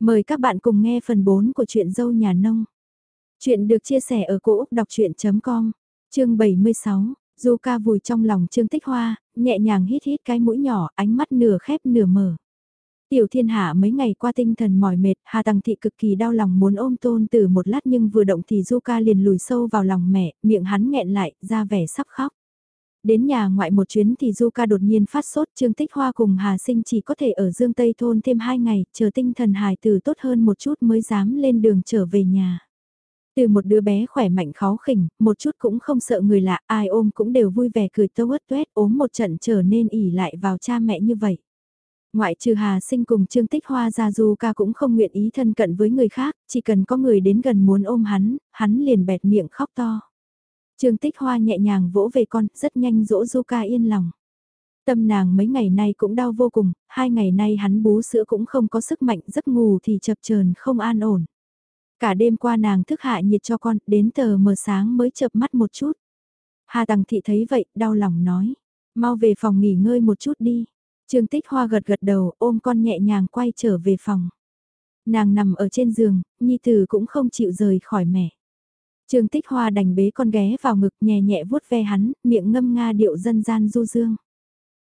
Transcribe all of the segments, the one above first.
Mời các bạn cùng nghe phần 4 của truyện dâu nhà nông. Chuyện được chia sẻ ở cỗ đọc chuyện.com, chương 76, Du ca vùi trong lòng Trương Tích Hoa, nhẹ nhàng hít hít cái mũi nhỏ, ánh mắt nửa khép nửa mở. Tiểu thiên hạ mấy ngày qua tinh thần mỏi mệt, Hà Tăng Thị cực kỳ đau lòng muốn ôm tôn từ một lát nhưng vừa động thì Du ca liền lùi sâu vào lòng mẹ, miệng hắn nghẹn lại, ra vẻ sắp khóc. Đến nhà ngoại một chuyến thì Du ca đột nhiên phát sốt Trương Tích Hoa cùng Hà Sinh chỉ có thể ở Dương Tây Thôn thêm hai ngày, chờ tinh thần hài từ tốt hơn một chút mới dám lên đường trở về nhà. Từ một đứa bé khỏe mạnh khó khỉnh, một chút cũng không sợ người lạ, ai ôm cũng đều vui vẻ cười tâu ớt tuét ốm một trận trở nên ỉ lại vào cha mẹ như vậy. Ngoại trừ Hà Sinh cùng Trương Tích Hoa ra Du ca cũng không nguyện ý thân cận với người khác, chỉ cần có người đến gần muốn ôm hắn, hắn liền bẹt miệng khóc to. Trương Tích Hoa nhẹ nhàng vỗ về con, rất nhanh dỗ Du ca yên lòng. Tâm nàng mấy ngày nay cũng đau vô cùng, hai ngày nay hắn bú sữa cũng không có sức mạnh, giấc ngủ thì chập chờn không an ổn. Cả đêm qua nàng thức hạ nhiệt cho con, đến tờ mờ sáng mới chợp mắt một chút. Hà Tằng Thị thấy vậy, đau lòng nói, mau về phòng nghỉ ngơi một chút đi. Trương Tích Hoa gật gật đầu, ôm con nhẹ nhàng quay trở về phòng. Nàng nằm ở trên giường, Nhi Tử cũng không chịu rời khỏi mẹ. Trương Tích Hoa đành bế con ghé vào ngực nhẹ nhẹ vuốt ve hắn, miệng ngâm nga điệu dân gian du dương.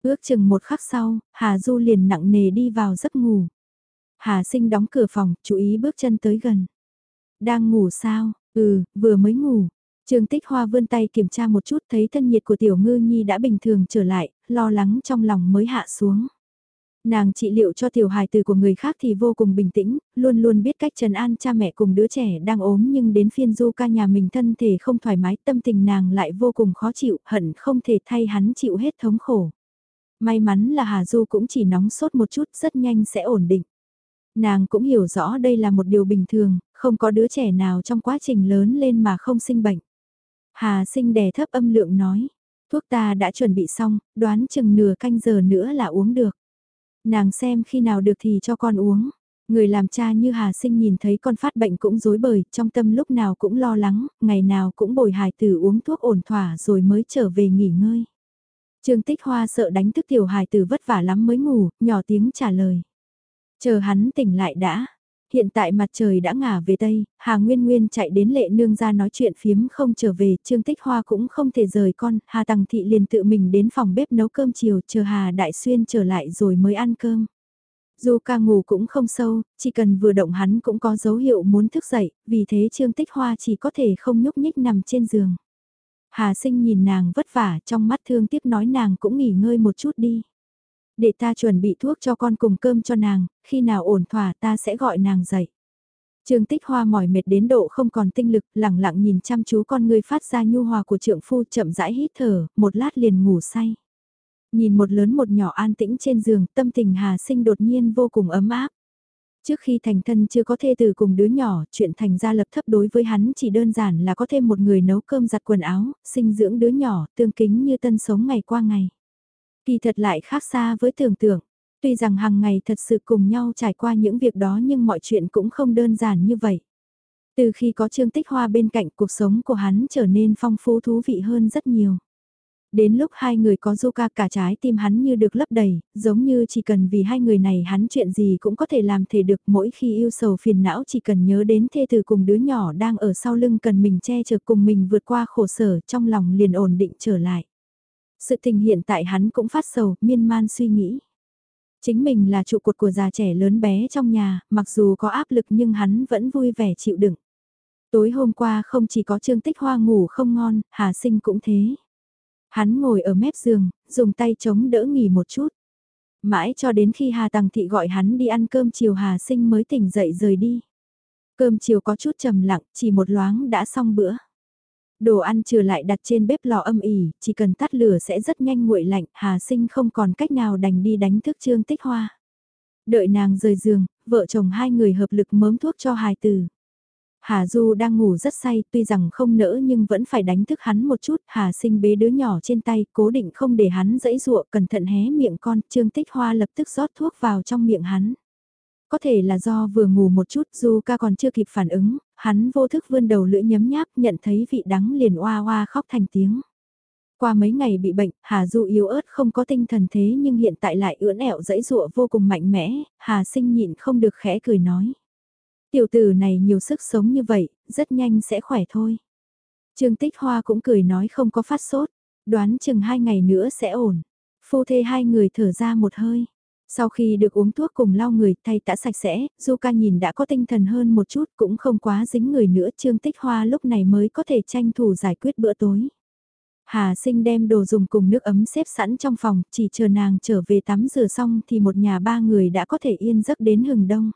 Ước chừng một khắc sau, Hà Du liền nặng nề đi vào giấc ngủ. Hà sinh đóng cửa phòng, chú ý bước chân tới gần. Đang ngủ sao? Ừ, vừa mới ngủ. Trương Tích Hoa vươn tay kiểm tra một chút thấy thân nhiệt của Tiểu Ngư Nhi đã bình thường trở lại, lo lắng trong lòng mới hạ xuống. Nàng trị liệu cho tiểu hài từ của người khác thì vô cùng bình tĩnh, luôn luôn biết cách trần an cha mẹ cùng đứa trẻ đang ốm nhưng đến phiên du ca nhà mình thân thể không thoải mái tâm tình nàng lại vô cùng khó chịu, hận không thể thay hắn chịu hết thống khổ. May mắn là Hà Du cũng chỉ nóng sốt một chút rất nhanh sẽ ổn định. Nàng cũng hiểu rõ đây là một điều bình thường, không có đứa trẻ nào trong quá trình lớn lên mà không sinh bệnh. Hà sinh đè thấp âm lượng nói, thuốc ta đã chuẩn bị xong, đoán chừng nửa canh giờ nữa là uống được. Nàng xem khi nào được thì cho con uống. Người làm cha như Hà Sinh nhìn thấy con phát bệnh cũng dối bời, trong tâm lúc nào cũng lo lắng, ngày nào cũng bồi hài tử uống thuốc ổn thỏa rồi mới trở về nghỉ ngơi. Trương Tích Hoa sợ đánh thức tiểu hài tử vất vả lắm mới ngủ, nhỏ tiếng trả lời. Chờ hắn tỉnh lại đã, Hiện tại mặt trời đã ngả về Tây, Hà Nguyên Nguyên chạy đến lệ nương ra nói chuyện phiếm không trở về, Trương Tích Hoa cũng không thể rời con, Hà Tăng Thị liền tự mình đến phòng bếp nấu cơm chiều, chờ Hà Đại Xuyên trở lại rồi mới ăn cơm. Dù ca ngủ cũng không sâu, chỉ cần vừa động hắn cũng có dấu hiệu muốn thức dậy, vì thế Trương Tích Hoa chỉ có thể không nhúc nhích nằm trên giường. Hà sinh nhìn nàng vất vả trong mắt thương tiếc nói nàng cũng nghỉ ngơi một chút đi. Để ta chuẩn bị thuốc cho con cùng cơm cho nàng, khi nào ổn thỏa ta sẽ gọi nàng dậy. Trương Tích Hoa mỏi mệt đến độ không còn tinh lực, lẳng lặng nhìn chăm chú con người phát ra nhu hòa của trượng phu chậm rãi hít thở, một lát liền ngủ say. Nhìn một lớn một nhỏ an tĩnh trên giường, tâm tình Hà Sinh đột nhiên vô cùng ấm áp. Trước khi thành thân chưa có thê từ cùng đứa nhỏ, chuyện thành ra lập thấp đối với hắn chỉ đơn giản là có thêm một người nấu cơm giặt quần áo, sinh dưỡng đứa nhỏ, tương kính như tân sống ngày qua ngày. Kỳ thật lại khác xa với tưởng tượng. Tuy rằng hàng ngày thật sự cùng nhau trải qua những việc đó nhưng mọi chuyện cũng không đơn giản như vậy. Từ khi có Trương Tích Hoa bên cạnh cuộc sống của hắn trở nên phong phú thú vị hơn rất nhiều. Đến lúc hai người có du ca cả trái tim hắn như được lấp đầy, giống như chỉ cần vì hai người này hắn chuyện gì cũng có thể làm thể được mỗi khi yêu sầu phiền não chỉ cần nhớ đến thê từ cùng đứa nhỏ đang ở sau lưng cần mình che chở cùng mình vượt qua khổ sở trong lòng liền ổn định trở lại. Sự tình hiện tại hắn cũng phát sầu, miên man suy nghĩ. Chính mình là trụ cột của già trẻ lớn bé trong nhà, mặc dù có áp lực nhưng hắn vẫn vui vẻ chịu đựng. Tối hôm qua không chỉ có Trương Tích Hoa ngủ không ngon, Hà Sinh cũng thế. Hắn ngồi ở mép giường, dùng tay chống đỡ nghỉ một chút. Mãi cho đến khi Hà Tằng Thị gọi hắn đi ăn cơm chiều Hà Sinh mới tỉnh dậy rời đi. Cơm chiều có chút trầm lặng, chỉ một loáng đã xong bữa. Đồ ăn trừ lại đặt trên bếp lò âm ỉ, chỉ cần tắt lửa sẽ rất nhanh nguội lạnh, Hà Sinh không còn cách nào đành đi đánh thức Trương Tích Hoa. Đợi nàng rời giường, vợ chồng hai người hợp lực mớm thuốc cho hài tử. Hà Du đang ngủ rất say, tuy rằng không nỡ nhưng vẫn phải đánh thức hắn một chút, Hà sinh bế đứa nhỏ trên tay, cố định không để hắn dẫy dụa, cẩn thận hé miệng con, Trương Tích Hoa lập tức rót thuốc vào trong miệng hắn. Có thể là do vừa ngủ một chút Du ca còn chưa kịp phản ứng, hắn vô thức vươn đầu lưỡi nhấm nháp nhận thấy vị đắng liền oa oa khóc thành tiếng. Qua mấy ngày bị bệnh, Hà Du yếu ớt không có tinh thần thế nhưng hiện tại lại ưỡn ẹo dẫy dụa vô cùng mạnh mẽ, Hà sinh nhịn không được khẽ cười nói. Tiểu tử này nhiều sức sống như vậy, rất nhanh sẽ khỏe thôi. Trương Tích Hoa cũng cười nói không có phát sốt, đoán chừng hai ngày nữa sẽ ổn. Phu thê hai người thở ra một hơi. Sau khi được uống thuốc cùng lau người thay tã sạch sẽ, Zuka nhìn đã có tinh thần hơn một chút cũng không quá dính người nữa Trương Tích Hoa lúc này mới có thể tranh thủ giải quyết bữa tối. Hà sinh đem đồ dùng cùng nước ấm xếp sẵn trong phòng, chỉ chờ nàng trở về tắm rửa xong thì một nhà ba người đã có thể yên giấc đến hừng đông.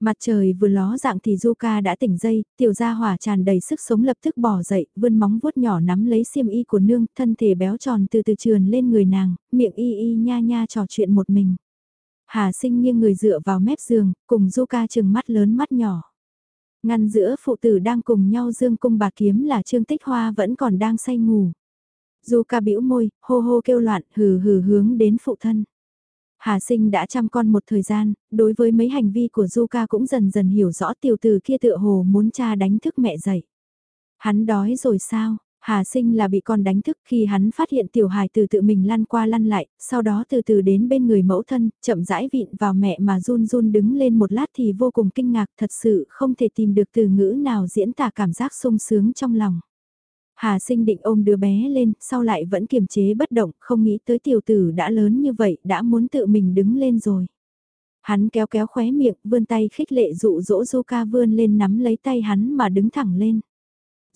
Mặt trời vừa ló dạng thì Zuka đã tỉnh dây, tiểu gia hỏa tràn đầy sức sống lập tức bỏ dậy, vươn móng vuốt nhỏ nắm lấy xiêm y của nương, thân thể béo tròn từ từ trườn lên người nàng, miệng y y nha nha trò chuyện một mình. Hà sinh nghiêng người dựa vào mép giường, cùng Zuka chừng mắt lớn mắt nhỏ. Ngăn giữa phụ tử đang cùng nhau dương cung bạc kiếm là Trương Tích Hoa vẫn còn đang say ngủ. Zuka bĩu môi, hô hô kêu loạn, hừ hừ hướng đến phụ thân. Hà sinh đã chăm con một thời gian, đối với mấy hành vi của Zuka cũng dần dần hiểu rõ tiểu tử kia tựa hồ muốn cha đánh thức mẹ dậy. Hắn đói rồi sao? Hà sinh là bị con đánh thức khi hắn phát hiện tiểu hài từ tự mình lăn qua lăn lại, sau đó từ từ đến bên người mẫu thân, chậm rãi vịn vào mẹ mà run run đứng lên một lát thì vô cùng kinh ngạc thật sự không thể tìm được từ ngữ nào diễn tả cảm giác sung sướng trong lòng. Hà sinh định ôm đứa bé lên, sau lại vẫn kiềm chế bất động, không nghĩ tới tiểu tử đã lớn như vậy, đã muốn tự mình đứng lên rồi. Hắn kéo kéo khóe miệng, vươn tay khích lệ dụ dỗ Zuka vươn lên nắm lấy tay hắn mà đứng thẳng lên.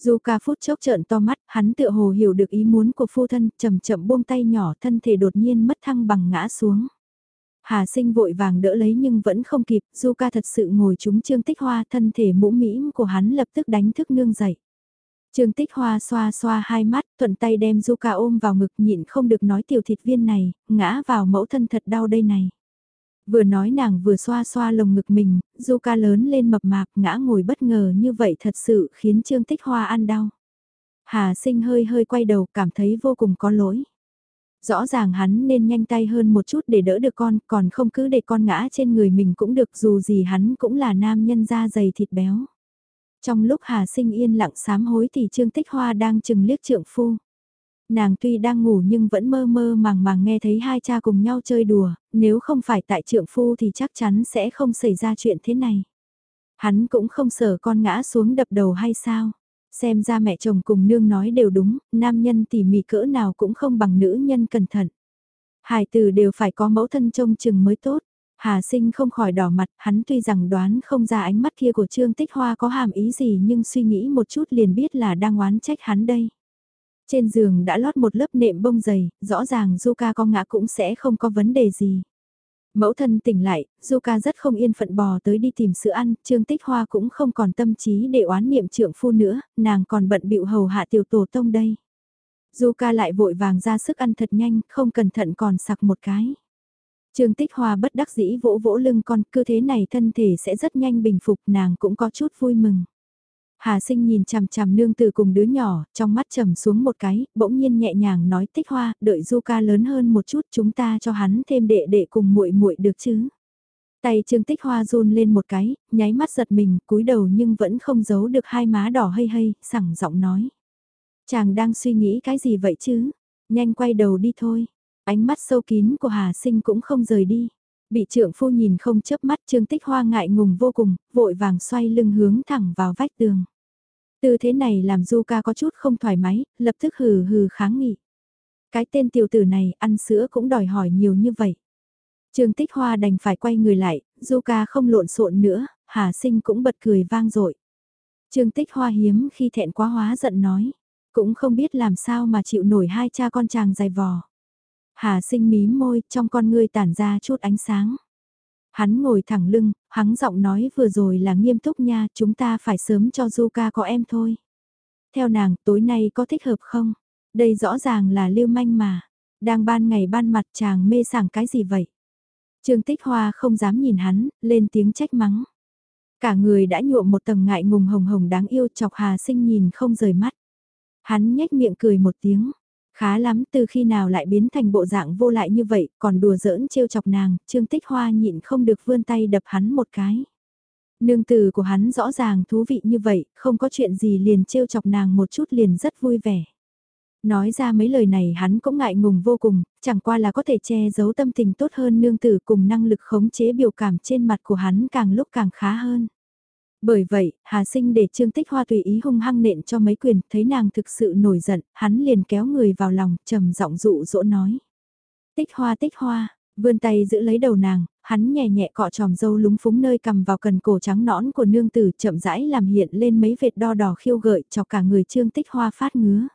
Zuka phút chốc trợn to mắt, hắn tựa hồ hiểu được ý muốn của phu thân, chậm chậm buông tay nhỏ thân thể đột nhiên mất thăng bằng ngã xuống. Hà sinh vội vàng đỡ lấy nhưng vẫn không kịp, Zuka thật sự ngồi trúng trương tích hoa thân thể mũ mĩm của hắn lập tức đánh thức nương dậy. Trương Tích Hoa xoa xoa hai mắt, thuận tay đem Zuka ôm vào ngực nhịn không được nói tiểu thịt viên này, ngã vào mẫu thân thật đau đây này. Vừa nói nàng vừa xoa xoa lồng ngực mình, du ca lớn lên mập mạp ngã ngồi bất ngờ như vậy thật sự khiến Trương Tích Hoa ăn đau. Hà sinh hơi hơi quay đầu cảm thấy vô cùng có lỗi. Rõ ràng hắn nên nhanh tay hơn một chút để đỡ được con, còn không cứ để con ngã trên người mình cũng được dù gì hắn cũng là nam nhân da dày thịt béo. Trong lúc Hà Sinh yên lặng sám hối thì Trương Tích Hoa đang chừng liếc trượng phu. Nàng tuy đang ngủ nhưng vẫn mơ mơ màng màng nghe thấy hai cha cùng nhau chơi đùa, nếu không phải tại trượng phu thì chắc chắn sẽ không xảy ra chuyện thế này. Hắn cũng không sợ con ngã xuống đập đầu hay sao. Xem ra mẹ chồng cùng nương nói đều đúng, nam nhân tỉ mỉ cỡ nào cũng không bằng nữ nhân cẩn thận. Hải tử đều phải có mẫu thân trông chừng mới tốt. Hà sinh không khỏi đỏ mặt, hắn tuy rằng đoán không ra ánh mắt kia của Trương Tích Hoa có hàm ý gì nhưng suy nghĩ một chút liền biết là đang oán trách hắn đây. Trên giường đã lót một lớp nệm bông dày, rõ ràng Zuka có ngã cũng sẽ không có vấn đề gì. Mẫu thân tỉnh lại, Zuka rất không yên phận bò tới đi tìm sữa ăn, Trương Tích Hoa cũng không còn tâm trí để oán niệm trượng phu nữa, nàng còn bận bịu hầu hạ tiểu tổ tông đây. Zuka lại vội vàng ra sức ăn thật nhanh, không cẩn thận còn sặc một cái. Trương Tích Hoa bất đắc dĩ vỗ vỗ lưng con, cứ thế này thân thể sẽ rất nhanh bình phục, nàng cũng có chút vui mừng. Hà sinh nhìn chằm chằm nương tử cùng đứa nhỏ, trong mắt trầm xuống một cái, bỗng nhiên nhẹ nhàng nói tích hoa, đợi du ca lớn hơn một chút chúng ta cho hắn thêm đệ đệ cùng muội muội được chứ. Tay trương tích hoa run lên một cái, nháy mắt giật mình, cúi đầu nhưng vẫn không giấu được hai má đỏ hây hây, sẵn giọng nói. Chàng đang suy nghĩ cái gì vậy chứ? Nhanh quay đầu đi thôi. Ánh mắt sâu kín của Hà Sinh cũng không rời đi. Bị trưởng phu nhìn không chớp mắt Trương Tích Hoa ngại ngùng vô cùng, vội vàng xoay lưng hướng thẳng vào vách tường. Tư thế này làm Zuka có chút không thoải mái, lập tức hừ hừ kháng nghị. Cái tên tiểu tử này ăn sữa cũng đòi hỏi nhiều như vậy. Trương Tích Hoa đành phải quay người lại, Zuka không lộn xộn nữa, Hà Sinh cũng bật cười vang dội. Trương Tích Hoa hiếm khi thẹn quá hóa giận nói, cũng không biết làm sao mà chịu nổi hai cha con chàng dài vò. Hà sinh mí môi, trong con ngươi tản ra chút ánh sáng. Hắn ngồi thẳng lưng, hắn giọng nói vừa rồi là nghiêm túc nha, chúng ta phải sớm cho Zuka có em thôi. Theo nàng, tối nay có thích hợp không? Đây rõ ràng là lưu manh mà. Đang ban ngày ban mặt chàng mê sảng cái gì vậy? Trương Tích Hoa không dám nhìn hắn, lên tiếng trách mắng. Cả người đã nhuộm một tầng ngại ngùng hồng hồng đáng yêu chọc Hà sinh nhìn không rời mắt. Hắn nhếch miệng cười một tiếng. Khá lắm từ khi nào lại biến thành bộ dạng vô lại như vậy, còn đùa giỡn trêu chọc nàng, Trương Tích Hoa nhịn không được vươn tay đập hắn một cái. Nương từ của hắn rõ ràng thú vị như vậy, không có chuyện gì liền trêu chọc nàng một chút liền rất vui vẻ. Nói ra mấy lời này hắn cũng ngại ngùng vô cùng, chẳng qua là có thể che giấu tâm tình tốt hơn nương tử cùng năng lực khống chế biểu cảm trên mặt của hắn càng lúc càng khá hơn. Bởi vậy, Hà Sinh để Trương Tích Hoa tùy ý hung hăng nện cho mấy quyền, thấy nàng thực sự nổi giận, hắn liền kéo người vào lòng, trầm giọng dụ dỗ nói. Tích Hoa Tích Hoa, vươn tay giữ lấy đầu nàng, hắn nhẹ nhẹ cọ tròm dâu lúng phúng nơi cầm vào cần cổ trắng nõn của nương tử chậm rãi làm hiện lên mấy vệt đo đỏ khiêu gợi cho cả người Trương Tích Hoa phát ngứa.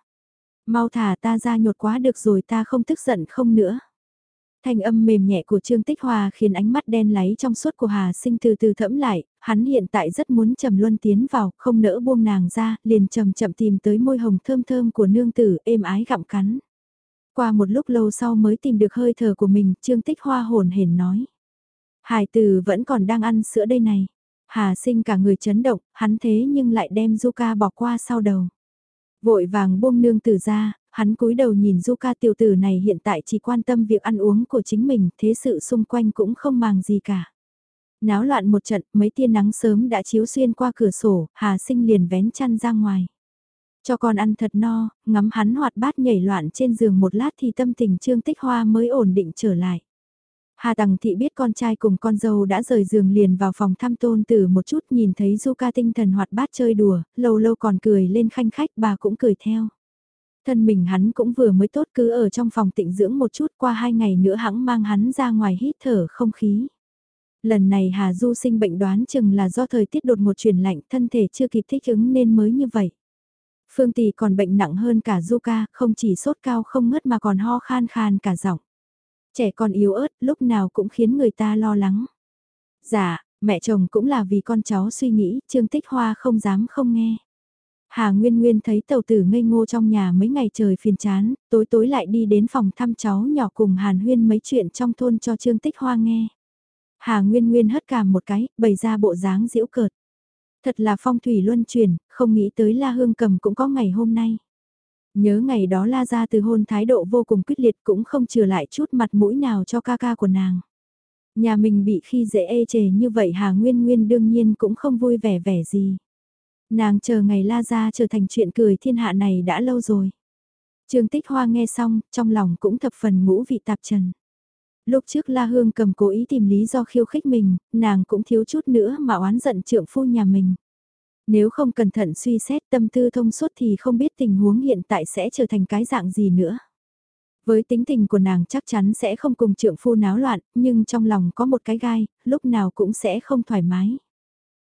Mau thả ta ra nhột quá được rồi ta không tức giận không nữa. Thanh âm mềm nhẹ của Trương Tích Hoa khiến ánh mắt đen láy trong suốt của Hà Sinh từ từ thẫm lại, hắn hiện tại rất muốn Trầm Luân tiến vào, không nỡ buông nàng ra, liền chậm chậm tìm tới môi hồng thơm thơm của nương tử, êm ái gặm cắn. Qua một lúc lâu sau mới tìm được hơi thở của mình, Trương Tích Hoa hồn hển nói. Hải tử vẫn còn đang ăn sữa đây này. Hà Sinh cả người chấn động, hắn thế nhưng lại đem Zuka bỏ qua sau đầu. Vội vàng buông nương tử ra, hắn cúi đầu nhìn du ca tiểu tử này hiện tại chỉ quan tâm việc ăn uống của chính mình, thế sự xung quanh cũng không màng gì cả. Náo loạn một trận, mấy tia nắng sớm đã chiếu xuyên qua cửa sổ, Hà Sinh liền vén chăn ra ngoài. Cho con ăn thật no, ngắm hắn hoạt bát nhảy loạn trên giường một lát thì tâm tình Trương Tích Hoa mới ổn định trở lại. Hà Tằng Thị biết con trai cùng con dâu đã rời giường liền vào phòng thăm tôn tử một chút nhìn thấy Du ca tinh thần hoạt bát chơi đùa, lâu lâu còn cười lên khanh khách bà cũng cười theo. Thân mình hắn cũng vừa mới tốt cứ ở trong phòng tịnh dưỡng một chút qua hai ngày nữa hãng mang hắn ra ngoài hít thở không khí. Lần này Hà Du sinh bệnh đoán chừng là do thời tiết đột một chuyển lạnh thân thể chưa kịp thích ứng nên mới như vậy. Phương Tỷ còn bệnh nặng hơn cả Du ca, không chỉ sốt cao không ngất mà còn ho khan khan cả giọng. Trẻ con yếu ớt lúc nào cũng khiến người ta lo lắng. Dạ, mẹ chồng cũng là vì con cháu suy nghĩ, Trương Tích Hoa không dám không nghe. Hà Nguyên Nguyên thấy tàu tử ngây ngô trong nhà mấy ngày trời phiền chán, tối tối lại đi đến phòng thăm cháu nhỏ cùng Hàn Huyên mấy chuyện trong thôn cho Trương Tích Hoa nghe. Hà Nguyên Nguyên hất cả một cái, bày ra bộ dáng diễu cợt. Thật là phong thủy luân chuyển, không nghĩ tới La Hương Cầm cũng có ngày hôm nay. Nhớ ngày đó La ra từ hôn thái độ vô cùng quyết liệt cũng không trừ lại chút mặt mũi nào cho ca ca của nàng. Nhà mình bị khi dễ ê chề như vậy Hà Nguyên Nguyên đương nhiên cũng không vui vẻ vẻ gì. Nàng chờ ngày la ra trở thành chuyện cười thiên hạ này đã lâu rồi. Trương Tích Hoa nghe xong, trong lòng cũng thập phần ngũ vị tạp trần. Lúc trước La Hương cầm cố ý tìm lý do khiêu khích mình, nàng cũng thiếu chút nữa mà oán giận trượng phu nhà mình. Nếu không cẩn thận suy xét tâm tư thông suốt thì không biết tình huống hiện tại sẽ trở thành cái dạng gì nữa. Với tính tình của nàng chắc chắn sẽ không cùng trượng phu náo loạn, nhưng trong lòng có một cái gai, lúc nào cũng sẽ không thoải mái.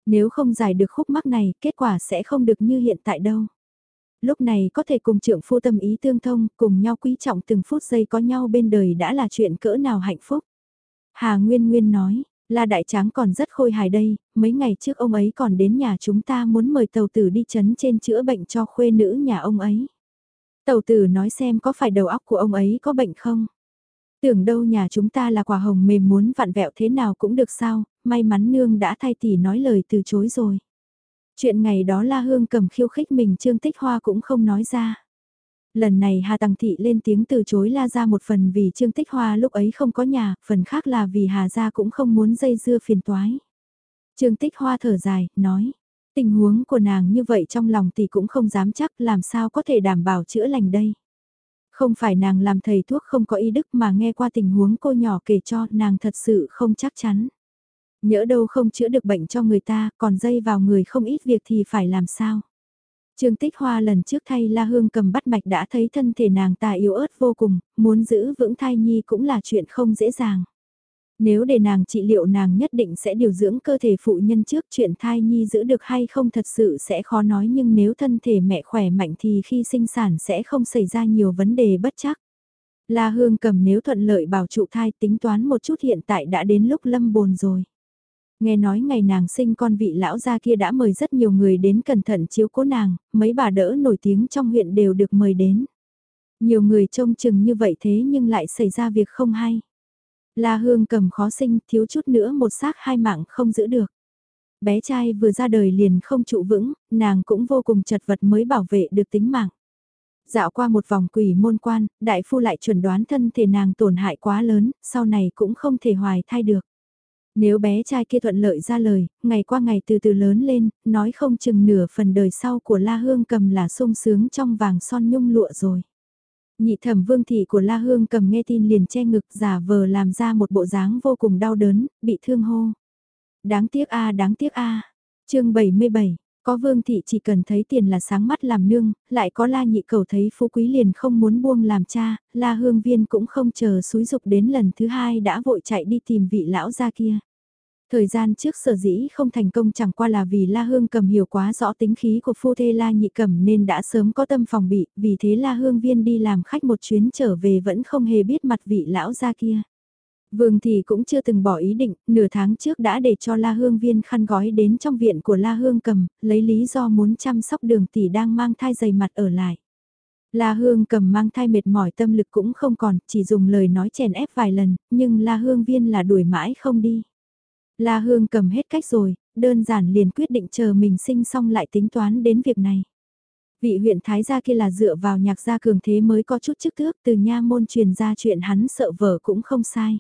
Nếu không giải được khúc mắc này, kết quả sẽ không được như hiện tại đâu. Lúc này có thể cùng trưởng phu tâm ý tương thông, cùng nhau quý trọng từng phút giây có nhau bên đời đã là chuyện cỡ nào hạnh phúc. Hà Nguyên Nguyên nói, La Đại Tráng còn rất khôi hài đây, mấy ngày trước ông ấy còn đến nhà chúng ta muốn mời tàu tử đi chấn trên chữa bệnh cho khuê nữ nhà ông ấy. Tàu tử nói xem có phải đầu óc của ông ấy có bệnh không? Tưởng đâu nhà chúng ta là quả hồng mềm muốn vặn vẹo thế nào cũng được sao, may mắn nương đã thay tỷ nói lời từ chối rồi. Chuyện ngày đó La Hương cầm khiêu khích mình Trương Tích Hoa cũng không nói ra. Lần này Hà Tằng Thị lên tiếng từ chối La ra một phần vì Trương Tích Hoa lúc ấy không có nhà, phần khác là vì Hà gia cũng không muốn dây dưa phiền toái. Trương Tích Hoa thở dài, nói, tình huống của nàng như vậy trong lòng thì cũng không dám chắc làm sao có thể đảm bảo chữa lành đây. Không phải nàng làm thầy thuốc không có ý đức mà nghe qua tình huống cô nhỏ kể cho nàng thật sự không chắc chắn. Nhỡ đâu không chữa được bệnh cho người ta, còn dây vào người không ít việc thì phải làm sao. Trương Tích Hoa lần trước thay La Hương cầm bắt mạch đã thấy thân thể nàng ta yếu ớt vô cùng, muốn giữ vững thai nhi cũng là chuyện không dễ dàng. Nếu để nàng trị liệu nàng nhất định sẽ điều dưỡng cơ thể phụ nhân trước chuyện thai nhi giữ được hay không thật sự sẽ khó nói nhưng nếu thân thể mẹ khỏe mạnh thì khi sinh sản sẽ không xảy ra nhiều vấn đề bất chắc. La Hương cầm nếu thuận lợi bảo trụ thai tính toán một chút hiện tại đã đến lúc lâm bồn rồi. Nghe nói ngày nàng sinh con vị lão gia kia đã mời rất nhiều người đến cẩn thận chiếu cố nàng, mấy bà đỡ nổi tiếng trong huyện đều được mời đến. Nhiều người trông chừng như vậy thế nhưng lại xảy ra việc không hay. La Hương cầm khó sinh, thiếu chút nữa một xác hai mạng không giữ được. Bé trai vừa ra đời liền không trụ vững, nàng cũng vô cùng chật vật mới bảo vệ được tính mạng. Dạo qua một vòng quỷ môn quan, đại phu lại chuẩn đoán thân thể nàng tổn hại quá lớn, sau này cũng không thể hoài thai được. Nếu bé trai kia thuận lợi ra lời, ngày qua ngày từ từ lớn lên, nói không chừng nửa phần đời sau của La Hương cầm là sung sướng trong vàng son nhung lụa rồi. Nhị thẩm vương thị của La Hương cầm nghe tin liền che ngực giả vờ làm ra một bộ dáng vô cùng đau đớn, bị thương hô. Đáng tiếc a đáng tiếc a chương 77, có vương thị chỉ cần thấy tiền là sáng mắt làm nương, lại có la nhị cầu thấy phú quý liền không muốn buông làm cha, la hương viên cũng không chờ xúi dục đến lần thứ hai đã vội chạy đi tìm vị lão gia kia. Thời gian trước sở dĩ không thành công chẳng qua là vì La Hương cầm hiểu quá rõ tính khí của phu thê La Nhị Cầm nên đã sớm có tâm phòng bị, vì thế La Hương viên đi làm khách một chuyến trở về vẫn không hề biết mặt vị lão gia kia. Vương thì cũng chưa từng bỏ ý định, nửa tháng trước đã để cho La Hương viên khăn gói đến trong viện của La Hương cầm, lấy lý do muốn chăm sóc đường tỷ đang mang thai dày mặt ở lại. La Hương cầm mang thai mệt mỏi tâm lực cũng không còn, chỉ dùng lời nói chèn ép vài lần, nhưng La Hương viên là đuổi mãi không đi. La Hương cầm hết cách rồi, đơn giản liền quyết định chờ mình sinh xong lại tính toán đến việc này. Vị huyện Thái gia kia là dựa vào nhạc gia cường thế mới có chút chức thước từ nha môn truyền ra chuyện hắn sợ vợ cũng không sai.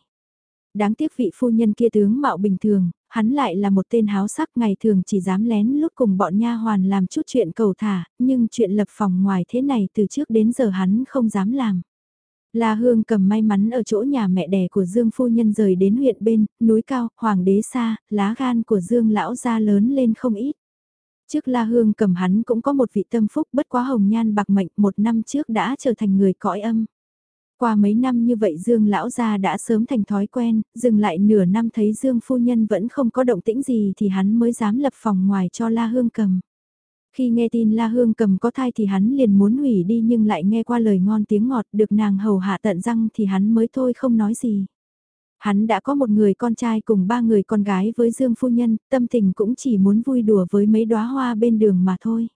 Đáng tiếc vị phu nhân kia tướng mạo bình thường, hắn lại là một tên háo sắc ngày thường chỉ dám lén lút cùng bọn nha hoàn làm chút chuyện cầu thả, nhưng chuyện lập phòng ngoài thế này từ trước đến giờ hắn không dám làm. La Hương cầm may mắn ở chỗ nhà mẹ đẻ của Dương Phu Nhân rời đến huyện bên, núi cao, hoàng đế xa, lá gan của Dương lão gia lớn lên không ít. Trước La Hương cầm hắn cũng có một vị tâm phúc bất quá hồng nhan bạc mệnh một năm trước đã trở thành người cõi âm. Qua mấy năm như vậy Dương lão gia đã sớm thành thói quen, dừng lại nửa năm thấy Dương Phu Nhân vẫn không có động tĩnh gì thì hắn mới dám lập phòng ngoài cho La Hương cầm. Khi nghe tin La Hương cầm có thai thì hắn liền muốn hủy đi nhưng lại nghe qua lời ngon tiếng ngọt được nàng hầu hạ tận răng thì hắn mới thôi không nói gì. Hắn đã có một người con trai cùng ba người con gái với Dương Phu Nhân, tâm tình cũng chỉ muốn vui đùa với mấy đóa hoa bên đường mà thôi.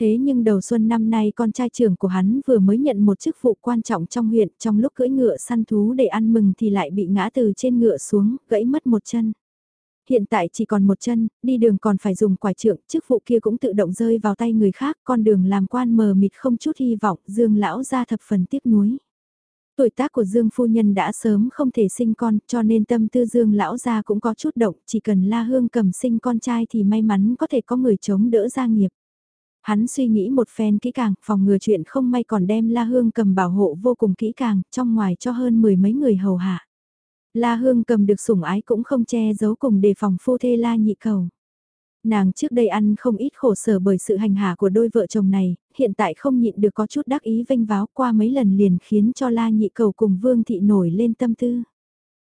Thế nhưng đầu xuân năm nay con trai trưởng của hắn vừa mới nhận một chức vụ quan trọng trong huyện trong lúc cưỡi ngựa săn thú để ăn mừng thì lại bị ngã từ trên ngựa xuống, gãy mất một chân. Hiện tại chỉ còn một chân, đi đường còn phải dùng quải trượng, chức vụ kia cũng tự động rơi vào tay người khác, con đường làm quan mờ mịt không chút hy vọng, Dương lão ra thập phần tiếc nuối. Tuổi tác của Dương phu nhân đã sớm không thể sinh con, cho nên tâm tư Dương lão ra cũng có chút động, chỉ cần La Hương cầm sinh con trai thì may mắn có thể có người chống đỡ gia nghiệp. Hắn suy nghĩ một phen kỹ càng, phòng ngừa chuyện không may còn đem La Hương cầm bảo hộ vô cùng kỹ càng, trong ngoài cho hơn mười mấy người hầu hạ. La Hương cầm được sủng ái cũng không che giấu cùng đề phòng phu thê La nhị cầu. Nàng trước đây ăn không ít khổ sở bởi sự hành hạ của đôi vợ chồng này, hiện tại không nhịn được có chút đắc ý vênh váo qua mấy lần liền khiến cho La nhị cầu cùng Vương thị nổi lên tâm tư.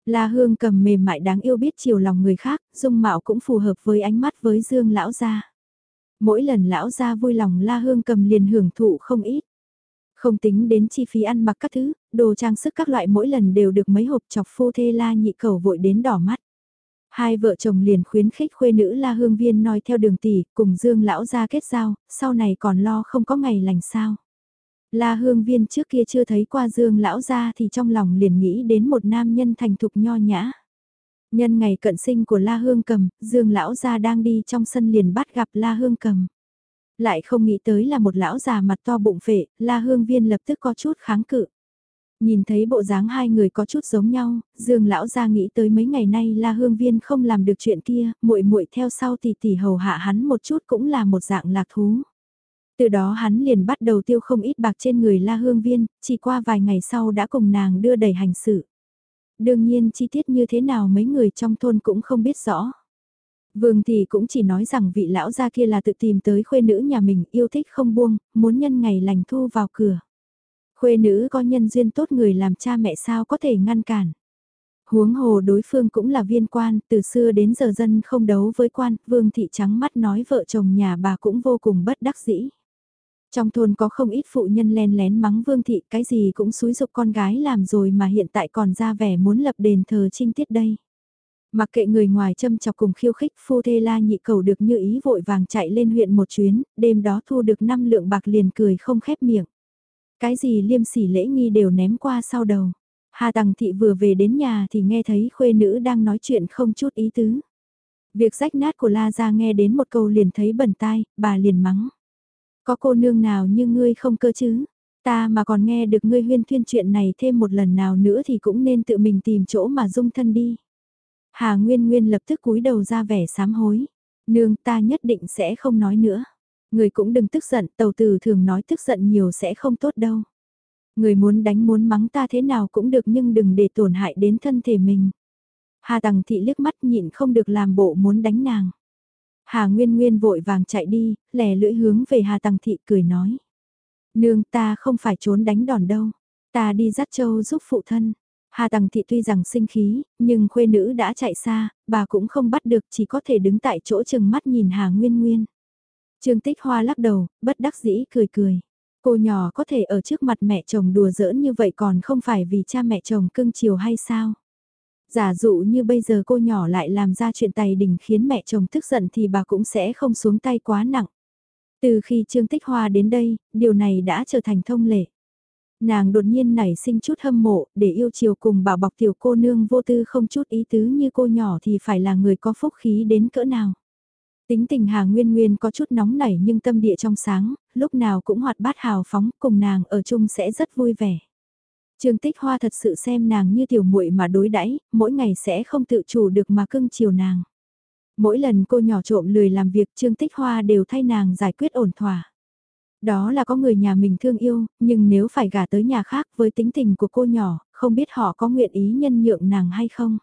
La Hương cầm mềm mại đáng yêu biết chiều lòng người khác, dung mạo cũng phù hợp với ánh mắt với Dương lão gia. Mỗi lần lão gia vui lòng La Hương cầm liền hưởng thụ không ít. Không tính đến chi phí ăn mặc các thứ, đồ trang sức các loại mỗi lần đều được mấy hộp chọc phu thê la nhị cầu vội đến đỏ mắt. Hai vợ chồng liền khuyến khích khuê nữ la hương viên nói theo đường tỷ, cùng dương lão ra kết giao, sau này còn lo không có ngày lành sao. La hương viên trước kia chưa thấy qua dương lão ra thì trong lòng liền nghĩ đến một nam nhân thành thục nho nhã. Nhân ngày cận sinh của La Hương Cầm, Dương lão gia đang đi trong sân liền bắt gặp La Hương Cầm. Lại không nghĩ tới là một lão già mặt to bụng phệ, La Hương Viên lập tức có chút kháng cự. Nhìn thấy bộ dáng hai người có chút giống nhau, Dương lão gia nghĩ tới mấy ngày nay La Hương Viên không làm được chuyện kia, muội muội theo sau tỷ tỷ hầu hạ hắn một chút cũng là một dạng lạc thú. Từ đó hắn liền bắt đầu tiêu không ít bạc trên người La Hương Viên, chỉ qua vài ngày sau đã cùng nàng đưa đầy hành sự. Đương nhiên chi tiết như thế nào mấy người trong thôn cũng không biết rõ. Vương thì cũng chỉ nói rằng vị lão gia kia là tự tìm tới khuê nữ nhà mình yêu thích không buông, muốn nhân ngày lành thu vào cửa. Khuê nữ có nhân duyên tốt người làm cha mẹ sao có thể ngăn cản. Huống hồ đối phương cũng là viên quan, từ xưa đến giờ dân không đấu với quan, vương thị trắng mắt nói vợ chồng nhà bà cũng vô cùng bất đắc dĩ. Trong thôn có không ít phụ nhân len lén mắng vương thị cái gì cũng xúi dục con gái làm rồi mà hiện tại còn ra vẻ muốn lập đền thờ trinh tiết đây. Mặc kệ người ngoài châm chọc cùng khiêu khích phu thê la nhị cầu được như ý vội vàng chạy lên huyện một chuyến, đêm đó thu được 5 lượng bạc liền cười không khép miệng. Cái gì liêm sỉ lễ nghi đều ném qua sau đầu. Hà Tằng Thị vừa về đến nhà thì nghe thấy khuê nữ đang nói chuyện không chút ý tứ. Việc rách nát của La Gia nghe đến một câu liền thấy bẩn tai, bà liền mắng. Có cô nương nào như ngươi không cơ chứ? Ta mà còn nghe được ngươi huyên thuyên chuyện này thêm một lần nào nữa thì cũng nên tự mình tìm chỗ mà dung thân đi. Hà Nguyên Nguyên lập tức cúi đầu ra vẻ sám hối. Nương ta nhất định sẽ không nói nữa. Người cũng đừng tức giận, tàu tử thường nói tức giận nhiều sẽ không tốt đâu. Người muốn đánh muốn mắng ta thế nào cũng được nhưng đừng để tổn hại đến thân thể mình. Hà Tằng Thị liếc mắt nhịn không được làm bộ muốn đánh nàng. Hà Nguyên Nguyên vội vàng chạy đi, lẻ lưỡi hướng về Hà Tăng Thị cười nói. Nương ta không phải trốn đánh đòn đâu, ta đi dắt châu giúp phụ thân. Hà Tăng Thị tuy rằng sinh khí, nhưng khuê nữ đã chạy xa, bà cũng không bắt được chỉ có thể đứng tại chỗ chừng mắt nhìn Hà Nguyên Nguyên. Trương Tích Hoa lắc đầu, bất đắc dĩ cười cười. Cô nhỏ có thể ở trước mặt mẹ chồng đùa giỡn như vậy còn không phải vì cha mẹ chồng cưng chiều hay sao? Giả dụ như bây giờ cô nhỏ lại làm ra chuyện tài đình khiến mẹ chồng tức giận thì bà cũng sẽ không xuống tay quá nặng. Từ khi Trương Tích Hoa đến đây, điều này đã trở thành thông lệ. Nàng đột nhiên nảy sinh chút hâm mộ, để yêu chiều cùng bảo bọc tiểu cô nương vô tư không chút ý tứ như cô nhỏ thì phải là người có phúc khí đến cỡ nào. Tính tình Hà Nguyên Nguyên có chút nóng nảy nhưng tâm địa trong sáng, lúc nào cũng hoạt bát hào phóng cùng nàng ở chung sẽ rất vui vẻ. Trương Tích Hoa thật sự xem nàng như tiểu muội mà đối đãi, mỗi ngày sẽ không tự chủ được mà cưng chiều nàng. Mỗi lần cô nhỏ trộm lười làm việc Trương Tích Hoa đều thay nàng giải quyết ổn thỏa. Đó là có người nhà mình thương yêu, nhưng nếu phải gả tới nhà khác với tính tình của cô nhỏ, không biết họ có nguyện ý nhân nhượng nàng hay không.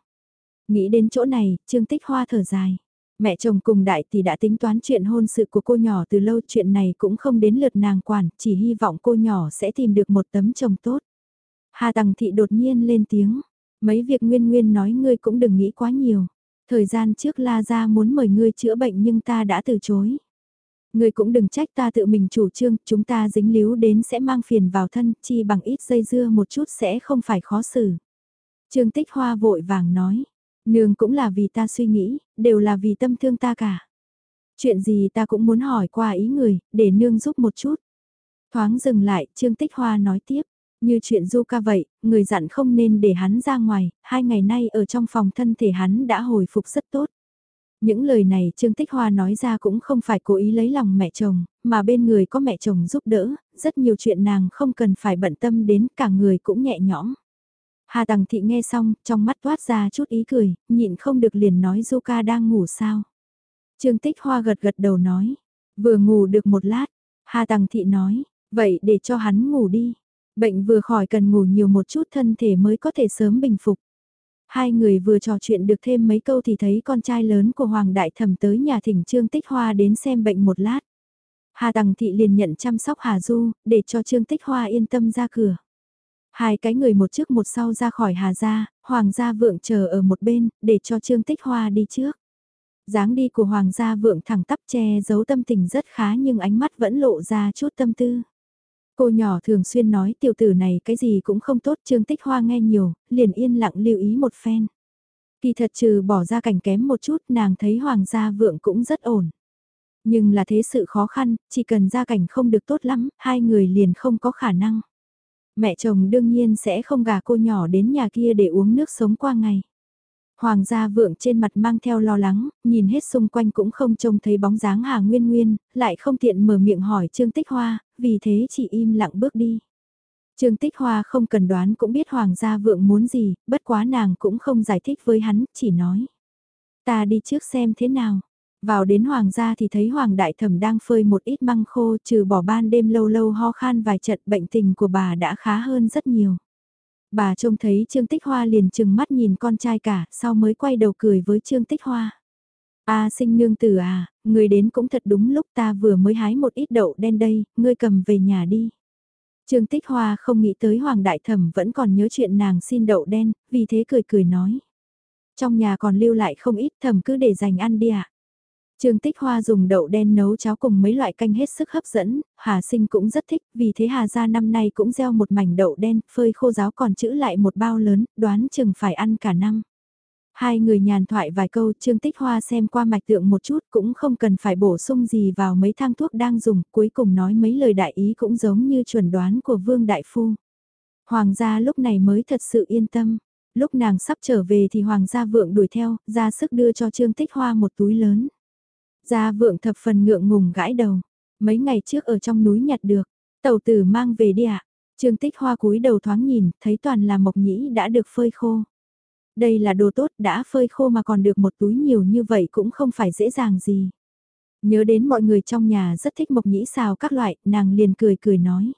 Nghĩ đến chỗ này, Trương Tích Hoa thở dài. Mẹ chồng cùng đại thì đã tính toán chuyện hôn sự của cô nhỏ từ lâu chuyện này cũng không đến lượt nàng quản, chỉ hy vọng cô nhỏ sẽ tìm được một tấm chồng tốt. Hà Tằng Thị đột nhiên lên tiếng, mấy việc Nguyên Nguyên nói ngươi cũng đừng nghĩ quá nhiều. Thời gian trước La Gia muốn mời ngươi chữa bệnh nhưng ta đã từ chối. Ngươi cũng đừng trách ta tự mình chủ trương, chúng ta dính líu đến sẽ mang phiền vào thân, chi bằng ít dây dưa một chút sẽ không phải khó xử. Trương Tích Hoa vội vàng nói, nương cũng là vì ta suy nghĩ, đều là vì tâm thương ta cả. Chuyện gì ta cũng muốn hỏi qua ý người, để nương giúp một chút. Thoáng dừng lại, Trương Tích Hoa nói tiếp. Như chuyện du ca vậy, người dặn không nên để hắn ra ngoài, hai ngày nay ở trong phòng thân thể hắn đã hồi phục rất tốt. Những lời này Trương Tích Hoa nói ra cũng không phải cố ý lấy lòng mẹ chồng, mà bên người có mẹ chồng giúp đỡ, rất nhiều chuyện nàng không cần phải bận tâm đến cả người cũng nhẹ nhõm. Hà Tằng Thị nghe xong, trong mắt toát ra chút ý cười, nhịn không được liền nói Du ca đang ngủ sao. Trương Tích Hoa gật gật đầu nói, vừa ngủ được một lát, Hà Tằng Thị nói, vậy để cho hắn ngủ đi. Bệnh vừa khỏi cần ngủ nhiều một chút thân thể mới có thể sớm bình phục. Hai người vừa trò chuyện được thêm mấy câu thì thấy con trai lớn của Hoàng Đại Thẩm tới nhà thỉnh Trương Tích Hoa đến xem bệnh một lát. Hà Tằng Thị liền nhận chăm sóc Hà Du, để cho Trương Tích Hoa yên tâm ra cửa. Hai cái người một trước một sau ra khỏi Hà Gia, Hoàng gia vượng chờ ở một bên, để cho Trương Tích Hoa đi trước. dáng đi của Hoàng gia vượng thẳng tắp che giấu tâm tình rất khá nhưng ánh mắt vẫn lộ ra chút tâm tư. Cô nhỏ thường xuyên nói tiểu tử này cái gì cũng không tốt Trương Tích Hoa nghe nhiều, liền yên lặng lưu ý một phen. Kỳ thật trừ bỏ ra cảnh kém một chút nàng thấy Hoàng gia vượng cũng rất ổn. Nhưng là thế sự khó khăn, chỉ cần gia cảnh không được tốt lắm, hai người liền không có khả năng. Mẹ chồng đương nhiên sẽ không gả cô nhỏ đến nhà kia để uống nước sống qua ngày. Hoàng gia vượng trên mặt mang theo lo lắng, nhìn hết xung quanh cũng không trông thấy bóng dáng Hà Nguyên Nguyên, lại không tiện mở miệng hỏi Trương Tích Hoa, vì thế chỉ im lặng bước đi. Trương Tích Hoa không cần đoán cũng biết Hoàng gia vượng muốn gì, bất quá nàng cũng không giải thích với hắn, chỉ nói. Ta đi trước xem thế nào. Vào đến Hoàng gia thì thấy Hoàng đại thẩm đang phơi một ít măng khô trừ bỏ ban đêm lâu lâu ho khan vài trận bệnh tình của bà đã khá hơn rất nhiều. Bà trông thấy Trương Tích Hoa liền chừng mắt nhìn con trai cả, sau mới quay đầu cười với Trương Tích Hoa. A sinh nương tử à, người đến cũng thật đúng lúc ta vừa mới hái một ít đậu đen đây, ngươi cầm về nhà đi. Trương Tích Hoa không nghĩ tới Hoàng Đại Thẩm vẫn còn nhớ chuyện nàng xin đậu đen, vì thế cười cười nói. Trong nhà còn lưu lại không ít thẩm cứ để dành ăn đi ạ. À. Trương Tích Hoa dùng đậu đen nấu cháo cùng mấy loại canh hết sức hấp dẫn, Hà Sinh cũng rất thích, vì thế Hà gia năm nay cũng gieo một mảnh đậu đen, phơi khô giáo còn chữ lại một bao lớn, đoán chừng phải ăn cả năm. Hai người nhàn thoại vài câu Trương Tích Hoa xem qua mạch tượng một chút cũng không cần phải bổ sung gì vào mấy thang thuốc đang dùng, cuối cùng nói mấy lời đại ý cũng giống như chuẩn đoán của Vương Đại Phu. Hoàng gia lúc này mới thật sự yên tâm. Lúc nàng sắp trở về thì Hoàng gia vượng đuổi theo, ra sức đưa cho Trương Tích Hoa một túi lớn. Gia vượng thập phần ngượng ngùng gãi đầu. Mấy ngày trước ở trong núi nhặt được, tàu tử mang về đi ạ. Trương tích hoa cúi đầu thoáng nhìn, thấy toàn là mộc nhĩ đã được phơi khô. Đây là đồ tốt đã phơi khô mà còn được một túi nhiều như vậy cũng không phải dễ dàng gì. Nhớ đến mọi người trong nhà rất thích mộc nhĩ xào các loại, nàng liền cười cười nói.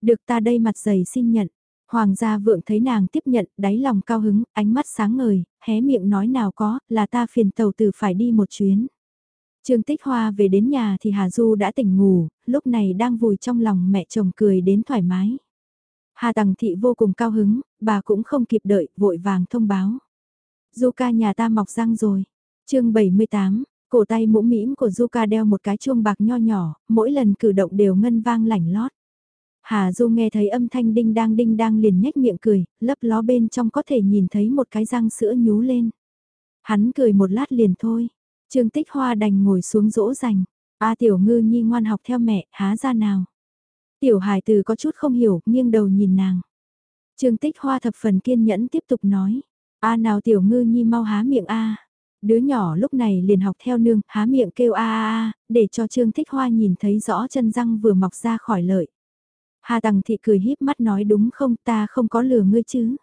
Được ta đây mặt dày xin nhận. Hoàng gia vượng thấy nàng tiếp nhận, đáy lòng cao hứng, ánh mắt sáng ngời, hé miệng nói nào có, là ta phiền tàu tử phải đi một chuyến. Trương Tích Hoa về đến nhà thì Hà Du đã tỉnh ngủ, lúc này đang vùi trong lòng mẹ chồng cười đến thoải mái. Hà Tằng Thị vô cùng cao hứng, bà cũng không kịp đợi, vội vàng thông báo. Du ca nhà ta mọc răng rồi. chương 78, cổ tay mũ mĩm của Du ca đeo một cái chuông bạc nho nhỏ, mỗi lần cử động đều ngân vang lảnh lót. Hà Du nghe thấy âm thanh đinh đang đinh đang liền nhếch miệng cười, lấp ló bên trong có thể nhìn thấy một cái răng sữa nhú lên. Hắn cười một lát liền thôi. Trương Tích Hoa đành ngồi xuống dỗ dành. A Tiểu Ngư Nhi ngoan học theo mẹ, há ra nào. Tiểu Hải Từ có chút không hiểu, nghiêng đầu nhìn nàng. Trương Tích Hoa thập phần kiên nhẫn tiếp tục nói. A nào Tiểu Ngư Nhi mau há miệng A. Đứa nhỏ lúc này liền học theo nương, há miệng kêu a a a, để cho Trương Tích Hoa nhìn thấy rõ chân răng vừa mọc ra khỏi lợi. Hà Tằng Thị cười híp mắt nói đúng không ta không có lừa ngươi chứ.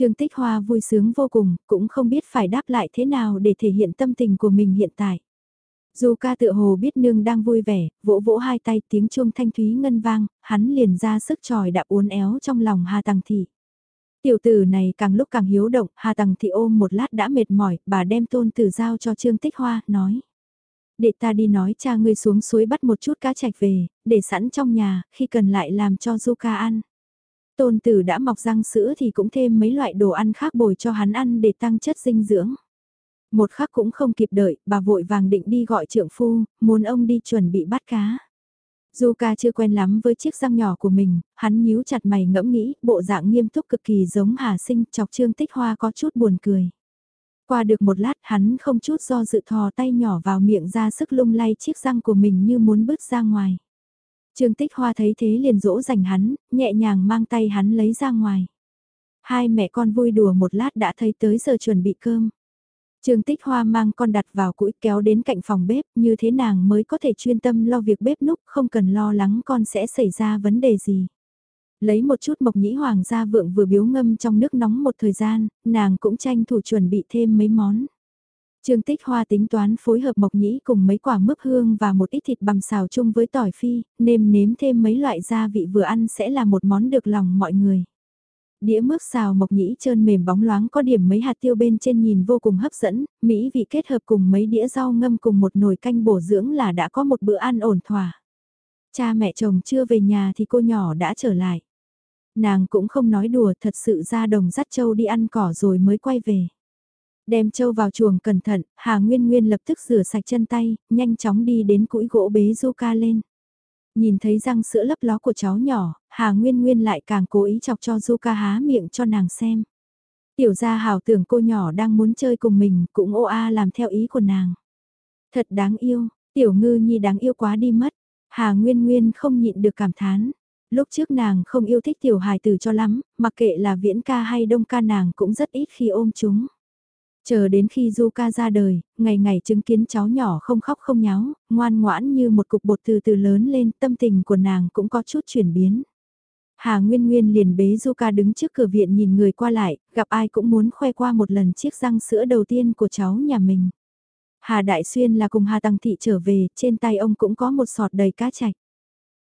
Trương Tích Hoa vui sướng vô cùng, cũng không biết phải đáp lại thế nào để thể hiện tâm tình của mình hiện tại. Dù ca tựa hồ biết nương đang vui vẻ, vỗ vỗ hai tay tiếng chuông thanh thúy ngân vang, hắn liền ra sức tròi đạp uốn éo trong lòng Hà Tằng Thị. Tiểu tử này càng lúc càng hiếu động, Hà Tằng Thị ôm một lát đã mệt mỏi, bà đem tôn tử giao cho Trương Tích Hoa, nói. Để ta đi nói cha ngươi xuống suối bắt một chút cá chạch về, để sẵn trong nhà, khi cần lại làm cho Du ca ăn tôn tử đã mọc răng sữa thì cũng thêm mấy loại đồ ăn khác bồi cho hắn ăn để tăng chất dinh dưỡng. Một khắc cũng không kịp đợi, bà vội vàng định đi gọi trượng phu, muốn ông đi chuẩn bị bắt cá. Zuka chưa quen lắm với chiếc răng nhỏ của mình, hắn nhíu chặt mày ngẫm nghĩ, bộ dạng nghiêm túc cực kỳ giống Hà Sinh, chọc Trương Tích Hoa có chút buồn cười. Qua được một lát hắn không chút do dự thò tay nhỏ vào miệng ra sức lung lay chiếc răng của mình như muốn bứt ra ngoài. Trương Tích Hoa thấy thế liền dỗ dành hắn, nhẹ nhàng mang tay hắn lấy ra ngoài. Hai mẹ con vui đùa một lát đã thấy tới giờ chuẩn bị cơm. Trương Tích Hoa mang con đặt vào củi kéo đến cạnh phòng bếp, như thế nàng mới có thể chuyên tâm lo việc bếp núc, không cần lo lắng con sẽ xảy ra vấn đề gì. Lấy một chút mộc nhĩ hoàng gia vượng vừa biếu ngâm trong nước nóng một thời gian, nàng cũng tranh thủ chuẩn bị thêm mấy món. Trương Tích Hoa tính toán phối hợp mộc nhĩ cùng mấy quả mướp hương và một ít thịt bằm xào chung với tỏi phi, nêm nếm thêm mấy loại gia vị vừa ăn sẽ là một món được lòng mọi người. Đĩa mướp xào mộc nhĩ trơn mềm bóng loáng có điểm mấy hạt tiêu bên trên nhìn vô cùng hấp dẫn, mỹ vị kết hợp cùng mấy đĩa rau ngâm cùng một nồi canh bổ dưỡng là đã có một bữa ăn ổn thỏa. Cha mẹ chồng chưa về nhà thì cô nhỏ đã trở lại. Nàng cũng không nói đùa thật sự ra đồng dắt châu đi ăn cỏ rồi mới quay về. Đem châu vào chuồng cẩn thận, Hà Nguyên Nguyên lập tức rửa sạch chân tay, nhanh chóng đi đến cũi gỗ bế Zuka lên. Nhìn thấy răng sữa lấp ló của cháu nhỏ, Hà Nguyên Nguyên lại càng cố ý chọc cho Zuka há miệng cho nàng xem. Tiểu gia hào tưởng cô nhỏ đang muốn chơi cùng mình, cũng ô a làm theo ý của nàng. Thật đáng yêu, tiểu ngư nhi đáng yêu quá đi mất. Hà Nguyên Nguyên không nhịn được cảm thán. Lúc trước nàng không yêu thích tiểu hài tử cho lắm, mặc kệ là viễn ca hay đông ca nàng cũng rất ít khi ôm chúng. Chờ đến khi Zuka ra đời, ngày ngày chứng kiến cháu nhỏ không khóc không nháo, ngoan ngoãn như một cục bột từ từ lớn lên, tâm tình của nàng cũng có chút chuyển biến. Hà Nguyên Nguyên liền bế Zuka đứng trước cửa viện nhìn người qua lại, gặp ai cũng muốn khoe qua một lần chiếc răng sữa đầu tiên của cháu nhà mình. Hà Đại Xuyên là cùng Hà Tăng Thị trở về, trên tay ông cũng có một sọt đầy cá chạch.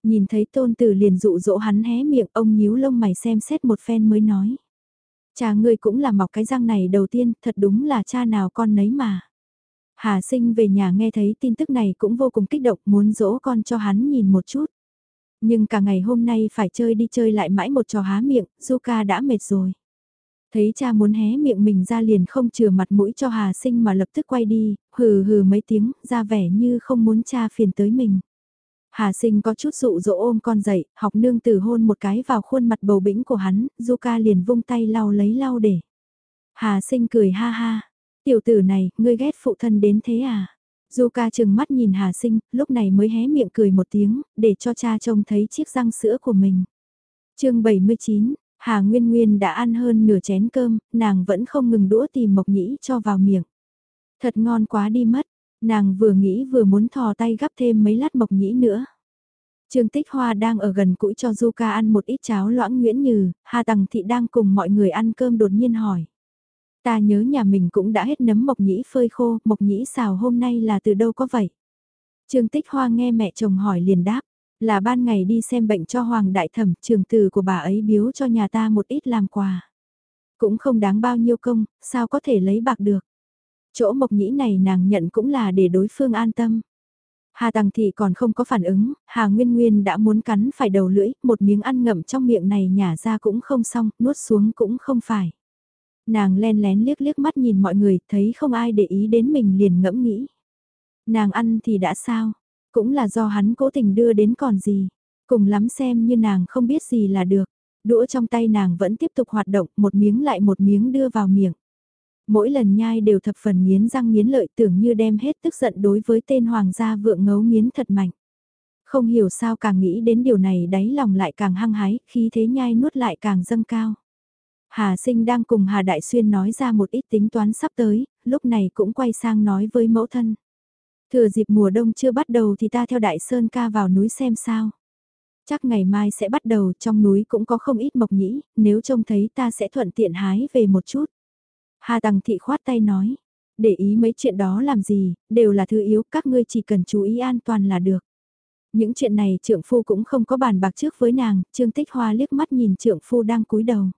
Nhìn thấy tôn tử liền dụ dỗ hắn hé miệng ông nhíu lông mày xem xét một phen mới nói. Cha ngươi cũng là mọc cái răng này đầu tiên, thật đúng là cha nào con nấy mà. Hà sinh về nhà nghe thấy tin tức này cũng vô cùng kích động muốn dỗ con cho hắn nhìn một chút. Nhưng cả ngày hôm nay phải chơi đi chơi lại mãi một trò há miệng, Zuka đã mệt rồi. Thấy cha muốn hé miệng mình ra liền không chừa mặt mũi cho Hà sinh mà lập tức quay đi, hừ hừ mấy tiếng, ra vẻ như không muốn cha phiền tới mình. Hà sinh có chút dụ dỗ ôm con dậy, học nương tử hôn một cái vào khuôn mặt bầu bĩnh của hắn, Zuka liền vung tay lau lấy lau để. Hà sinh cười ha ha, tiểu tử này, ngươi ghét phụ thân đến thế à? Zuka chừng mắt nhìn Hà sinh, lúc này mới hé miệng cười một tiếng, để cho cha trông thấy chiếc răng sữa của mình. chương 79, Hà Nguyên Nguyên đã ăn hơn nửa chén cơm, nàng vẫn không ngừng đũa tìm mộc nhĩ cho vào miệng. Thật ngon quá đi mất, Nàng vừa nghĩ vừa muốn thò tay gắp thêm mấy lát mộc nhĩ nữa. Trương Tích Hoa đang ở gần cũi cho Du Ca ăn một ít cháo loãng nguyễn nhừ, Hà Tằng Thị đang cùng mọi người ăn cơm đột nhiên hỏi. Ta nhớ nhà mình cũng đã hết nấm mộc nhĩ phơi khô, mộc nhĩ xào hôm nay là từ đâu có vậy? Trương Tích Hoa nghe mẹ chồng hỏi liền đáp, là ban ngày đi xem bệnh cho Hoàng Đại Thẩm, trường từ của bà ấy biếu cho nhà ta một ít làm quà. Cũng không đáng bao nhiêu công, sao có thể lấy bạc được. Chỗ mộc nhĩ này nàng nhận cũng là để đối phương an tâm. Hà Tằng Thị còn không có phản ứng, Hà Nguyên Nguyên đã muốn cắn phải đầu lưỡi, một miếng ăn ngậm trong miệng này nhả ra cũng không xong, nuốt xuống cũng không phải. Nàng len lén liếc liếc mắt nhìn mọi người, thấy không ai để ý đến mình liền ngẫm nghĩ. Nàng ăn thì đã sao, cũng là do hắn cố tình đưa đến còn gì, cùng lắm xem như nàng không biết gì là được. Đũa trong tay nàng vẫn tiếp tục hoạt động, một miếng lại một miếng đưa vào miệng. Mỗi lần nhai đều thập phần nghiến răng nghiến lợi tưởng như đem hết tức giận đối với tên hoàng gia vượng ngấu nghiến thật mạnh. Không hiểu sao càng nghĩ đến điều này đáy lòng lại càng hăng hái, khi thế nhai nuốt lại càng dâng cao. Hà sinh đang cùng Hà Đại Xuyên nói ra một ít tính toán sắp tới, lúc này cũng quay sang nói với mẫu thân. Thừa dịp mùa đông chưa bắt đầu thì ta theo Đại Sơn ca vào núi xem sao. Chắc ngày mai sẽ bắt đầu trong núi cũng có không ít mộc nhĩ, nếu trông thấy ta sẽ thuận tiện hái về một chút. Hà Tằng Thị khoát tay nói, để ý mấy chuyện đó làm gì, đều là thứ yếu, các ngươi chỉ cần chú ý an toàn là được. Những chuyện này trượng phu cũng không có bàn bạc trước với nàng, Trương Tích Hoa liếc mắt nhìn trượng phu đang cúi đầu.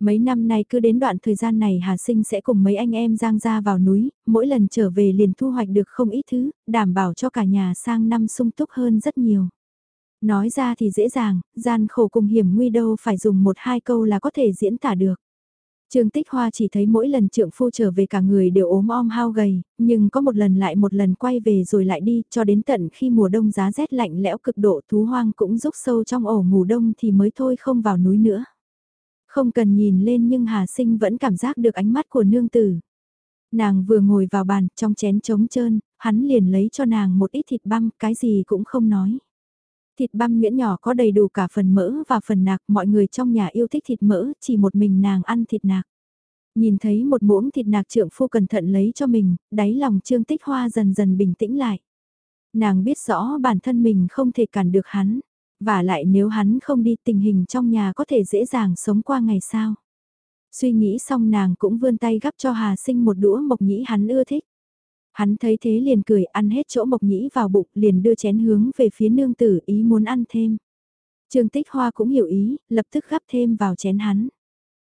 Mấy năm nay cứ đến đoạn thời gian này Hà Sinh sẽ cùng mấy anh em giang ra vào núi, mỗi lần trở về liền thu hoạch được không ít thứ, đảm bảo cho cả nhà sang năm sung túc hơn rất nhiều. Nói ra thì dễ dàng, gian khổ cùng hiểm nguy đâu phải dùng một hai câu là có thể diễn tả được. Trương Tích Hoa chỉ thấy mỗi lần trượng phu trở về cả người đều ốm om hao gầy, nhưng có một lần lại một lần quay về rồi lại đi, cho đến tận khi mùa đông giá rét lạnh lẽo cực độ thú hoang cũng rúc sâu trong ổ ngủ đông thì mới thôi không vào núi nữa. Không cần nhìn lên nhưng Hà Sinh vẫn cảm giác được ánh mắt của nương tử. Nàng vừa ngồi vào bàn, trong chén trống trơn, hắn liền lấy cho nàng một ít thịt băm, cái gì cũng không nói. Thịt băm nguyễn nhỏ có đầy đủ cả phần mỡ và phần nạc, mọi người trong nhà yêu thích thịt mỡ, chỉ một mình nàng ăn thịt nạc. Nhìn thấy một muỗng thịt nạc trượng phu cẩn thận lấy cho mình, đáy lòng trương tích hoa dần dần bình tĩnh lại. Nàng biết rõ bản thân mình không thể cản được hắn, và lại nếu hắn không đi tình hình trong nhà có thể dễ dàng sống qua ngày sao. Suy nghĩ xong nàng cũng vươn tay gắp cho Hà Sinh một đũa mộc nhĩ hắn ưa thích. Hắn thấy thế liền cười ăn hết chỗ mộc nhĩ vào bụng liền đưa chén hướng về phía nương tử ý muốn ăn thêm. Trương Tích Hoa cũng hiểu ý, lập tức gắp thêm vào chén hắn.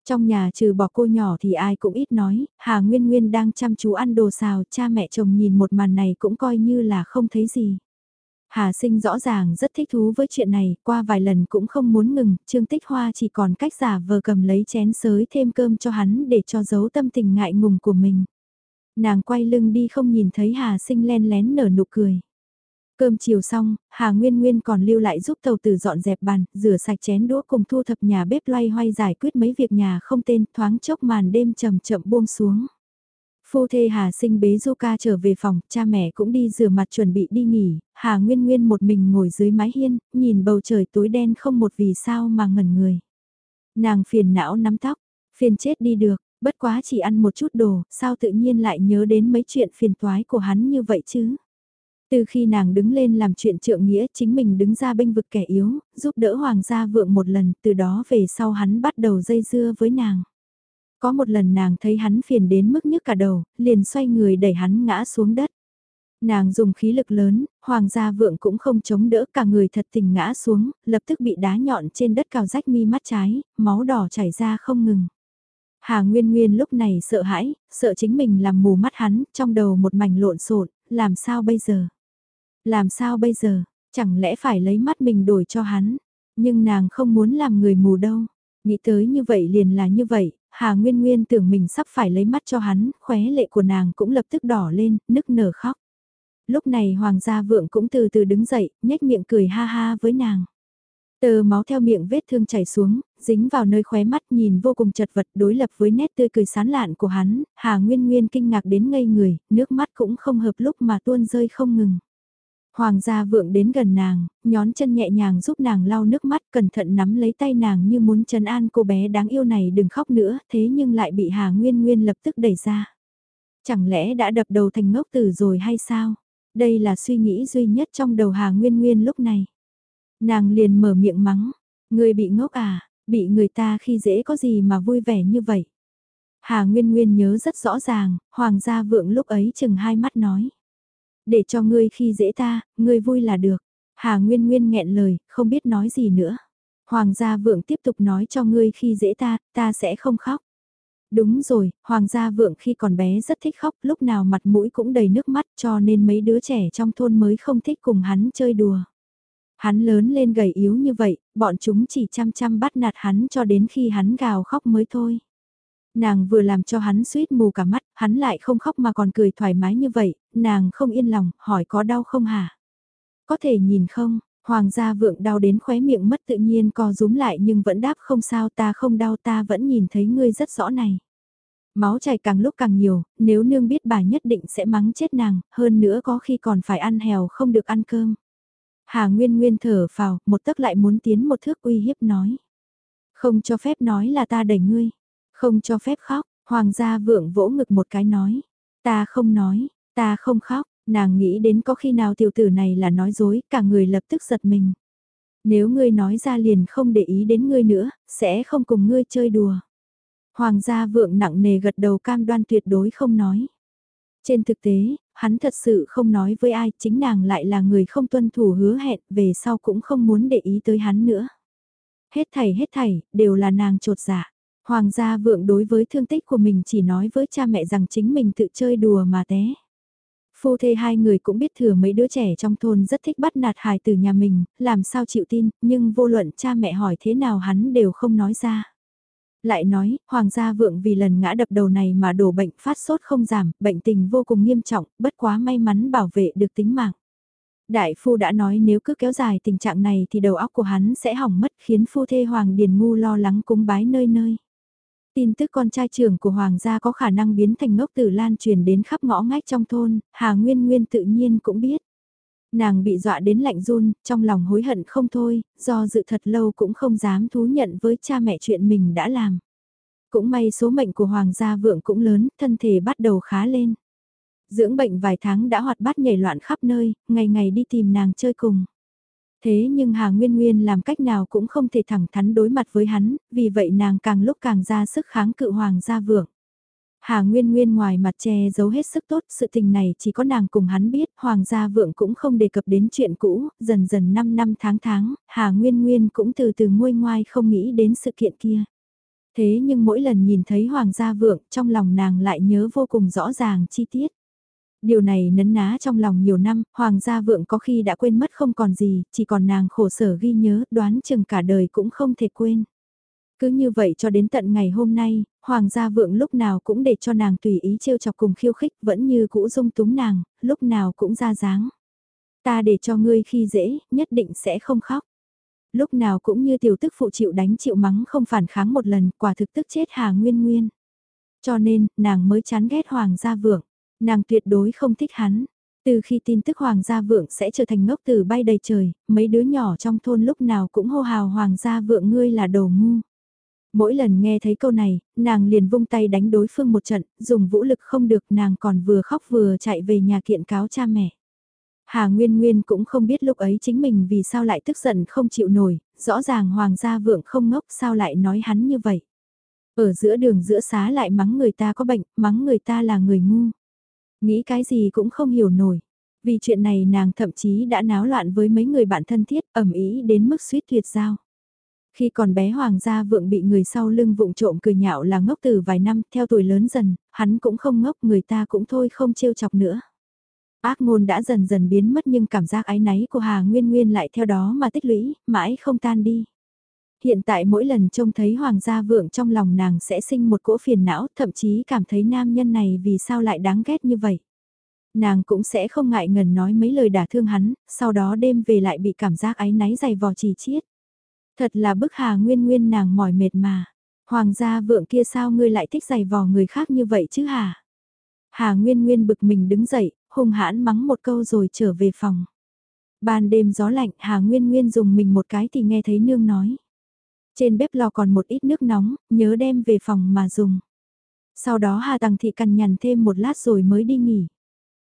Trong nhà trừ bỏ cô nhỏ thì ai cũng ít nói, Hà Nguyên Nguyên đang chăm chú ăn đồ xào, cha mẹ chồng nhìn một màn này cũng coi như là không thấy gì. Hà sinh rõ ràng rất thích thú với chuyện này, qua vài lần cũng không muốn ngừng, Trương Tích Hoa chỉ còn cách giả vờ cầm lấy chén sới thêm cơm cho hắn để cho giấu tâm tình ngại ngùng của mình. Nàng quay lưng đi không nhìn thấy Hà sinh len lén nở nụ cười. Cơm chiều xong, Hà Nguyên Nguyên còn lưu lại giúp tàu tử dọn dẹp bàn, rửa sạch chén đũa cùng thu thập nhà bếp loay hoay giải quyết mấy việc nhà không tên thoáng chốc màn đêm chậm chậm buông xuống. Phu thê Hà sinh bế Du ca trở về phòng, cha mẹ cũng đi rửa mặt chuẩn bị đi nghỉ, Hà Nguyên Nguyên một mình ngồi dưới mái hiên, nhìn bầu trời tối đen không một vì sao mà ngẩn người. Nàng phiền não nắm tóc, phiền chết đi được, bất quá chỉ ăn một chút đồ, sao tự nhiên lại nhớ đến mấy chuyện phiền toái của hắn như vậy chứ? Từ khi nàng đứng lên làm chuyện trượng nghĩa chính mình đứng ra bênh vực kẻ yếu, giúp đỡ hoàng gia vượng một lần, từ đó về sau hắn bắt đầu dây dưa với nàng. Có một lần nàng thấy hắn phiền đến mức nhức cả đầu, liền xoay người đẩy hắn ngã xuống đất. Nàng dùng khí lực lớn, hoàng gia vượng cũng không chống đỡ cả người thật tình ngã xuống, lập tức bị đá nhọn trên đất cào rách mi mắt trái, máu đỏ chảy ra không ngừng. Hà Nguyên Nguyên lúc này sợ hãi, sợ chính mình làm mù mắt hắn, trong đầu một mảnh lộn xộn, làm sao bây giờ? Làm sao bây giờ? Chẳng lẽ phải lấy mắt mình đổi cho hắn? Nhưng nàng không muốn làm người mù đâu. Nghĩ tới như vậy liền là như vậy, Hà Nguyên Nguyên tưởng mình sắp phải lấy mắt cho hắn, khóe lệ của nàng cũng lập tức đỏ lên, nức nở khóc. Lúc này Hoàng gia vượng cũng từ từ đứng dậy, nhếch miệng cười ha ha với nàng. Tờ máu theo miệng vết thương chảy xuống, dính vào nơi khóe mắt nhìn vô cùng chật vật đối lập với nét tươi cười sán lạn của hắn, Hà Nguyên Nguyên kinh ngạc đến ngây người, nước mắt cũng không hợp lúc mà tuôn rơi không ngừng. Hoàng gia vượng đến gần nàng, nhón chân nhẹ nhàng giúp nàng lau nước mắt cẩn thận nắm lấy tay nàng như muốn trấn an cô bé đáng yêu này đừng khóc nữa thế nhưng lại bị Hà Nguyên Nguyên lập tức đẩy ra. Chẳng lẽ đã đập đầu thành ngốc tử rồi hay sao? Đây là suy nghĩ duy nhất trong đầu Hà Nguyên Nguyên lúc này. Nàng liền mở miệng mắng, người bị ngốc à, bị người ta khi dễ có gì mà vui vẻ như vậy. Hà Nguyên Nguyên nhớ rất rõ ràng, Hoàng gia vượng lúc ấy chừng hai mắt nói. Để cho ngươi khi dễ ta, ngươi vui là được. Hà Nguyên Nguyên nghẹn lời, không biết nói gì nữa. Hoàng gia vượng tiếp tục nói cho ngươi khi dễ ta, ta sẽ không khóc. Đúng rồi, Hoàng gia vượng khi còn bé rất thích khóc, lúc nào mặt mũi cũng đầy nước mắt cho nên mấy đứa trẻ trong thôn mới không thích cùng hắn chơi đùa. Hắn lớn lên gầy yếu như vậy, bọn chúng chỉ chăm chăm bắt nạt hắn cho đến khi hắn gào khóc mới thôi. Nàng vừa làm cho hắn suýt mù cả mắt, hắn lại không khóc mà còn cười thoải mái như vậy, nàng không yên lòng, hỏi có đau không hả? Có thể nhìn không? Hoàng gia vượng đau đến khóe miệng mất tự nhiên co rúm lại nhưng vẫn đáp không sao ta không đau ta vẫn nhìn thấy ngươi rất rõ này. Máu chảy càng lúc càng nhiều, nếu nương biết bà nhất định sẽ mắng chết nàng, hơn nữa có khi còn phải ăn hèo không được ăn cơm. Hà Nguyên Nguyên thở phào, một tấc lại muốn tiến một thước uy hiếp nói. Không cho phép nói là ta đẩy ngươi, không cho phép khóc, hoàng gia vượng vỗ ngực một cái nói. Ta không nói, ta không khóc, nàng nghĩ đến có khi nào tiểu tử này là nói dối, cả người lập tức giật mình. Nếu ngươi nói ra liền không để ý đến ngươi nữa, sẽ không cùng ngươi chơi đùa. Hoàng gia vượng nặng nề gật đầu cam đoan tuyệt đối không nói. Trên thực tế, hắn thật sự không nói với ai, chính nàng lại là người không tuân thủ hứa hẹn, về sau cũng không muốn để ý tới hắn nữa. Hết thảy hết thảy, đều là nàng trột dạ. Hoàng gia vượng đối với thương tích của mình chỉ nói với cha mẹ rằng chính mình tự chơi đùa mà té. Phu thê hai người cũng biết thừa mấy đứa trẻ trong thôn rất thích bắt nạt hài từ nhà mình, làm sao chịu tin, nhưng vô luận cha mẹ hỏi thế nào hắn đều không nói ra. Lại nói, Hoàng gia vượng vì lần ngã đập đầu này mà đổ bệnh phát sốt không giảm, bệnh tình vô cùng nghiêm trọng, bất quá may mắn bảo vệ được tính mạng. Đại phu đã nói nếu cứ kéo dài tình trạng này thì đầu óc của hắn sẽ hỏng mất khiến phu thê Hoàng Điền Ngu lo lắng cúng bái nơi nơi. Tin tức con trai trưởng của Hoàng gia có khả năng biến thành ngốc tử lan truyền đến khắp ngõ ngách trong thôn, Hà Nguyên Nguyên tự nhiên cũng biết. Nàng bị dọa đến lạnh run, trong lòng hối hận không thôi, do dự thật lâu cũng không dám thú nhận với cha mẹ chuyện mình đã làm. Cũng may số mệnh của Hoàng gia vượng cũng lớn, thân thể bắt đầu khá lên. Dưỡng bệnh vài tháng đã hoạt bát nhảy loạn khắp nơi, ngày ngày đi tìm nàng chơi cùng. Thế nhưng Hà Nguyên Nguyên làm cách nào cũng không thể thẳng thắn đối mặt với hắn, vì vậy nàng càng lúc càng ra sức kháng cự Hoàng gia vượng. Hà Nguyên Nguyên ngoài mặt che giấu hết sức tốt, sự tình này chỉ có nàng cùng hắn biết, Hoàng gia vượng cũng không đề cập đến chuyện cũ, dần dần 5 năm tháng tháng, Hà Nguyên Nguyên cũng từ từ nguôi ngoai không nghĩ đến sự kiện kia. Thế nhưng mỗi lần nhìn thấy Hoàng gia vượng, trong lòng nàng lại nhớ vô cùng rõ ràng chi tiết. Điều này nấn ná trong lòng nhiều năm, Hoàng gia vượng có khi đã quên mất không còn gì, chỉ còn nàng khổ sở ghi nhớ, đoán chừng cả đời cũng không thể quên. Cứ như vậy cho đến tận ngày hôm nay, Hoàng gia vượng lúc nào cũng để cho nàng tùy ý trêu chọc cùng khiêu khích vẫn như cũ dung túng nàng, lúc nào cũng ra dáng. Ta để cho ngươi khi dễ, nhất định sẽ không khóc. Lúc nào cũng như tiểu tức phụ chịu đánh chịu mắng không phản kháng một lần, quả thực tức chết Hà Nguyên Nguyên. Cho nên, nàng mới chán ghét Hoàng gia vượng. Nàng tuyệt đối không thích hắn. Từ khi tin tức Hoàng gia vượng sẽ trở thành ngốc tử bay đầy trời, mấy đứa nhỏ trong thôn lúc nào cũng hô hào Hoàng gia vượng ngươi là đồ ngu. Mỗi lần nghe thấy câu này, nàng liền vung tay đánh đối phương một trận, dùng vũ lực không được nàng còn vừa khóc vừa chạy về nhà kiện cáo cha mẹ. Hà Nguyên Nguyên cũng không biết lúc ấy chính mình vì sao lại tức giận không chịu nổi, rõ ràng Hoàng gia vượng không ngốc sao lại nói hắn như vậy. Ở giữa đường giữa xá lại mắng người ta có bệnh, mắng người ta là người ngu. Nghĩ cái gì cũng không hiểu nổi. Vì chuyện này nàng thậm chí đã náo loạn với mấy người bạn thân thiết ẩm ý đến mức suýt tuyệt giao. Khi còn bé Hoàng gia vượng bị người sau lưng vụng trộm cười nhạo là ngốc từ vài năm, theo tuổi lớn dần, hắn cũng không ngốc, người ta cũng thôi không trêu chọc nữa. Ác ngôn đã dần dần biến mất nhưng cảm giác ái náy của Hà Nguyên Nguyên lại theo đó mà tích lũy, mãi không tan đi. Hiện tại mỗi lần trông thấy Hoàng gia vượng trong lòng nàng sẽ sinh một cỗ phiền não, thậm chí cảm thấy nam nhân này vì sao lại đáng ghét như vậy. Nàng cũng sẽ không ngại ngần nói mấy lời đả thương hắn, sau đó đêm về lại bị cảm giác ái náy dày vò trì chiết. Thật là bức hà nguyên nguyên nàng mỏi mệt mà. Hoàng gia vượng kia sao ngươi lại thích giày vò người khác như vậy chứ hả? Hà Nguyên Nguyên bực mình đứng dậy, hung hãn mắng một câu rồi trở về phòng. Ban đêm gió lạnh Hà Nguyên Nguyên dùng mình một cái thì nghe thấy nương nói. Trên bếp lò còn một ít nước nóng, nhớ đem về phòng mà dùng. Sau đó Hà Tằng Thị cằn nhằn thêm một lát rồi mới đi nghỉ.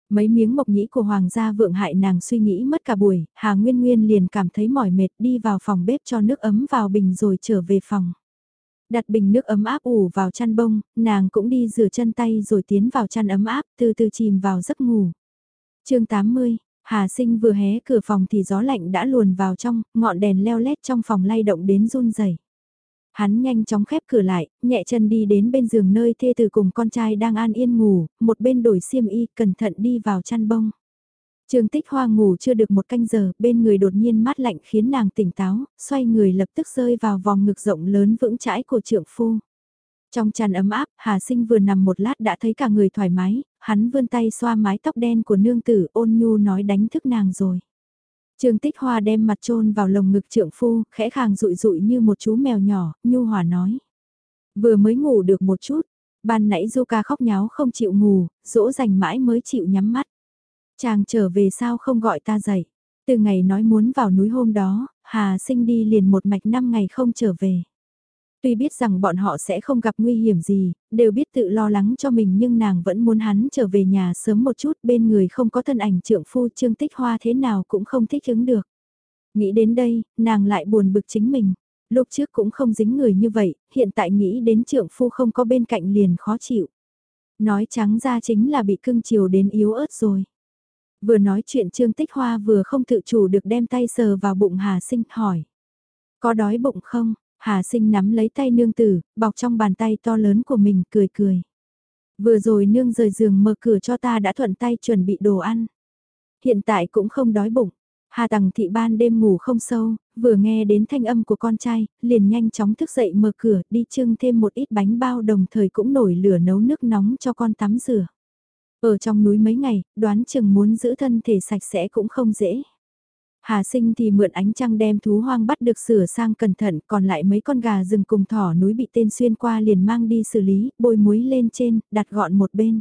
Mấy miếng mộc nhĩ của Hoàng gia vượng hại nàng suy nghĩ mất cả buổi, Hà Nguyên Nguyên liền cảm thấy mỏi mệt đi vào phòng bếp cho nước ấm vào bình rồi trở về phòng. Đặt bình nước ấm áp ủ vào chăn bông, nàng cũng đi rửa chân tay rồi tiến vào chăn ấm áp từ từ chìm vào giấc ngủ. chương 80, Hà sinh vừa hé cửa phòng thì gió lạnh đã luồn vào trong, ngọn đèn leo lét trong phòng lay động đến run rẩy. Hắn nhanh chóng khép cửa lại, nhẹ chân đi đến bên giường nơi thê từ cùng con trai đang an yên ngủ, một bên đổi xiêm y, cẩn thận đi vào chăn bông. Trương Tích Hoa ngủ chưa được một canh giờ, bên người đột nhiên mát lạnh khiến nàng tỉnh táo, xoay người lập tức rơi vào vòng ngực rộng lớn vững chãi của trượng phu. Trong chăn ấm áp, Hà Sinh vừa nằm một lát đã thấy cả người thoải mái, hắn vươn tay xoa mái tóc đen của nương tử ôn nhu nói đánh thức nàng rồi. Trương Tích Hoa đem mặt trôn vào lồng ngực trượng phu, khẽ khàng rụi rụi như một chú mèo nhỏ, nhu hòa nói. Vừa mới ngủ được một chút, ban nãy Du ca khóc nháo không chịu ngủ, dỗ dành mãi mới chịu nhắm mắt. Chàng trở về sao không gọi ta dậy. Từ ngày nói muốn vào núi hôm đó, Hà sinh đi liền một mạch năm ngày không trở về. Tuy biết rằng bọn họ sẽ không gặp nguy hiểm gì, đều biết tự lo lắng cho mình nhưng nàng vẫn muốn hắn trở về nhà sớm một chút bên người không có thân ảnh trượng phu trương tích hoa thế nào cũng không thích ứng được. Nghĩ đến đây, nàng lại buồn bực chính mình. Lúc trước cũng không dính người như vậy, hiện tại nghĩ đến trượng phu không có bên cạnh liền khó chịu. Nói trắng ra chính là bị cưng chiều đến yếu ớt rồi. Vừa nói chuyện Trương Tích Hoa vừa không tự chủ được đem tay sờ vào bụng Hà Sinh hỏi. Có đói bụng không? Hà Sinh nắm lấy tay nương tử, bọc trong bàn tay to lớn của mình cười cười. Vừa rồi nương rời giường mở cửa cho ta đã thuận tay chuẩn bị đồ ăn. Hiện tại cũng không đói bụng. Hà Tằng thị ban đêm ngủ không sâu, vừa nghe đến thanh âm của con trai, liền nhanh chóng thức dậy mở cửa, đi trưng thêm một ít bánh bao đồng thời cũng nổi lửa nấu nước nóng cho con tắm rửa. Ở trong núi mấy ngày, đoán chừng muốn giữ thân thể sạch sẽ cũng không dễ. Hà sinh thì mượn ánh trăng đem thú hoang bắt được sửa sang cẩn thận, còn lại mấy con gà rừng cùng thỏ núi bị tên xuyên qua liền mang đi xử lý, bôi muối lên trên, đặt gọn một bên.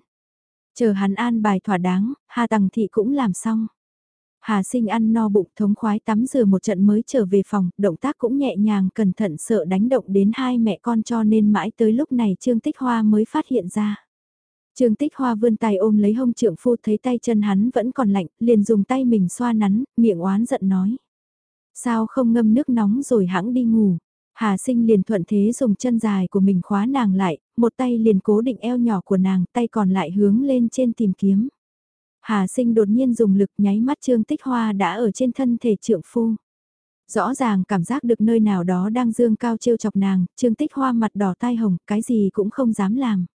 Chờ hắn an bài thỏa đáng, Hà Tằng Thị cũng làm xong. Hà sinh ăn no bụng thống khoái tắm rửa một trận mới trở về phòng, động tác cũng nhẹ nhàng cẩn thận sợ đánh động đến hai mẹ con cho nên mãi tới lúc này Trương Tích Hoa mới phát hiện ra. Trương Tích Hoa vươn tay ôm lấy hông trượng phu thấy tay chân hắn vẫn còn lạnh, liền dùng tay mình xoa nắn, miệng oán giận nói. Sao không ngâm nước nóng rồi hãng đi ngủ. Hà sinh liền thuận thế dùng chân dài của mình khóa nàng lại, một tay liền cố định eo nhỏ của nàng, tay còn lại hướng lên trên tìm kiếm. Hà sinh đột nhiên dùng lực nháy mắt Trương Tích Hoa đã ở trên thân thể trượng phu. Rõ ràng cảm giác được nơi nào đó đang dương cao trêu chọc nàng, Trương Tích Hoa mặt đỏ tai hồng, cái gì cũng không dám làm.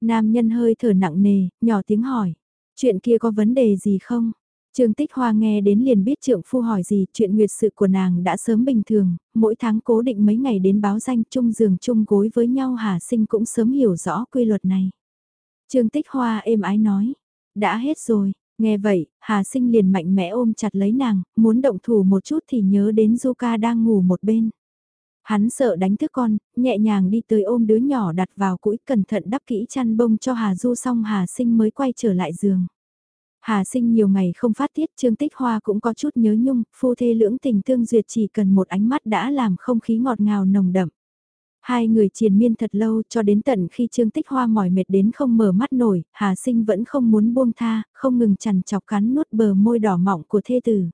Nam nhân hơi thở nặng nề, nhỏ tiếng hỏi. Chuyện kia có vấn đề gì không? Trương Tích Hoa nghe đến liền biết trượng phu hỏi gì, chuyện nguyệt sự của nàng đã sớm bình thường, mỗi tháng cố định mấy ngày đến báo danh chung giường chung gối với nhau Hà Sinh cũng sớm hiểu rõ quy luật này. Trương Tích Hoa êm ái nói, đã hết rồi, nghe vậy, Hà Sinh liền mạnh mẽ ôm chặt lấy nàng, muốn động thủ một chút thì nhớ đến Zuka Ca đang ngủ một bên. Hắn sợ đánh thức con, nhẹ nhàng đi tới ôm đứa nhỏ đặt vào cũi cẩn thận đắp kỹ chăn bông cho Hà Du xong Hà Sinh mới quay trở lại giường. Hà Sinh nhiều ngày không phát tiết Trương Tích Hoa cũng có chút nhớ nhung, phu thê lưỡng tình tương duyệt chỉ cần một ánh mắt đã làm không khí ngọt ngào nồng đậm. Hai người triền miên thật lâu cho đến tận khi Trương Tích Hoa mỏi mệt đến không mở mắt nổi, Hà Sinh vẫn không muốn buông tha, không ngừng chằn chọc cắn nuốt bờ môi đỏ mọng của thê tử.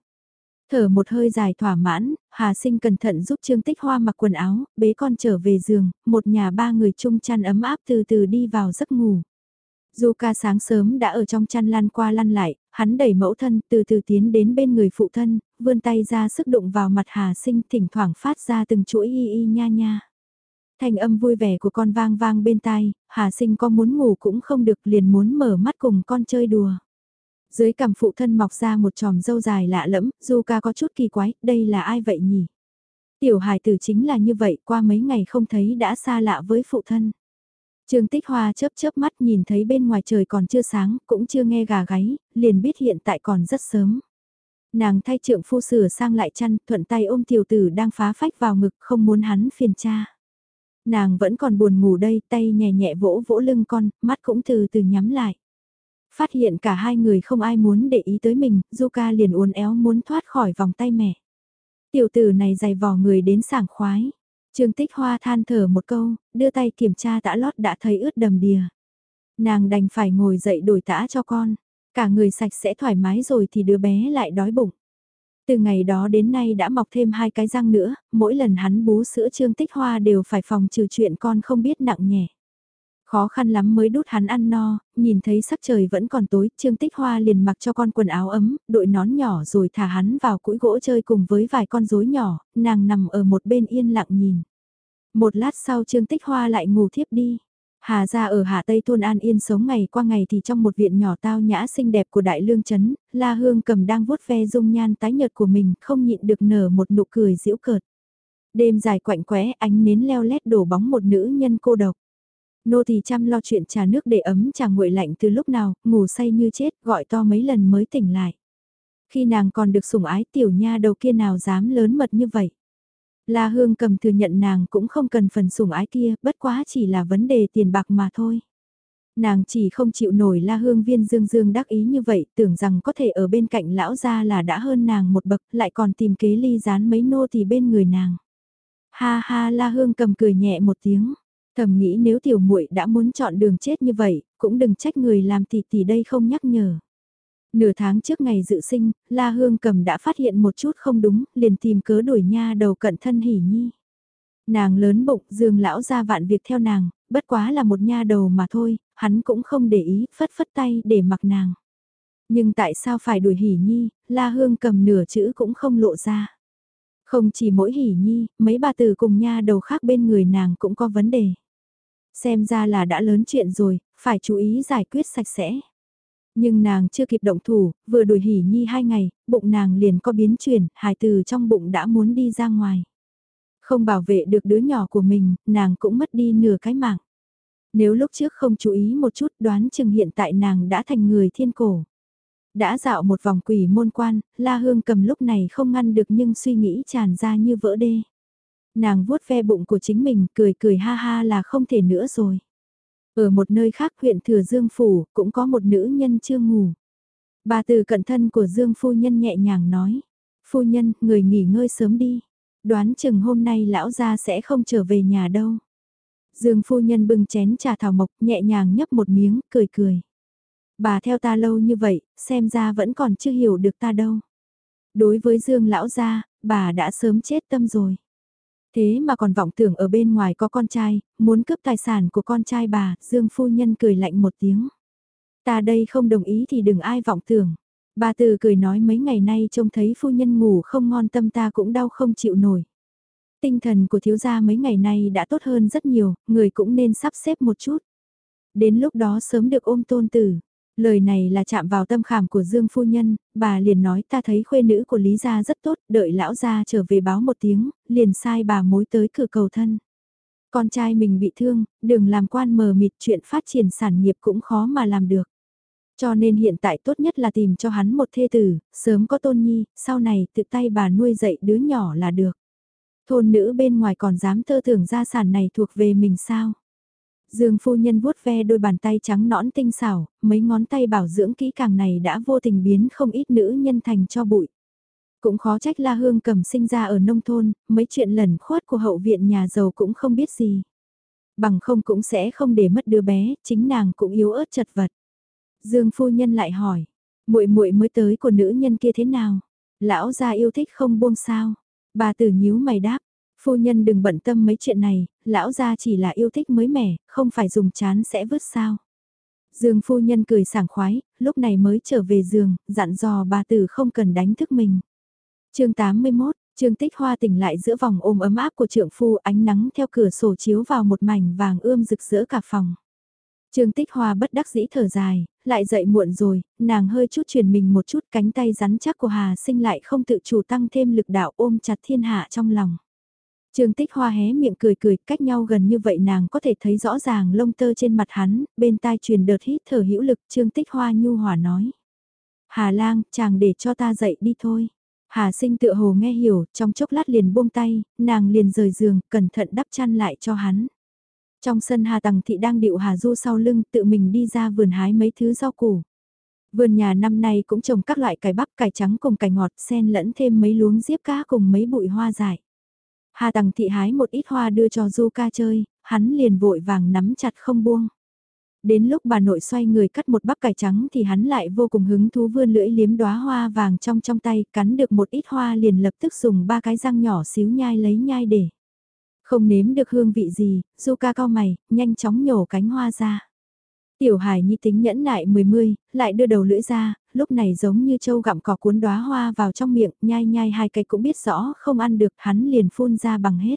Thở một hơi dài thỏa mãn, Hà Sinh cẩn thận giúp Trương Tích Hoa mặc quần áo, bế con trở về giường, một nhà ba người chung chăn ấm áp từ từ đi vào giấc ngủ. Dù ca sáng sớm đã ở trong chăn lăn qua lăn lại, hắn đẩy mẫu thân từ từ tiến đến bên người phụ thân, vươn tay ra sức đụng vào mặt Hà Sinh thỉnh thoảng phát ra từng chuỗi y y nha nha. Thanh âm vui vẻ của con vang vang bên tai, Hà Sinh có muốn ngủ cũng không được liền muốn mở mắt cùng con chơi đùa. Dưới cằm phụ thân mọc ra một tròm dâu dài lạ lẫm, Du ca có chút kỳ quái, đây là ai vậy nhỉ? Tiểu hài tử chính là như vậy, qua mấy ngày không thấy đã xa lạ với phụ thân. Trương Tích Hoa chớp chớp mắt nhìn thấy bên ngoài trời còn chưa sáng, cũng chưa nghe gà gáy, liền biết hiện tại còn rất sớm. Nàng thay trượng phu sửa sang lại chăn, thuận tay ôm tiểu tử đang phá phách vào ngực, không muốn hắn phiền cha. Nàng vẫn còn buồn ngủ đây, tay nhẹ nhẹ vỗ vỗ lưng con, mắt cũng từ từ nhắm lại. Phát hiện cả hai người không ai muốn để ý tới mình, Zuka liền uốn éo muốn thoát khỏi vòng tay mẹ. Tiểu tử này dày vò người đến sảng khoái. Trương Tích Hoa than thở một câu, đưa tay kiểm tra tã lót đã thấy ướt đầm đìa. Nàng đành phải ngồi dậy đổi tã cho con. Cả người sạch sẽ thoải mái rồi thì đứa bé lại đói bụng. Từ ngày đó đến nay đã mọc thêm hai cái răng nữa, mỗi lần hắn bú sữa Trương Tích Hoa đều phải phòng trừ chuyện con không biết nặng nhẹ. Khó khăn lắm mới đút hắn ăn no, nhìn thấy sắc trời vẫn còn tối, Trương Tích Hoa liền mặc cho con quần áo ấm, đội nón nhỏ rồi thả hắn vào cũi gỗ chơi cùng với vài con rối nhỏ, nàng nằm ở một bên yên lặng nhìn. Một lát sau Trương Tích Hoa lại ngủ thiếp đi. Hà ra ở Hà Tây thôn An Yên sống ngày qua ngày thì trong một viện nhỏ tao nhã xinh đẹp của Đại Lương Trấn, La Hương cầm đang vuốt ve dung nhan tái nhợt của mình không nhịn được nở một nụ cười giễu cợt. Đêm dài quạnh quẽ ánh nến leo lét đổ bóng một nữ nhân cô độc. Nô thì chăm lo chuyện trà nước để ấm trà nguội lạnh từ lúc nào, ngủ say như chết, gọi to mấy lần mới tỉnh lại. Khi nàng còn được sủng ái tiểu nha đầu kia nào dám lớn mật như vậy. La Hương cầm thừa nhận nàng cũng không cần phần sủng ái kia, bất quá chỉ là vấn đề tiền bạc mà thôi. Nàng chỉ không chịu nổi La Hương viên dương dương đắc ý như vậy, tưởng rằng có thể ở bên cạnh lão gia là đã hơn nàng một bậc, lại còn tìm kế ly gián mấy nô thì bên người nàng. Ha ha La Hương cầm cười nhẹ một tiếng, thầm nghĩ nếu tiểu muội đã muốn chọn đường chết như vậy, cũng đừng trách người làm tỷ tỷ đây không nhắc nhở. Nửa tháng trước ngày dự sinh, La Hương cầm đã phát hiện một chút không đúng, liền tìm cớ đuổi nha đầu cận thân hỉ nhi. Nàng lớn bụng, dương lão ra vạn việc theo nàng, bất quá là một nha đầu mà thôi, hắn cũng không để ý, phất phất tay để mặc nàng. Nhưng tại sao phải đuổi hỉ nhi, La Hương cầm nửa chữ cũng không lộ ra. Không chỉ mỗi hỉ nhi, mấy bà từ cùng nha đầu khác bên người nàng cũng có vấn đề. Xem ra là đã lớn chuyện rồi, phải chú ý giải quyết sạch sẽ. Nhưng nàng chưa kịp động thủ, vừa đuổi hỉ nhi hai ngày, bụng nàng liền có biến chuyển, hài từ trong bụng đã muốn đi ra ngoài. Không bảo vệ được đứa nhỏ của mình, nàng cũng mất đi nửa cái mạng. Nếu lúc trước không chú ý một chút đoán chừng hiện tại nàng đã thành người thiên cổ. Đã dạo một vòng quỷ môn quan, La Hương cầm lúc này không ngăn được nhưng suy nghĩ tràn ra như vỡ đê. Nàng vuốt ve bụng của chính mình cười cười ha ha là không thể nữa rồi. Ở một nơi khác huyện Thừa Dương Phủ cũng có một nữ nhân chưa ngủ. Bà từ cận thân của Dương Phu Nhân nhẹ nhàng nói. Phu Nhân, người nghỉ ngơi sớm đi. Đoán chừng hôm nay lão gia sẽ không trở về nhà đâu. Dương Phu Nhân bưng chén trà thảo mộc nhẹ nhàng nhấp một miếng, cười cười. Bà theo ta lâu như vậy, xem ra vẫn còn chưa hiểu được ta đâu. Đối với Dương lão gia, bà đã sớm chết tâm rồi. Thế mà còn vọng tưởng ở bên ngoài có con trai, muốn cướp tài sản của con trai bà, Dương phu nhân cười lạnh một tiếng. Ta đây không đồng ý thì đừng ai vọng tưởng. Bà từ cười nói mấy ngày nay trông thấy phu nhân ngủ không ngon tâm ta cũng đau không chịu nổi. Tinh thần của thiếu gia mấy ngày nay đã tốt hơn rất nhiều, người cũng nên sắp xếp một chút. Đến lúc đó sớm được ôm tôn tử, Lời này là chạm vào tâm khảm của Dương Phu Nhân, bà liền nói ta thấy khuê nữ của Lý Gia rất tốt, đợi lão gia trở về báo một tiếng, liền sai bà mối tới cửa cầu thân. Con trai mình bị thương, đừng làm quan mờ mịt chuyện phát triển sản nghiệp cũng khó mà làm được. Cho nên hiện tại tốt nhất là tìm cho hắn một thê tử, sớm có tôn nhi, sau này tự tay bà nuôi dạy đứa nhỏ là được. Thôn nữ bên ngoài còn dám thơ tưởng gia sản này thuộc về mình sao? Dương phu nhân vuốt ve đôi bàn tay trắng nõn tinh xảo, mấy ngón tay bảo dưỡng kỹ càng này đã vô tình biến không ít nữ nhân thành cho bụi. Cũng khó trách La Hương cầm sinh ra ở nông thôn, mấy chuyện lẩn khuất của hậu viện nhà giàu cũng không biết gì. Bằng không cũng sẽ không để mất đứa bé, chính nàng cũng yếu ớt chật vật. Dương phu nhân lại hỏi, muội muội mới tới của nữ nhân kia thế nào? Lão gia yêu thích không buông sao? Bà tử nhíu mày đáp, Phu nhân đừng bận tâm mấy chuyện này, lão gia chỉ là yêu thích mới mẻ, không phải dùng chán sẽ vứt sao. Dương phu nhân cười sảng khoái, lúc này mới trở về giường, dặn dò bà tử không cần đánh thức mình. chương 81, Trương Tích Hoa tỉnh lại giữa vòng ôm ấm áp của trượng phu ánh nắng theo cửa sổ chiếu vào một mảnh vàng ươm rực rỡ cả phòng. Trương Tích Hoa bất đắc dĩ thở dài, lại dậy muộn rồi, nàng hơi chút truyền mình một chút cánh tay rắn chắc của Hà sinh lại không tự chủ tăng thêm lực đạo ôm chặt thiên hạ trong lòng. Trương Tích Hoa hé miệng cười cười, cách nhau gần như vậy nàng có thể thấy rõ ràng lông tơ trên mặt hắn, bên tai truyền đợt hít thở hữu lực, Trương Tích Hoa nhu hòa nói. Hà lang, chàng để cho ta dậy đi thôi. Hà sinh tự hồ nghe hiểu, trong chốc lát liền buông tay, nàng liền rời giường, cẩn thận đắp chăn lại cho hắn. Trong sân Hà Tằng Thị đang điệu Hà Du sau lưng, tự mình đi ra vườn hái mấy thứ rau củ. Vườn nhà năm nay cũng trồng các loại cải bắp, cải trắng cùng cải ngọt, xen lẫn thêm mấy luống diếp cá cùng mấy bụi hoa dại. Hà Tằng Thị hái một ít hoa đưa cho Du ca chơi, hắn liền vội vàng nắm chặt không buông. Đến lúc bà nội xoay người cắt một bắp cải trắng thì hắn lại vô cùng hứng thú vươn lưỡi liếm đóa hoa vàng trong trong tay, cắn được một ít hoa liền lập tức dùng ba cái răng nhỏ xíu nhai lấy nhai để. Không nếm được hương vị gì, Du ca cao mày, nhanh chóng nhổ cánh hoa ra. Tiểu Hải Nhi tính nhẫn nại mười mươi, lại đưa đầu lưỡi ra, lúc này giống như châu gặm cỏ cuốn đóa hoa vào trong miệng, nhai nhai hai cái cũng biết rõ không ăn được, hắn liền phun ra bằng hết.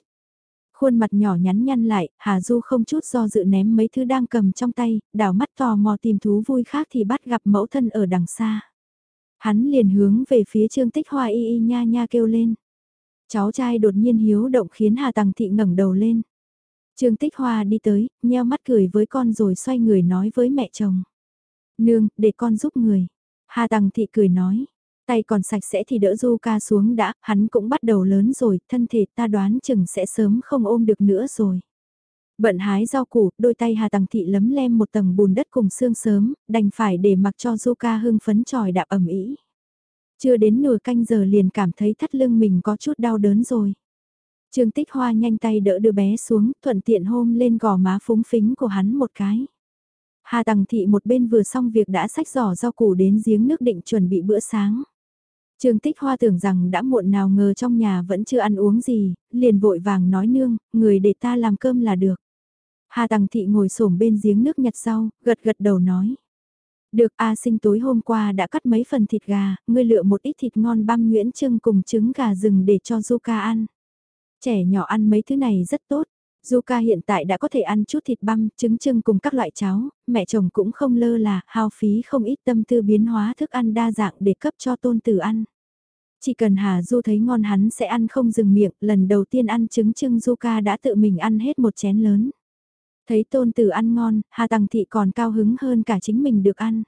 Khuôn mặt nhỏ nhắn nhăn lại, Hà Du không chút do dự ném mấy thứ đang cầm trong tay, đảo mắt tò mò tìm thú vui khác thì bắt gặp mẫu thân ở đằng xa. Hắn liền hướng về phía Trương Tích Hoa y y nha nha kêu lên. Cháu trai đột nhiên hiếu động khiến Hà Tằng Thị ngẩng đầu lên. Trương Tích Hoa đi tới, nheo mắt cười với con rồi xoay người nói với mẹ chồng. Nương, để con giúp người. Hà Tằng Thị cười nói. Tay còn sạch sẽ thì đỡ Du ca xuống đã, hắn cũng bắt đầu lớn rồi, thân thể ta đoán chừng sẽ sớm không ôm được nữa rồi. Bận hái rau củ, đôi tay Hà Tằng Thị lấm lem một tầng bùn đất cùng xương sớm, đành phải để mặc cho Du ca hưng phấn tròi đạp ẩm ý. Chưa đến nửa canh giờ liền cảm thấy thắt lưng mình có chút đau đớn rồi. Trương Tích Hoa nhanh tay đỡ đứa bé xuống, thuận tiện hôm lên gò má phúng phính của hắn một cái. Hà Tằng Thị một bên vừa xong việc đã xách giỏ rau củ đến giếng nước định chuẩn bị bữa sáng. Trương Tích Hoa tưởng rằng đã muộn nào ngờ trong nhà vẫn chưa ăn uống gì, liền vội vàng nói nương, người để ta làm cơm là được. Hà Tằng Thị ngồi xổm bên giếng nước nhặt rau, gật gật đầu nói. Được A sinh tối hôm qua đã cắt mấy phần thịt gà, ngươi lựa một ít thịt ngon băm nguyễn trưng cùng trứng gà rừng để cho Zuka ăn. Trẻ nhỏ ăn mấy thứ này rất tốt. Zuka hiện tại đã có thể ăn chút thịt băm, trứng trưng cùng các loại cháo, mẹ chồng cũng không lơ là, hao phí không ít tâm tư biến hóa thức ăn đa dạng để cấp cho tôn tử ăn. Chỉ cần Hà Du thấy ngon hắn sẽ ăn không dừng miệng, lần đầu tiên ăn trứng trưng Zuka đã tự mình ăn hết một chén lớn. Thấy tôn tử ăn ngon, Hà Tăng Thị còn cao hứng hơn cả chính mình được ăn.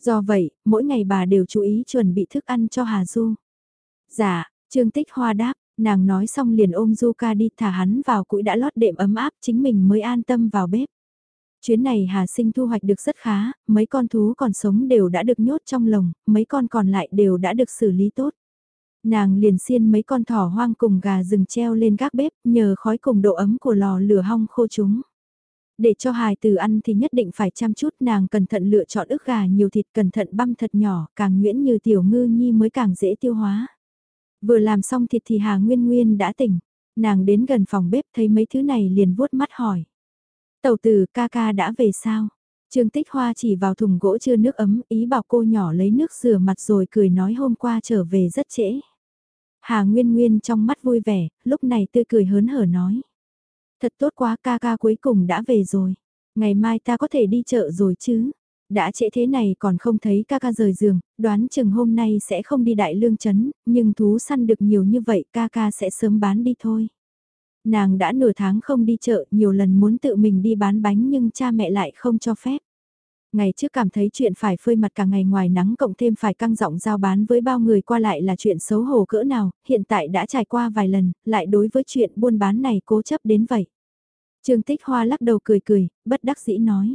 Do vậy, mỗi ngày bà đều chú ý chuẩn bị thức ăn cho Hà Du. Dạ, Trương Tích Hoa đáp, nàng nói xong liền ôm Zuka đi thả hắn vào cũi đã lót đệm ấm áp chính mình mới an tâm vào bếp. Chuyến này Hà Sinh thu hoạch được rất khá, mấy con thú còn sống đều đã được nhốt trong lồng, mấy con còn lại đều đã được xử lý tốt. Nàng liền xiên mấy con thỏ hoang cùng gà rừng treo lên gác bếp nhờ khói cùng độ ấm của lò lửa hong khô chúng. Để cho hài từ ăn thì nhất định phải chăm chút nàng cẩn thận lựa chọn ức gà nhiều thịt cẩn thận băm thật nhỏ, càng nhuyễn như tiểu ngư nhi mới càng dễ tiêu hóa. Vừa làm xong thịt thì Hà Nguyên Nguyên đã tỉnh, nàng đến gần phòng bếp thấy mấy thứ này liền vuốt mắt hỏi. Tàu từ ca ca đã về sao? Trương Tích Hoa chỉ vào thùng gỗ chưa nước ấm, ý bảo cô nhỏ lấy nước rửa mặt rồi cười nói hôm qua trở về rất trễ. Hà Nguyên Nguyên trong mắt vui vẻ, lúc này tươi cười hớn hở nói. Thật tốt quá ca ca cuối cùng đã về rồi. Ngày mai ta có thể đi chợ rồi chứ. Đã trễ thế này còn không thấy ca ca rời giường, đoán chừng hôm nay sẽ không đi đại lương chấn, nhưng thú săn được nhiều như vậy ca ca sẽ sớm bán đi thôi. Nàng đã nửa tháng không đi chợ, nhiều lần muốn tự mình đi bán bánh nhưng cha mẹ lại không cho phép. Ngày trước cảm thấy chuyện phải phơi mặt cả ngày ngoài nắng cộng thêm phải căng giọng giao bán với bao người qua lại là chuyện xấu hổ cỡ nào, hiện tại đã trải qua vài lần, lại đối với chuyện buôn bán này cố chấp đến vậy. Trương Tích Hoa lắc đầu cười cười, bất đắc dĩ nói.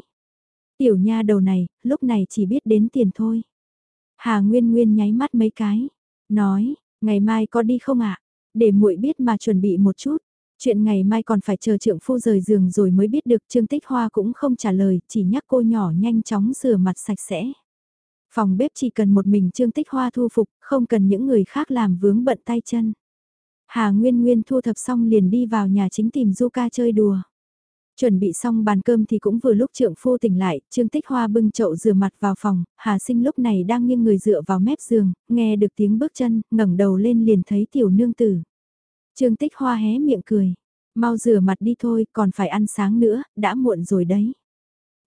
Tiểu nha đầu này, lúc này chỉ biết đến tiền thôi. Hà Nguyên Nguyên nháy mắt mấy cái, nói, ngày mai có đi không ạ? Để muội biết mà chuẩn bị một chút. Chuyện ngày mai còn phải chờ trượng phu rời giường rồi mới biết được Trương Tích Hoa cũng không trả lời, chỉ nhắc cô nhỏ nhanh chóng rửa mặt sạch sẽ. Phòng bếp chỉ cần một mình Trương Tích Hoa thu phục, không cần những người khác làm vướng bận tay chân. Hà Nguyên Nguyên thu thập xong liền đi vào nhà chính tìm Du ca chơi đùa. Chuẩn bị xong bàn cơm thì cũng vừa lúc trượng phu tỉnh lại, Trương Tích Hoa bưng chậu rửa mặt vào phòng, Hà Sinh lúc này đang nghiêng người dựa vào mép giường, nghe được tiếng bước chân, ngẩng đầu lên liền thấy tiểu nương tử. Trương Tích Hoa hé miệng cười, mau rửa mặt đi thôi, còn phải ăn sáng nữa, đã muộn rồi đấy.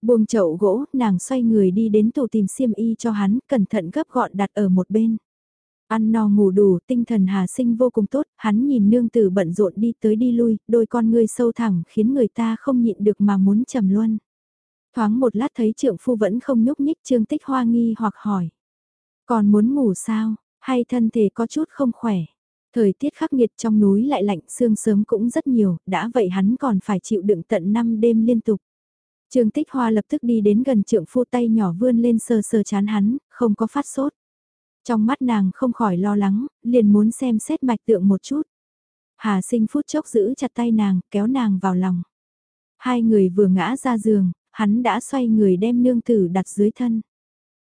Buông chậu gỗ, nàng xoay người đi đến tủ tìm xiêm y cho hắn, cẩn thận gấp gọn đặt ở một bên. Ăn no ngủ đủ, tinh thần Hà Sinh vô cùng tốt, hắn nhìn nương tử bận rộn đi tới đi lui, đôi con ngươi sâu thẳng khiến người ta không nhịn được mà muốn trầm luân. Thoáng một lát thấy trượng phu vẫn không nhúc nhích Trương Tích Hoa nghi hoặc hỏi. Còn muốn ngủ sao, hay thân thể có chút không khỏe? Thời tiết khắc nghiệt trong núi lại lạnh sương sớm cũng rất nhiều, đã vậy hắn còn phải chịu đựng tận 5 đêm liên tục. Trương Tích Hoa lập tức đi đến gần trượng phu tay nhỏ vươn lên sờ sờ chán hắn, không có phát sốt. Trong mắt nàng không khỏi lo lắng, liền muốn xem xét mạch tượng một chút. Hà sinh phút chốc giữ chặt tay nàng, kéo nàng vào lòng. Hai người vừa ngã ra giường, hắn đã xoay người đem nương tử đặt dưới thân.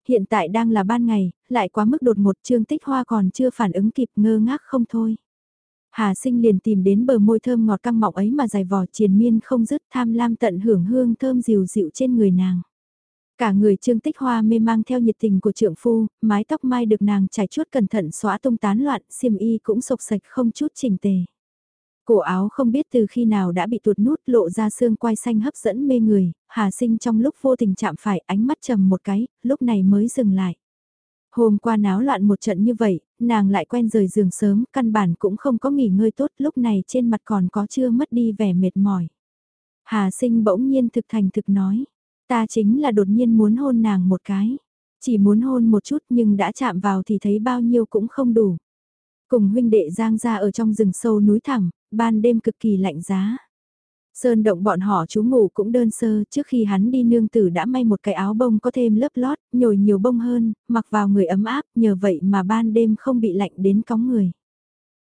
Hiện tại đang là ban ngày, lại quá mức đột một trương tích hoa còn chưa phản ứng kịp ngơ ngác không thôi. Hà sinh liền tìm đến bờ môi thơm ngọt căng mọng ấy mà dài vò triền miên không dứt tham lam tận hưởng hương thơm dịu dịu trên người nàng. Cả người trương tích hoa mê mang theo nhiệt tình của trượng phu, mái tóc mai được nàng trải chuốt cẩn thận xóa tung tán loạn, xiêm y cũng sộc sạch không chút chỉnh tề. Cổ áo không biết từ khi nào đã bị tuột nút lộ ra xương quai xanh hấp dẫn mê người, Hà Sinh trong lúc vô tình chạm phải ánh mắt trầm một cái, lúc này mới dừng lại. Hôm qua náo loạn một trận như vậy, nàng lại quen rời giường sớm, căn bản cũng không có nghỉ ngơi tốt, lúc này trên mặt còn có chưa mất đi vẻ mệt mỏi. Hà sinh bỗng nhiên thực thành thực nói, ta chính là đột nhiên muốn hôn nàng một cái. Chỉ muốn hôn một chút nhưng đã chạm vào thì thấy bao nhiêu cũng không đủ. Cùng huynh đệ Giang ra ở trong rừng sâu núi thẳng, ban đêm cực kỳ lạnh giá. Sơn động bọn họ chú ngủ cũng đơn sơ, trước khi hắn đi nương tử đã may một cái áo bông có thêm lớp lót, nhồi nhiều bông hơn, mặc vào người ấm áp, nhờ vậy mà ban đêm không bị lạnh đến cóng người.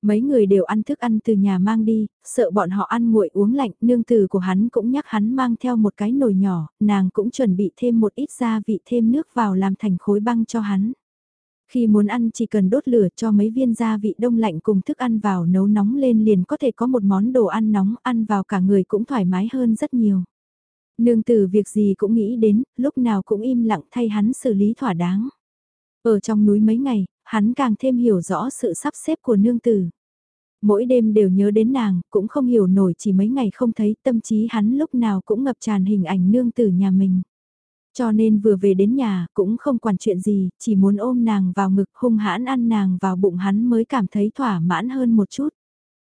Mấy người đều ăn thức ăn từ nhà mang đi, sợ bọn họ ăn nguội uống lạnh, nương tử của hắn cũng nhắc hắn mang theo một cái nồi nhỏ, nàng cũng chuẩn bị thêm một ít gia vị thêm nước vào làm thành khối băng cho hắn. Khi muốn ăn chỉ cần đốt lửa cho mấy viên gia vị đông lạnh cùng thức ăn vào nấu nóng lên liền có thể có một món đồ ăn nóng ăn vào cả người cũng thoải mái hơn rất nhiều. Nương tử việc gì cũng nghĩ đến, lúc nào cũng im lặng thay hắn xử lý thỏa đáng. Ở trong núi mấy ngày, hắn càng thêm hiểu rõ sự sắp xếp của nương tử. Mỗi đêm đều nhớ đến nàng, cũng không hiểu nổi chỉ mấy ngày không thấy tâm trí hắn lúc nào cũng ngập tràn hình ảnh nương tử nhà mình. Cho nên vừa về đến nhà cũng không quản chuyện gì, chỉ muốn ôm nàng vào ngực hung hãn ăn nàng vào bụng hắn mới cảm thấy thỏa mãn hơn một chút.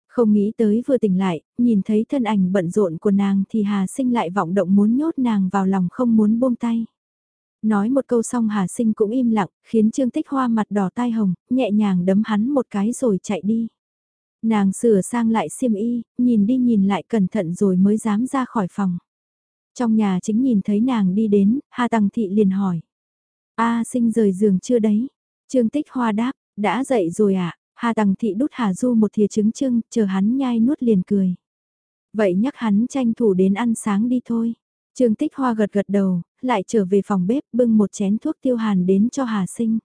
Không nghĩ tới vừa tỉnh lại, nhìn thấy thân ảnh bận rộn của nàng thì Hà Sinh lại vọng động muốn nhốt nàng vào lòng không muốn buông tay. Nói một câu xong Hà Sinh cũng im lặng, khiến Trương Tích Hoa mặt đỏ tai hồng, nhẹ nhàng đấm hắn một cái rồi chạy đi. Nàng sửa sang lại xiêm y, nhìn đi nhìn lại cẩn thận rồi mới dám ra khỏi phòng. Trong nhà chính nhìn thấy nàng đi đến, Hà Tằng Thị liền hỏi. A sinh rời giường chưa đấy? Trương Tích Hoa đáp, đã dậy rồi ạ. À? Hà Tằng Thị đút Hà Du một thìa trứng trưng, chờ hắn nhai nuốt liền cười. Vậy nhắc hắn tranh thủ đến ăn sáng đi thôi. Trương Tích Hoa gật gật đầu, lại trở về phòng bếp bưng một chén thuốc tiêu hàn đến cho Hà Sinh.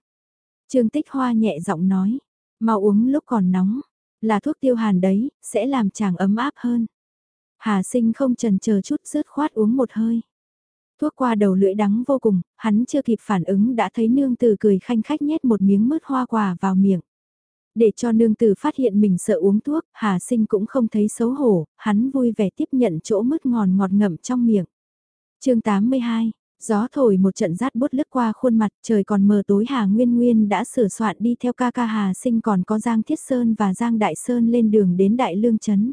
Trương Tích Hoa nhẹ giọng nói, mau uống lúc còn nóng, là thuốc tiêu hàn đấy, sẽ làm chàng ấm áp hơn. Hà sinh không trần chờ chút rớt khoát uống một hơi. Thuốc qua đầu lưỡi đắng vô cùng, hắn chưa kịp phản ứng đã thấy nương tử cười khanh khách nhét một miếng mứt hoa quả vào miệng. Để cho nương tử phát hiện mình sợ uống thuốc, Hà sinh cũng không thấy xấu hổ, hắn vui vẻ tiếp nhận chỗ mứt ngòn ngọt ngậm trong miệng chương 82 Gió thổi một trận rát bút lướt qua khuôn mặt trời còn mờ tối Hà Nguyên Nguyên đã sửa soạn đi theo ca ca Hà sinh còn có Giang Thiết Sơn và Giang Đại Sơn lên đường đến Đại Lương Trấn.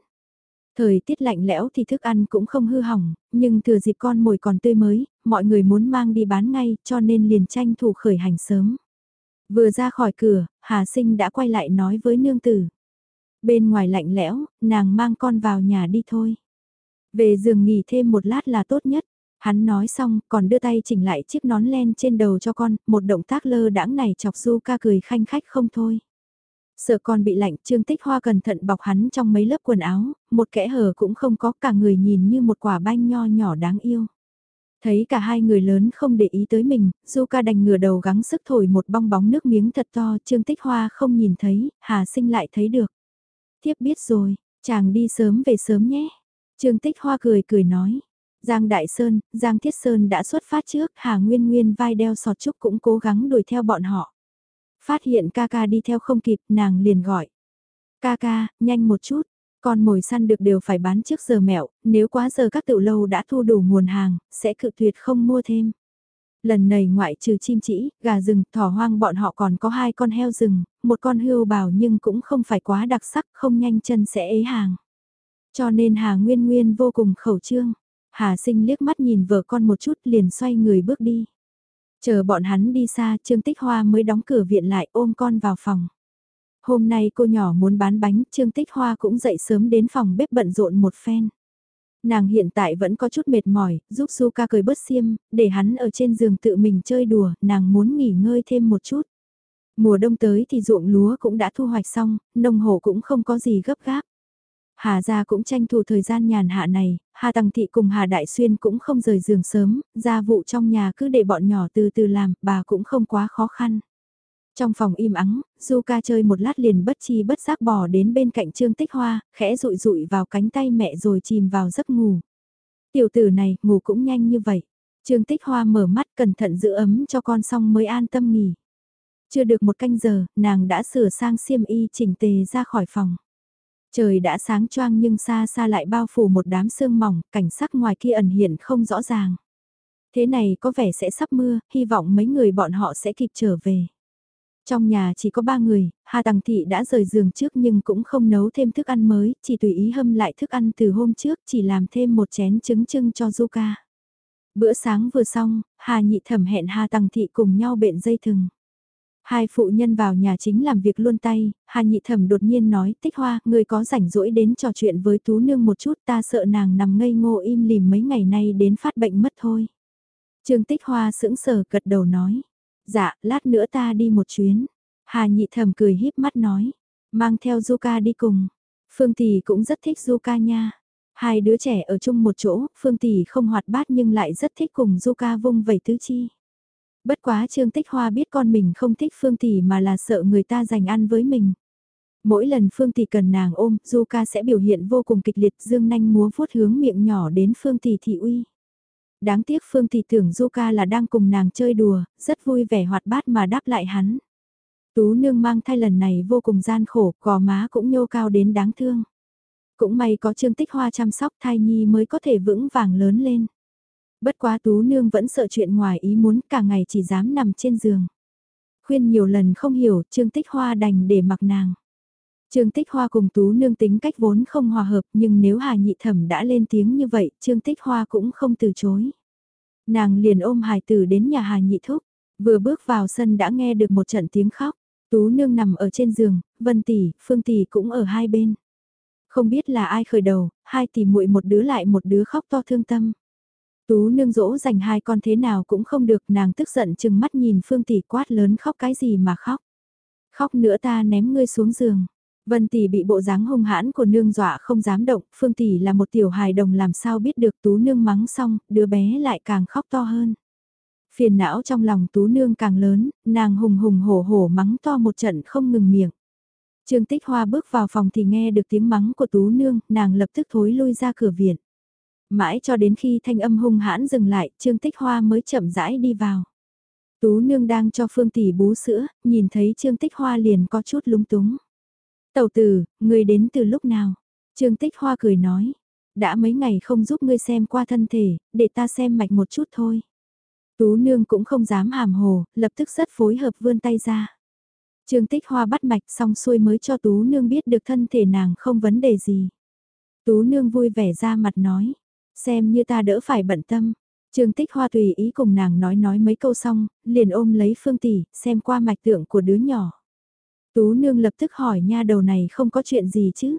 Thời tiết lạnh lẽo thì thức ăn cũng không hư hỏng, nhưng thừa dịp con mồi còn tươi mới, mọi người muốn mang đi bán ngay cho nên liền tranh thủ khởi hành sớm. Vừa ra khỏi cửa, Hà Sinh đã quay lại nói với nương tử. Bên ngoài lạnh lẽo, nàng mang con vào nhà đi thôi. Về giường nghỉ thêm một lát là tốt nhất. Hắn nói xong, còn đưa tay chỉnh lại chiếc nón len trên đầu cho con, một động tác lơ đãng này chọc du ca cười khanh khách không thôi. Sợ con bị lạnh Trương Tích Hoa cẩn thận bọc hắn trong mấy lớp quần áo, một kẽ hở cũng không có cả người nhìn như một quả banh nho nhỏ đáng yêu. Thấy cả hai người lớn không để ý tới mình, Du ca đành ngửa đầu gắng sức thổi một bong bóng nước miếng thật to Trương Tích Hoa không nhìn thấy, Hà Sinh lại thấy được. Tiếp biết rồi, chàng đi sớm về sớm nhé. Trương Tích Hoa cười cười nói. Giang Đại Sơn, Giang Thiết Sơn đã xuất phát trước, Hà Nguyên Nguyên vai đeo sọt trúc cũng cố gắng đuổi theo bọn họ. Phát hiện ca ca đi theo không kịp, nàng liền gọi. Ca ca, nhanh một chút, con mồi săn được đều phải bán trước giờ mẹo, nếu quá giờ các tựu lâu đã thu đủ nguồn hàng, sẽ cự tuyệt không mua thêm. Lần này ngoại trừ chim chỉ, gà rừng, thỏ hoang bọn họ còn có hai con heo rừng, một con hươu bào nhưng cũng không phải quá đặc sắc, không nhanh chân sẽ ế hàng. Cho nên Hà Nguyên Nguyên vô cùng khẩu trương. Hà sinh liếc mắt nhìn vợ con một chút liền xoay người bước đi. Chờ bọn hắn đi xa, Trương Tích Hoa mới đóng cửa viện lại ôm con vào phòng. Hôm nay cô nhỏ muốn bán bánh, Trương Tích Hoa cũng dậy sớm đến phòng bếp bận rộn một phen. Nàng hiện tại vẫn có chút mệt mỏi, giúp Suka cười bớt xiêm, để hắn ở trên giường tự mình chơi đùa, nàng muốn nghỉ ngơi thêm một chút. Mùa đông tới thì ruộng lúa cũng đã thu hoạch xong, nông hộ cũng không có gì gấp gáp. Hà gia cũng tranh thủ thời gian nhàn hạ này, Hà Tăng Thị cùng Hà Đại Xuyên cũng không rời giường sớm, gia vụ trong nhà cứ để bọn nhỏ từ từ làm, bà cũng không quá khó khăn. Trong phòng im ắng, Du ca chơi một lát liền bất chi bất giác bỏ đến bên cạnh Trương Tích Hoa, khẽ rụi rụi vào cánh tay mẹ rồi chìm vào giấc ngủ. Tiểu tử này, ngủ cũng nhanh như vậy. Trương Tích Hoa mở mắt cẩn thận giữ ấm cho con xong mới an tâm nghỉ. Chưa được một canh giờ, nàng đã sửa sang xiêm y chỉnh tề ra khỏi phòng. Trời đã sáng choang nhưng xa xa lại bao phủ một đám sương mỏng, cảnh sắc ngoài kia ẩn hiện không rõ ràng. Thế này có vẻ sẽ sắp mưa, hy vọng mấy người bọn họ sẽ kịp trở về. Trong nhà chỉ có ba người, Hà Tằng Thị đã rời giường trước nhưng cũng không nấu thêm thức ăn mới, chỉ tùy ý hâm lại thức ăn từ hôm trước, chỉ làm thêm một chén trứng trưng cho Zuka. Bữa sáng vừa xong, Hà Nhị Thẩm hẹn Hà Tằng Thị cùng nhau bện dây thừng. Hai phụ nhân vào nhà chính làm việc luôn tay, Hà Nhị Thẩm đột nhiên nói, Tích Hoa, người có rảnh rỗi đến trò chuyện với Tú Nương một chút ta sợ nàng nằm ngây ngô im lìm mấy ngày nay đến phát bệnh mất thôi. Trương Tích Hoa sững sờ gật đầu nói, dạ, lát nữa ta đi một chuyến. Hà Nhị Thẩm cười híp mắt nói, mang theo Zuka đi cùng. Phương Tỷ cũng rất thích Zuka nha. Hai đứa trẻ ở chung một chỗ, Phương Tỷ không hoạt bát nhưng lại rất thích cùng Zuka vung vẩy tứ chi. Bất quá Trương Tích Hoa biết con mình không thích Phương Tỷ mà là sợ người ta giành ăn với mình. Mỗi lần Phương Tỷ cần nàng ôm, Zuka sẽ biểu hiện vô cùng kịch liệt dương nanh múa vuốt hướng miệng nhỏ đến Phương Tỷ thị uy. Đáng tiếc Phương Tỷ tưởng Zuka là đang cùng nàng chơi đùa, rất vui vẻ hoạt bát mà đáp lại hắn. Tú nương mang thai lần này vô cùng gian khổ, gò má cũng nhô cao đến đáng thương. Cũng may có Trương Tích Hoa chăm sóc thai nhi mới có thể vững vàng lớn lên. Bất quá Tú Nương vẫn sợ chuyện ngoài ý muốn cả ngày chỉ dám nằm trên giường. Khuyên nhiều lần không hiểu, Trương Tích Hoa đành để mặc nàng. Trương Tích Hoa cùng Tú Nương tính cách vốn không hòa hợp nhưng nếu Hà Nhị Thẩm đã lên tiếng như vậy, Trương Tích Hoa cũng không từ chối. Nàng liền ôm hài tử đến nhà Hà Nhị Thúc, vừa bước vào sân đã nghe được một trận tiếng khóc. Tú Nương nằm ở trên giường, Vân Tỷ, Phương Tỷ cũng ở hai bên. Không biết là ai khởi đầu, hai tỷ muội một đứa lại một đứa khóc to thương tâm. Tú nương dỗ dành hai con thế nào cũng không được nàng tức giận chừng mắt nhìn Phương Tỷ quát lớn khóc cái gì mà khóc. Khóc nữa ta ném ngươi xuống giường. Vân Tỷ bị bộ dáng hung hãn của nương dọa không dám động, Phương Tỷ là một tiểu hài đồng làm sao biết được Tú nương mắng xong, đứa bé lại càng khóc to hơn. Phiền não trong lòng Tú nương càng lớn, nàng hùng hùng hổ hổ mắng to một trận không ngừng miệng. Trương Tích Hoa bước vào phòng thì nghe được tiếng mắng của Tú nương, nàng lập tức thối lui ra cửa viện. Mãi cho đến khi thanh âm hung hãn dừng lại, Trương Tích Hoa mới chậm rãi đi vào. Tú nương đang cho Phương Tỷ bú sữa, nhìn thấy Trương Tích Hoa liền có chút lúng túng. Tẩu tử, người đến từ lúc nào? Trương Tích Hoa cười nói. Đã mấy ngày không giúp ngươi xem qua thân thể, để ta xem mạch một chút thôi. Tú nương cũng không dám hàm hồ, lập tức rất phối hợp vươn tay ra. Trương Tích Hoa bắt mạch xong xuôi mới cho Tú nương biết được thân thể nàng không vấn đề gì. Tú nương vui vẻ ra mặt nói. Xem như ta đỡ phải bận tâm. Trương Tích Hoa tùy ý cùng nàng nói nói mấy câu xong, liền ôm lấy Phương Tỷ, xem qua mạch tượng của đứa nhỏ. Tú Nương lập tức hỏi nha đầu này không có chuyện gì chứ.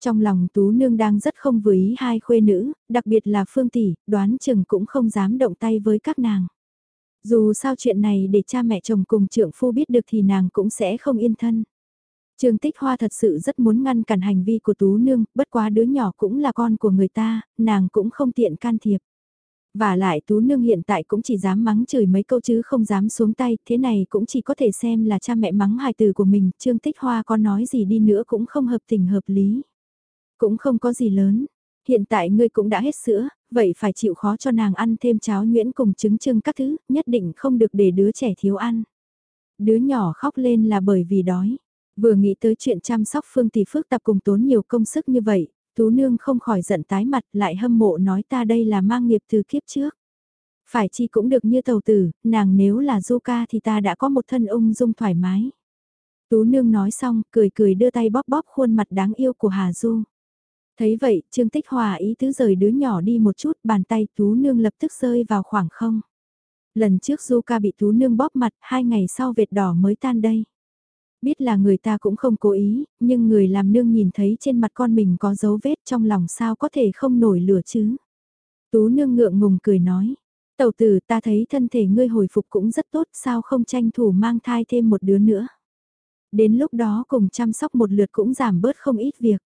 Trong lòng Tú Nương đang rất không vừa ý hai khuê nữ, đặc biệt là Phương Tỷ, đoán chừng cũng không dám động tay với các nàng. Dù sao chuyện này để cha mẹ chồng cùng trưởng phu biết được thì nàng cũng sẽ không yên thân. Trương Tích Hoa thật sự rất muốn ngăn cản hành vi của Tú Nương, bất quá đứa nhỏ cũng là con của người ta, nàng cũng không tiện can thiệp. Và lại Tú Nương hiện tại cũng chỉ dám mắng chửi mấy câu chứ không dám xuống tay, thế này cũng chỉ có thể xem là cha mẹ mắng hài từ của mình, Trương Tích Hoa có nói gì đi nữa cũng không hợp tình hợp lý. Cũng không có gì lớn, hiện tại ngươi cũng đã hết sữa, vậy phải chịu khó cho nàng ăn thêm cháo nhuyễn cùng trứng trưng các thứ, nhất định không được để đứa trẻ thiếu ăn. Đứa nhỏ khóc lên là bởi vì đói. Vừa nghĩ tới chuyện chăm sóc Phương Tỷ phức tạp cùng tốn nhiều công sức như vậy, Tú Nương không khỏi giận tái mặt lại hâm mộ nói ta đây là mang nghiệp từ kiếp trước. Phải chi cũng được như tàu tử, nàng nếu là du ca thì ta đã có một thân ung dung thoải mái. Tú Nương nói xong, cười cười đưa tay bóp bóp khuôn mặt đáng yêu của Hà Du. Thấy vậy, Trương Tích Hòa ý tứ rời đứa nhỏ đi một chút, bàn tay Tú Nương lập tức rơi vào khoảng không. Lần trước Du ca bị Tú Nương bóp mặt, hai ngày sau vệt đỏ mới tan đây. Biết là người ta cũng không cố ý, nhưng người làm nương nhìn thấy trên mặt con mình có dấu vết trong lòng sao có thể không nổi lửa chứ. Tú nương ngượng ngùng cười nói, tàu tử ta thấy thân thể ngươi hồi phục cũng rất tốt sao không tranh thủ mang thai thêm một đứa nữa. Đến lúc đó cùng chăm sóc một lượt cũng giảm bớt không ít việc.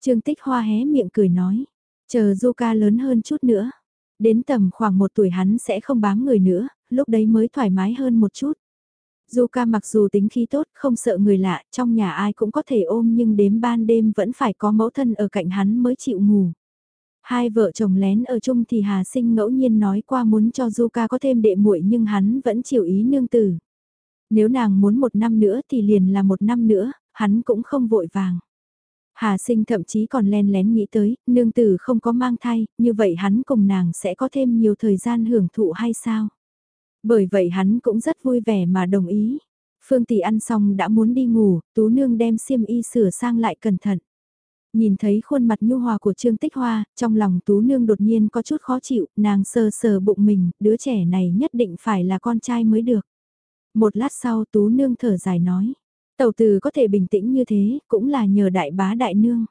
Trương Tích Hoa hé miệng cười nói, chờ Zuka lớn hơn chút nữa. Đến tầm khoảng một tuổi hắn sẽ không bám người nữa, lúc đấy mới thoải mái hơn một chút. Zuka mặc dù tính khí tốt, không sợ người lạ, trong nhà ai cũng có thể ôm nhưng đếm ban đêm vẫn phải có mẫu thân ở cạnh hắn mới chịu ngủ. Hai vợ chồng lén ở chung thì Hà Sinh ngẫu nhiên nói qua muốn cho Zuka có thêm đệ muội nhưng hắn vẫn chịu ý nương tử. Nếu nàng muốn một năm nữa thì liền là một năm nữa, hắn cũng không vội vàng. Hà sinh thậm chí còn len lén nghĩ tới, nương tử không có mang thai, như vậy hắn cùng nàng sẽ có thêm nhiều thời gian hưởng thụ hay sao? Bởi vậy hắn cũng rất vui vẻ mà đồng ý. Phương Tỷ ăn xong đã muốn đi ngủ, Tú Nương đem xiêm y sửa sang lại cẩn thận. Nhìn thấy khuôn mặt nhu hòa của Trương Tích Hoa, trong lòng Tú Nương đột nhiên có chút khó chịu, nàng sờ sờ bụng mình, đứa trẻ này nhất định phải là con trai mới được. Một lát sau Tú Nương thở dài nói, tàu từ có thể bình tĩnh như thế, cũng là nhờ đại bá đại nương.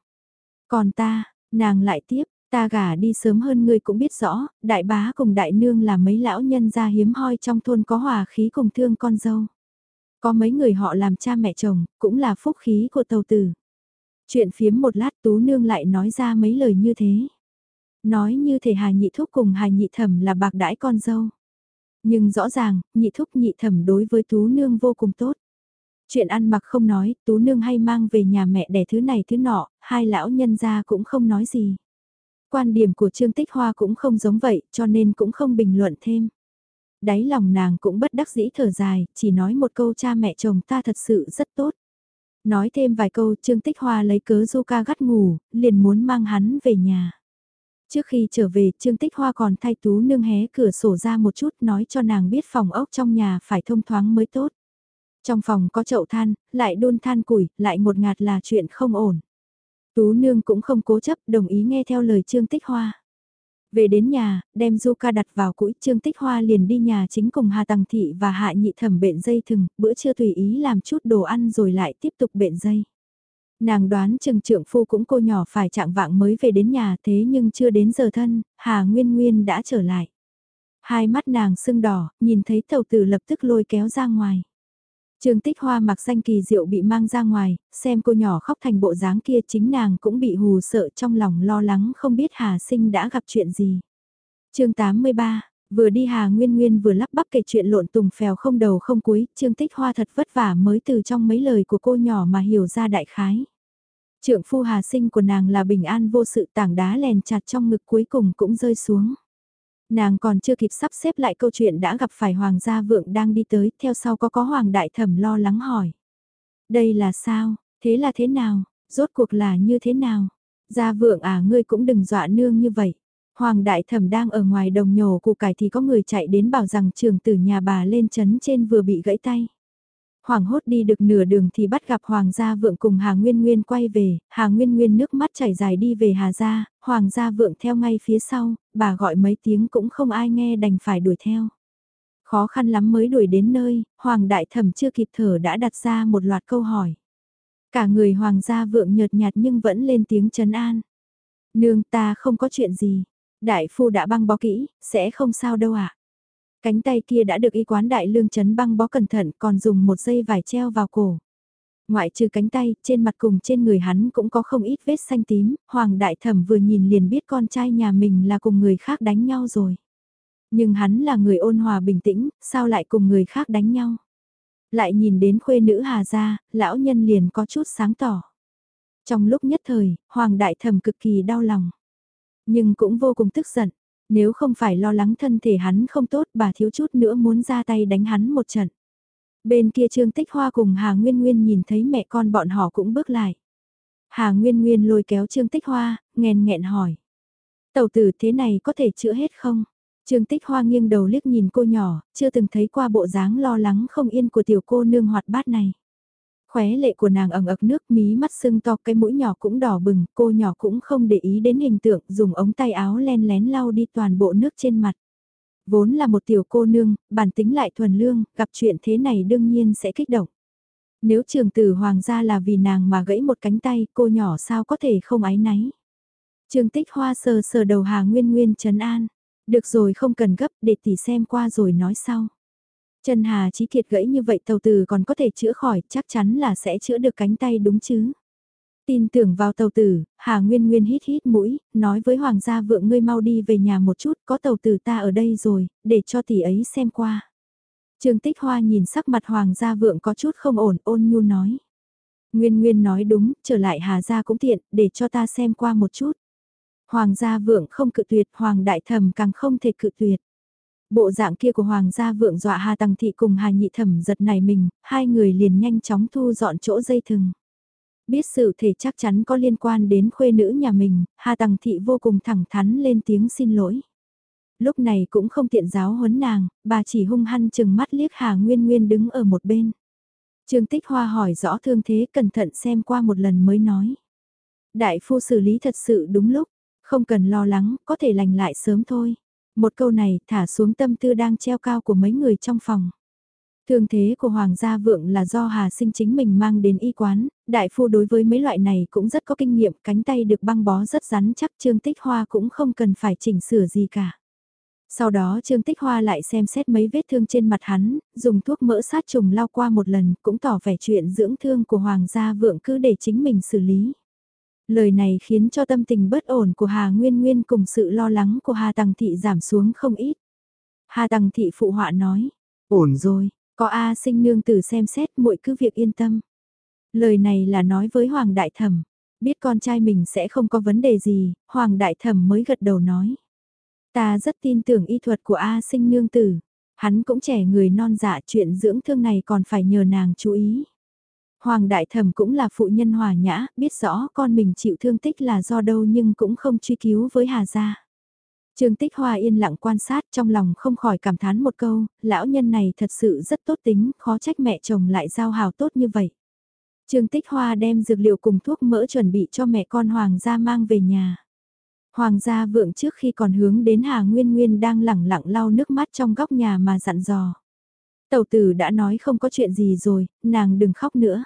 Còn ta, nàng lại tiếp, ta gả đi sớm hơn ngươi cũng biết rõ, đại bá cùng đại nương là mấy lão nhân gia hiếm hoi trong thôn có hòa khí cùng thương con dâu. Có mấy người họ làm cha mẹ chồng, cũng là phúc khí của tàu tử. Chuyện phiếm một lát tú nương lại nói ra mấy lời như thế. Nói như thể hài nhị thúc cùng hài nhị thẩm là bạc đãi con dâu. Nhưng rõ ràng, nhị thúc nhị thẩm đối với tú nương vô cùng tốt. Chuyện ăn mặc không nói, tú nương hay mang về nhà mẹ đẻ thứ này thứ nọ, hai lão nhân gia cũng không nói gì. Quan điểm của Trương Tích Hoa cũng không giống vậy, cho nên cũng không bình luận thêm. Đáy lòng nàng cũng bất đắc dĩ thở dài, chỉ nói một câu cha mẹ chồng ta thật sự rất tốt. Nói thêm vài câu Trương Tích Hoa lấy cớ du ca gắt ngủ, liền muốn mang hắn về nhà. Trước khi trở về Trương Tích Hoa còn thay tú nương hé cửa sổ ra một chút nói cho nàng biết phòng ốc trong nhà phải thông thoáng mới tốt. Trong phòng có chậu than, lại đun than củi, lại một ngạt là chuyện không ổn. Tú nương cũng không cố chấp đồng ý nghe theo lời Trương Tích Hoa. Về đến nhà, đem du ca đặt vào củi Trương Tích Hoa liền đi nhà chính cùng Hà Tằng Thị và Hạ Nhị Thẩm bệnh dây thừng, bữa trưa tùy ý làm chút đồ ăn rồi lại tiếp tục bệnh dây. Nàng đoán chừng trưởng phu cũng cô nhỏ phải trạng vạng mới về đến nhà thế nhưng chưa đến giờ thân, Hà Nguyên Nguyên đã trở lại. Hai mắt nàng sưng đỏ, nhìn thấy tàu tử lập tức lôi kéo ra ngoài. Trương Tích Hoa mặc danh kỳ diệu bị mang ra ngoài, xem cô nhỏ khóc thành bộ dáng kia chính nàng cũng bị hù sợ trong lòng lo lắng không biết Hà Sinh đã gặp chuyện gì. chương 83, vừa đi Hà Nguyên Nguyên vừa lắp bắp kể chuyện lộn tùng phèo không đầu không cuối, Trương Tích Hoa thật vất vả mới từ trong mấy lời của cô nhỏ mà hiểu ra đại khái. Trượng phu Hà Sinh của nàng là bình an vô sự tảng đá lèn chặt trong ngực cuối cùng cũng rơi xuống. Nàng còn chưa kịp sắp xếp lại câu chuyện đã gặp phải Hoàng gia vượng đang đi tới, theo sau có có Hoàng đại thẩm lo lắng hỏi. Đây là sao, thế là thế nào, rốt cuộc là như thế nào? Gia vượng à ngươi cũng đừng dọa nương như vậy. Hoàng đại thẩm đang ở ngoài đồng nhổ củ cải thì có người chạy đến bảo rằng trường tử nhà bà lên chấn trên vừa bị gãy tay. Hoàng hốt đi được nửa đường thì bắt gặp Hoàng gia vượng cùng Hà Nguyên Nguyên quay về, Hà Nguyên Nguyên nước mắt chảy dài đi về Hà gia, Hoàng gia vượng theo ngay phía sau, bà gọi mấy tiếng cũng không ai nghe đành phải đuổi theo. Khó khăn lắm mới đuổi đến nơi, Hoàng đại thẩm chưa kịp thở đã đặt ra một loạt câu hỏi. Cả người Hoàng gia vượng nhợt nhạt nhưng vẫn lên tiếng trấn an. Nương ta không có chuyện gì, đại phu đã băng bó kỹ, sẽ không sao đâu ạ. Cánh tay kia đã được y quán đại lương chấn băng bó cẩn thận còn dùng một dây vải treo vào cổ. Ngoại trừ cánh tay, trên mặt cùng trên người hắn cũng có không ít vết xanh tím, Hoàng Đại Thẩm vừa nhìn liền biết con trai nhà mình là cùng người khác đánh nhau rồi. Nhưng hắn là người ôn hòa bình tĩnh, sao lại cùng người khác đánh nhau? Lại nhìn đến khuê nữ Hà Gia, lão nhân liền có chút sáng tỏ. Trong lúc nhất thời, Hoàng Đại Thẩm cực kỳ đau lòng. Nhưng cũng vô cùng tức giận. Nếu không phải lo lắng thân thể hắn không tốt bà thiếu chút nữa muốn ra tay đánh hắn một trận. Bên kia Trương Tích Hoa cùng Hà Nguyên Nguyên nhìn thấy mẹ con bọn họ cũng bước lại. Hà Nguyên Nguyên lôi kéo Trương Tích Hoa, nghèn nghẹn hỏi. Tàu tử thế này có thể chữa hết không? Trương Tích Hoa nghiêng đầu liếc nhìn cô nhỏ, chưa từng thấy qua bộ dáng lo lắng không yên của tiểu cô nương hoạt bát này. Khóe lệ của nàng ẩn ực nước mí mắt sưng to cái mũi nhỏ cũng đỏ bừng, cô nhỏ cũng không để ý đến hình tượng dùng ống tay áo len lén lau đi toàn bộ nước trên mặt. Vốn là một tiểu cô nương, bản tính lại thuần lương, gặp chuyện thế này đương nhiên sẽ kích động. Nếu trường tử hoàng gia là vì nàng mà gãy một cánh tay, cô nhỏ sao có thể không ái náy. Trương tích hoa sờ sờ đầu Hà Nguyên Nguyên trấn an. Được rồi không cần gấp để tỷ xem qua rồi nói sau. Chân Hà Chí Kiệt gãy như vậy tàu tử còn có thể chữa khỏi, chắc chắn là sẽ chữa được cánh tay đúng chứ. Tin tưởng vào tàu tử, Hà Nguyên Nguyên hít hít mũi, nói với Hoàng gia vượng ngươi mau đi về nhà một chút, có tàu tử ta ở đây rồi, để cho tỷ ấy xem qua. Trương Tích Hoa nhìn sắc mặt Hoàng gia vượng có chút không ổn, ôn nhu nói. Nguyên Nguyên nói đúng, trở lại Hà gia cũng tiện, để cho ta xem qua một chút. Hoàng gia vượng không cự tuyệt, Hoàng đại thẩm càng không thể cự tuyệt. Bộ dạng kia của Hoàng gia vượng dọa Hà Tăng Thị cùng Hà Nhị Thẩm giật này mình, hai người liền nhanh chóng thu dọn chỗ dây thừng. Biết sự thể chắc chắn có liên quan đến khuê nữ nhà mình, Hà Tằng Thị vô cùng thẳng thắn lên tiếng xin lỗi. Lúc này cũng không tiện giáo huấn nàng, bà chỉ hung hăng chừng mắt liếc Hà Nguyên Nguyên đứng ở một bên. Trương Tích Hoa hỏi rõ thương thế cẩn thận xem qua một lần mới nói. Đại phu xử lý thật sự đúng lúc, không cần lo lắng, có thể lành lại sớm thôi. Một câu này thả xuống tâm tư đang treo cao của mấy người trong phòng. Thương thế của Hoàng gia vượng là do Hà sinh chính mình mang đến y quán, đại phu đối với mấy loại này cũng rất có kinh nghiệm, cánh tay được băng bó rất rắn chắc Trương Tích Hoa cũng không cần phải chỉnh sửa gì cả. Sau đó Trương Tích Hoa lại xem xét mấy vết thương trên mặt hắn, dùng thuốc mỡ sát trùng lau qua một lần, cũng tỏ vẻ chuyện dưỡng thương của Hoàng gia vượng cứ để chính mình xử lý. Lời này khiến cho tâm tình bất ổn của Hà Nguyên Nguyên cùng sự lo lắng của Hà Tằng Thị giảm xuống không ít. Hà Tằng Thị phụ họa nói, ổn rồi, có A sinh nương tử xem xét mỗi cứ việc yên tâm. Lời này là nói với Hoàng Đại Thẩm, biết con trai mình sẽ không có vấn đề gì, Hoàng Đại Thẩm mới gật đầu nói. Ta rất tin tưởng y thuật của A sinh nương tử, hắn cũng trẻ người non dạ chuyện dưỡng thương này còn phải nhờ nàng chú ý. Hoàng đại thẩm cũng là phụ nhân hòa nhã, biết rõ con mình chịu thương tích là do đâu nhưng cũng không truy cứu với Hà gia. Trương Tích Hoa yên lặng quan sát trong lòng không khỏi cảm thán một câu, lão nhân này thật sự rất tốt tính, khó trách mẹ chồng lại giao hào tốt như vậy. Trương Tích Hoa đem dược liệu cùng thuốc mỡ chuẩn bị cho mẹ con Hoàng gia mang về nhà. Hoàng gia vượng trước khi còn hướng đến Hà Nguyên Nguyên đang lẳng lặng lau nước mắt trong góc nhà mà dặn dò. Tẩu tử đã nói không có chuyện gì rồi, nàng đừng khóc nữa.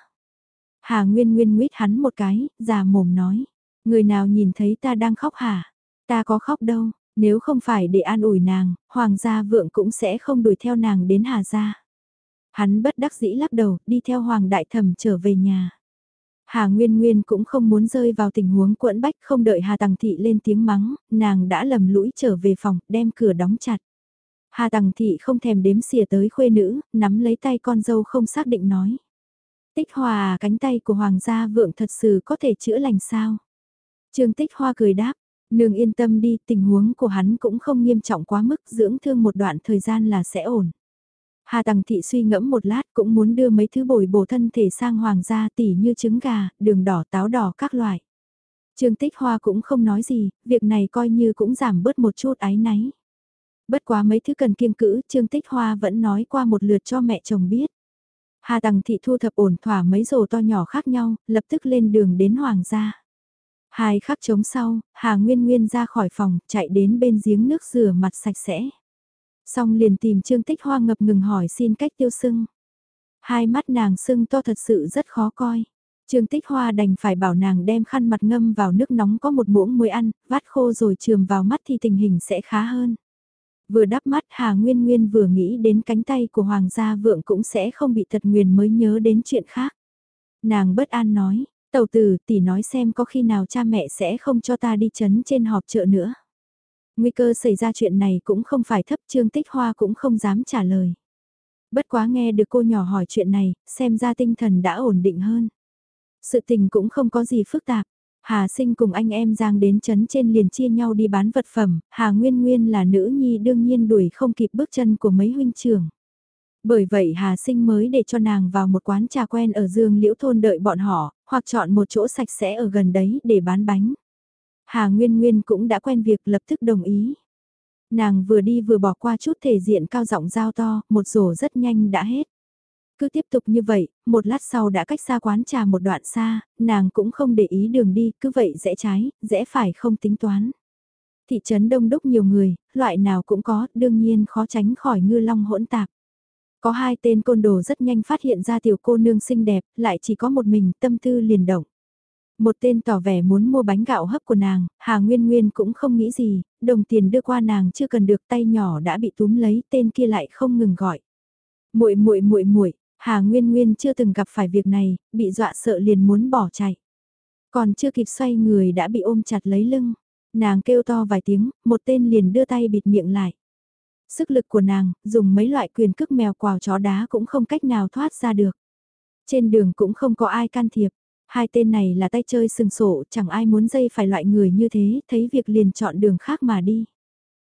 Hà Nguyên Nguyên nguyết hắn một cái, già mồm nói. Người nào nhìn thấy ta đang khóc hả? Ta có khóc đâu, nếu không phải để an ủi nàng, Hoàng gia vượng cũng sẽ không đuổi theo nàng đến Hà gia. Hắn bất đắc dĩ lắc đầu, đi theo Hoàng đại thẩm trở về nhà. Hà Nguyên Nguyên cũng không muốn rơi vào tình huống quẫn bách không đợi Hà Tằng Thị lên tiếng mắng, nàng đã lầm lũi trở về phòng, đem cửa đóng chặt. Hà Tằng Thị không thèm đếm xỉa tới khuê nữ, nắm lấy tay con dâu không xác định nói. Tích Hòa cánh tay của Hoàng gia vượng thật sự có thể chữa lành sao? Trương Tích Hoa cười đáp, nương yên tâm đi, tình huống của hắn cũng không nghiêm trọng quá mức, dưỡng thương một đoạn thời gian là sẽ ổn. Hà Tằng Thị suy ngẫm một lát cũng muốn đưa mấy thứ bồi bổ thân thể sang hoàng gia tỉ như trứng gà, đường đỏ táo đỏ các loại. Trương Tích Hoa cũng không nói gì, việc này coi như cũng giảm bớt một chút ái náy. Bất quá mấy thứ cần kiêng cữ, Trương Tích Hoa vẫn nói qua một lượt cho mẹ chồng biết. Hà Tằng Thị thu thập ổn thỏa mấy rổ to nhỏ khác nhau, lập tức lên đường đến Hoàng gia. Hai khắc chống sau, Hà Nguyên Nguyên ra khỏi phòng, chạy đến bên giếng nước rửa mặt sạch sẽ. Xong liền tìm Trương Tích Hoa ngập ngừng hỏi xin cách tiêu sưng. Hai mắt nàng sưng to thật sự rất khó coi. Trương Tích Hoa đành phải bảo nàng đem khăn mặt ngâm vào nước nóng có một muỗng muối ăn, vắt khô rồi trường vào mắt thì tình hình sẽ khá hơn. Vừa đắp mắt Hà Nguyên Nguyên vừa nghĩ đến cánh tay của Hoàng gia vượng cũng sẽ không bị thật nguyền mới nhớ đến chuyện khác. Nàng bất an nói, tàu tử tỷ nói xem có khi nào cha mẹ sẽ không cho ta đi chấn trên họp chợ nữa. Nguy cơ xảy ra chuyện này cũng không phải thấp Trương Tích Hoa cũng không dám trả lời. Bất quá nghe được cô nhỏ hỏi chuyện này, xem ra tinh thần đã ổn định hơn. Sự tình cũng không có gì phức tạp. Hà sinh cùng anh em Giang đến chấn trên liền chia nhau đi bán vật phẩm, Hà Nguyên Nguyên là nữ nhi đương nhiên đuổi không kịp bước chân của mấy huynh trưởng. Bởi vậy Hà sinh mới để cho nàng vào một quán trà quen ở Dương Liễu Thôn đợi bọn họ, hoặc chọn một chỗ sạch sẽ ở gần đấy để bán bánh. Hà Nguyên Nguyên cũng đã quen việc lập tức đồng ý. Nàng vừa đi vừa bỏ qua chút thể diện cao giọng giao to, một rổ rất nhanh đã hết. Cứ tiếp tục như vậy, một lát sau đã cách xa quán trà một đoạn xa, nàng cũng không để ý đường đi, cứ vậy rẽ trái, rẽ phải không tính toán. Thị trấn đông đúc nhiều người, loại nào cũng có, đương nhiên khó tránh khỏi ngư long hỗn tạp. Có hai tên côn đồ rất nhanh phát hiện ra tiểu cô nương xinh đẹp, lại chỉ có một mình, tâm tư liền động. Một tên tỏ vẻ muốn mua bánh gạo hấp của nàng, Hà Nguyên Nguyên cũng không nghĩ gì, đồng tiền đưa qua nàng chưa cần được tay nhỏ đã bị túm lấy, tên kia lại không ngừng gọi. Muội muội muội muội, Hà Nguyên Nguyên chưa từng gặp phải việc này, bị dọa sợ liền muốn bỏ chạy. Còn chưa kịp xoay người đã bị ôm chặt lấy lưng. Nàng kêu to vài tiếng, một tên liền đưa tay bịt miệng lại. Sức lực của nàng, dùng mấy loại quyền cước mèo quào chó đá cũng không cách nào thoát ra được. Trên đường cũng không có ai can thiệp. Hai tên này là tay chơi sừng sổ, chẳng ai muốn dây phải loại người như thế, thấy việc liền chọn đường khác mà đi.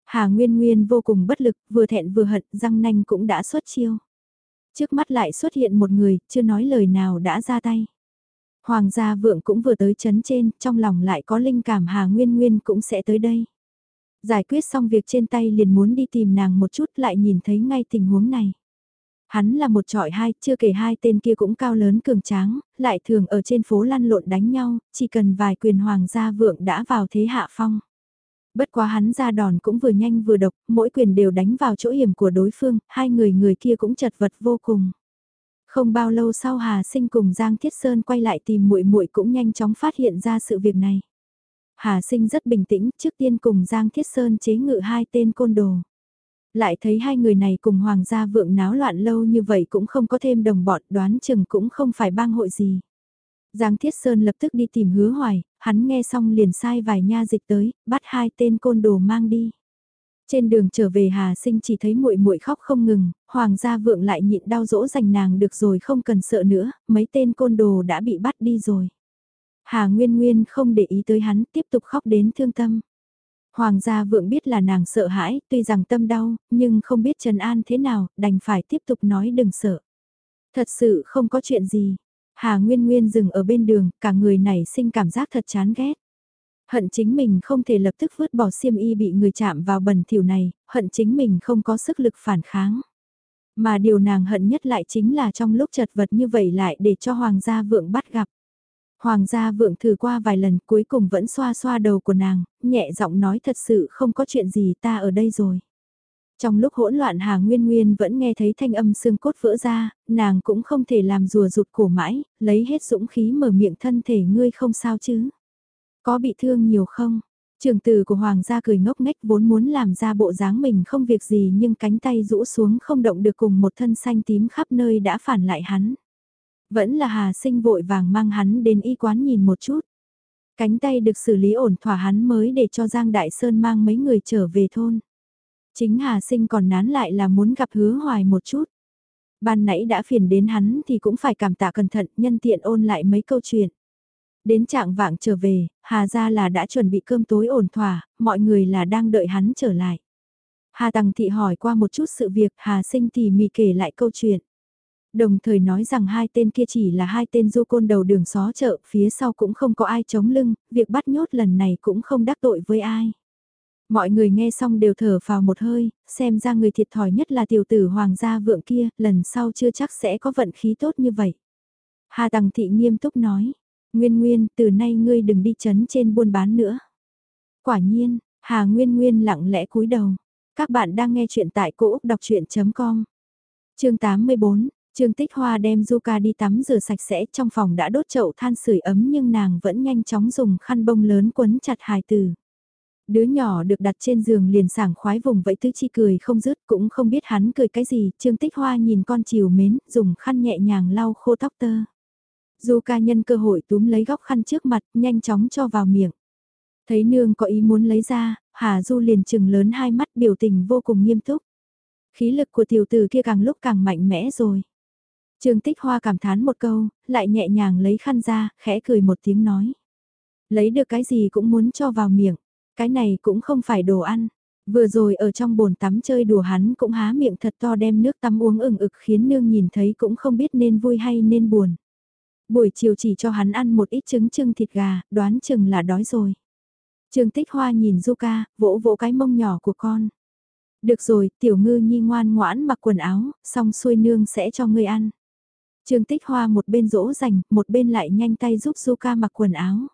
Hà Nguyên Nguyên vô cùng bất lực, vừa thẹn vừa hận, răng nanh cũng đã xuất chiêu. Trước mắt lại xuất hiện một người, chưa nói lời nào đã ra tay. Hoàng gia vượng cũng vừa tới chấn trên, trong lòng lại có linh cảm Hà Nguyên Nguyên cũng sẽ tới đây. Giải quyết xong việc trên tay liền muốn đi tìm nàng một chút lại nhìn thấy ngay tình huống này. Hắn là một trọi hai, chưa kể hai tên kia cũng cao lớn cường tráng, lại thường ở trên phố lăn lộn đánh nhau, chỉ cần vài quyền hoàng gia vượng đã vào thế hạ phong. Bất quá hắn ra đòn cũng vừa nhanh vừa độc, mỗi quyền đều đánh vào chỗ hiểm của đối phương, hai người người kia cũng chật vật vô cùng. Không bao lâu sau Hà Sinh cùng Giang Thiết Sơn quay lại tìm muội muội cũng nhanh chóng phát hiện ra sự việc này. Hà Sinh rất bình tĩnh, trước tiên cùng Giang Thiết Sơn chế ngự hai tên côn đồ. Lại thấy hai người này cùng Hoàng gia vượng náo loạn lâu như vậy cũng không có thêm đồng bọn đoán chừng cũng không phải bang hội gì. Giang Thiết Sơn lập tức đi tìm hứa hoài, hắn nghe xong liền sai vài nha dịch tới, bắt hai tên côn đồ mang đi. Trên đường trở về Hà Sinh chỉ thấy muội muội khóc không ngừng, Hoàng gia vượng lại nhịn đau dỗ dành nàng được rồi không cần sợ nữa, mấy tên côn đồ đã bị bắt đi rồi. Hà Nguyên Nguyên không để ý tới hắn tiếp tục khóc đến thương tâm. Hoàng gia vượng biết là nàng sợ hãi, tuy rằng tâm đau, nhưng không biết Trần An thế nào, đành phải tiếp tục nói đừng sợ. Thật sự không có chuyện gì. Hà Nguyên Nguyên dừng ở bên đường, cả người này sinh cảm giác thật chán ghét. Hận chính mình không thể lập tức vứt bỏ xiêm y bị người chạm vào bẩn thỉu này, hận chính mình không có sức lực phản kháng. Mà điều nàng hận nhất lại chính là trong lúc chật vật như vậy lại để cho Hoàng gia vượng bắt gặp. Hoàng gia vượng thử qua vài lần cuối cùng vẫn xoa xoa đầu của nàng, nhẹ giọng nói thật sự không có chuyện gì ta ở đây rồi. Trong lúc hỗn loạn Hà Nguyên Nguyên vẫn nghe thấy thanh âm xương cốt vỡ ra, nàng cũng không thể làm rùa rụt cổ mãi, lấy hết dũng khí mở miệng thân thể ngươi không sao chứ. Có bị thương nhiều không? Trường tử của Hoàng gia cười ngốc nghếch vốn muốn làm ra bộ dáng mình không việc gì nhưng cánh tay rũ xuống không động được cùng một thân xanh tím khắp nơi đã phản lại hắn. Vẫn là Hà sinh vội vàng mang hắn đến y quán nhìn một chút. Cánh tay được xử lý ổn thỏa hắn mới để cho Giang Đại Sơn mang mấy người trở về thôn. Chính Hà sinh còn nán lại là muốn gặp hứa hoài một chút. Ban nãy đã phiền đến hắn thì cũng phải cảm tạ cẩn thận nhân tiện ôn lại mấy câu chuyện. Đến trạng vạng trở về, Hà ra là đã chuẩn bị cơm tối ổn thỏa, mọi người là đang đợi hắn trở lại. Hà Tằng Thị hỏi qua một chút sự việc, Hà Sinh tỉ mỉ kể lại câu chuyện. Đồng thời nói rằng hai tên kia chỉ là hai tên du côn đầu đường xó chợ, phía sau cũng không có ai chống lưng, việc bắt nhốt lần này cũng không đắc tội với ai. Mọi người nghe xong đều thở vào một hơi, xem ra người thiệt thòi nhất là tiểu tử hoàng gia vượng kia, lần sau chưa chắc sẽ có vận khí tốt như vậy. Hà Tằng Thị nghiêm túc nói, Nguyên Nguyên, từ nay ngươi đừng đi chấn trên buôn bán nữa. Quả nhiên, Hà Nguyên Nguyên lặng lẽ cúi đầu. Các bạn đang nghe chuyện tại cỗ đọc chuyện.com. Chương 84, Trương Tích Hoa đem Zuka đi tắm rửa sạch sẽ trong phòng đã đốt chậu than sưởi ấm nhưng nàng vẫn nhanh chóng dùng khăn bông lớn quấn chặt hài tử. Đứa nhỏ được đặt trên giường liền sảng khoái vùng vẫy tứ chi cười không dứt cũng không biết hắn cười cái gì. Trương Tích Hoa nhìn con chiều mến, dùng khăn nhẹ nhàng lau khô tóc tơ. Du ca nhân cơ hội túm lấy góc khăn trước mặt, nhanh chóng cho vào miệng. Thấy nương có ý muốn lấy ra, Hà Du liền chừng lớn hai mắt biểu tình vô cùng nghiêm túc. Khí lực của tiểu tử kia càng lúc càng mạnh mẽ rồi. Trương Tích Hoa cảm thán một câu, lại nhẹ nhàng lấy khăn ra, khẽ cười một tiếng nói. Lấy được cái gì cũng muốn cho vào miệng, cái này cũng không phải đồ ăn. Vừa rồi ở trong bồn tắm chơi đùa hắn cũng há miệng thật to đem nước tắm uống ửng ực khiến nương nhìn thấy cũng không biết nên vui hay nên buồn. Buổi chiều chỉ cho hắn ăn một ít trứng trưng thịt gà, đoán chừng là đói rồi. Trương Tích Hoa nhìn Zuka, vỗ vỗ cái mông nhỏ của con. Được rồi, tiểu ngư nhi ngoan ngoãn mặc quần áo, xong xuôi nương sẽ cho ngươi ăn. Trương Tích Hoa một bên dỗ dành, một bên lại nhanh tay giúp Zuka mặc quần áo.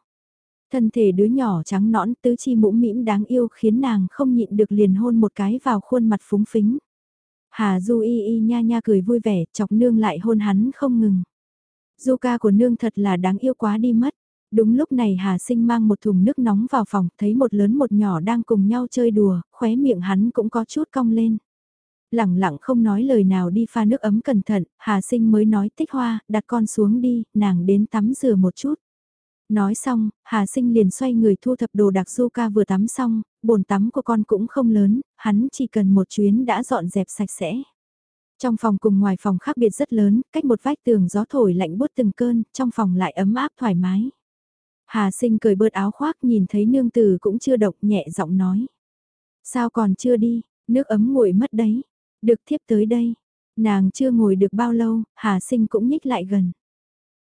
Thân thể đứa nhỏ trắng nõn tứ chi mũm mĩm đáng yêu khiến nàng không nhịn được liền hôn một cái vào khuôn mặt phúng phính. Hà Du y y nha nha cười vui vẻ, chọc nương lại hôn hắn không ngừng. Du ca của nương thật là đáng yêu quá đi mất. Đúng lúc này Hà Sinh mang một thùng nước nóng vào phòng, thấy một lớn một nhỏ đang cùng nhau chơi đùa, khóe miệng hắn cũng có chút cong lên. Lặng lặng không nói lời nào đi pha nước ấm cẩn thận, Hà Sinh mới nói tích hoa, đặt con xuống đi, nàng đến tắm rửa một chút. Nói xong, Hà Sinh liền xoay người thu thập đồ đặc du ca vừa tắm xong, bồn tắm của con cũng không lớn, hắn chỉ cần một chuyến đã dọn dẹp sạch sẽ. Trong phòng cùng ngoài phòng khác biệt rất lớn, cách một vách tường gió thổi lạnh bút từng cơn, trong phòng lại ấm áp thoải mái. Hà sinh cười bớt áo khoác nhìn thấy nương tử cũng chưa độc nhẹ giọng nói. Sao còn chưa đi, nước ấm nguội mất đấy, được thiếp tới đây. Nàng chưa ngồi được bao lâu, Hà sinh cũng nhích lại gần.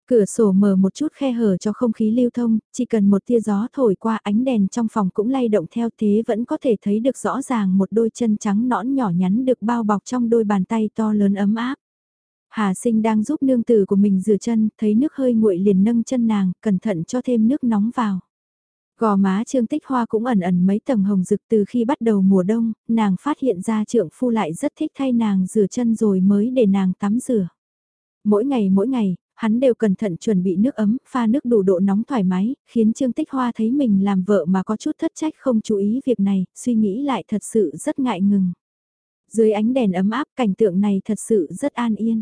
Cửa sổ mở một chút khe hở cho không khí lưu thông, chỉ cần một tia gió thổi qua ánh đèn trong phòng cũng lay động theo thế vẫn có thể thấy được rõ ràng một đôi chân trắng nõn nhỏ nhắn được bao bọc trong đôi bàn tay to lớn ấm áp. Hà sinh đang giúp nương tử của mình rửa chân, thấy nước hơi nguội liền nâng chân nàng, cẩn thận cho thêm nước nóng vào. Gò má Trương Tích Hoa cũng ẩn ẩn mấy tầng hồng rực từ khi bắt đầu mùa đông, nàng phát hiện ra trượng phu lại rất thích thay nàng rửa chân rồi mới để nàng tắm rửa. Mỗi ngày mỗi ngày, hắn đều cẩn thận chuẩn bị nước ấm, pha nước đủ độ nóng thoải mái, khiến Trương Tích Hoa thấy mình làm vợ mà có chút thất trách không chú ý việc này, suy nghĩ lại thật sự rất ngại ngừng. Dưới ánh đèn ấm áp cảnh tượng này thật sự rất an yên.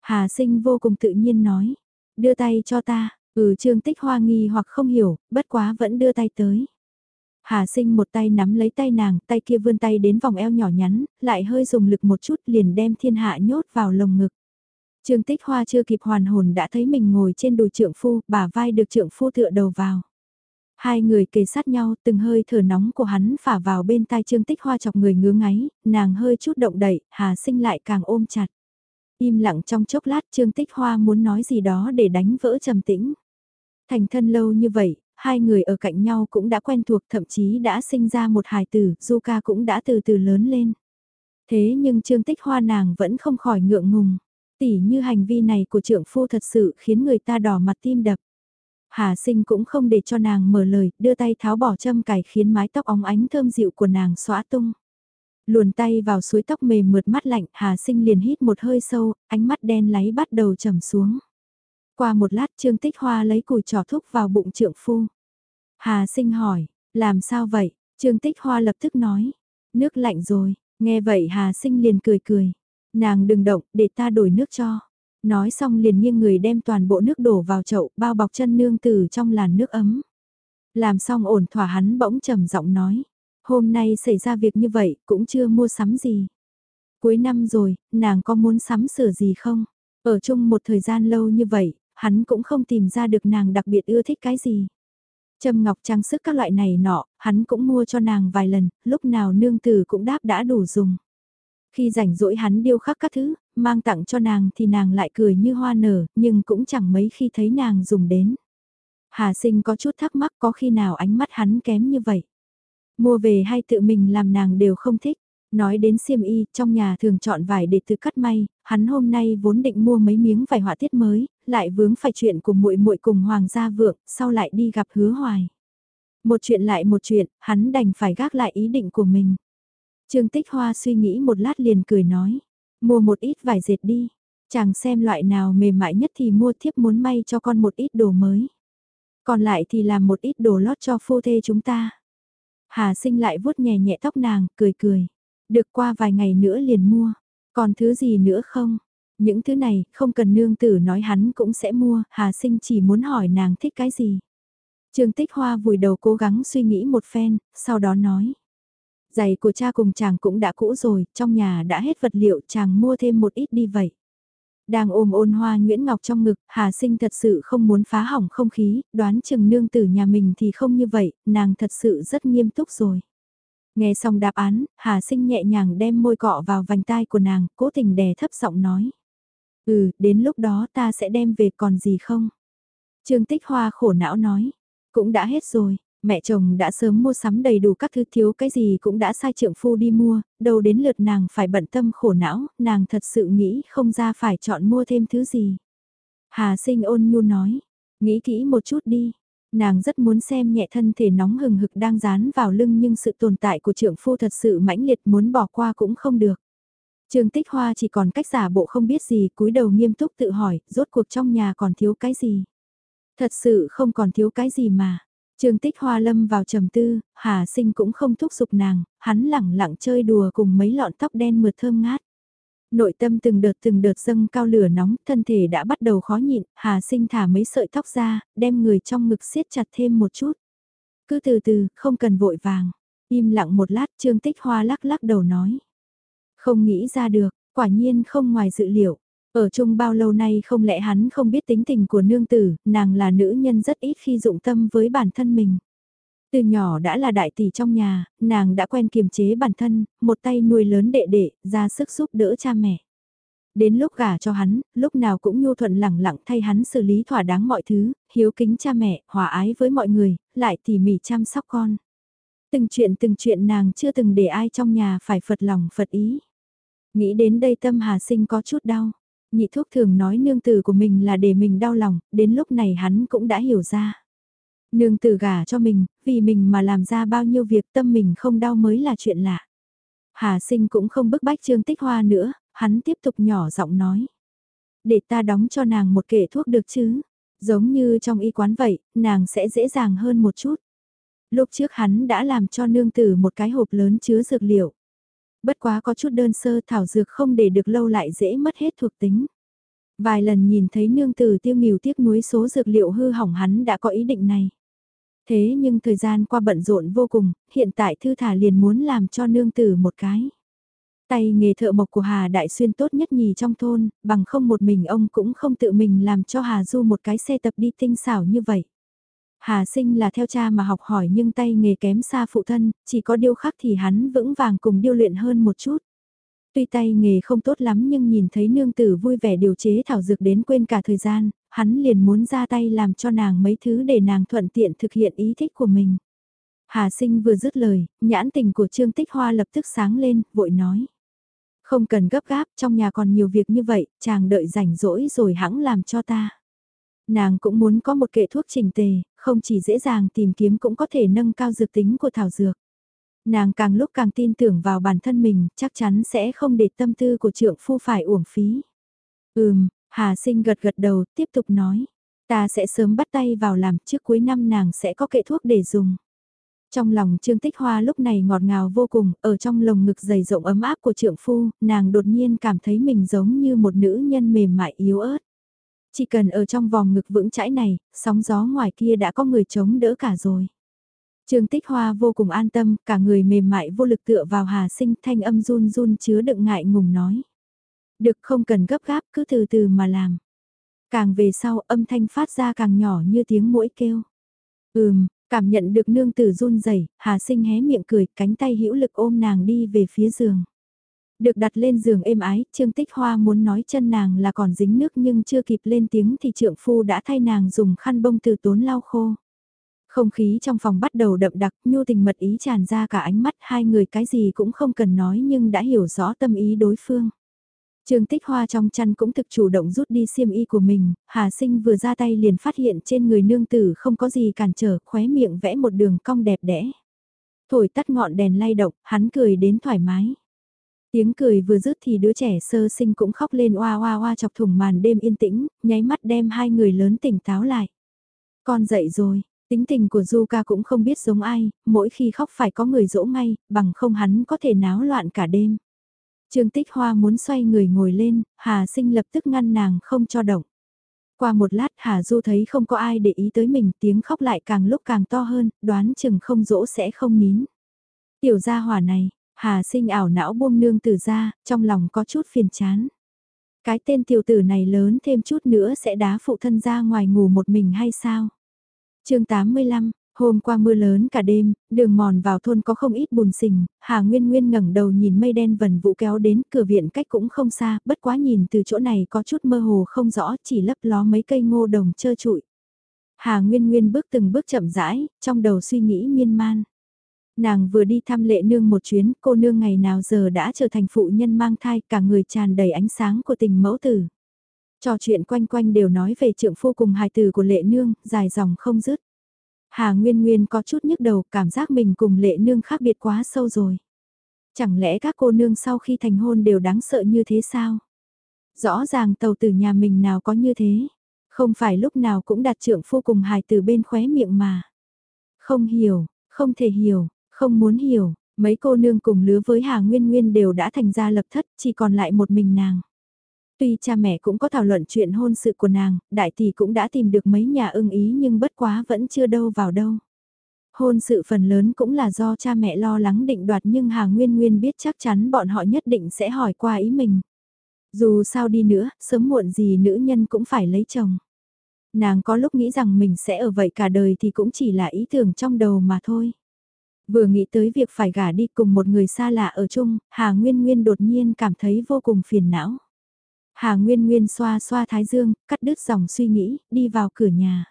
Hà sinh vô cùng tự nhiên nói, đưa tay cho ta, ừ Trương Tích Hoa nghi hoặc không hiểu, bất quá vẫn đưa tay tới. Hà sinh một tay nắm lấy tay nàng, tay kia vươn tay đến vòng eo nhỏ nhắn, lại hơi dùng lực một chút liền đem thiên hạ nhốt vào lồng ngực. Trương Tích Hoa chưa kịp hoàn hồn đã thấy mình ngồi trên đùi trượng phu, bả vai được trượng phu tựa đầu vào. Hai người kề sát nhau, từng hơi thở nóng của hắn phả vào bên tai Trương Tích Hoa chọc người ngứa ngáy, nàng hơi chút động đậy, Hà Sinh lại càng ôm chặt. Im lặng trong chốc lát Trương Tích Hoa muốn nói gì đó để đánh vỡ trầm tĩnh. Thành thân lâu như vậy, hai người ở cạnh nhau cũng đã quen thuộc thậm chí đã sinh ra một hài tử, Zuka cũng đã từ từ lớn lên. Thế nhưng Trương Tích Hoa nàng vẫn không khỏi ngượng ngùng. Tỉ như hành vi này của trượng phu thật sự khiến người ta đỏ mặt tim đập. Hà sinh cũng không để cho nàng mở lời, đưa tay tháo bỏ châm cài khiến mái tóc óng ánh thơm dịu của nàng xóa tung. Luồn tay vào suối tóc mềm mượt mắt lạnh, Hà sinh liền hít một hơi sâu, ánh mắt đen láy bắt đầu trầm xuống. Qua một lát Trương Tích Hoa lấy cùi trò thúc vào bụng trượng phu. Hà sinh hỏi, làm sao vậy? Trương Tích Hoa lập tức nói, nước lạnh rồi, nghe vậy Hà sinh liền cười cười. Nàng đừng động, để ta đổi nước cho. Nói xong liền nghiêng người đem toàn bộ nước đổ vào chậu, bao bọc chân nương tử trong làn nước ấm. Làm xong ổn thỏa hắn bỗng trầm giọng nói. Hôm nay xảy ra việc như vậy, cũng chưa mua sắm gì. Cuối năm rồi, nàng có muốn sắm sửa gì không? Ở chung một thời gian lâu như vậy, hắn cũng không tìm ra được nàng đặc biệt ưa thích cái gì. Trâm ngọc trang sức các loại này nọ, hắn cũng mua cho nàng vài lần, lúc nào nương tử cũng đáp đã đủ dùng. Khi rảnh rỗi hắn điêu khắc các thứ, mang tặng cho nàng thì nàng lại cười như hoa nở, nhưng cũng chẳng mấy khi thấy nàng dùng đến. Hà sinh có chút thắc mắc có khi nào ánh mắt hắn kém như vậy. Mua về hay tự mình làm nàng đều không thích. Nói đến xiêm y, trong nhà thường chọn vải để tự cắt may, hắn hôm nay vốn định mua mấy miếng vải họa tiết mới, lại vướng phải chuyện của muội muội cùng Hoàng gia vượng, sau lại đi gặp hứa hoài. Một chuyện lại một chuyện, hắn đành phải gác lại ý định của mình. Trương Tích Hoa suy nghĩ một lát liền cười nói, mua một ít vải dệt đi, chàng xem loại nào mềm mại nhất thì mua thiếp muốn may cho con một ít đồ mới. Còn lại thì làm một ít đồ lót cho phu thê chúng ta. Hà sinh lại vuốt nhẹ nhẹ tóc nàng, cười cười. Được qua vài ngày nữa liền mua. Còn thứ gì nữa không? Những thứ này, không cần nương tử nói hắn cũng sẽ mua, Hà sinh chỉ muốn hỏi nàng thích cái gì. Trương Tích Hoa vùi đầu cố gắng suy nghĩ một phen, sau đó nói. Giày của cha cùng chàng cũng đã cũ rồi, trong nhà đã hết vật liệu chàng mua thêm một ít đi vậy. Đang ôm ôn hoa Nguyễn Ngọc trong ngực, Hà Sinh thật sự không muốn phá hỏng không khí, đoán chừng nương tử nhà mình thì không như vậy, nàng thật sự rất nghiêm túc rồi. Nghe xong đáp án, Hà Sinh nhẹ nhàng đem môi cọ vào vành tai của nàng, cố tình đè thấp giọng nói. Ừ, đến lúc đó ta sẽ đem về còn gì không? Trương Tích Hoa khổ não nói. Cũng đã hết rồi, mẹ chồng đã sớm mua sắm đầy đủ các thứ thiếu cái gì cũng đã sai trượng phu đi mua, đầu đến lượt nàng phải bận tâm khổ não, nàng thật sự nghĩ không ra phải chọn mua thêm thứ gì. Hà sinh ôn nhu nói, nghĩ kỹ một chút đi, nàng rất muốn xem nhẹ thân thể nóng hừng hực đang dán vào lưng nhưng sự tồn tại của trưởng phu thật sự mãnh liệt muốn bỏ qua cũng không được. Trương Tích Hoa chỉ còn cách giả bộ không biết gì, cúi đầu nghiêm túc tự hỏi, rốt cuộc trong nhà còn thiếu cái gì. Thật sự không còn thiếu cái gì mà. Trương Tích Hoa lâm vào trầm tư, Hà Sinh cũng không thúc giục nàng, hắn lẳng lặng chơi đùa cùng mấy lọn tóc đen mượt thơm ngát. Nội tâm từng đợt từng đợt dâng cao lửa nóng, thân thể đã bắt đầu khó nhịn, Hà Sinh thả mấy sợi tóc ra, đem người trong ngực siết chặt thêm một chút. Cứ từ từ, không cần vội vàng. Im lặng một lát Trương Tích Hoa lắc lắc đầu nói. Không nghĩ ra được, quả nhiên không ngoài dự liệu. Ở chung bao lâu nay không lẽ hắn không biết tính tình của nương tử, nàng là nữ nhân rất ít khi dụng tâm với bản thân mình. Từ nhỏ đã là đại tỷ trong nhà, nàng đã quen kiềm chế bản thân, một tay nuôi lớn đệ đệ, ra sức giúp đỡ cha mẹ. Đến lúc gả cho hắn, lúc nào cũng nhu thuận lẳng lặng thay hắn xử lý thỏa đáng mọi thứ, hiếu kính cha mẹ, hòa ái với mọi người, lại tỉ mỉ chăm sóc con. Từng chuyện từng chuyện nàng chưa từng để ai trong nhà phải phật lòng phật ý. Nghĩ đến đây tâm Hà Sinh có chút đau. Nhị thuốc thường nói nương tử của mình là để mình đau lòng, đến lúc này hắn cũng đã hiểu ra. Nương tử gả cho mình, vì mình mà làm ra bao nhiêu việc tâm mình không đau mới là chuyện lạ. Hà sinh cũng không bức bách Trương Tích Hoa nữa, hắn tiếp tục nhỏ giọng nói. Để ta đóng cho nàng một kệ thuốc được chứ, giống như trong y quán vậy, nàng sẽ dễ dàng hơn một chút. Lúc trước hắn đã làm cho nương tử một cái hộp lớn chứa dược liệu. Bất quá có chút đơn sơ thảo dược không để được lâu lại dễ mất hết thuộc tính. Vài lần nhìn thấy nương tử tiêu nghỉu tiếc nuối số dược liệu hư hỏng hắn đã có ý định này. Thế nhưng thời gian qua bận rộn vô cùng, hiện tại thư thả liền muốn làm cho nương tử một cái. Tay nghề thợ mộc của Hà Đại Xuyên tốt nhất nhì trong thôn, bằng không một mình ông cũng không tự mình làm cho Hà Du một cái xe tập đi tinh xảo như vậy. Hà sinh là theo cha mà học hỏi nhưng tay nghề kém xa phụ thân, chỉ có điêu khắc thì hắn vững vàng cùng điêu luyện hơn một chút. Tuy tay nghề không tốt lắm nhưng nhìn thấy nương tử vui vẻ điều chế thảo dược đến quên cả thời gian, hắn liền muốn ra tay làm cho nàng mấy thứ để nàng thuận tiện thực hiện ý thích của mình. Hà sinh vừa dứt lời, nhãn tình của Trương Tích Hoa lập tức sáng lên, vội nói. Không cần gấp gáp, trong nhà còn nhiều việc như vậy, chàng đợi rảnh rỗi rồi hãng làm cho ta. Nàng cũng muốn có một kệ thuốc trình tề, không chỉ dễ dàng tìm kiếm cũng có thể nâng cao dược tính của thảo dược. Nàng càng lúc càng tin tưởng vào bản thân mình, chắc chắn sẽ không để tâm tư của trượng phu phải uổng phí. Ừm, Hà sinh gật gật đầu, tiếp tục nói. Ta sẽ sớm bắt tay vào làm trước cuối năm nàng sẽ có kệ thuốc để dùng. Trong lòng Trương Tích Hoa lúc này ngọt ngào vô cùng, ở trong lồng ngực dày rộng ấm áp của trượng phu, nàng đột nhiên cảm thấy mình giống như một nữ nhân mềm mại yếu ớt. Chỉ cần ở trong vòng ngực vững chãi này, sóng gió ngoài kia đã có người chống đỡ cả rồi. Trương Tích Hoa vô cùng an tâm, cả người mềm mại vô lực tựa vào Hà Sinh thanh âm run run chứa đựng ngại ngùng nói. Được không cần gấp gáp cứ từ từ mà làm. Càng về sau âm thanh phát ra càng nhỏ như tiếng mũi kêu. Ừm, cảm nhận được nương tử run rẩy Hà Sinh hé miệng cười, cánh tay hữu lực ôm nàng đi về phía giường. Được đặt lên giường êm ái, Trương Tích Hoa muốn nói chân nàng là còn dính nước nhưng chưa kịp lên tiếng thì trượng phu đã thay nàng dùng khăn bông từ tốn lau khô. Không khí trong phòng bắt đầu đậm đặc, nhu tình mật ý tràn ra cả ánh mắt hai người cái gì cũng không cần nói nhưng đã hiểu rõ tâm ý đối phương. Trương Tích Hoa trong chăn cũng thực chủ động rút đi xiêm y của mình, Hà Sinh vừa ra tay liền phát hiện trên người nương tử không có gì cản trở, khóe miệng vẽ một đường cong đẹp đẽ. Thổi tắt ngọn đèn lay động, hắn cười đến thoải mái. Tiếng cười vừa dứt thì đứa trẻ sơ sinh cũng khóc lên oa oa oa chọc thủng màn đêm yên tĩnh, nháy mắt đem hai người lớn tỉnh táo lại. Con dậy rồi, tính tình của Zuka cũng không biết giống ai, mỗi khi khóc phải có người dỗ ngay, bằng không hắn có thể náo loạn cả đêm. Trương Tích Hoa muốn xoay người ngồi lên, Hà Sinh lập tức ngăn nàng không cho động. Qua một lát Hà Du thấy không có ai để ý tới mình, tiếng khóc lại càng lúc càng to hơn, đoán chừng không dỗ sẽ không nín. Tiểu gia hỏa này, Hà Sinh ảo não buông nương tử ra, trong lòng có chút phiền chán. Cái tên tiểu tử này lớn thêm chút nữa sẽ đá phụ thân ra ngoài ngủ một mình hay sao? chương 85, Hôm qua mưa lớn cả đêm, đường mòn vào thôn có không ít bùn xình, Hà Nguyên Nguyên ngẩng đầu nhìn mây đen vần vụ kéo đến cửa viện cách cũng không xa, bất quá nhìn từ chỗ này có chút mơ hồ không rõ, chỉ lấp ló mấy cây ngô đồng trơ trụi. Hà Nguyên Nguyên bước từng bước chậm rãi, trong đầu suy nghĩ miên man. Nàng vừa đi thăm lệ nương một chuyến, cô nương ngày nào giờ đã trở thành phụ nhân mang thai, cả người tràn đầy ánh sáng của tình mẫu tử. Trò chuyện quanh quanh đều nói về trượng phu cùng hài tử của lệ nương, dài dòng không dứt. Hà Nguyên Nguyên có chút nhức đầu, cảm giác mình cùng lệ nương khác biệt quá sâu rồi. Chẳng lẽ các cô nương sau khi thành hôn đều đáng sợ như thế sao? Rõ ràng tàu tử nhà mình nào có như thế. Không phải lúc nào cũng đặt trượng phu cùng hài từ bên khóe miệng mà. Không hiểu, không thể hiểu, không muốn hiểu, mấy cô nương cùng lứa với Hà Nguyên Nguyên đều đã thành ra lập thất, chỉ còn lại một mình nàng. Tuy cha mẹ cũng có thảo luận chuyện hôn sự của nàng, đại tỷ cũng đã tìm được mấy nhà ưng ý nhưng bất quá vẫn chưa đâu vào đâu. Hôn sự phần lớn cũng là do cha mẹ lo lắng định đoạt nhưng Hà Nguyên Nguyên biết chắc chắn bọn họ nhất định sẽ hỏi qua ý mình. Dù sao đi nữa, sớm muộn gì nữ nhân cũng phải lấy chồng. Nàng có lúc nghĩ rằng mình sẽ ở vậy cả đời thì cũng chỉ là ý tưởng trong đầu mà thôi. Vừa nghĩ tới việc phải gả đi cùng một người xa lạ ở chung, Hà Nguyên Nguyên đột nhiên cảm thấy vô cùng phiền não. Hà Nguyên Nguyên xoa xoa thái dương, cắt đứt dòng suy nghĩ, đi vào cửa nhà.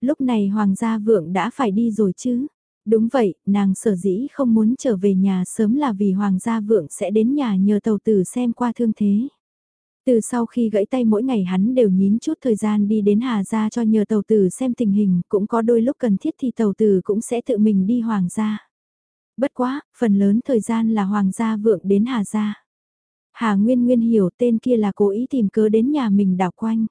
Lúc này Hoàng gia vượng đã phải đi rồi chứ. Đúng vậy, nàng sở dĩ không muốn trở về nhà sớm là vì Hoàng gia vượng sẽ đến nhà nhờ tàu tử xem qua thương thế. Từ sau khi gãy tay mỗi ngày hắn đều nhín chút thời gian đi đến Hà Gia cho nhờ tàu tử xem tình hình, cũng có đôi lúc cần thiết thì tàu tử cũng sẽ tự mình đi Hoàng Gia. Bất quá, phần lớn thời gian là Hoàng Gia vượng đến Hà Gia. Hà Nguyên Nguyên hiểu tên kia là cố ý tìm cớ đến nhà mình đảo quanh.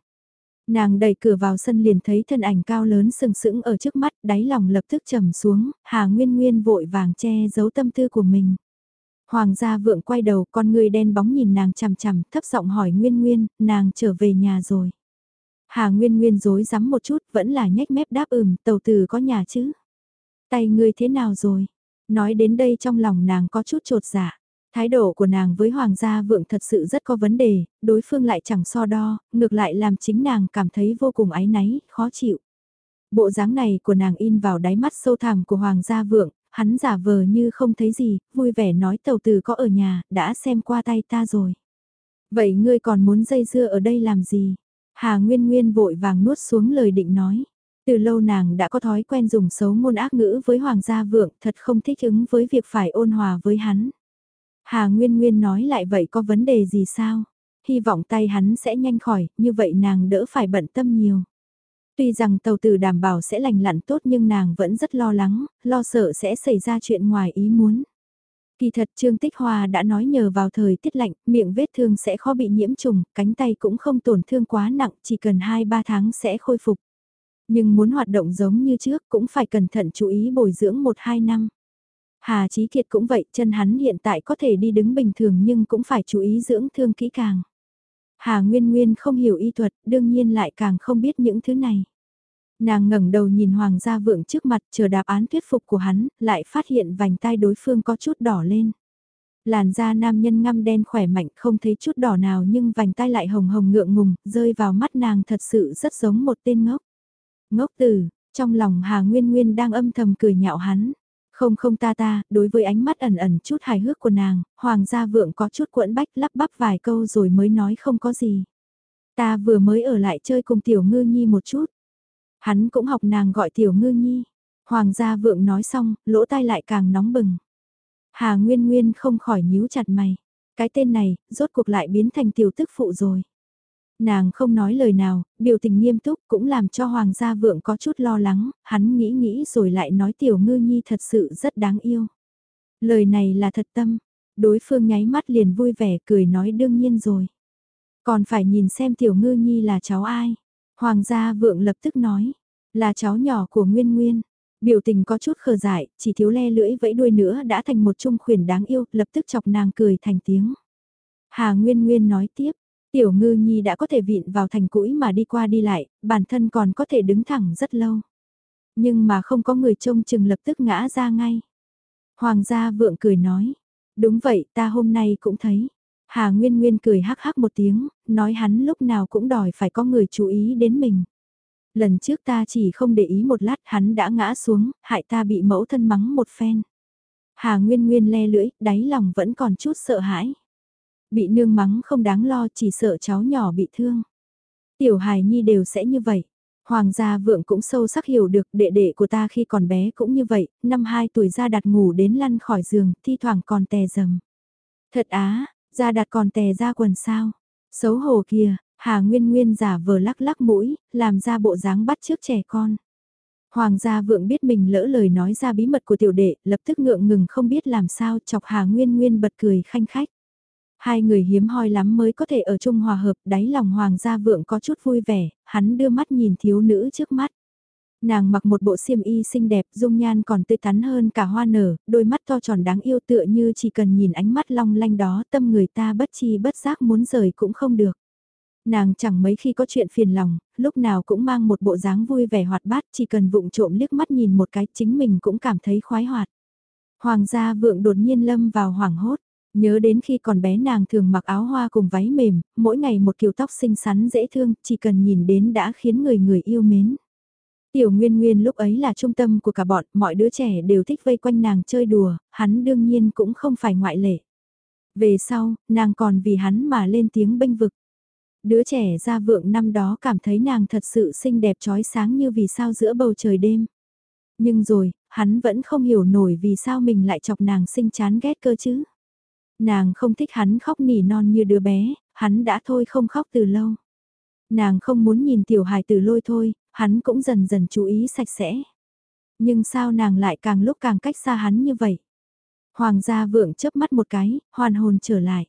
Nàng đẩy cửa vào sân liền thấy thân ảnh cao lớn sừng sững ở trước mắt, đáy lòng lập tức trầm xuống, Hà Nguyên Nguyên vội vàng che giấu tâm tư của mình. Hoàng gia vượng quay đầu con người đen bóng nhìn nàng chằm chằm thấp giọng hỏi Nguyên Nguyên, nàng trở về nhà rồi. Hà Nguyên Nguyên dối rắm một chút vẫn là nhếch mép đáp ừm, tàu từ có nhà chứ. Tay ngươi thế nào rồi? Nói đến đây trong lòng nàng có chút trột dạ. Thái độ của nàng với Hoàng gia vượng thật sự rất có vấn đề, đối phương lại chẳng so đo, ngược lại làm chính nàng cảm thấy vô cùng áy náy, khó chịu. Bộ dáng này của nàng in vào đáy mắt sâu thẳm của Hoàng gia vượng, hắn giả vờ như không thấy gì, vui vẻ nói tàu từ có ở nhà, đã xem qua tay ta rồi. Vậy ngươi còn muốn dây dưa ở đây làm gì? Hà Nguyên Nguyên vội vàng nuốt xuống lời định nói. Từ lâu nàng đã có thói quen dùng xấu ngôn ác ngữ với Hoàng gia vượng, thật không thích ứng với việc phải ôn hòa với hắn. Hà Nguyên Nguyên nói lại vậy có vấn đề gì sao? Hy vọng tay hắn sẽ nhanh khỏi, như vậy nàng đỡ phải bận tâm nhiều. Tuy rằng tàu tử đảm bảo sẽ lành lặn tốt nhưng nàng vẫn rất lo lắng, lo sợ sẽ xảy ra chuyện ngoài ý muốn. Kỳ thật Trương Tích Hoa đã nói nhờ vào thời tiết lạnh, miệng vết thương sẽ khó bị nhiễm trùng, cánh tay cũng không tổn thương quá nặng, chỉ cần 2-3 tháng sẽ khôi phục. Nhưng muốn hoạt động giống như trước cũng phải cẩn thận chú ý bồi dưỡng 1-2 năm. Hà Chí Kiệt cũng vậy, chân hắn hiện tại có thể đi đứng bình thường nhưng cũng phải chú ý dưỡng thương kỹ càng. Hà Nguyên Nguyên không hiểu y thuật, đương nhiên lại càng không biết những thứ này. Nàng ngẩng đầu nhìn Hoàng gia vượng trước mặt chờ đáp án thuyết phục của hắn, lại phát hiện vành tai đối phương có chút đỏ lên. Làn da nam nhân ngăm đen khỏe mạnh không thấy chút đỏ nào nhưng vành tai lại hồng hồng ngượng ngùng, rơi vào mắt nàng thật sự rất giống một tên ngốc. Ngốc tử, trong lòng Hà Nguyên Nguyên đang âm thầm cười nhạo hắn. Không không ta ta, đối với ánh mắt ẩn ẩn chút hài hước của nàng, hoàng gia vượng có chút quẫn bách lắp bắp vài câu rồi mới nói không có gì. Ta vừa mới ở lại chơi cùng tiểu ngư nhi một chút. Hắn cũng học nàng gọi tiểu ngư nhi. Hoàng gia vượng nói xong, lỗ tai lại càng nóng bừng. Hà Nguyên Nguyên không khỏi nhíu chặt mày. Cái tên này, rốt cuộc lại biến thành tiểu tức phụ rồi. Nàng không nói lời nào, biểu tình nghiêm túc cũng làm cho Hoàng gia vượng có chút lo lắng, hắn nghĩ nghĩ rồi lại nói tiểu ngư nhi thật sự rất đáng yêu. Lời này là thật tâm, đối phương nháy mắt liền vui vẻ cười nói đương nhiên rồi. Còn phải nhìn xem tiểu ngư nhi là cháu ai. Hoàng gia vượng lập tức nói, là cháu nhỏ của Nguyên Nguyên. Biểu tình có chút khờ dại, chỉ thiếu le lưỡi vẫy đuôi nữa đã thành một trung khuyển đáng yêu, lập tức chọc nàng cười thành tiếng. Hà Nguyên Nguyên nói tiếp, Tiểu ngư nhi đã có thể vịn vào thành cũi mà đi qua đi lại, bản thân còn có thể đứng thẳng rất lâu. Nhưng mà không có người trông chừng lập tức ngã ra ngay. Hoàng gia vượng cười nói, đúng vậy ta hôm nay cũng thấy. Hà Nguyên Nguyên cười hắc hắc một tiếng, nói hắn lúc nào cũng đòi phải có người chú ý đến mình. Lần trước ta chỉ không để ý một lát hắn đã ngã xuống, hại ta bị mẫu thân mắng một phen. Hà Nguyên Nguyên le lưỡi, đáy lòng vẫn còn chút sợ hãi. Bị nương mắng không đáng lo chỉ sợ cháu nhỏ bị thương. Tiểu hài nhi đều sẽ như vậy. Hoàng gia vượng cũng sâu sắc hiểu được đệ đệ của ta khi còn bé cũng như vậy, năm 2 tuổi ra đặt ngủ đến lăn khỏi giường, thi thoảng còn tè dầm. Thật á, ra đặt còn tè ra quần sao. Xấu hổ kìa, Hà Nguyên Nguyên giả vờ lắc lắc mũi, làm ra bộ dáng bắt trước trẻ con. Hoàng gia vượng biết mình lỡ lời nói ra bí mật của tiểu đệ, lập tức ngượng ngừng không biết làm sao chọc Hà Nguyên Nguyên bật cười khanh khách. Hai người hiếm hoi lắm mới có thể ở chung hòa hợp, đáy lòng hoàng gia vượng có chút vui vẻ, hắn đưa mắt nhìn thiếu nữ trước mắt. Nàng mặc một bộ xiêm y xinh đẹp, dung nhan còn tươi tắn hơn cả hoa nở, đôi mắt to tròn đáng yêu tựa như chỉ cần nhìn ánh mắt long lanh đó tâm người ta bất chi bất giác muốn rời cũng không được. Nàng chẳng mấy khi có chuyện phiền lòng, lúc nào cũng mang một bộ dáng vui vẻ hoạt bát chỉ cần vụng trộm liếc mắt nhìn một cái chính mình cũng cảm thấy khoái hoạt. Hoàng gia vượng đột nhiên lâm vào hoảng hốt. Nhớ đến khi còn bé nàng thường mặc áo hoa cùng váy mềm, mỗi ngày một kiểu tóc xinh xắn dễ thương, chỉ cần nhìn đến đã khiến người người yêu mến. Tiểu Nguyên Nguyên lúc ấy là trung tâm của cả bọn, mọi đứa trẻ đều thích vây quanh nàng chơi đùa, hắn đương nhiên cũng không phải ngoại lệ. Về sau, nàng còn vì hắn mà lên tiếng bênh vực. Đứa trẻ ra vượng năm đó cảm thấy nàng thật sự xinh đẹp trói sáng như vì sao giữa bầu trời đêm. Nhưng rồi, hắn vẫn không hiểu nổi vì sao mình lại chọc nàng sinh chán ghét cơ chứ. Nàng không thích hắn khóc nỉ non như đứa bé, hắn đã thôi không khóc từ lâu. Nàng không muốn nhìn tiểu hài từ lôi thôi, hắn cũng dần dần chú ý sạch sẽ. Nhưng sao nàng lại càng lúc càng cách xa hắn như vậy? Hoàng gia vượng chớp mắt một cái, hoàn hồn trở lại.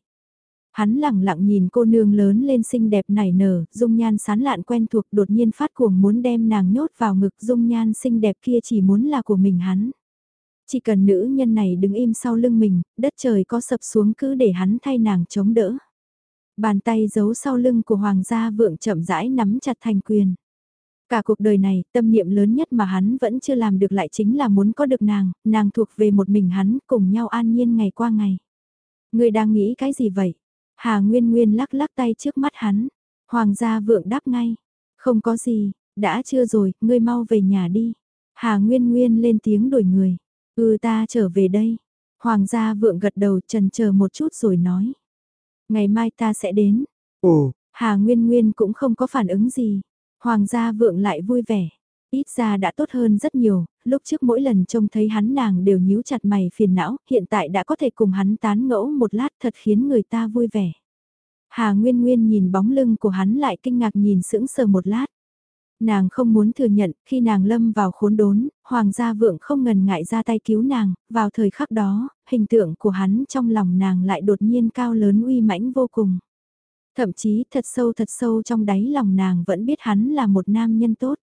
Hắn lặng lặng nhìn cô nương lớn lên xinh đẹp nảy nở, dung nhan sán lạn quen thuộc đột nhiên phát cuồng muốn đem nàng nhốt vào ngực dung nhan xinh đẹp kia chỉ muốn là của mình hắn. Chỉ cần nữ nhân này đứng im sau lưng mình, đất trời có sập xuống cứ để hắn thay nàng chống đỡ. Bàn tay giấu sau lưng của hoàng gia vượng chậm rãi nắm chặt thành quyền. Cả cuộc đời này, tâm niệm lớn nhất mà hắn vẫn chưa làm được lại chính là muốn có được nàng, nàng thuộc về một mình hắn, cùng nhau an nhiên ngày qua ngày. Người đang nghĩ cái gì vậy? Hà Nguyên Nguyên lắc lắc tay trước mắt hắn. Hoàng gia vượng đáp ngay. Không có gì, đã chưa rồi, ngươi mau về nhà đi. Hà Nguyên Nguyên lên tiếng đuổi người. Ừ ta trở về đây. Hoàng gia vượng gật đầu trần chờ một chút rồi nói. Ngày mai ta sẽ đến. Ồ, Hà Nguyên Nguyên cũng không có phản ứng gì. Hoàng gia vượng lại vui vẻ. Ít ra đã tốt hơn rất nhiều, lúc trước mỗi lần trông thấy hắn nàng đều nhíu chặt mày phiền não, hiện tại đã có thể cùng hắn tán ngẫu một lát thật khiến người ta vui vẻ. Hà Nguyên Nguyên nhìn bóng lưng của hắn lại kinh ngạc nhìn sững sờ một lát. Nàng không muốn thừa nhận, khi nàng lâm vào khốn đốn, Hoàng gia vượng không ngần ngại ra tay cứu nàng, vào thời khắc đó, hình tượng của hắn trong lòng nàng lại đột nhiên cao lớn uy mãnh vô cùng. Thậm chí thật sâu thật sâu trong đáy lòng nàng vẫn biết hắn là một nam nhân tốt.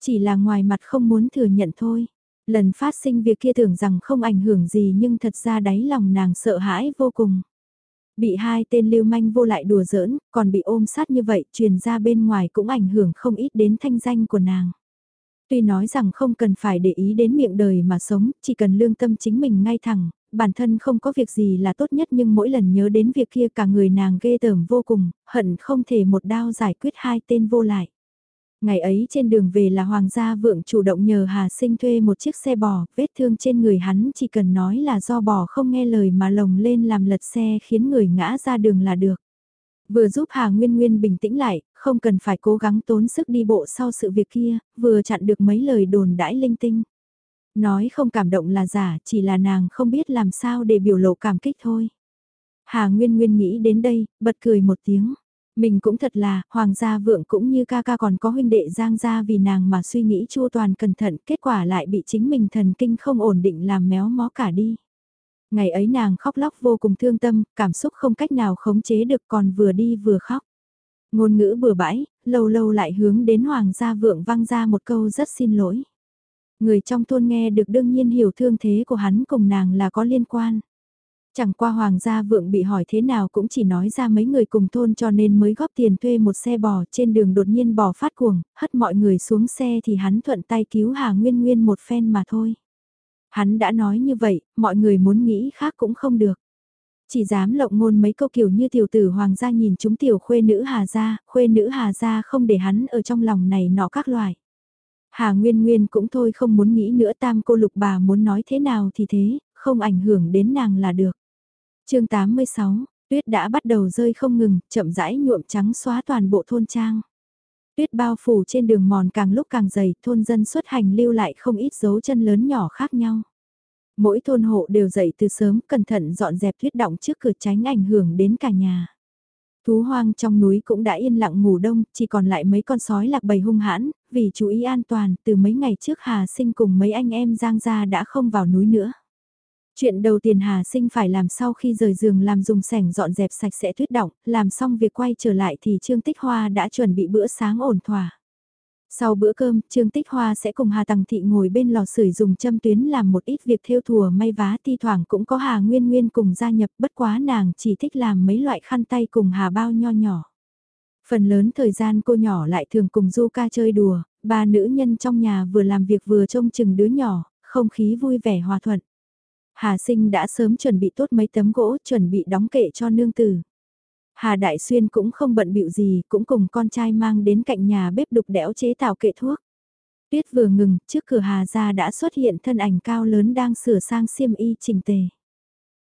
Chỉ là ngoài mặt không muốn thừa nhận thôi. Lần phát sinh việc kia tưởng rằng không ảnh hưởng gì nhưng thật ra đáy lòng nàng sợ hãi vô cùng. Bị hai tên lưu manh vô lại đùa giỡn, còn bị ôm sát như vậy, truyền ra bên ngoài cũng ảnh hưởng không ít đến thanh danh của nàng. Tuy nói rằng không cần phải để ý đến miệng đời mà sống, chỉ cần lương tâm chính mình ngay thẳng, bản thân không có việc gì là tốt nhất nhưng mỗi lần nhớ đến việc kia cả người nàng ghê tởm vô cùng, hận không thể một đao giải quyết hai tên vô lại. Ngày ấy trên đường về là Hoàng gia vượng chủ động nhờ Hà Sinh thuê một chiếc xe bò, vết thương trên người hắn chỉ cần nói là do bò không nghe lời mà lồng lên làm lật xe khiến người ngã ra đường là được. Vừa giúp Hà Nguyên Nguyên bình tĩnh lại, không cần phải cố gắng tốn sức đi bộ sau sự việc kia, vừa chặn được mấy lời đồn đãi linh tinh. Nói không cảm động là giả, chỉ là nàng không biết làm sao để biểu lộ cảm kích thôi. Hà Nguyên Nguyên nghĩ đến đây, bật cười một tiếng. Mình cũng thật là, hoàng gia vượng cũng như ca ca còn có huynh đệ giang gia vì nàng mà suy nghĩ chua toàn cẩn thận, kết quả lại bị chính mình thần kinh không ổn định làm méo mó cả đi. Ngày ấy nàng khóc lóc vô cùng thương tâm, cảm xúc không cách nào khống chế được còn vừa đi vừa khóc. Ngôn ngữ bừa bãi, lâu lâu lại hướng đến hoàng gia vượng vang ra một câu rất xin lỗi. Người trong thôn nghe được đương nhiên hiểu thương thế của hắn cùng nàng là có liên quan. Chẳng qua hoàng gia vượng bị hỏi thế nào cũng chỉ nói ra mấy người cùng thôn cho nên mới góp tiền thuê một xe bò trên đường đột nhiên bò phát cuồng, hất mọi người xuống xe thì hắn thuận tay cứu Hà Nguyên Nguyên một phen mà thôi. Hắn đã nói như vậy, mọi người muốn nghĩ khác cũng không được. Chỉ dám lộng ngôn mấy câu kiểu như tiểu tử hoàng gia nhìn chúng tiểu khuê nữ Hà gia, khuê nữ Hà gia không để hắn ở trong lòng này nọ các loại. Hà Nguyên Nguyên cũng thôi không muốn nghĩ nữa tam cô lục bà muốn nói thế nào thì thế, không ảnh hưởng đến nàng là được chương 86, tuyết đã bắt đầu rơi không ngừng, chậm rãi nhuộm trắng xóa toàn bộ thôn trang. Tuyết bao phủ trên đường mòn càng lúc càng dày, thôn dân xuất hành lưu lại không ít dấu chân lớn nhỏ khác nhau. Mỗi thôn hộ đều dậy từ sớm, cẩn thận dọn dẹp tuyết động trước cửa tránh ảnh hưởng đến cả nhà. Thú hoang trong núi cũng đã yên lặng ngủ đông, chỉ còn lại mấy con sói lạc bầy hung hãn, vì chú ý an toàn, từ mấy ngày trước Hà Sinh cùng mấy anh em Giang gia đã không vào núi nữa. Chuyện đầu tiên Hà Sinh phải làm sau khi rời giường làm dùng sảnh dọn dẹp sạch sẽ tuyết động, làm xong việc quay trở lại thì Trương Tích Hoa đã chuẩn bị bữa sáng ổn thỏa. Sau bữa cơm, Trương Tích Hoa sẽ cùng Hà Tằng Thị ngồi bên lò sưởi dùng châm tuyến làm một ít việc theo thùa may vá thi thoảng cũng có Hà Nguyên Nguyên cùng gia nhập bất quá nàng chỉ thích làm mấy loại khăn tay cùng Hà bao nho nhỏ. Phần lớn thời gian cô nhỏ lại thường cùng Du ca chơi đùa, ba nữ nhân trong nhà vừa làm việc vừa trông chừng đứa nhỏ, không khí vui vẻ hòa thuận. Hà sinh đã sớm chuẩn bị tốt mấy tấm gỗ chuẩn bị đóng kệ cho nương tử. Hà Đại Xuyên cũng không bận bịu gì, cũng cùng con trai mang đến cạnh nhà bếp đục đẽo chế tạo kệ thuốc. Tuyết vừa ngừng, trước cửa Hà ra đã xuất hiện thân ảnh cao lớn đang sửa sang xiêm y chỉnh tề.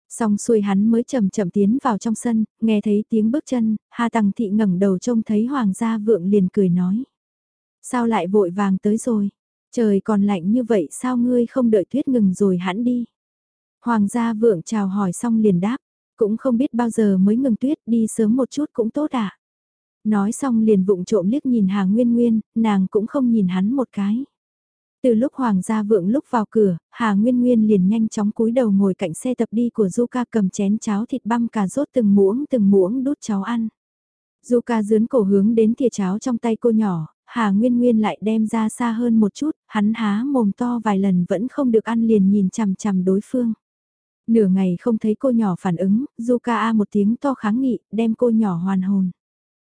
Xong xuôi hắn mới chậm chậm tiến vào trong sân, nghe thấy tiếng bước chân, Hà Tằng Thị ngẩng đầu trông thấy Hoàng gia vượng liền cười nói. Sao lại vội vàng tới rồi? Trời còn lạnh như vậy sao ngươi không đợi tuyết ngừng rồi hãn đi? Hoàng gia vượng chào hỏi xong liền đáp, cũng không biết bao giờ mới ngừng tuyết đi sớm một chút cũng tốt à. Nói xong liền vụng trộm liếc nhìn Hà Nguyên Nguyên, nàng cũng không nhìn hắn một cái. Từ lúc Hoàng gia vượng lúc vào cửa, Hà Nguyên Nguyên liền nhanh chóng cúi đầu ngồi cạnh xe tập đi của Zuka cầm chén cháo thịt băm cà rốt từng muỗng từng muỗng đút cháo ăn. Zuka dướn cổ hướng đến thìa cháo trong tay cô nhỏ, Hà Nguyên Nguyên lại đem ra xa hơn một chút, hắn há mồm to vài lần vẫn không được ăn liền nhìn chằm chằm đối phương. Nửa ngày không thấy cô nhỏ phản ứng, Zuka A một tiếng to kháng nghị, đem cô nhỏ hoàn hồn.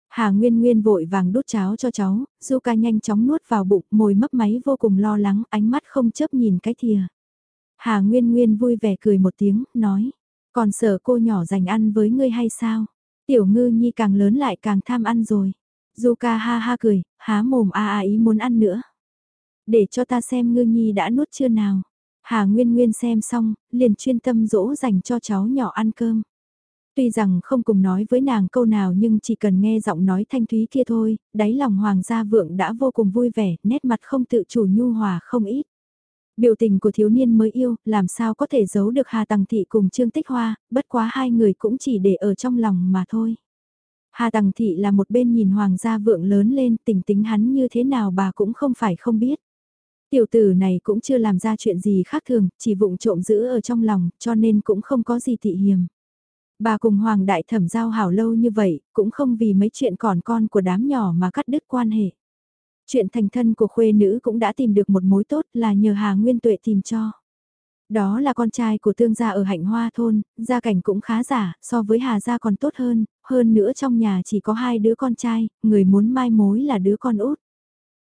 Hà Nguyên Nguyên vội vàng đút cháo cho cháu, Zuka nhanh chóng nuốt vào bụng, môi mấp máy vô cùng lo lắng, ánh mắt không chớp nhìn cái thìa. Hà Nguyên Nguyên vui vẻ cười một tiếng, nói, còn sợ cô nhỏ dành ăn với ngươi hay sao? Tiểu ngư nhi càng lớn lại càng tham ăn rồi. Zuka ha ha cười, há mồm a a ý muốn ăn nữa. Để cho ta xem ngư nhi đã nuốt chưa nào. Hà Nguyên Nguyên xem xong, liền chuyên tâm dỗ dành cho cháu nhỏ ăn cơm. Tuy rằng không cùng nói với nàng câu nào nhưng chỉ cần nghe giọng nói thanh thúy kia thôi, đáy lòng Hoàng gia vượng đã vô cùng vui vẻ, nét mặt không tự chủ nhu hòa không ít. Biểu tình của thiếu niên mới yêu, làm sao có thể giấu được Hà Tằng Thị cùng Trương Tích Hoa, bất quá hai người cũng chỉ để ở trong lòng mà thôi. Hà Tằng Thị là một bên nhìn Hoàng gia vượng lớn lên, tình tính hắn như thế nào bà cũng không phải không biết. Tiểu tử này cũng chưa làm ra chuyện gì khác thường, chỉ vụng trộm giữ ở trong lòng, cho nên cũng không có gì tị hiềm. Bà cùng Hoàng Đại Thẩm giao hảo lâu như vậy, cũng không vì mấy chuyện còn con của đám nhỏ mà cắt đứt quan hệ. Chuyện thành thân của khuê nữ cũng đã tìm được một mối tốt là nhờ Hà Nguyên Tuệ tìm cho. Đó là con trai của tương gia ở hạnh hoa thôn, gia cảnh cũng khá giả, so với Hà gia còn tốt hơn, hơn nữa trong nhà chỉ có hai đứa con trai, người muốn mai mối là đứa con út.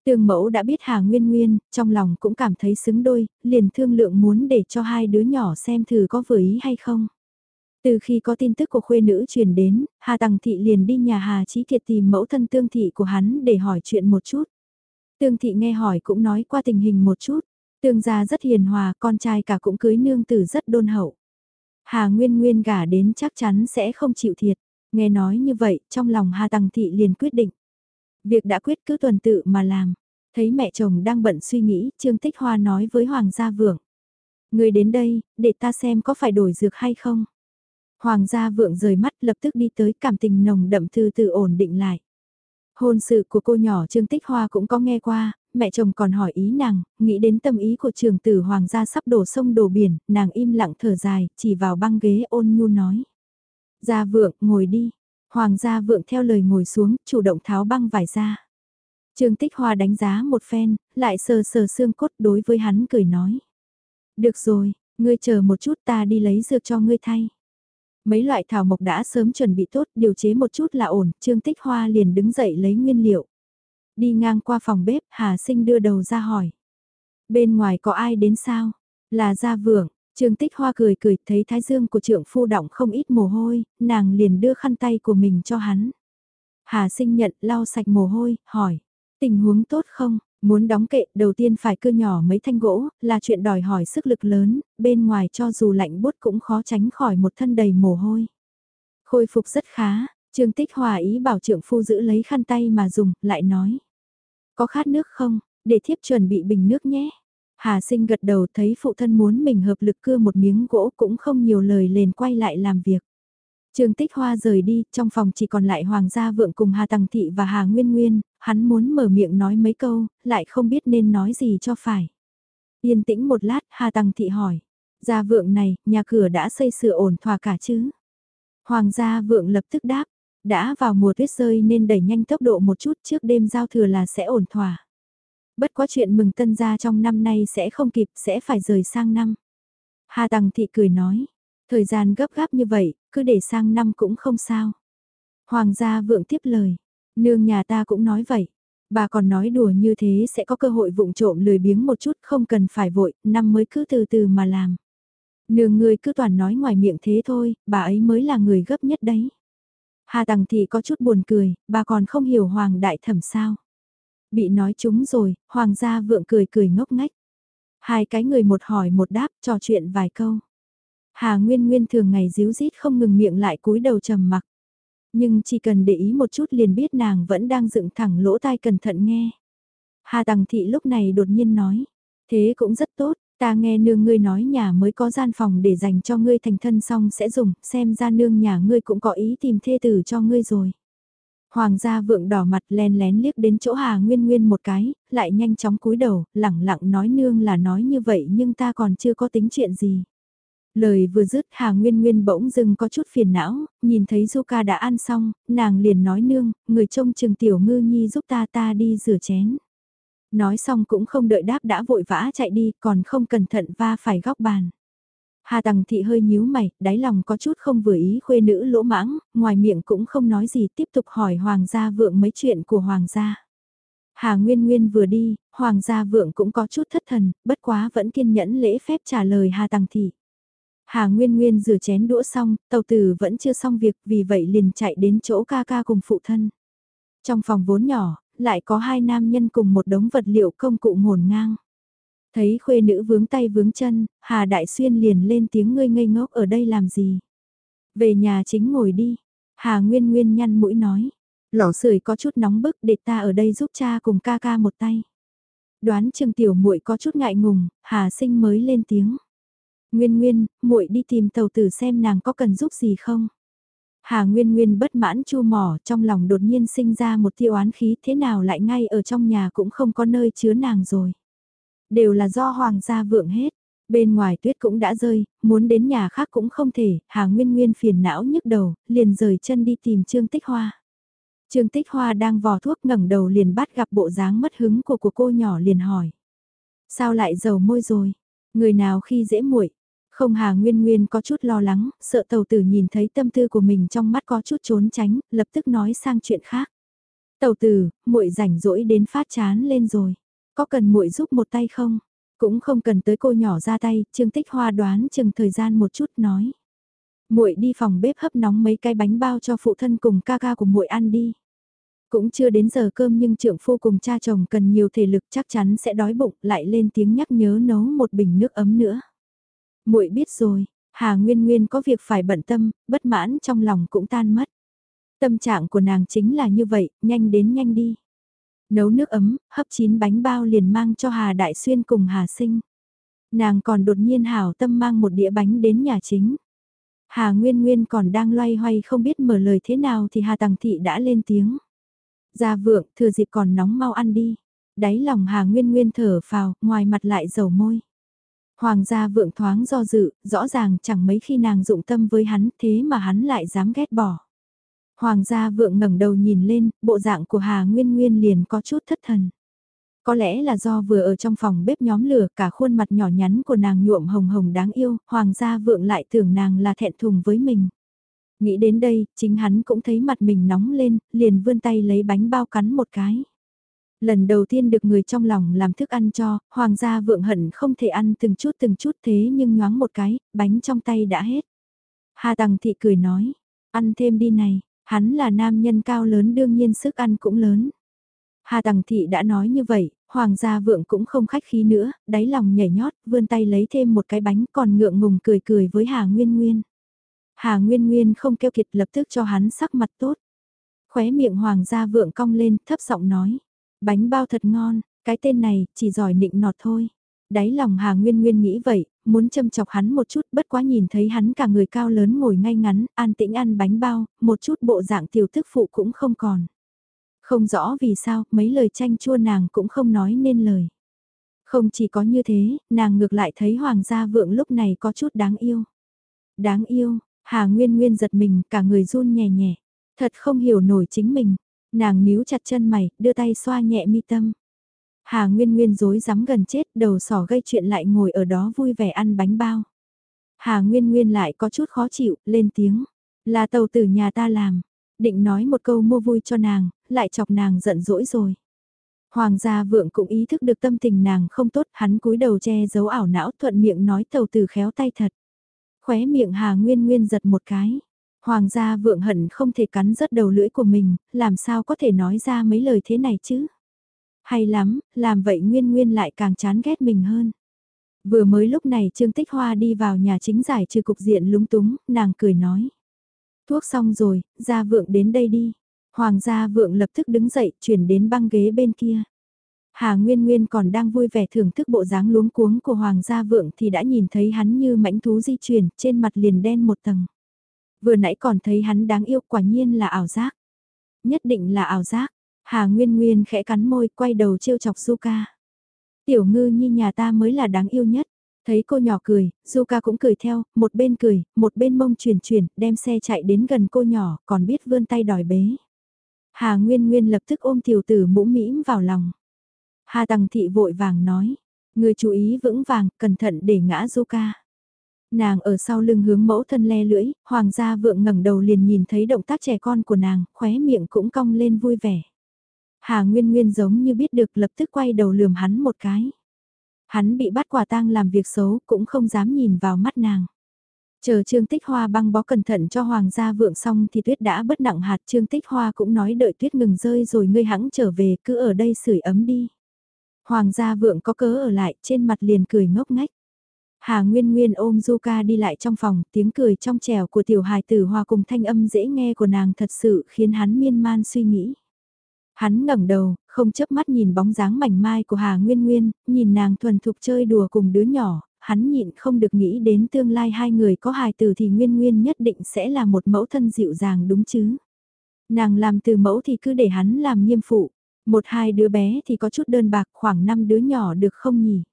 Tương mẫu đã biết Hà Nguyên Nguyên, trong lòng cũng cảm thấy xứng đôi, liền thương lượng muốn để cho hai đứa nhỏ xem thử có vừa ý hay không. Từ khi có tin tức của khuê nữ truyền đến, Hà Tăng Thị liền đi nhà Hà Chí Kiệt tìm mẫu thân tương thị của hắn để hỏi chuyện một chút. Tương thị nghe hỏi cũng nói qua tình hình một chút. Tương gia rất hiền hòa, con trai cả cũng cưới nương tử rất đôn hậu. Hà Nguyên Nguyên gả đến chắc chắn sẽ không chịu thiệt. Nghe nói như vậy, trong lòng Hà Tăng Thị liền quyết định. Việc đã quyết cứ tuần tự mà làm. Thấy mẹ chồng đang bận suy nghĩ, Trương Tích Hoa nói với Hoàng gia vượng. Người đến đây, để ta xem có phải đổi dược hay không. Hoàng gia vượng rời mắt lập tức đi tới cảm tình nồng đậm thư từ ổn định lại. Hôn sự của cô nhỏ Trương Tích Hoa cũng có nghe qua, mẹ chồng còn hỏi ý nàng, nghĩ đến tâm ý của trường tử Hoàng gia sắp đổ sông đổ biển, nàng im lặng thở dài, chỉ vào băng ghế ôn nhu nói. Gia vượng, ngồi đi. Hoàng gia vượng theo lời ngồi xuống, chủ động tháo băng vải ra. Trương Tích Hoa đánh giá một phen, lại sờ sờ xương cốt đối với hắn cười nói. Được rồi, ngươi chờ một chút ta đi lấy dược cho ngươi thay. Mấy loại thảo mộc đã sớm chuẩn bị tốt, điều chế một chút là ổn, Trương Tích Hoa liền đứng dậy lấy nguyên liệu. Đi ngang qua phòng bếp, Hà Sinh đưa đầu ra hỏi. Bên ngoài có ai đến sao? Là Gia Vượng, Trương Tích Hoa cười cười, thấy thái dương của trượng phu động không ít mồ hôi, nàng liền đưa khăn tay của mình cho hắn. Hà Sinh nhận lau sạch mồ hôi, hỏi. Tình huống tốt không? Muốn đóng kệ, đầu tiên phải cưa nhỏ mấy thanh gỗ, là chuyện đòi hỏi sức lực lớn, bên ngoài cho dù lạnh bút cũng khó tránh khỏi một thân đầy mồ hôi. Khôi phục rất khá, Trương Tích Hòa ý bảo trượng phu giữ lấy khăn tay mà dùng, lại nói. Có khát nước không, để thiếp chuẩn bị bình nước nhé. Hà sinh gật đầu thấy phụ thân muốn mình hợp lực cưa một miếng gỗ cũng không nhiều lời liền quay lại làm việc. Trường Tích Hoa rời đi, trong phòng chỉ còn lại Hoàng gia vượng cùng Hà Tằng Thị và Hà Nguyên Nguyên, hắn muốn mở miệng nói mấy câu, lại không biết nên nói gì cho phải. Yên tĩnh một lát, Hà Tằng Thị hỏi, gia vượng này, nhà cửa đã xây sửa ổn thỏa cả chứ? Hoàng gia vượng lập tức đáp, đã vào mùa tuyết rơi nên đẩy nhanh tốc độ một chút trước đêm giao thừa là sẽ ổn thỏa. Bất quá chuyện mừng tân gia trong năm nay sẽ không kịp, sẽ phải rời sang năm. Hà Tằng Thị cười nói, Thời gian gấp gáp như vậy, cứ để sang năm cũng không sao. Hoàng gia vượng tiếp lời, nương nhà ta cũng nói vậy. Bà còn nói đùa như thế sẽ có cơ hội vụng trộm lười biếng một chút không cần phải vội, năm mới cứ từ từ mà làm. Nương người cứ toàn nói ngoài miệng thế thôi, bà ấy mới là người gấp nhất đấy. Hà Tằng thị có chút buồn cười, bà còn không hiểu Hoàng Đại Thẩm sao. Bị nói chúng rồi, Hoàng gia vượng cười cười ngốc ngách. Hai cái người một hỏi một đáp trò chuyện vài câu. Hà Nguyên Nguyên thường ngày díu dít không ngừng miệng lại cúi đầu trầm mặc. Nhưng chỉ cần để ý một chút liền biết nàng vẫn đang dựng thẳng lỗ tai cẩn thận nghe. Hà Tằng Thị lúc này đột nhiên nói, thế cũng rất tốt, ta nghe nương ngươi nói nhà mới có gian phòng để dành cho ngươi thành thân xong sẽ dùng, xem ra nương nhà ngươi cũng có ý tìm thê tử cho ngươi rồi. Hoàng gia vượng đỏ mặt len lén liếc đến chỗ Hà Nguyên Nguyên một cái, lại nhanh chóng cúi đầu, lẳng lặng nói nương là nói như vậy nhưng ta còn chưa có tính chuyện gì. Lời vừa dứt Hà Nguyên Nguyên bỗng dưng có chút phiền não, nhìn thấy Zuka đã ăn xong, nàng liền nói nương, người trông trường tiểu ngư nhi giúp ta ta đi rửa chén. Nói xong cũng không đợi đáp đã vội vã chạy đi còn không cẩn thận va phải góc bàn. Hà Tằng Thị hơi nhíu mày, đáy lòng có chút không vừa ý khuê nữ lỗ mãng, ngoài miệng cũng không nói gì tiếp tục hỏi Hoàng gia vượng mấy chuyện của Hoàng gia. Hà Nguyên Nguyên vừa đi, Hoàng gia vượng cũng có chút thất thần, bất quá vẫn kiên nhẫn lễ phép trả lời Hà Tằng Thị. Hà Nguyên Nguyên rửa chén đũa xong, tàu tử vẫn chưa xong việc vì vậy liền chạy đến chỗ ca ca cùng phụ thân. Trong phòng vốn nhỏ, lại có hai nam nhân cùng một đống vật liệu công cụ ngổn ngang. Thấy khuê nữ vướng tay vướng chân, Hà Đại Xuyên liền lên tiếng ngươi ngây ngốc ở đây làm gì. Về nhà chính ngồi đi. Hà Nguyên Nguyên nhăn mũi nói. Lò sưởi có chút nóng bức để ta ở đây giúp cha cùng ca ca một tay. Đoán Trương Tiểu muội có chút ngại ngùng, Hà Sinh mới lên tiếng. Nguyên Nguyên, muội đi tìm tàu tử xem nàng có cần giúp gì không. Hà Nguyên Nguyên bất mãn chu mỏ trong lòng đột nhiên sinh ra một tiêu oán khí thế nào lại ngay ở trong nhà cũng không có nơi chứa nàng rồi. Đều là do hoàng gia vượng hết. Bên ngoài tuyết cũng đã rơi, muốn đến nhà khác cũng không thể, Hà Nguyên Nguyên phiền não nhức đầu, liền rời chân đi tìm Trương Tích Hoa. Trương Tích Hoa đang vò thuốc ngẩng đầu liền bắt gặp bộ dáng mất hứng của của cô nhỏ liền hỏi. Sao lại dầu môi rồi? Người nào khi dễ muội Không Hà Nguyên Nguyên có chút lo lắng, sợ tàu tử nhìn thấy tâm tư của mình trong mắt có chút trốn tránh, lập tức nói sang chuyện khác. Tàu tử, muội rảnh rỗi đến phát chán lên rồi. Có cần muội giúp một tay không? Cũng không cần tới cô nhỏ ra tay, Trương Tích Hoa đoán chừng thời gian một chút nói. Muội đi phòng bếp hấp nóng mấy cái bánh bao cho phụ thân cùng ca ca của muội ăn đi. Cũng chưa đến giờ cơm nhưng trưởng phu cùng cha chồng cần nhiều thể lực chắc chắn sẽ đói bụng, lại lên tiếng nhắc nhớ nấu một bình nước ấm nữa. Muội biết rồi, Hà Nguyên Nguyên có việc phải bận tâm, bất mãn trong lòng cũng tan mất. Tâm trạng của nàng chính là như vậy, nhanh đến nhanh đi. Nấu nước ấm, hấp chín bánh bao liền mang cho Hà Đại Xuyên cùng Hà Sinh. Nàng còn đột nhiên hảo tâm mang một đĩa bánh đến nhà chính. Hà Nguyên Nguyên còn đang loay hoay không biết mở lời thế nào thì Hà Tằng Thị đã lên tiếng. Gia vượng, thừa dịp còn nóng mau ăn đi. Đáy lòng Hà Nguyên Nguyên thở phào, ngoài mặt lại dầu môi. Hoàng gia vượng thoáng do dự, rõ ràng chẳng mấy khi nàng dụng tâm với hắn thế mà hắn lại dám ghét bỏ. Hoàng gia vượng ngẩng đầu nhìn lên, bộ dạng của Hà Nguyên Nguyên liền có chút thất thần. Có lẽ là do vừa ở trong phòng bếp nhóm lửa cả khuôn mặt nhỏ nhắn của nàng nhuộm hồng hồng đáng yêu, hoàng gia vượng lại tưởng nàng là thẹn thùng với mình. Nghĩ đến đây, chính hắn cũng thấy mặt mình nóng lên, liền vươn tay lấy bánh bao cắn một cái. Lần đầu tiên được người trong lòng làm thức ăn cho, hoàng gia vượng hận không thể ăn từng chút từng chút thế nhưng nhoáng một cái, bánh trong tay đã hết. Hà Tằng Thị cười nói, ăn thêm đi này, Hắn là nam nhân cao lớn đương nhiên sức ăn cũng lớn. Hà Tằng Thị đã nói như vậy, Hoàng gia vượng cũng không khách khí nữa, đáy lòng nhảy nhót, vươn tay lấy thêm một cái bánh còn ngượng ngùng cười cười với Hà Nguyên Nguyên. Hà Nguyên Nguyên không keo kiệt lập tức cho hắn sắc mặt tốt. Khóe miệng Hoàng gia vượng cong lên, thấp giọng nói. Bánh bao thật ngon, cái tên này, chỉ giỏi nịnh nọt thôi. Đáy lòng Hà Nguyên Nguyên nghĩ vậy, muốn châm chọc hắn một chút bất quá nhìn thấy hắn cả người cao lớn ngồi ngay ngắn, an tĩnh ăn bánh bao, một chút bộ dạng tiểu thức phụ cũng không còn. Không rõ vì sao, mấy lời tranh chua nàng cũng không nói nên lời. Không chỉ có như thế, nàng ngược lại thấy hoàng gia vượng lúc này có chút đáng yêu. Đáng yêu, Hà Nguyên Nguyên giật mình, cả người run nhẹ nhẹ. Thật không hiểu nổi chính mình. Nàng níu chặt chân mày, đưa tay xoa nhẹ mi tâm. Hà Nguyên Nguyên dối rắm gần chết, đầu sỏ gây chuyện lại ngồi ở đó vui vẻ ăn bánh bao. Hà Nguyên Nguyên lại có chút khó chịu, lên tiếng. Là tàu tử nhà ta làm. Định nói một câu mua vui cho nàng, lại chọc nàng giận dỗi rồi. Hoàng gia vượng cũng ý thức được tâm tình nàng không tốt, hắn cúi đầu che giấu ảo não thuận miệng nói tàu tử khéo tay thật. Khóe miệng Hà Nguyên Nguyên giật một cái. Hoàng gia vượng hận không thể cắn rớt đầu lưỡi của mình, làm sao có thể nói ra mấy lời thế này chứ? Hay lắm, làm vậy Nguyên Nguyên lại càng chán ghét mình hơn. Vừa mới lúc này Trương Tích Hoa đi vào nhà chính giải trừ cục diện lúng túng, nàng cười nói. Thuốc xong rồi, gia vượng đến đây đi. Hoàng gia vượng lập tức đứng dậy, chuyển đến băng ghế bên kia. Hà Nguyên Nguyên còn đang vui vẻ thưởng thức bộ dáng luống cuống của Hoàng gia vượng thì đã nhìn thấy hắn như mãnh thú di chuyển, trên mặt liền đen một tầng. Vừa nãy còn thấy hắn đáng yêu quả nhiên là ảo giác. Nhất định là ảo giác. Hà Nguyên Nguyên khẽ cắn môi quay đầu trêu chọc Zuka. Tiểu ngư nhi nhà ta mới là đáng yêu nhất. Thấy cô nhỏ cười, Zuka cũng cười theo, một bên cười, một bên mông chuyển chuyển, đem xe chạy đến gần cô nhỏ, còn biết vươn tay đòi bế. Hà Nguyên Nguyên lập tức ôm tiểu tử mũ mĩm vào lòng. Hà Tằng Thị vội vàng nói, người chú ý vững vàng, cẩn thận để ngã Zuka. Nàng ở sau lưng hướng mẫu thân le lưỡi, hoàng gia vượng ngẩng đầu liền nhìn thấy động tác trẻ con của nàng, khóe miệng cũng cong lên vui vẻ. Hà Nguyên Nguyên giống như biết được lập tức quay đầu lườm hắn một cái. Hắn bị bắt quả tang làm việc xấu cũng không dám nhìn vào mắt nàng. Chờ Trương Tích Hoa băng bó cẩn thận cho Hoàng gia vượng xong thì tuyết đã bất nặng hạt Trương Tích Hoa cũng nói đợi tuyết ngừng rơi rồi ngươi hãng trở về cứ ở đây sưởi ấm đi. Hoàng gia vượng có cớ ở lại trên mặt liền cười ngốc ngách. Hà Nguyên Nguyên ôm Zuka đi lại trong phòng, tiếng cười trong trẻo của tiểu hài tử hòa cùng thanh âm dễ nghe của nàng thật sự khiến hắn miên man suy nghĩ. Hắn ngẩng đầu, không chớp mắt nhìn bóng dáng mảnh mai của Hà Nguyên Nguyên, nhìn nàng thuần thục chơi đùa cùng đứa nhỏ, hắn nhịn không được nghĩ đến tương lai hai người có hài tử thì Nguyên Nguyên nhất định sẽ là một mẫu thân dịu dàng đúng chứ. Nàng làm từ mẫu thì cứ để hắn làm nghiêm phụ, một hai đứa bé thì có chút đơn bạc khoảng năm đứa nhỏ được không nhỉ?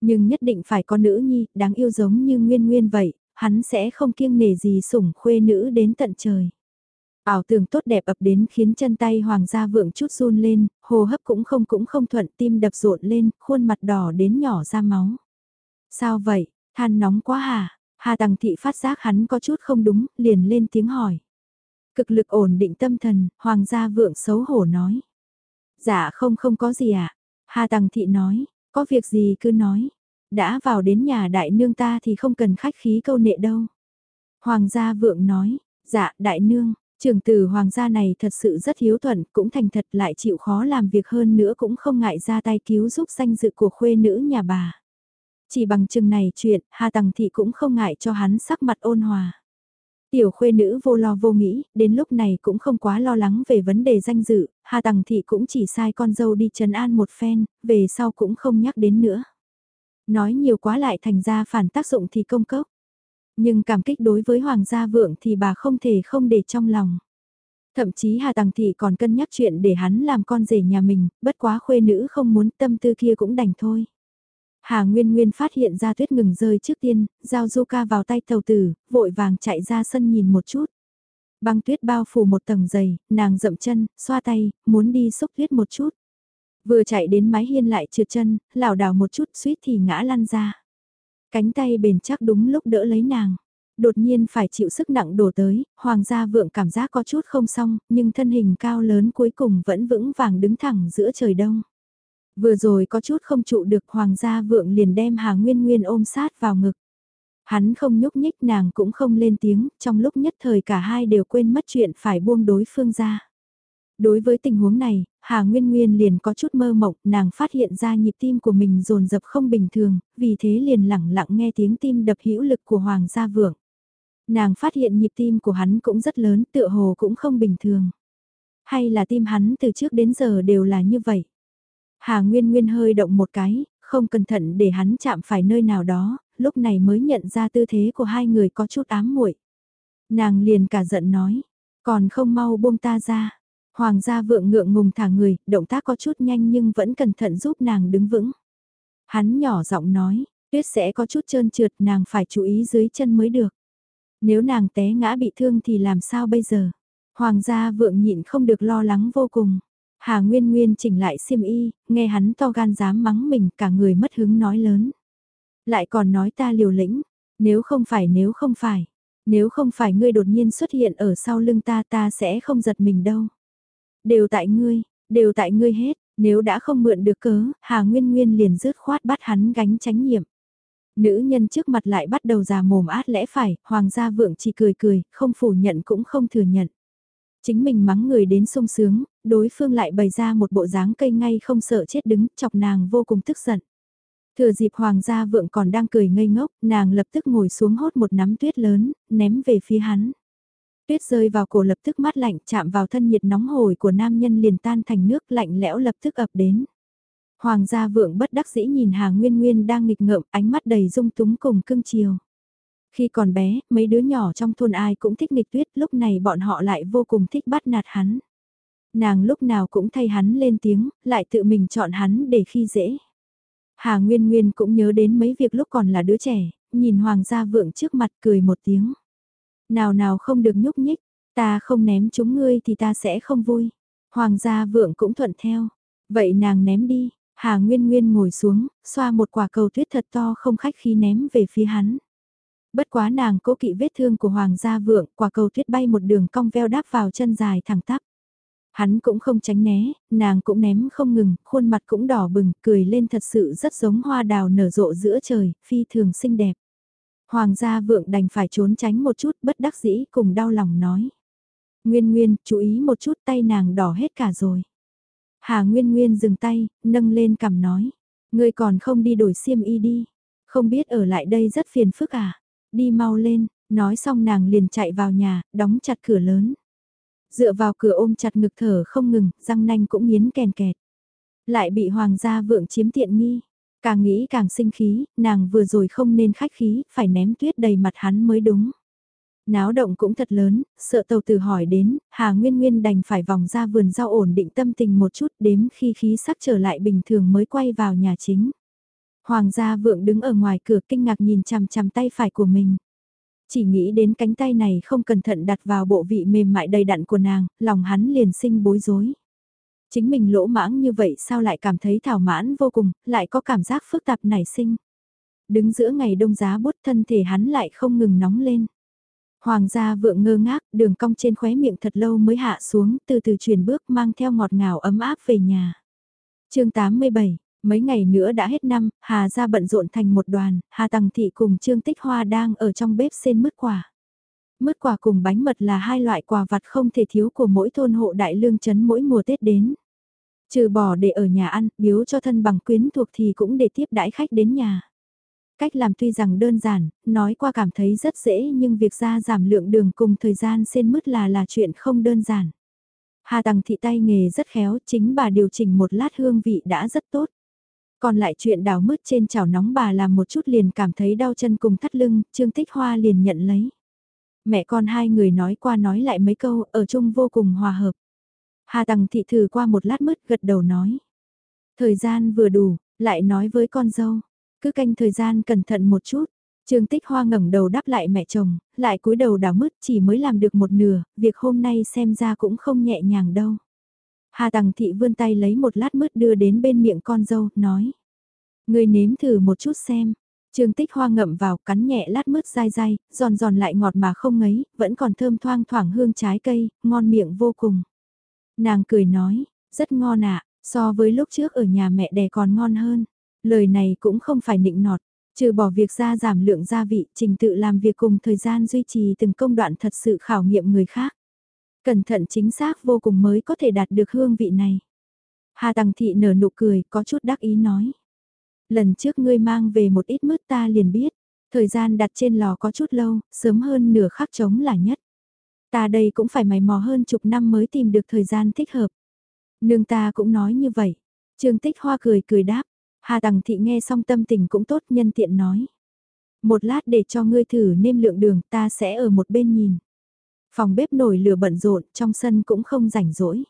Nhưng nhất định phải có nữ nhi, đáng yêu giống như Nguyên Nguyên vậy, hắn sẽ không kiêng nể gì sủng khuê nữ đến tận trời. Ảo tưởng tốt đẹp ập đến khiến chân tay hoàng gia vượng chút run lên, hồ hấp cũng không cũng không thuận tim đập rộn lên, khuôn mặt đỏ đến nhỏ ra máu. Sao vậy, than nóng quá hả? Hà Tằng Thị phát giác hắn có chút không đúng, liền lên tiếng hỏi. Cực lực ổn định tâm thần, hoàng gia vượng xấu hổ nói. Dạ không không có gì ạ. À? Hà Tằng Thị nói, có việc gì cứ nói. Đã vào đến nhà đại nương ta thì không cần khách khí câu nệ đâu. Hoàng gia vượng nói, dạ đại nương, trường tử hoàng gia này thật sự rất hiếu thuận, cũng thành thật lại chịu khó làm việc hơn nữa cũng không ngại ra tay cứu giúp danh dự của khuê nữ nhà bà. Chỉ bằng chừng này chuyện, Hà Tằng Thị cũng không ngại cho hắn sắc mặt ôn hòa. Tiểu khuê nữ vô lo vô nghĩ, đến lúc này cũng không quá lo lắng về vấn đề danh dự, Hà Tằng Thị cũng chỉ sai con dâu đi trấn an một phen, về sau cũng không nhắc đến nữa. Nói nhiều quá lại thành ra phản tác dụng thì công cốc. Nhưng cảm kích đối với Hoàng gia vượng thì bà không thể không để trong lòng. Thậm chí Hà tàng Thị còn cân nhắc chuyện để hắn làm con rể nhà mình, bất quá khuê nữ không muốn tâm tư kia cũng đành thôi. Hà Nguyên Nguyên phát hiện ra tuyết ngừng rơi trước tiên, giao du ca vào tay tàu tử, vội vàng chạy ra sân nhìn một chút. Băng tuyết bao phủ một tầng dày, nàng dậm chân, xoa tay, muốn đi xúc tuyết một chút. Vừa chạy đến mái hiên lại trượt chân, lảo đảo một chút suýt thì ngã lăn ra. Cánh tay bền chắc đúng lúc đỡ lấy nàng. Đột nhiên phải chịu sức nặng đổ tới, hoàng gia vượng cảm giác có chút không xong, nhưng thân hình cao lớn cuối cùng vẫn vững vàng đứng thẳng giữa trời đông. Vừa rồi có chút không trụ được hoàng gia vượng liền đem Hà Nguyên Nguyên ôm sát vào ngực. Hắn không nhúc nhích nàng cũng không lên tiếng, trong lúc nhất thời cả hai đều quên mất chuyện phải buông đối phương ra. Đối với tình huống này, Hà Nguyên Nguyên liền có chút mơ mộng, nàng phát hiện ra nhịp tim của mình dồn dập không bình thường, vì thế liền lẳng lặng nghe tiếng tim đập hữu lực của Hoàng gia vượng. Nàng phát hiện nhịp tim của hắn cũng rất lớn, tựa hồ cũng không bình thường. Hay là tim hắn từ trước đến giờ đều là như vậy. Hà Nguyên Nguyên hơi động một cái, không cẩn thận để hắn chạm phải nơi nào đó, lúc này mới nhận ra tư thế của hai người có chút ám muội. Nàng liền cả giận nói, còn không mau buông ta ra. Hoàng gia vượng ngượng ngùng thả người, động tác có chút nhanh nhưng vẫn cẩn thận giúp nàng đứng vững. Hắn nhỏ giọng nói, tuyết sẽ có chút trơn trượt nàng phải chú ý dưới chân mới được. Nếu nàng té ngã bị thương thì làm sao bây giờ? Hoàng gia vượng nhịn không được lo lắng vô cùng. Hà Nguyên Nguyên chỉnh lại xiêm y, nghe hắn to gan dám mắng mình cả người mất hứng nói lớn. Lại còn nói ta liều lĩnh, nếu không phải nếu không phải, nếu không phải ngươi đột nhiên xuất hiện ở sau lưng ta ta sẽ không giật mình đâu. Đều tại ngươi, đều tại ngươi hết, nếu đã không mượn được cớ, Hà Nguyên Nguyên liền rứt khoát bắt hắn gánh tránh nhiệm. Nữ nhân trước mặt lại bắt đầu già mồm át lẽ phải, hoàng gia vượng chỉ cười cười, không phủ nhận cũng không thừa nhận. Chính mình mắng người đến sung sướng, đối phương lại bày ra một bộ dáng cây ngay không sợ chết đứng, chọc nàng vô cùng tức giận. Thừa dịp hoàng gia vượng còn đang cười ngây ngốc, nàng lập tức ngồi xuống hốt một nắm tuyết lớn, ném về phía hắn. Tuyết rơi vào cổ lập tức mát lạnh chạm vào thân nhiệt nóng hổi của nam nhân liền tan thành nước lạnh lẽo lập tức ập đến. Hoàng gia vượng bất đắc dĩ nhìn Hà Nguyên Nguyên đang nghịch ngợm ánh mắt đầy dung túng cùng cưng chiều. Khi còn bé, mấy đứa nhỏ trong thôn ai cũng thích nghịch tuyết, lúc này bọn họ lại vô cùng thích bắt nạt hắn. Nàng lúc nào cũng thay hắn lên tiếng, lại tự mình chọn hắn để khi dễ. Hà Nguyên Nguyên cũng nhớ đến mấy việc lúc còn là đứa trẻ, nhìn Hoàng gia vượng trước mặt cười một tiếng. Nào nào không được nhúc nhích, ta không ném chúng ngươi thì ta sẽ không vui. Hoàng gia vượng cũng thuận theo. Vậy nàng ném đi, Hà Nguyên Nguyên ngồi xuống, xoa một quả cầu tuyết thật to không khách khí ném về phía hắn. Bất quá nàng cố kỵ vết thương của Hoàng gia vượng, quả cầu tuyết bay một đường cong veo đáp vào chân dài thẳng tắp. Hắn cũng không tránh né, nàng cũng ném không ngừng, khuôn mặt cũng đỏ bừng, cười lên thật sự rất giống hoa đào nở rộ giữa trời, phi thường xinh đẹp. Hoàng gia vượng đành phải trốn tránh một chút bất đắc dĩ cùng đau lòng nói. Nguyên Nguyên, chú ý một chút tay nàng đỏ hết cả rồi. Hà Nguyên Nguyên dừng tay, nâng lên cầm nói. Ngươi còn không đi đổi xiêm y đi. Không biết ở lại đây rất phiền phức à. Đi mau lên, nói xong nàng liền chạy vào nhà, đóng chặt cửa lớn. Dựa vào cửa ôm chặt ngực thở không ngừng, răng nanh cũng nghiến kèn kẹt. Lại bị hoàng gia vượng chiếm tiện nghi. Càng nghĩ càng sinh khí, nàng vừa rồi không nên khách khí, phải ném tuyết đầy mặt hắn mới đúng. Náo động cũng thật lớn, sợ tàu từ hỏi đến, Hà Nguyên Nguyên đành phải vòng ra vườn rau ổn định tâm tình một chút đếm khi khí sắc trở lại bình thường mới quay vào nhà chính. Hoàng gia vượng đứng ở ngoài cửa kinh ngạc nhìn chằm chằm tay phải của mình. Chỉ nghĩ đến cánh tay này không cẩn thận đặt vào bộ vị mềm mại đầy đặn của nàng, lòng hắn liền sinh bối rối. Chính mình lỗ mãng như vậy sao lại cảm thấy thảo mãn vô cùng, lại có cảm giác phức tạp nảy sinh. Đứng giữa ngày đông giá bút thân thể hắn lại không ngừng nóng lên. Hoàng gia vượng ngơ ngác, đường cong trên khóe miệng thật lâu mới hạ xuống, từ từ chuyển bước mang theo ngọt ngào ấm áp về nhà. chương 87, mấy ngày nữa đã hết năm, Hà gia bận rộn thành một đoàn, Hà Tằng Thị cùng Trương Tích Hoa đang ở trong bếp xên mứt quả. Mứt quả cùng bánh mật là hai loại quà vặt không thể thiếu của mỗi thôn hộ đại lương chấn mỗi mùa Tết đến. Trừ bỏ để ở nhà ăn, biếu cho thân bằng quyến thuộc thì cũng để tiếp đãi khách đến nhà. Cách làm tuy rằng đơn giản, nói qua cảm thấy rất dễ nhưng việc ra giảm lượng đường cùng thời gian xên mứt là là chuyện không đơn giản. Hà Tằng thị tay nghề rất khéo, chính bà điều chỉnh một lát hương vị đã rất tốt. Còn lại chuyện đào mứt trên chảo nóng bà làm một chút liền cảm thấy đau chân cùng thắt lưng, Trương Tích Hoa liền nhận lấy. Mẹ con hai người nói qua nói lại mấy câu, ở chung vô cùng hòa hợp. Hà Tằng thị thử qua một lát mứt gật đầu nói. Thời gian vừa đủ, lại nói với con dâu, cứ canh thời gian cẩn thận một chút. Trương Tích Hoa ngẩng đầu đáp lại mẹ chồng, lại cúi đầu đảo mứt chỉ mới làm được một nửa, việc hôm nay xem ra cũng không nhẹ nhàng đâu. Hà Tằng Thị vươn tay lấy một lát mứt đưa đến bên miệng con dâu, nói. Người nếm thử một chút xem. Trương Tích Hoa ngậm vào cắn nhẹ lát mứt dai dai, giòn giòn lại ngọt mà không ngấy, vẫn còn thơm thoang thoảng hương trái cây, ngon miệng vô cùng. Nàng cười nói, rất ngon ạ, so với lúc trước ở nhà mẹ đẻ còn ngon hơn. Lời này cũng không phải nịnh nọt, trừ bỏ việc ra giảm lượng gia vị, trình tự làm việc cùng thời gian duy trì từng công đoạn thật sự khảo nghiệm người khác. Cẩn thận chính xác vô cùng mới có thể đạt được hương vị này. Hà Tằng Thị nở nụ cười, có chút đắc ý nói. Lần trước ngươi mang về một ít mứt ta liền biết, thời gian đặt trên lò có chút lâu, sớm hơn nửa khắc trống là nhất. Ta đây cũng phải mày mò hơn chục năm mới tìm được thời gian thích hợp. Nương ta cũng nói như vậy. Trương Tích Hoa cười cười đáp, Hà Tằng Thị nghe xong tâm tình cũng tốt nhân tiện nói. Một lát để cho ngươi thử nêm lượng đường ta sẽ ở một bên nhìn. Phòng bếp nổi lửa bận rộn trong sân cũng không rảnh rỗi.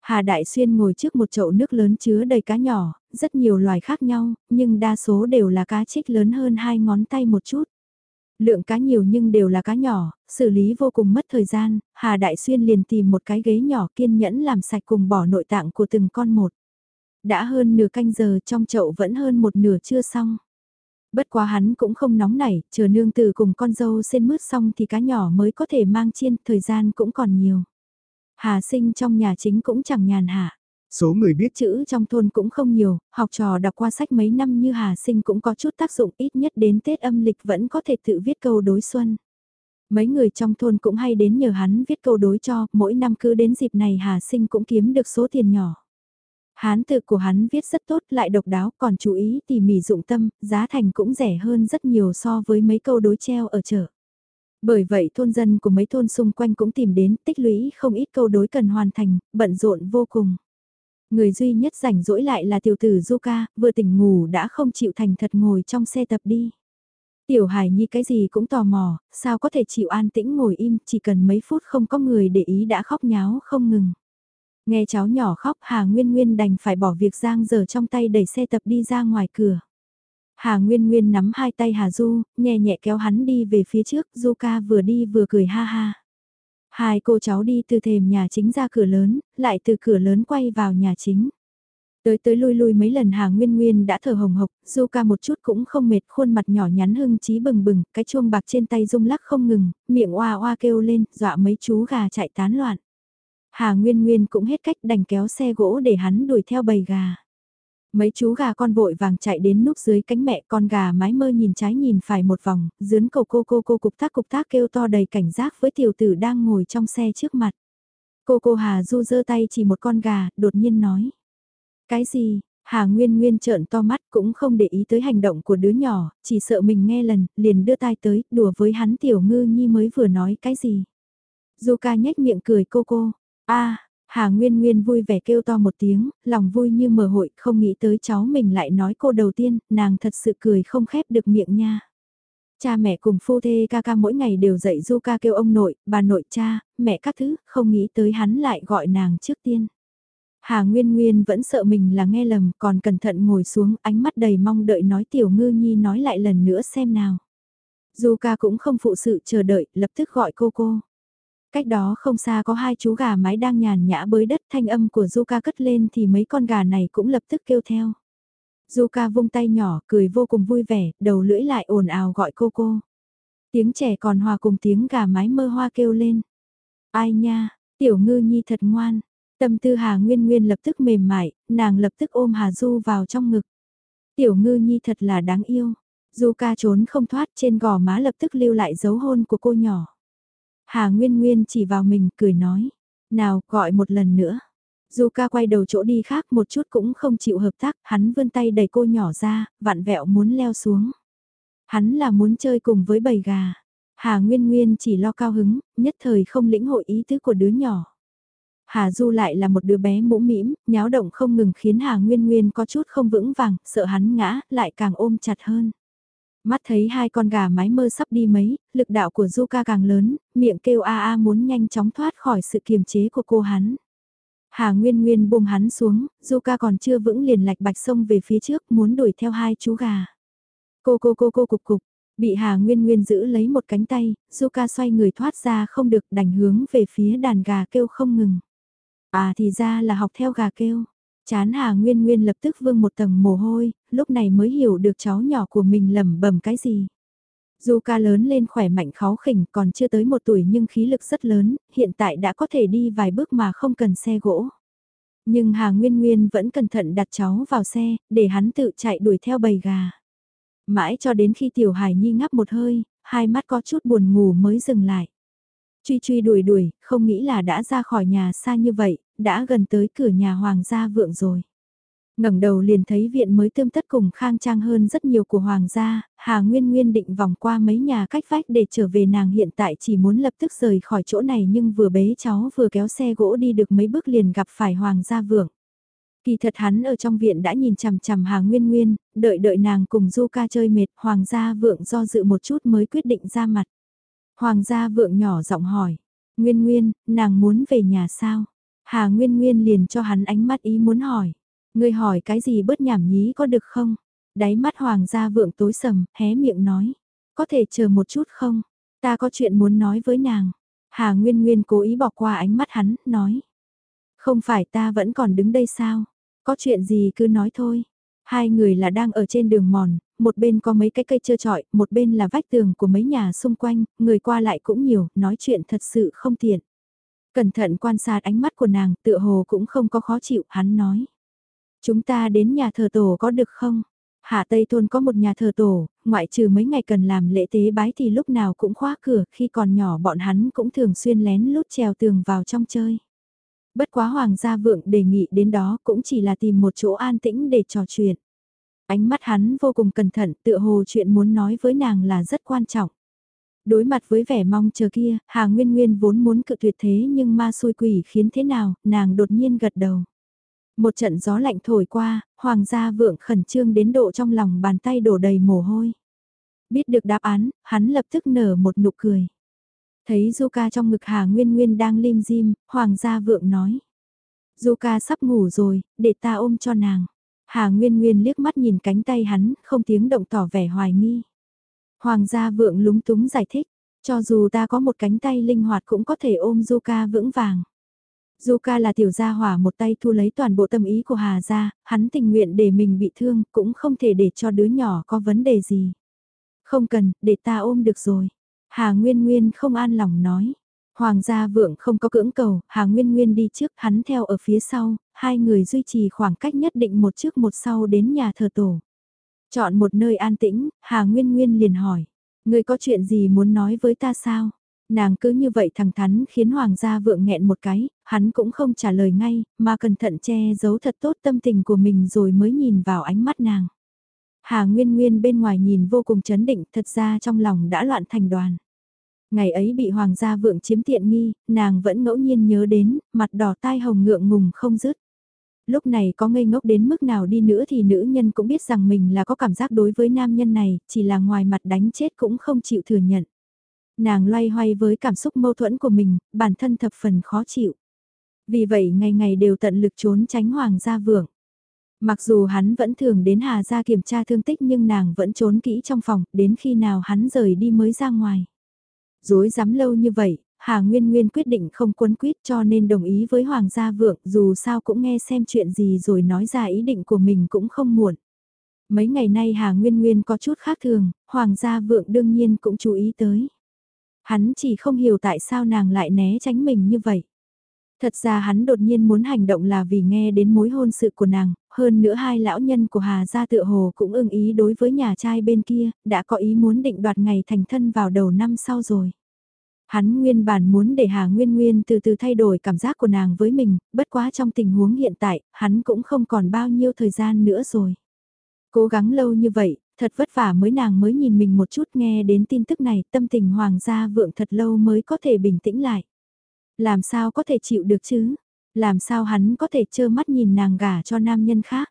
Hà Đại Xuyên ngồi trước một chậu nước lớn chứa đầy cá nhỏ, rất nhiều loài khác nhau, nhưng đa số đều là cá trích lớn hơn hai ngón tay một chút. Lượng cá nhiều nhưng đều là cá nhỏ, xử lý vô cùng mất thời gian, Hà Đại Xuyên liền tìm một cái ghế nhỏ kiên nhẫn làm sạch cùng bỏ nội tạng của từng con một. Đã hơn nửa canh giờ trong chậu vẫn hơn một nửa chưa xong. Bất quá hắn cũng không nóng nảy, chờ nương từ cùng con dâu xên mướt xong thì cá nhỏ mới có thể mang chiên, thời gian cũng còn nhiều. Hà sinh trong nhà chính cũng chẳng nhàn hạ. Số người biết chữ trong thôn cũng không nhiều, học trò đọc qua sách mấy năm như Hà sinh cũng có chút tác dụng ít nhất đến Tết âm lịch vẫn có thể tự viết câu đối xuân. Mấy người trong thôn cũng hay đến nhờ hắn viết câu đối cho, mỗi năm cứ đến dịp này Hà sinh cũng kiếm được số tiền nhỏ. Hán tự của hắn viết rất tốt lại độc đáo còn chú ý tỉ mỉ dụng tâm, giá thành cũng rẻ hơn rất nhiều so với mấy câu đối treo ở chợ. Bởi vậy thôn dân của mấy thôn xung quanh cũng tìm đến tích lũy không ít câu đối cần hoàn thành, bận rộn vô cùng. Người duy nhất rảnh rỗi lại là tiểu tử Zuka, vừa tỉnh ngủ đã không chịu thành thật ngồi trong xe tập đi. Tiểu Hải Nhi cái gì cũng tò mò, sao có thể chịu an tĩnh ngồi im, chỉ cần mấy phút không có người để ý đã khóc nháo không ngừng. Nghe cháu nhỏ khóc Hà Nguyên Nguyên đành phải bỏ việc giang giờ trong tay đẩy xe tập đi ra ngoài cửa. Hà Nguyên Nguyên nắm hai tay Hà Du, nhẹ nhẹ kéo hắn đi về phía trước, Du ca vừa đi vừa cười ha ha. Hai cô cháu đi từ thềm nhà chính ra cửa lớn, lại từ cửa lớn quay vào nhà chính. Tới tới lui lui mấy lần Hà Nguyên Nguyên đã thở hồng hộc, Du ca một chút cũng không mệt, khuôn mặt nhỏ nhắn hưng trí bừng bừng, cái chuông bạc trên tay rung lắc không ngừng, miệng oa oa kêu lên, dọa mấy chú gà chạy tán loạn. Hà Nguyên Nguyên cũng hết cách đành kéo xe gỗ để hắn đuổi theo bầy gà. Mấy chú gà con vội vàng chạy đến núp dưới cánh mẹ con gà mái mơ nhìn trái nhìn phải một vòng, dướn cầu cô cô cô cục tác cục tác kêu to đầy cảnh giác với tiểu tử đang ngồi trong xe trước mặt. Cô cô Hà Du giơ tay chỉ một con gà, đột nhiên nói. Cái gì? Hà Nguyên Nguyên trợn to mắt cũng không để ý tới hành động của đứa nhỏ, chỉ sợ mình nghe lần, liền đưa tay tới, đùa với hắn tiểu ngư nhi mới vừa nói cái gì. Du ca nhếch miệng cười cô cô, a Hà Nguyên Nguyên vui vẻ kêu to một tiếng, lòng vui như mở hội, không nghĩ tới cháu mình lại nói cô đầu tiên, nàng thật sự cười không khép được miệng nha. Cha mẹ cùng phu thê ca ca mỗi ngày đều dạy du ca kêu ông nội, bà nội cha, mẹ các thứ, không nghĩ tới hắn lại gọi nàng trước tiên. Hà Nguyên Nguyên vẫn sợ mình là nghe lầm, còn cẩn thận ngồi xuống, ánh mắt đầy mong đợi nói tiểu ngư nhi nói lại lần nữa xem nào. Du ca cũng không phụ sự chờ đợi, lập tức gọi cô cô. Cách đó không xa có hai chú gà mái đang nhàn nhã bới đất thanh âm của Zuka cất lên thì mấy con gà này cũng lập tức kêu theo. Zuka vung tay nhỏ cười vô cùng vui vẻ, đầu lưỡi lại ồn ào gọi cô cô. Tiếng trẻ còn hòa cùng tiếng gà mái mơ hoa kêu lên. Ai nha, tiểu ngư nhi thật ngoan. Tâm tư Hà Nguyên Nguyên lập tức mềm mại, nàng lập tức ôm Hà Du vào trong ngực. Tiểu ngư nhi thật là đáng yêu. Du ca trốn không thoát trên gò má lập tức lưu lại dấu hôn của cô nhỏ. Hà Nguyên Nguyên chỉ vào mình cười nói. Nào gọi một lần nữa. Du ca quay đầu chỗ đi khác một chút cũng không chịu hợp tác, hắn vươn tay đẩy cô nhỏ ra, vặn vẹo muốn leo xuống. Hắn là muốn chơi cùng với bầy gà. Hà Nguyên Nguyên chỉ lo cao hứng, nhất thời không lĩnh hội ý tứ của đứa nhỏ. Hà Du lại là một đứa bé mũ mĩm, nháo động không ngừng khiến Hà Nguyên Nguyên có chút không vững vàng, sợ hắn ngã, lại càng ôm chặt hơn. Mắt thấy hai con gà mái mơ sắp đi mấy, lực đạo của Zuka càng lớn, miệng kêu a a muốn nhanh chóng thoát khỏi sự kiềm chế của cô hắn. Hà Nguyên Nguyên buông hắn xuống, Zuka còn chưa vững liền lạch bạch sông về phía trước muốn đuổi theo hai chú gà. Cô cô cô cô cục cục, bị Hà Nguyên Nguyên giữ lấy một cánh tay, Zuka xoay người thoát ra không được đành hướng về phía đàn gà kêu không ngừng. À thì ra là học theo gà kêu. Chán Hà Nguyên Nguyên lập tức vương một tầng mồ hôi, lúc này mới hiểu được cháu nhỏ của mình lẩm bẩm cái gì. Dù ca lớn lên khỏe mạnh khó khỉnh còn chưa tới một tuổi nhưng khí lực rất lớn, hiện tại đã có thể đi vài bước mà không cần xe gỗ. Nhưng Hà Nguyên Nguyên vẫn cẩn thận đặt cháu vào xe, để hắn tự chạy đuổi theo bầy gà. Mãi cho đến khi Tiểu Hải Nhi ngắp một hơi, hai mắt có chút buồn ngủ mới dừng lại. Truy truy đuổi đuổi, không nghĩ là đã ra khỏi nhà xa như vậy, đã gần tới cửa nhà Hoàng gia vượng rồi. ngẩng đầu liền thấy viện mới tươm tất cùng khang trang hơn rất nhiều của Hoàng gia, Hà Nguyên Nguyên định vòng qua mấy nhà cách vách để trở về nàng hiện tại chỉ muốn lập tức rời khỏi chỗ này nhưng vừa bế cháu vừa kéo xe gỗ đi được mấy bước liền gặp phải Hoàng gia vượng. Kỳ thật hắn ở trong viện đã nhìn chằm chằm Hà Nguyên Nguyên, đợi đợi nàng cùng Du ca chơi mệt, Hoàng gia vượng do dự một chút mới quyết định ra mặt. Hoàng gia vượng nhỏ giọng hỏi, Nguyên Nguyên, nàng muốn về nhà sao? Hà Nguyên Nguyên liền cho hắn ánh mắt ý muốn hỏi. Ngươi hỏi cái gì bớt nhảm nhí có được không? Đáy mắt Hoàng gia vượng tối sầm, hé miệng nói. Có thể chờ một chút không? Ta có chuyện muốn nói với nàng. Hà Nguyên Nguyên cố ý bỏ qua ánh mắt hắn, nói. Không phải ta vẫn còn đứng đây sao? Có chuyện gì cứ nói thôi. Hai người là đang ở trên đường mòn, một bên có mấy cái cây trơ trọi, một bên là vách tường của mấy nhà xung quanh, người qua lại cũng nhiều, nói chuyện thật sự không tiện. Cẩn thận quan sát ánh mắt của nàng, tựa hồ cũng không có khó chịu, hắn nói. Chúng ta đến nhà thờ tổ có được không? Hạ Tây Thôn có một nhà thờ tổ, ngoại trừ mấy ngày cần làm lễ tế bái thì lúc nào cũng khóa cửa, khi còn nhỏ bọn hắn cũng thường xuyên lén lút trèo tường vào trong chơi. Bất quá Hoàng gia vượng đề nghị đến đó cũng chỉ là tìm một chỗ an tĩnh để trò chuyện. Ánh mắt hắn vô cùng cẩn thận tựa hồ chuyện muốn nói với nàng là rất quan trọng. Đối mặt với vẻ mong chờ kia, Hà Nguyên Nguyên vốn muốn cự tuyệt thế nhưng ma xui quỷ khiến thế nào, nàng đột nhiên gật đầu. Một trận gió lạnh thổi qua, Hoàng gia vượng khẩn trương đến độ trong lòng bàn tay đổ đầy mồ hôi. Biết được đáp án, hắn lập tức nở một nụ cười. Thấy Zuka trong ngực Hà Nguyên Nguyên đang lim dim, Hoàng gia vượng nói. Zuka sắp ngủ rồi, để ta ôm cho nàng. Hà Nguyên Nguyên liếc mắt nhìn cánh tay hắn, không tiếng động tỏ vẻ hoài nghi. Hoàng gia vượng lúng túng giải thích, cho dù ta có một cánh tay linh hoạt cũng có thể ôm Zuka vững vàng. Zuka là tiểu gia hỏa một tay thu lấy toàn bộ tâm ý của Hà gia, hắn tình nguyện để mình bị thương, cũng không thể để cho đứa nhỏ có vấn đề gì. Không cần, để ta ôm được rồi. Hà Nguyên Nguyên không an lòng nói. Hoàng gia vượng không có cưỡng cầu, Hà Nguyên Nguyên đi trước, hắn theo ở phía sau, hai người duy trì khoảng cách nhất định một trước một sau đến nhà thờ tổ. Chọn một nơi an tĩnh, Hà Nguyên Nguyên liền hỏi, người có chuyện gì muốn nói với ta sao? Nàng cứ như vậy thẳng thắn khiến Hoàng gia vượng nghẹn một cái, hắn cũng không trả lời ngay, mà cẩn thận che giấu thật tốt tâm tình của mình rồi mới nhìn vào ánh mắt nàng. Hà Nguyên Nguyên bên ngoài nhìn vô cùng chấn định, thật ra trong lòng đã loạn thành đoàn. Ngày ấy bị Hoàng gia vượng chiếm tiện nghi, nàng vẫn ngẫu nhiên nhớ đến, mặt đỏ tai hồng ngượng ngùng không dứt. Lúc này có ngây ngốc đến mức nào đi nữa thì nữ nhân cũng biết rằng mình là có cảm giác đối với nam nhân này, chỉ là ngoài mặt đánh chết cũng không chịu thừa nhận. Nàng loay hoay với cảm xúc mâu thuẫn của mình, bản thân thập phần khó chịu. Vì vậy ngày ngày đều tận lực trốn tránh Hoàng gia vượng. Mặc dù hắn vẫn thường đến Hà gia kiểm tra thương tích nhưng nàng vẫn trốn kỹ trong phòng, đến khi nào hắn rời đi mới ra ngoài. Dối dám lâu như vậy, Hà Nguyên Nguyên quyết định không quấn quýt cho nên đồng ý với Hoàng gia vượng dù sao cũng nghe xem chuyện gì rồi nói ra ý định của mình cũng không muộn. Mấy ngày nay Hà Nguyên Nguyên có chút khác thường, Hoàng gia vượng đương nhiên cũng chú ý tới. Hắn chỉ không hiểu tại sao nàng lại né tránh mình như vậy. Thật ra hắn đột nhiên muốn hành động là vì nghe đến mối hôn sự của nàng, hơn nữa hai lão nhân của Hà Gia tựa hồ cũng ưng ý đối với nhà trai bên kia, đã có ý muốn định đoạt ngày thành thân vào đầu năm sau rồi. Hắn nguyên bản muốn để Hà Nguyên Nguyên từ từ thay đổi cảm giác của nàng với mình, bất quá trong tình huống hiện tại, hắn cũng không còn bao nhiêu thời gian nữa rồi. Cố gắng lâu như vậy, thật vất vả mới nàng mới nhìn mình một chút nghe đến tin tức này, tâm tình hoàng gia vượng thật lâu mới có thể bình tĩnh lại. Làm sao có thể chịu được chứ? Làm sao hắn có thể trơ mắt nhìn nàng gả cho nam nhân khác?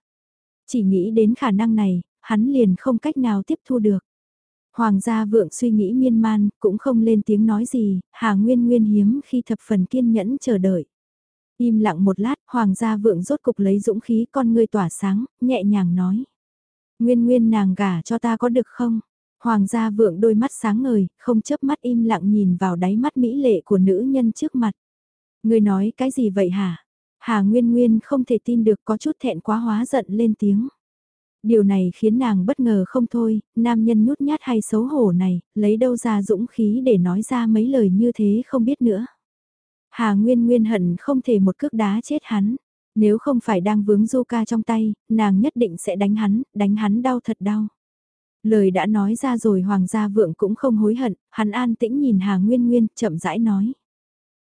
Chỉ nghĩ đến khả năng này, hắn liền không cách nào tiếp thu được. Hoàng gia vượng suy nghĩ miên man, cũng không lên tiếng nói gì, Hà Nguyên Nguyên hiếm khi thập phần kiên nhẫn chờ đợi. Im lặng một lát, Hoàng gia vượng rốt cục lấy dũng khí con ngươi tỏa sáng, nhẹ nhàng nói. Nguyên Nguyên nàng gả cho ta có được không? Hoàng gia vượng đôi mắt sáng ngời, không chớp mắt im lặng nhìn vào đáy mắt mỹ lệ của nữ nhân trước mặt. Người nói cái gì vậy hả? Hà Nguyên Nguyên không thể tin được có chút thẹn quá hóa giận lên tiếng. Điều này khiến nàng bất ngờ không thôi, nam nhân nhút nhát hay xấu hổ này, lấy đâu ra dũng khí để nói ra mấy lời như thế không biết nữa. Hà Nguyên Nguyên hận không thể một cước đá chết hắn. Nếu không phải đang vướng du ca trong tay, nàng nhất định sẽ đánh hắn, đánh hắn đau thật đau. Lời đã nói ra rồi Hoàng gia vượng cũng không hối hận, hắn an tĩnh nhìn Hà Nguyên Nguyên, chậm rãi nói.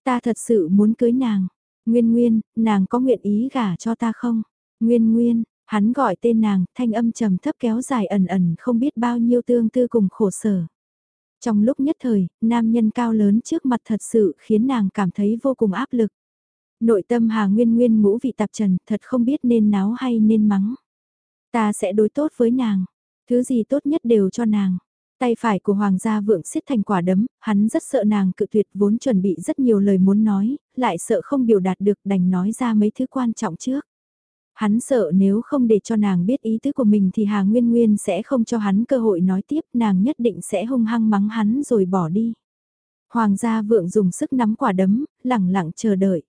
Ta thật sự muốn cưới nàng. Nguyên Nguyên, nàng có nguyện ý gả cho ta không? Nguyên Nguyên, hắn gọi tên nàng, thanh âm trầm thấp kéo dài ẩn ẩn không biết bao nhiêu tương tư cùng khổ sở. Trong lúc nhất thời, nam nhân cao lớn trước mặt thật sự khiến nàng cảm thấy vô cùng áp lực. Nội tâm Hà Nguyên Nguyên ngũ vị tạp trần, thật không biết nên náo hay nên mắng. Ta sẽ đối tốt với nàng, thứ gì tốt nhất đều cho nàng. Tay phải của Hoàng gia vượng xiết thành quả đấm, hắn rất sợ nàng cự tuyệt vốn chuẩn bị rất nhiều lời muốn nói, lại sợ không biểu đạt được đành nói ra mấy thứ quan trọng trước. Hắn sợ nếu không để cho nàng biết ý tứ của mình thì Hà Nguyên Nguyên sẽ không cho hắn cơ hội nói tiếp, nàng nhất định sẽ hung hăng mắng hắn rồi bỏ đi. Hoàng gia vượng dùng sức nắm quả đấm, lẳng lặng chờ đợi.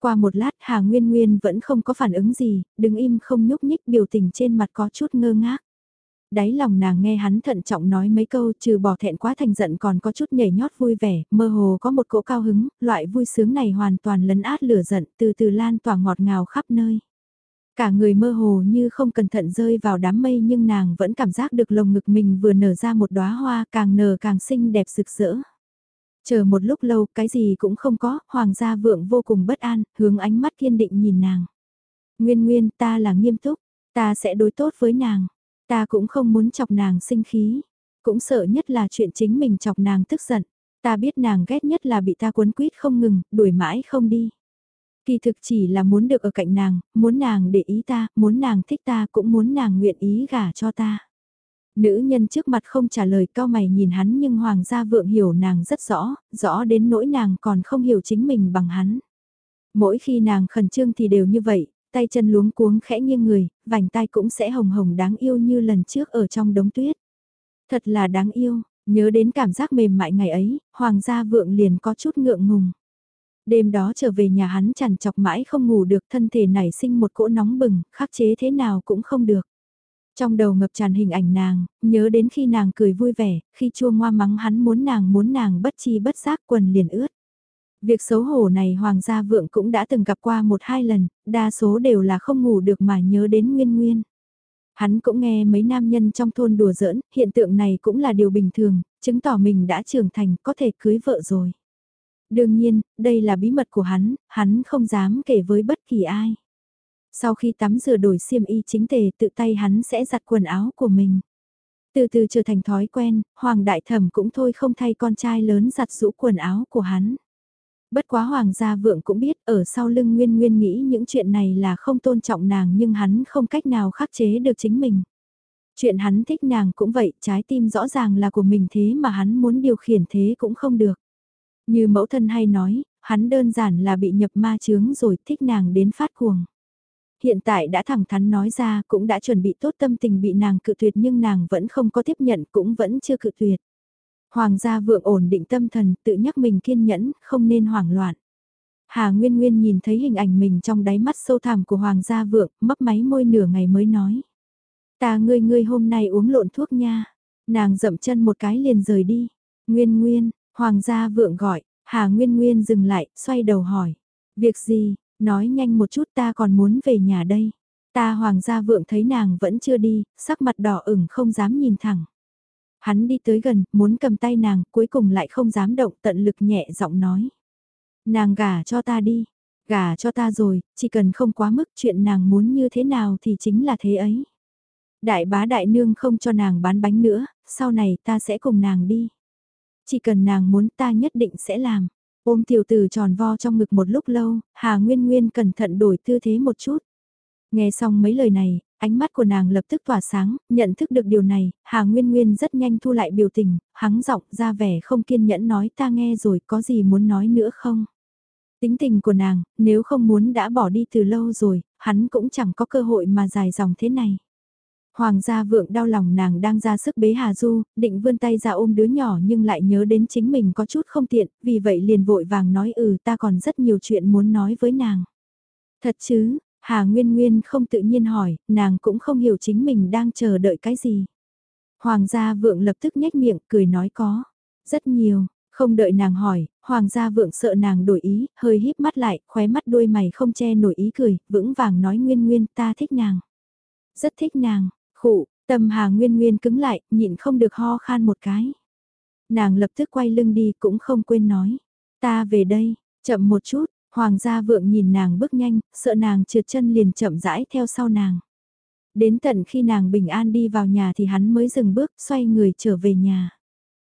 Qua một lát Hà Nguyên Nguyên vẫn không có phản ứng gì, đứng im không nhúc nhích biểu tình trên mặt có chút ngơ ngác. Đáy lòng nàng nghe hắn thận trọng nói mấy câu trừ bỏ thẹn quá thành giận còn có chút nhảy nhót vui vẻ, mơ hồ có một cỗ cao hứng, loại vui sướng này hoàn toàn lấn át lửa giận từ từ lan tỏa ngọt ngào khắp nơi. Cả người mơ hồ như không cẩn thận rơi vào đám mây nhưng nàng vẫn cảm giác được lồng ngực mình vừa nở ra một đóa hoa càng nở càng xinh đẹp rực rỡ. Chờ một lúc lâu, cái gì cũng không có, hoàng gia vượng vô cùng bất an, hướng ánh mắt kiên định nhìn nàng. Nguyên nguyên, ta là nghiêm túc, ta sẽ đối tốt với nàng, ta cũng không muốn chọc nàng sinh khí, cũng sợ nhất là chuyện chính mình chọc nàng tức giận, ta biết nàng ghét nhất là bị ta cuốn quýt không ngừng, đuổi mãi không đi. Kỳ thực chỉ là muốn được ở cạnh nàng, muốn nàng để ý ta, muốn nàng thích ta cũng muốn nàng nguyện ý gả cho ta. Nữ nhân trước mặt không trả lời cao mày nhìn hắn nhưng hoàng gia vượng hiểu nàng rất rõ, rõ đến nỗi nàng còn không hiểu chính mình bằng hắn. Mỗi khi nàng khẩn trương thì đều như vậy, tay chân luống cuống khẽ nghiêng người, vành tay cũng sẽ hồng hồng đáng yêu như lần trước ở trong đống tuyết. Thật là đáng yêu, nhớ đến cảm giác mềm mại ngày ấy, hoàng gia vượng liền có chút ngượng ngùng. Đêm đó trở về nhà hắn chằn chọc mãi không ngủ được thân thể nảy sinh một cỗ nóng bừng, khắc chế thế nào cũng không được. Trong đầu ngập tràn hình ảnh nàng, nhớ đến khi nàng cười vui vẻ, khi chua ngoa mắng hắn muốn nàng muốn nàng bất chi bất giác quần liền ướt. Việc xấu hổ này Hoàng gia vượng cũng đã từng gặp qua một hai lần, đa số đều là không ngủ được mà nhớ đến nguyên nguyên. Hắn cũng nghe mấy nam nhân trong thôn đùa giỡn, hiện tượng này cũng là điều bình thường, chứng tỏ mình đã trưởng thành, có thể cưới vợ rồi. Đương nhiên, đây là bí mật của hắn, hắn không dám kể với bất kỳ ai. Sau khi tắm rửa đổi xiêm y chính tề tự tay hắn sẽ giặt quần áo của mình. Từ từ trở thành thói quen, Hoàng Đại Thẩm cũng thôi không thay con trai lớn giặt rũ quần áo của hắn. Bất quá Hoàng gia vượng cũng biết ở sau lưng Nguyên Nguyên nghĩ những chuyện này là không tôn trọng nàng nhưng hắn không cách nào khắc chế được chính mình. Chuyện hắn thích nàng cũng vậy, trái tim rõ ràng là của mình thế mà hắn muốn điều khiển thế cũng không được. Như mẫu thân hay nói, hắn đơn giản là bị nhập ma chướng rồi thích nàng đến phát cuồng. Hiện tại đã thẳng thắn nói ra cũng đã chuẩn bị tốt tâm tình bị nàng cự tuyệt nhưng nàng vẫn không có tiếp nhận cũng vẫn chưa cự tuyệt. Hoàng gia vượng ổn định tâm thần tự nhắc mình kiên nhẫn, không nên hoảng loạn. Hà Nguyên Nguyên nhìn thấy hình ảnh mình trong đáy mắt sâu thẳm của Hoàng gia vượng, mấp máy môi nửa ngày mới nói. Ta ngươi ngươi hôm nay uống lộn thuốc nha. Nàng dậm chân một cái liền rời đi. Nguyên Nguyên, Hoàng gia vượng gọi, Hà Nguyên Nguyên dừng lại, xoay đầu hỏi. Việc gì, nói nhanh một chút ta còn muốn về nhà đây. Ta Hoàng gia vượng thấy nàng vẫn chưa đi, sắc mặt đỏ ửng không dám nhìn thẳng. Hắn đi tới gần, muốn cầm tay nàng, cuối cùng lại không dám động tận lực nhẹ giọng nói. Nàng gả cho ta đi, gả cho ta rồi, chỉ cần không quá mức chuyện nàng muốn như thế nào thì chính là thế ấy. Đại bá đại nương không cho nàng bán bánh nữa, sau này ta sẽ cùng nàng đi. Chỉ cần nàng muốn ta nhất định sẽ làm. Ôm tiểu tử tròn vo trong ngực một lúc lâu, Hà Nguyên Nguyên cẩn thận đổi tư thế một chút. Nghe xong mấy lời này, ánh mắt của nàng lập tức tỏa sáng, nhận thức được điều này, Hà Nguyên Nguyên rất nhanh thu lại biểu tình, hắng giọng ra vẻ không kiên nhẫn nói ta nghe rồi có gì muốn nói nữa không. Tính tình của nàng, nếu không muốn đã bỏ đi từ lâu rồi, hắn cũng chẳng có cơ hội mà dài dòng thế này. Hoàng gia vượng đau lòng nàng đang ra sức bế Hà Du, định vươn tay ra ôm đứa nhỏ nhưng lại nhớ đến chính mình có chút không tiện, vì vậy liền vội vàng nói ừ ta còn rất nhiều chuyện muốn nói với nàng. Thật chứ, Hà Nguyên Nguyên không tự nhiên hỏi, nàng cũng không hiểu chính mình đang chờ đợi cái gì. Hoàng gia vượng lập tức nhếch miệng, cười nói có. Rất nhiều, không đợi nàng hỏi, hoàng gia vượng sợ nàng đổi ý, hơi híp mắt lại, khóe mắt đôi mày không che nổi ý cười, vững vàng nói Nguyên Nguyên ta thích nàng. Rất thích nàng, khụ, tâm Hà Nguyên Nguyên cứng lại, nhịn không được ho khan một cái. Nàng lập tức quay lưng đi cũng không quên nói. Ta về đây, chậm một chút, Hoàng gia vượng nhìn nàng bước nhanh, sợ nàng trượt chân liền chậm rãi theo sau nàng. Đến tận khi nàng bình an đi vào nhà thì hắn mới dừng bước, xoay người trở về nhà.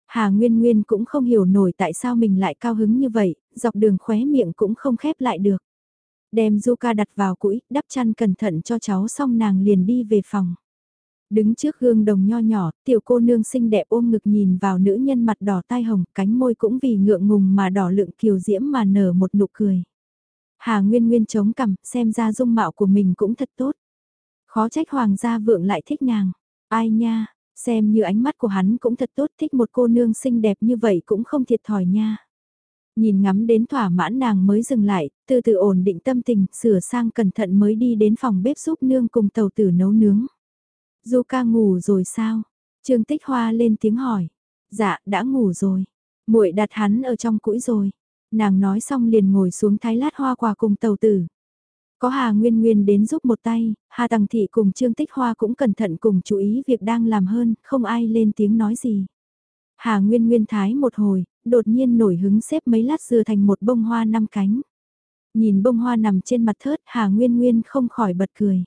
Hà Nguyên Nguyên cũng không hiểu nổi tại sao mình lại cao hứng như vậy, dọc đường khóe miệng cũng không khép lại được. Đem Zuka đặt vào cũi, đắp chăn cẩn thận cho cháu xong nàng liền đi về phòng. Đứng trước gương đồng nho nhỏ, tiểu cô nương xinh đẹp ôm ngực nhìn vào nữ nhân mặt đỏ tai hồng, cánh môi cũng vì ngượng ngùng mà đỏ lượng kiều diễm mà nở một nụ cười. Hà Nguyên Nguyên chống cằm, xem ra dung mạo của mình cũng thật tốt. Khó trách hoàng gia vượng lại thích nàng. Ai nha, xem như ánh mắt của hắn cũng thật tốt thích một cô nương xinh đẹp như vậy cũng không thiệt thòi nha. Nhìn ngắm đến thỏa mãn nàng mới dừng lại, từ từ ổn định tâm tình, sửa sang cẩn thận mới đi đến phòng bếp giúp nương cùng tàu tử nấu nướng. Du ca ngủ rồi sao? Trương Tích Hoa lên tiếng hỏi. Dạ, đã ngủ rồi. muội đặt hắn ở trong cũi rồi. Nàng nói xong liền ngồi xuống thái lát hoa quả cùng tàu tử. Có Hà Nguyên Nguyên đến giúp một tay, Hà Tằng Thị cùng Trương Tích Hoa cũng cẩn thận cùng chú ý việc đang làm hơn, không ai lên tiếng nói gì. Hà Nguyên Nguyên thái một hồi, đột nhiên nổi hứng xếp mấy lát dừa thành một bông hoa năm cánh. Nhìn bông hoa nằm trên mặt thớt Hà Nguyên Nguyên không khỏi bật cười.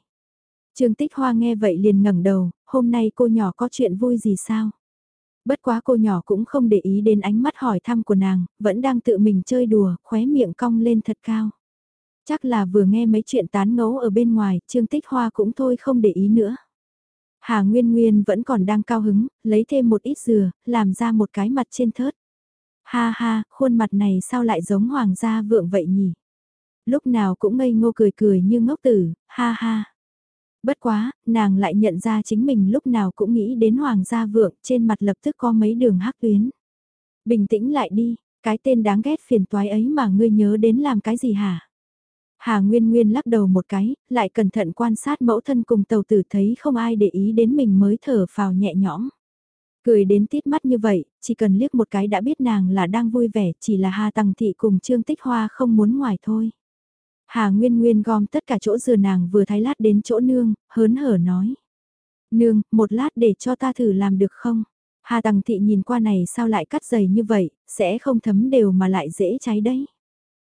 Trương Tích Hoa nghe vậy liền ngẩng đầu, hôm nay cô nhỏ có chuyện vui gì sao? Bất quá cô nhỏ cũng không để ý đến ánh mắt hỏi thăm của nàng, vẫn đang tự mình chơi đùa, khóe miệng cong lên thật cao. Chắc là vừa nghe mấy chuyện tán ngẫu ở bên ngoài, Trương Tích Hoa cũng thôi không để ý nữa. Hà Nguyên Nguyên vẫn còn đang cao hứng, lấy thêm một ít dừa, làm ra một cái mặt trên thớt. Ha ha, khuôn mặt này sao lại giống hoàng gia vượng vậy nhỉ? Lúc nào cũng ngây ngô cười cười như ngốc tử, ha ha. Bất quá, nàng lại nhận ra chính mình lúc nào cũng nghĩ đến hoàng gia vượng, trên mặt lập tức có mấy đường hắc tuyến. Bình tĩnh lại đi, cái tên đáng ghét phiền toái ấy mà ngươi nhớ đến làm cái gì hả? Hà Nguyên Nguyên lắc đầu một cái, lại cẩn thận quan sát mẫu thân cùng tàu tử thấy không ai để ý đến mình mới thở phào nhẹ nhõm. Cười đến tít mắt như vậy, chỉ cần liếc một cái đã biết nàng là đang vui vẻ, chỉ là Hà Tằng Thị cùng Trương Tích Hoa không muốn ngoài thôi. Hà Nguyên Nguyên gom tất cả chỗ dừa nàng vừa thái lát đến chỗ nương, hớn hở nói. Nương, một lát để cho ta thử làm được không? Hà Tằng Thị nhìn qua này sao lại cắt dày như vậy, sẽ không thấm đều mà lại dễ cháy đấy.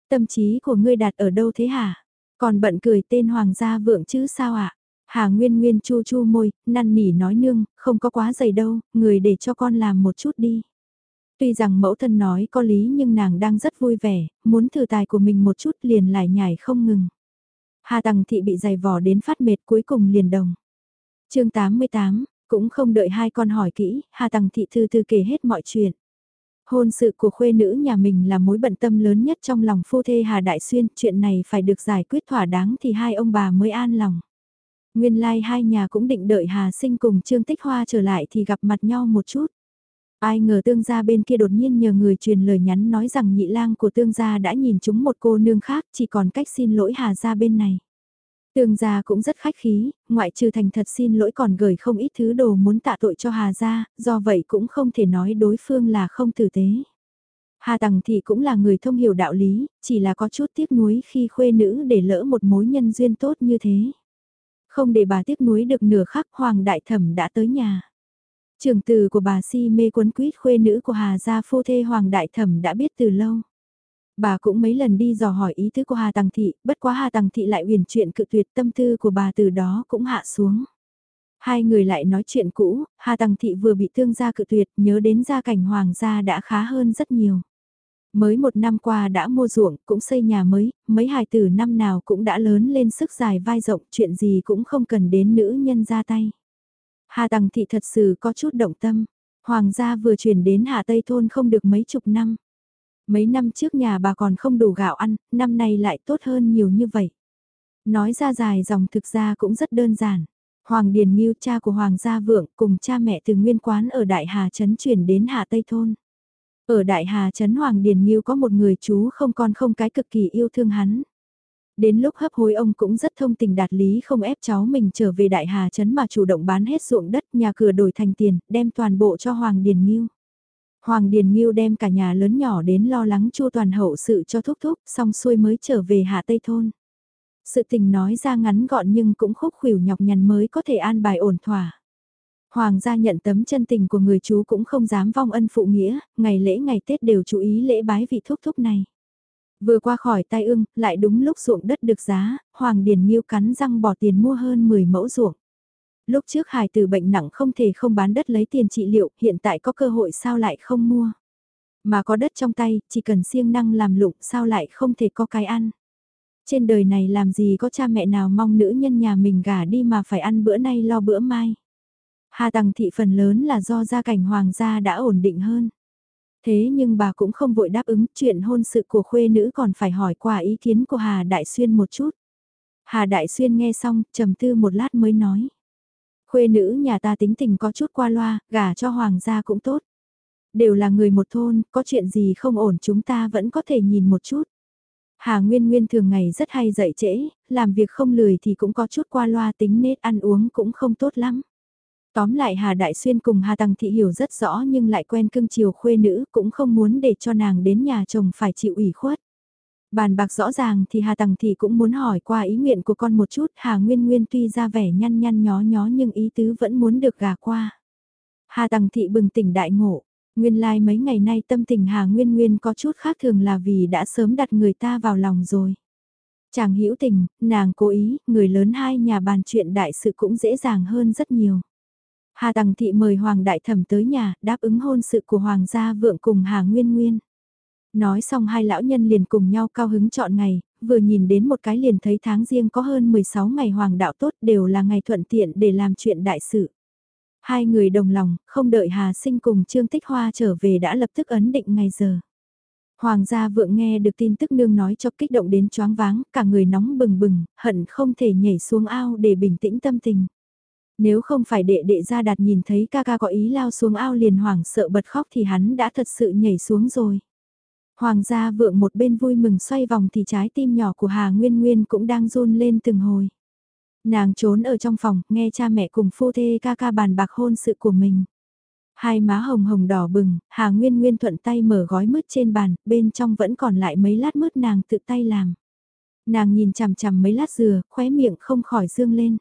Tâm trí của ngươi đặt ở đâu thế hả? Còn bận cười tên hoàng gia vượng chứ sao ạ? À? Hà Nguyên Nguyên chu chu môi, năn nỉ nói nương, không có quá dày đâu, người để cho con làm một chút đi. Tuy rằng mẫu thân nói có lý nhưng nàng đang rất vui vẻ, muốn thử tài của mình một chút liền lại nhảy không ngừng. Hà Tằng Thị bị dày vò đến phát mệt cuối cùng liền đồng. chương 88, cũng không đợi hai con hỏi kỹ, Hà Tằng Thị thư thư kể hết mọi chuyện. Hôn sự của khuê nữ nhà mình là mối bận tâm lớn nhất trong lòng phu thê Hà Đại Xuyên, chuyện này phải được giải quyết thỏa đáng thì hai ông bà mới an lòng. Nguyên lai like hai nhà cũng định đợi Hà Sinh cùng Trương Tích Hoa trở lại thì gặp mặt nhau một chút. Ai ngờ tương gia bên kia đột nhiên nhờ người truyền lời nhắn nói rằng nhị lang của tương gia đã nhìn chúng một cô nương khác chỉ còn cách xin lỗi Hà gia bên này. Tương gia cũng rất khách khí, ngoại trừ thành thật xin lỗi còn gửi không ít thứ đồ muốn tạ tội cho Hà gia, do vậy cũng không thể nói đối phương là không tử tế. Hà Tằng thì cũng là người thông hiểu đạo lý, chỉ là có chút tiếc nuối khi khuê nữ để lỡ một mối nhân duyên tốt như thế. Không để bà tiếc nuối được nửa khắc Hoàng Đại Thẩm đã tới nhà. Trường từ của bà si mê quấn quýt khuê nữ của Hà gia phu thê Hoàng Đại Thẩm đã biết từ lâu. Bà cũng mấy lần đi dò hỏi ý tứ của Hà Tằng Thị, bất quá Hà Tằng Thị lại uyển chuyện cự tuyệt tâm tư của bà từ đó cũng hạ xuống. Hai người lại nói chuyện cũ, Hà Tằng Thị vừa bị thương gia cự tuyệt, nhớ đến gia cảnh Hoàng gia đã khá hơn rất nhiều. Mới một năm qua đã mua ruộng, cũng xây nhà mới, mấy hài tử năm nào cũng đã lớn lên sức dài vai rộng, chuyện gì cũng không cần đến nữ nhân ra tay. Hà Tằng Thị thật sự có chút động tâm. Hoàng gia vừa chuyển đến Hà Tây Thôn không được mấy chục năm. Mấy năm trước nhà bà còn không đủ gạo ăn, năm nay lại tốt hơn nhiều như vậy. Nói ra dài dòng thực ra cũng rất đơn giản. Hoàng Điền Nghiêu cha của Hoàng gia Vượng cùng cha mẹ từ nguyên quán ở Đại Hà Trấn chuyển đến Hà Tây Thôn. Ở Đại Hà Trấn Hoàng Điền Nghiêu có một người chú không con không cái cực kỳ yêu thương hắn. Đến lúc hấp hối ông cũng rất thông tình đạt lý không ép cháu mình trở về Đại Hà Trấn mà chủ động bán hết ruộng đất nhà cửa đổi thành tiền, đem toàn bộ cho Hoàng Điền Nghiêu. Hoàng Điền Nghiêu đem cả nhà lớn nhỏ đến lo lắng chu toàn hậu sự cho thúc thúc, xong xuôi mới trở về Hạ Tây Thôn. Sự tình nói ra ngắn gọn nhưng cũng khúc khuỷu nhọc nhằn mới có thể an bài ổn thỏa. Hoàng gia nhận tấm chân tình của người chú cũng không dám vong ân phụ nghĩa, ngày lễ ngày Tết đều chú ý lễ bái vị thúc thúc này. Vừa qua khỏi tai ương, lại đúng lúc ruộng đất được giá, Hoàng Điền Nhiêu cắn răng bỏ tiền mua hơn 10 mẫu ruộng. Lúc trước hài tử bệnh nặng không thể không bán đất lấy tiền trị liệu, hiện tại có cơ hội sao lại không mua. Mà có đất trong tay, chỉ cần siêng năng làm lụng sao lại không thể có cái ăn. Trên đời này làm gì có cha mẹ nào mong nữ nhân nhà mình gả đi mà phải ăn bữa nay lo bữa mai. Hà Tằng thị phần lớn là do gia cảnh hoàng gia đã ổn định hơn. Thế nhưng bà cũng không vội đáp ứng chuyện hôn sự của khuê nữ còn phải hỏi qua ý kiến của Hà Đại Xuyên một chút. Hà Đại Xuyên nghe xong, trầm tư một lát mới nói. Khuê nữ nhà ta tính tình có chút qua loa, gả cho hoàng gia cũng tốt. Đều là người một thôn, có chuyện gì không ổn chúng ta vẫn có thể nhìn một chút. Hà Nguyên Nguyên thường ngày rất hay dậy trễ, làm việc không lười thì cũng có chút qua loa tính nết ăn uống cũng không tốt lắm. Tóm lại Hà Đại Xuyên cùng Hà Tăng Thị hiểu rất rõ nhưng lại quen cưng chiều khuê nữ cũng không muốn để cho nàng đến nhà chồng phải chịu ủy khuất. Bàn bạc rõ ràng thì Hà Tằng Thị cũng muốn hỏi qua ý nguyện của con một chút, Hà Nguyên Nguyên tuy ra vẻ nhăn nhăn nhó nhó nhưng ý tứ vẫn muốn được gà qua. Hà Tằng Thị bừng tỉnh đại ngộ, Nguyên lai like mấy ngày nay tâm tình Hà Nguyên Nguyên có chút khác thường là vì đã sớm đặt người ta vào lòng rồi. Chàng hữu tình, nàng cố ý, người lớn hai nhà bàn chuyện đại sự cũng dễ dàng hơn rất nhiều. Hà Tằng Thị mời Hoàng Đại Thẩm tới nhà, đáp ứng hôn sự của Hoàng gia vượng cùng Hà Nguyên Nguyên. Nói xong hai lão nhân liền cùng nhau cao hứng chọn ngày, vừa nhìn đến một cái liền thấy tháng riêng có hơn 16 ngày Hoàng đạo tốt đều là ngày thuận tiện để làm chuyện đại sự. Hai người đồng lòng, không đợi Hà Sinh cùng Trương Tích Hoa trở về đã lập tức ấn định ngày giờ. Hoàng gia vượng nghe được tin tức nương nói cho kích động đến choáng váng, cả người nóng bừng bừng, hận không thể nhảy xuống ao để bình tĩnh tâm tình. Nếu không phải đệ đệ ra đặt nhìn thấy ca ca có ý lao xuống ao liền hoảng sợ bật khóc thì hắn đã thật sự nhảy xuống rồi. Hoàng gia vượng một bên vui mừng xoay vòng thì trái tim nhỏ của Hà Nguyên Nguyên cũng đang run lên từng hồi. Nàng trốn ở trong phòng, nghe cha mẹ cùng phu thê ca ca bàn bạc hôn sự của mình. Hai má hồng hồng đỏ bừng, Hà Nguyên Nguyên thuận tay mở gói mứt trên bàn, bên trong vẫn còn lại mấy lát mứt nàng tự tay làm. Nàng nhìn chằm chằm mấy lát dừa, khóe miệng không khỏi dương lên.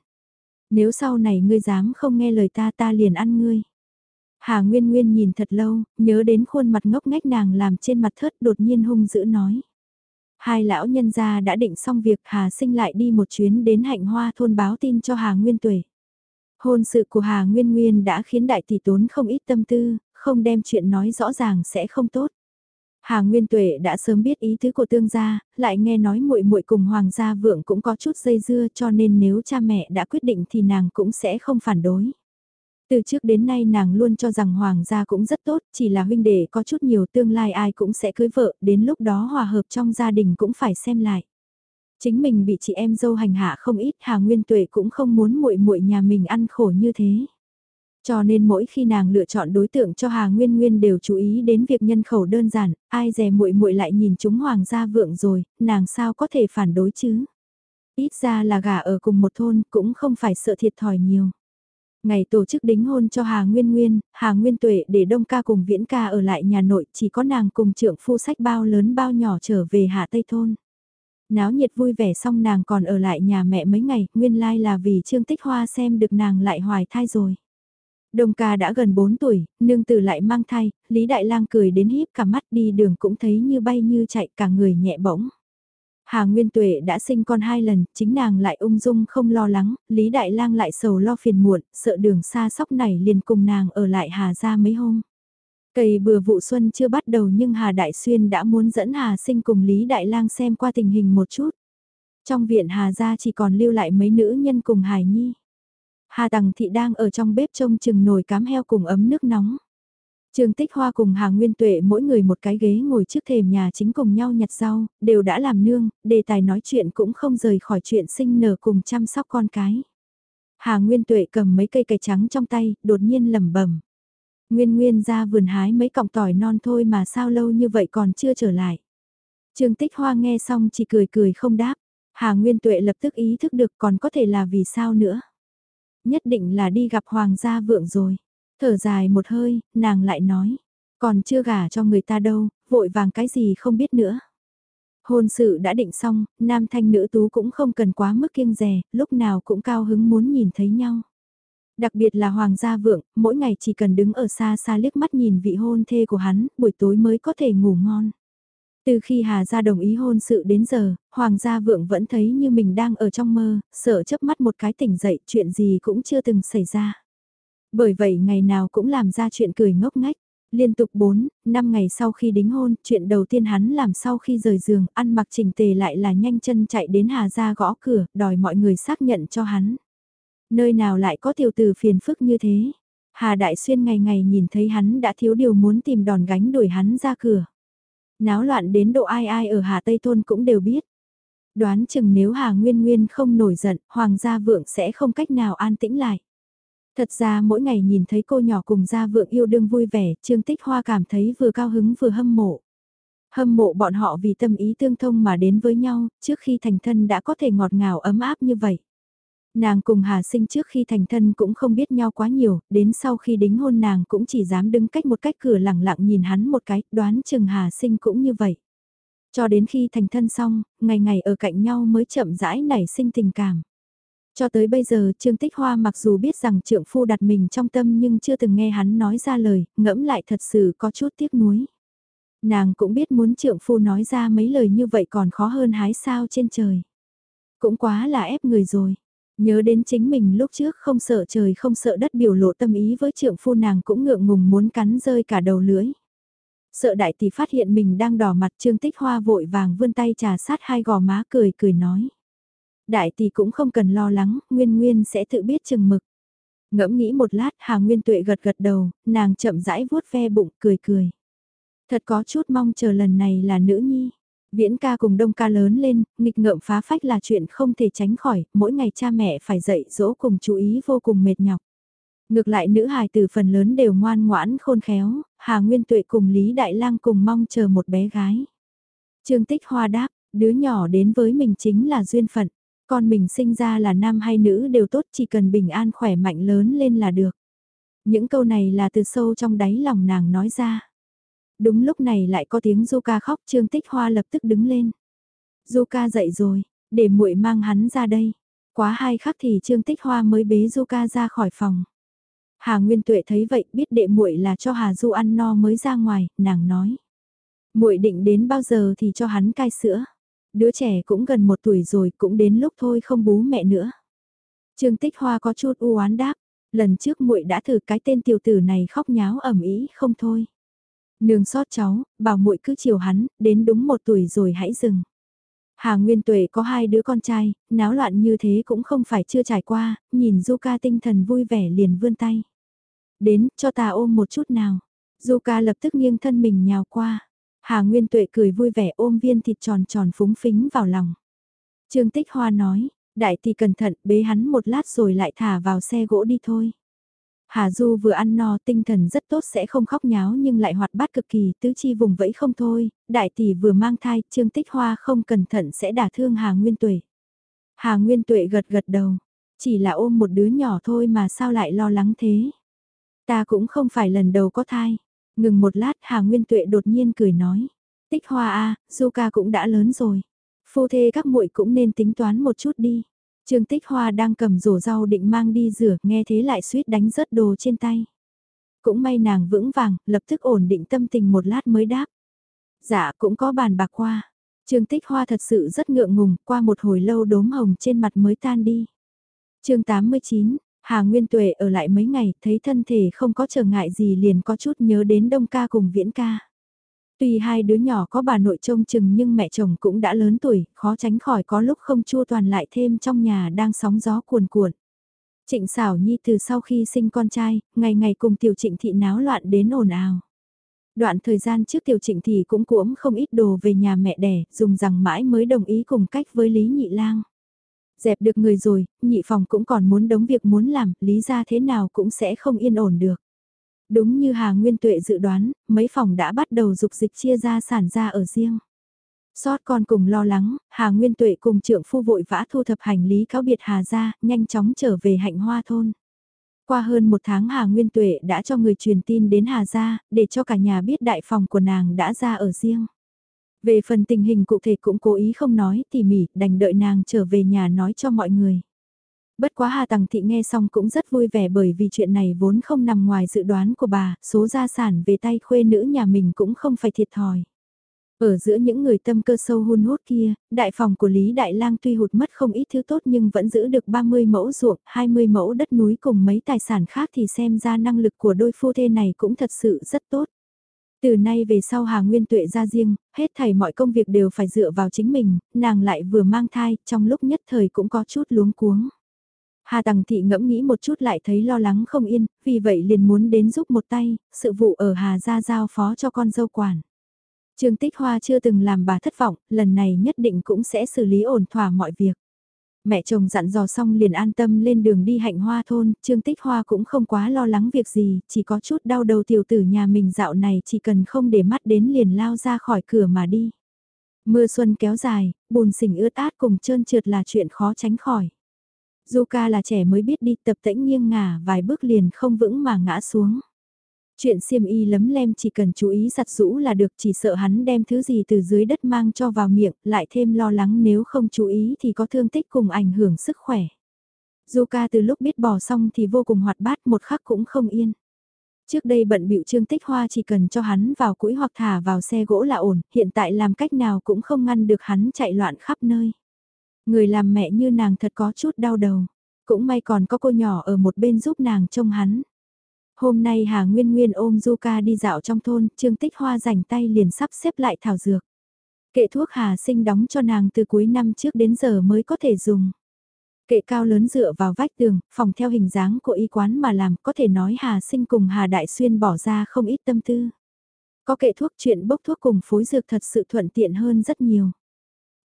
Nếu sau này ngươi dám không nghe lời ta ta liền ăn ngươi. Hà Nguyên Nguyên nhìn thật lâu, nhớ đến khuôn mặt ngốc nghếch nàng làm trên mặt thớt đột nhiên hung dữ nói. Hai lão nhân gia đã định xong việc Hà sinh lại đi một chuyến đến hạnh hoa thôn báo tin cho Hà Nguyên Tuệ. Hôn sự của Hà Nguyên Nguyên đã khiến đại tỷ tốn không ít tâm tư, không đem chuyện nói rõ ràng sẽ không tốt. Hà Nguyên Tuệ đã sớm biết ý tứ của tương gia, lại nghe nói muội muội cùng Hoàng gia vượng cũng có chút dây dưa cho nên nếu cha mẹ đã quyết định thì nàng cũng sẽ không phản đối. Từ trước đến nay nàng luôn cho rằng Hoàng gia cũng rất tốt, chỉ là huynh đệ có chút nhiều tương lai ai cũng sẽ cưới vợ, đến lúc đó hòa hợp trong gia đình cũng phải xem lại. Chính mình bị chị em dâu hành hạ không ít, Hà Nguyên Tuệ cũng không muốn muội muội nhà mình ăn khổ như thế. Cho nên mỗi khi nàng lựa chọn đối tượng cho Hà Nguyên Nguyên đều chú ý đến việc nhân khẩu đơn giản, ai dè muội muội lại nhìn chúng hoàng gia vượng rồi, nàng sao có thể phản đối chứ? Ít ra là gà ở cùng một thôn cũng không phải sợ thiệt thòi nhiều. Ngày tổ chức đính hôn cho Hà Nguyên Nguyên, Hà Nguyên Tuệ để Đông ca cùng Viễn ca ở lại nhà nội chỉ có nàng cùng trưởng phu sách bao lớn bao nhỏ trở về Hà Tây Thôn. Náo nhiệt vui vẻ xong nàng còn ở lại nhà mẹ mấy ngày, nguyên lai là vì Trương Tích Hoa xem được nàng lại hoài thai rồi. Đông ca đã gần 4 tuổi, nương tử lại mang thai, Lý Đại Lang cười đến híp cả mắt đi đường cũng thấy như bay như chạy cả người nhẹ bỗng. Hà Nguyên Tuệ đã sinh con hai lần, chính nàng lại ung dung không lo lắng, Lý Đại Lang lại sầu lo phiền muộn, sợ đường xa sóc này liền cùng nàng ở lại Hà ra mấy hôm. Cây bừa vụ xuân chưa bắt đầu nhưng Hà Đại Xuyên đã muốn dẫn Hà sinh cùng Lý Đại Lang xem qua tình hình một chút. Trong viện Hà gia chỉ còn lưu lại mấy nữ nhân cùng Hải Nhi. Hà Tằng Thị đang ở trong bếp trông chừng nồi cám heo cùng ấm nước nóng. Trương Tích Hoa cùng Hà Nguyên Tuệ mỗi người một cái ghế ngồi trước thềm nhà chính cùng nhau nhặt rau, đều đã làm nương, đề tài nói chuyện cũng không rời khỏi chuyện sinh nở cùng chăm sóc con cái. Hà Nguyên Tuệ cầm mấy cây cải trắng trong tay, đột nhiên lẩm bẩm. Nguyên Nguyên ra vườn hái mấy cọng tỏi non thôi mà sao lâu như vậy còn chưa trở lại. Trương Tích Hoa nghe xong chỉ cười cười không đáp. Hà Nguyên Tuệ lập tức ý thức được còn có thể là vì sao nữa. Nhất định là đi gặp Hoàng gia vượng rồi. Thở dài một hơi, nàng lại nói. Còn chưa gả cho người ta đâu, vội vàng cái gì không biết nữa. Hôn sự đã định xong, nam thanh nữ tú cũng không cần quá mức kiêng rè, lúc nào cũng cao hứng muốn nhìn thấy nhau. Đặc biệt là Hoàng gia vượng, mỗi ngày chỉ cần đứng ở xa xa liếc mắt nhìn vị hôn thê của hắn, buổi tối mới có thể ngủ ngon. Từ khi Hà gia đồng ý hôn sự đến giờ, Hoàng gia vượng vẫn thấy như mình đang ở trong mơ, sợ chớp mắt một cái tỉnh dậy chuyện gì cũng chưa từng xảy ra. Bởi vậy ngày nào cũng làm ra chuyện cười ngốc ngách. Liên tục 4, 5 ngày sau khi đính hôn, chuyện đầu tiên hắn làm sau khi rời giường, ăn mặc chỉnh tề lại là nhanh chân chạy đến Hà gia gõ cửa, đòi mọi người xác nhận cho hắn. Nơi nào lại có tiểu tử phiền phức như thế? Hà Đại Xuyên ngày ngày nhìn thấy hắn đã thiếu điều muốn tìm đòn gánh đuổi hắn ra cửa. Náo loạn đến độ ai ai ở Hà Tây Thôn cũng đều biết. Đoán chừng nếu Hà Nguyên Nguyên không nổi giận, Hoàng gia vượng sẽ không cách nào an tĩnh lại. Thật ra mỗi ngày nhìn thấy cô nhỏ cùng gia vượng yêu đương vui vẻ, Trương Tích Hoa cảm thấy vừa cao hứng vừa hâm mộ. Hâm mộ bọn họ vì tâm ý tương thông mà đến với nhau, trước khi thành thân đã có thể ngọt ngào ấm áp như vậy. Nàng cùng Hà Sinh trước khi thành thân cũng không biết nhau quá nhiều, đến sau khi đính hôn nàng cũng chỉ dám đứng cách một cách cửa lẳng lặng nhìn hắn một cái, đoán chừng Hà Sinh cũng như vậy. Cho đến khi thành thân xong, ngày ngày ở cạnh nhau mới chậm rãi nảy sinh tình cảm. Cho tới bây giờ Trương Tích Hoa mặc dù biết rằng trượng phu đặt mình trong tâm nhưng chưa từng nghe hắn nói ra lời, ngẫm lại thật sự có chút tiếc nuối. Nàng cũng biết muốn trượng phu nói ra mấy lời như vậy còn khó hơn hái sao trên trời. Cũng quá là ép người rồi. Nhớ đến chính mình lúc trước không sợ trời không sợ đất biểu lộ tâm ý với trượng phu nàng cũng ngượng ngùng muốn cắn rơi cả đầu lưỡi. Sợ đại tỷ phát hiện mình đang đỏ mặt trương tích hoa vội vàng vươn tay trà sát hai gò má cười cười nói. Đại tỷ cũng không cần lo lắng, Nguyên Nguyên sẽ tự biết chừng mực. Ngẫm nghĩ một lát Hà Nguyên Tuệ gật gật đầu, nàng chậm rãi vuốt ve bụng cười cười. Thật có chút mong chờ lần này là nữ nhi. Viễn ca cùng đông ca lớn lên, nghịch ngợm phá phách là chuyện không thể tránh khỏi, mỗi ngày cha mẹ phải dạy dỗ cùng chú ý vô cùng mệt nhọc. Ngược lại nữ hài từ phần lớn đều ngoan ngoãn khôn khéo, Hà Nguyên Tuệ cùng Lý Đại Lang cùng mong chờ một bé gái. Trương Tích Hoa đáp, đứa nhỏ đến với mình chính là duyên phận, con mình sinh ra là nam hay nữ đều tốt chỉ cần bình an khỏe mạnh lớn lên là được. Những câu này là từ sâu trong đáy lòng nàng nói ra. Đúng lúc này lại có tiếng Zuka khóc Trương Tích Hoa lập tức đứng lên. Zuka dậy rồi, để muội mang hắn ra đây. Quá hai khắc thì Trương Tích Hoa mới bế Zuka ra khỏi phòng. Hà Nguyên Tuệ thấy vậy biết đệ muội là cho Hà Du ăn no mới ra ngoài, nàng nói. muội định đến bao giờ thì cho hắn cai sữa. Đứa trẻ cũng gần một tuổi rồi cũng đến lúc thôi không bú mẹ nữa. Trương Tích Hoa có chút u oán đáp, lần trước muội đã thử cái tên tiểu tử này khóc nháo ầm ĩ, không thôi. Nương sót cháu, bảo muội cứ chiều hắn, đến đúng một tuổi rồi hãy dừng. Hà Nguyên Tuệ có hai đứa con trai, náo loạn như thế cũng không phải chưa trải qua, nhìn Du ca tinh thần vui vẻ liền vươn tay. Đến, cho ta ôm một chút nào. Du ca lập tức nghiêng thân mình nhào qua. Hà Nguyên Tuệ cười vui vẻ ôm viên thịt tròn tròn phúng phính vào lòng. Trương Tích Hoa nói, đại thì cẩn thận bế hắn một lát rồi lại thả vào xe gỗ đi thôi. Hà Du vừa ăn no tinh thần rất tốt sẽ không khóc nháo nhưng lại hoạt bát cực kỳ tứ chi vùng vẫy không thôi, đại tỷ vừa mang thai Trương Tích Hoa không cẩn thận sẽ đả thương Hà Nguyên Tuệ. Hà Nguyên Tuệ gật gật đầu, chỉ là ôm một đứa nhỏ thôi mà sao lại lo lắng thế. Ta cũng không phải lần đầu có thai. Ngừng một lát Hà Nguyên Tuệ đột nhiên cười nói. Tích hoa à, a Du ca cũng đã lớn rồi. Phu thê các muội cũng nên tính toán một chút đi. Trương Tích Hoa đang cầm rổ rau định mang đi rửa, nghe thế lại suýt đánh rớt đồ trên tay. Cũng may nàng vững vàng, lập tức ổn định tâm tình một lát mới đáp. Dạ cũng có bàn bạc qua. Trương Tích Hoa thật sự rất ngượng ngùng, qua một hồi lâu đốm hồng trên mặt mới tan đi. chương 89, Hà Nguyên Tuệ ở lại mấy ngày, thấy thân thể không có trở ngại gì liền có chút nhớ đến Đông ca cùng Viễn ca. Tuy hai đứa nhỏ có bà nội trông chừng nhưng mẹ chồng cũng đã lớn tuổi, khó tránh khỏi có lúc không chua toàn lại thêm trong nhà đang sóng gió cuồn cuộn. Trịnh xảo nhi từ sau khi sinh con trai, ngày ngày cùng tiểu trịnh thị náo loạn đến ồn ào. Đoạn thời gian trước tiểu trịnh thị cũng cuỗm không ít đồ về nhà mẹ đẻ, dùng rằng mãi mới đồng ý cùng cách với Lý Nhị Lang. Dẹp được người rồi, nhị phòng cũng còn muốn đống việc muốn làm, lý ra thế nào cũng sẽ không yên ổn được. Đúng như Hà Nguyên Tuệ dự đoán, mấy phòng đã bắt đầu dục dịch chia ra sản ra ở riêng. Xót con cùng lo lắng, Hà Nguyên Tuệ cùng trưởng phu vội vã thu thập hành lý cáo biệt Hà ra, nhanh chóng trở về hạnh hoa thôn. Qua hơn một tháng Hà Nguyên Tuệ đã cho người truyền tin đến Hà Gia, để cho cả nhà biết đại phòng của nàng đã ra ở riêng. Về phần tình hình cụ thể cũng cố ý không nói tỉ mỉ, đành đợi nàng trở về nhà nói cho mọi người. Bất quá Hà Tằng Thị nghe xong cũng rất vui vẻ bởi vì chuyện này vốn không nằm ngoài dự đoán của bà, số gia sản về tay khuê nữ nhà mình cũng không phải thiệt thòi. Ở giữa những người tâm cơ sâu hun hút kia, đại phòng của Lý Đại Lang tuy hụt mất không ít thứ tốt nhưng vẫn giữ được 30 mẫu ruộng, 20 mẫu đất núi cùng mấy tài sản khác thì xem ra năng lực của đôi phu thê này cũng thật sự rất tốt. Từ nay về sau Hà Nguyên Tuệ ra riêng, hết thảy mọi công việc đều phải dựa vào chính mình, nàng lại vừa mang thai, trong lúc nhất thời cũng có chút luống cuống. Hà Tằng Thị ngẫm nghĩ một chút lại thấy lo lắng không yên, vì vậy liền muốn đến giúp một tay, sự vụ ở Hà Gia giao phó cho con dâu quản. Trương Tích Hoa chưa từng làm bà thất vọng, lần này nhất định cũng sẽ xử lý ổn thỏa mọi việc. Mẹ chồng dặn dò xong liền an tâm lên đường đi hạnh hoa thôn, Trương Tích Hoa cũng không quá lo lắng việc gì, chỉ có chút đau đầu tiểu tử nhà mình dạo này chỉ cần không để mắt đến liền lao ra khỏi cửa mà đi. Mưa xuân kéo dài, bùn sình ướt át cùng trơn trượt là chuyện khó tránh khỏi. Zuka là trẻ mới biết đi tập tễnh nghiêng ngả vài bước liền không vững mà ngã xuống. Chuyện xiêm y lấm lem chỉ cần chú ý giặt rũ là được chỉ sợ hắn đem thứ gì từ dưới đất mang cho vào miệng, lại thêm lo lắng nếu không chú ý thì có thương tích cùng ảnh hưởng sức khỏe. Zuka từ lúc biết bò xong thì vô cùng hoạt bát một khắc cũng không yên. Trước đây bận bịu Trương Tích Hoa chỉ cần cho hắn vào củi hoặc thả vào xe gỗ là ổn, hiện tại làm cách nào cũng không ngăn được hắn chạy loạn khắp nơi. Người làm mẹ như nàng thật có chút đau đầu. Cũng may còn có cô nhỏ ở một bên giúp nàng trông hắn. Hôm nay Hà Nguyên Nguyên ôm Zuka đi dạo trong thôn, Trương Tích Hoa rảnh tay liền sắp xếp lại thảo dược. Kệ thuốc Hà sinh đóng cho nàng từ cuối năm trước đến giờ mới có thể dùng. Kệ cao lớn dựa vào vách tường, phòng theo hình dáng của y quán mà làm, có thể nói Hà sinh cùng Hà Đại Xuyên bỏ ra không ít tâm tư. Có kệ thuốc chuyện bốc thuốc cùng phối dược thật sự thuận tiện hơn rất nhiều.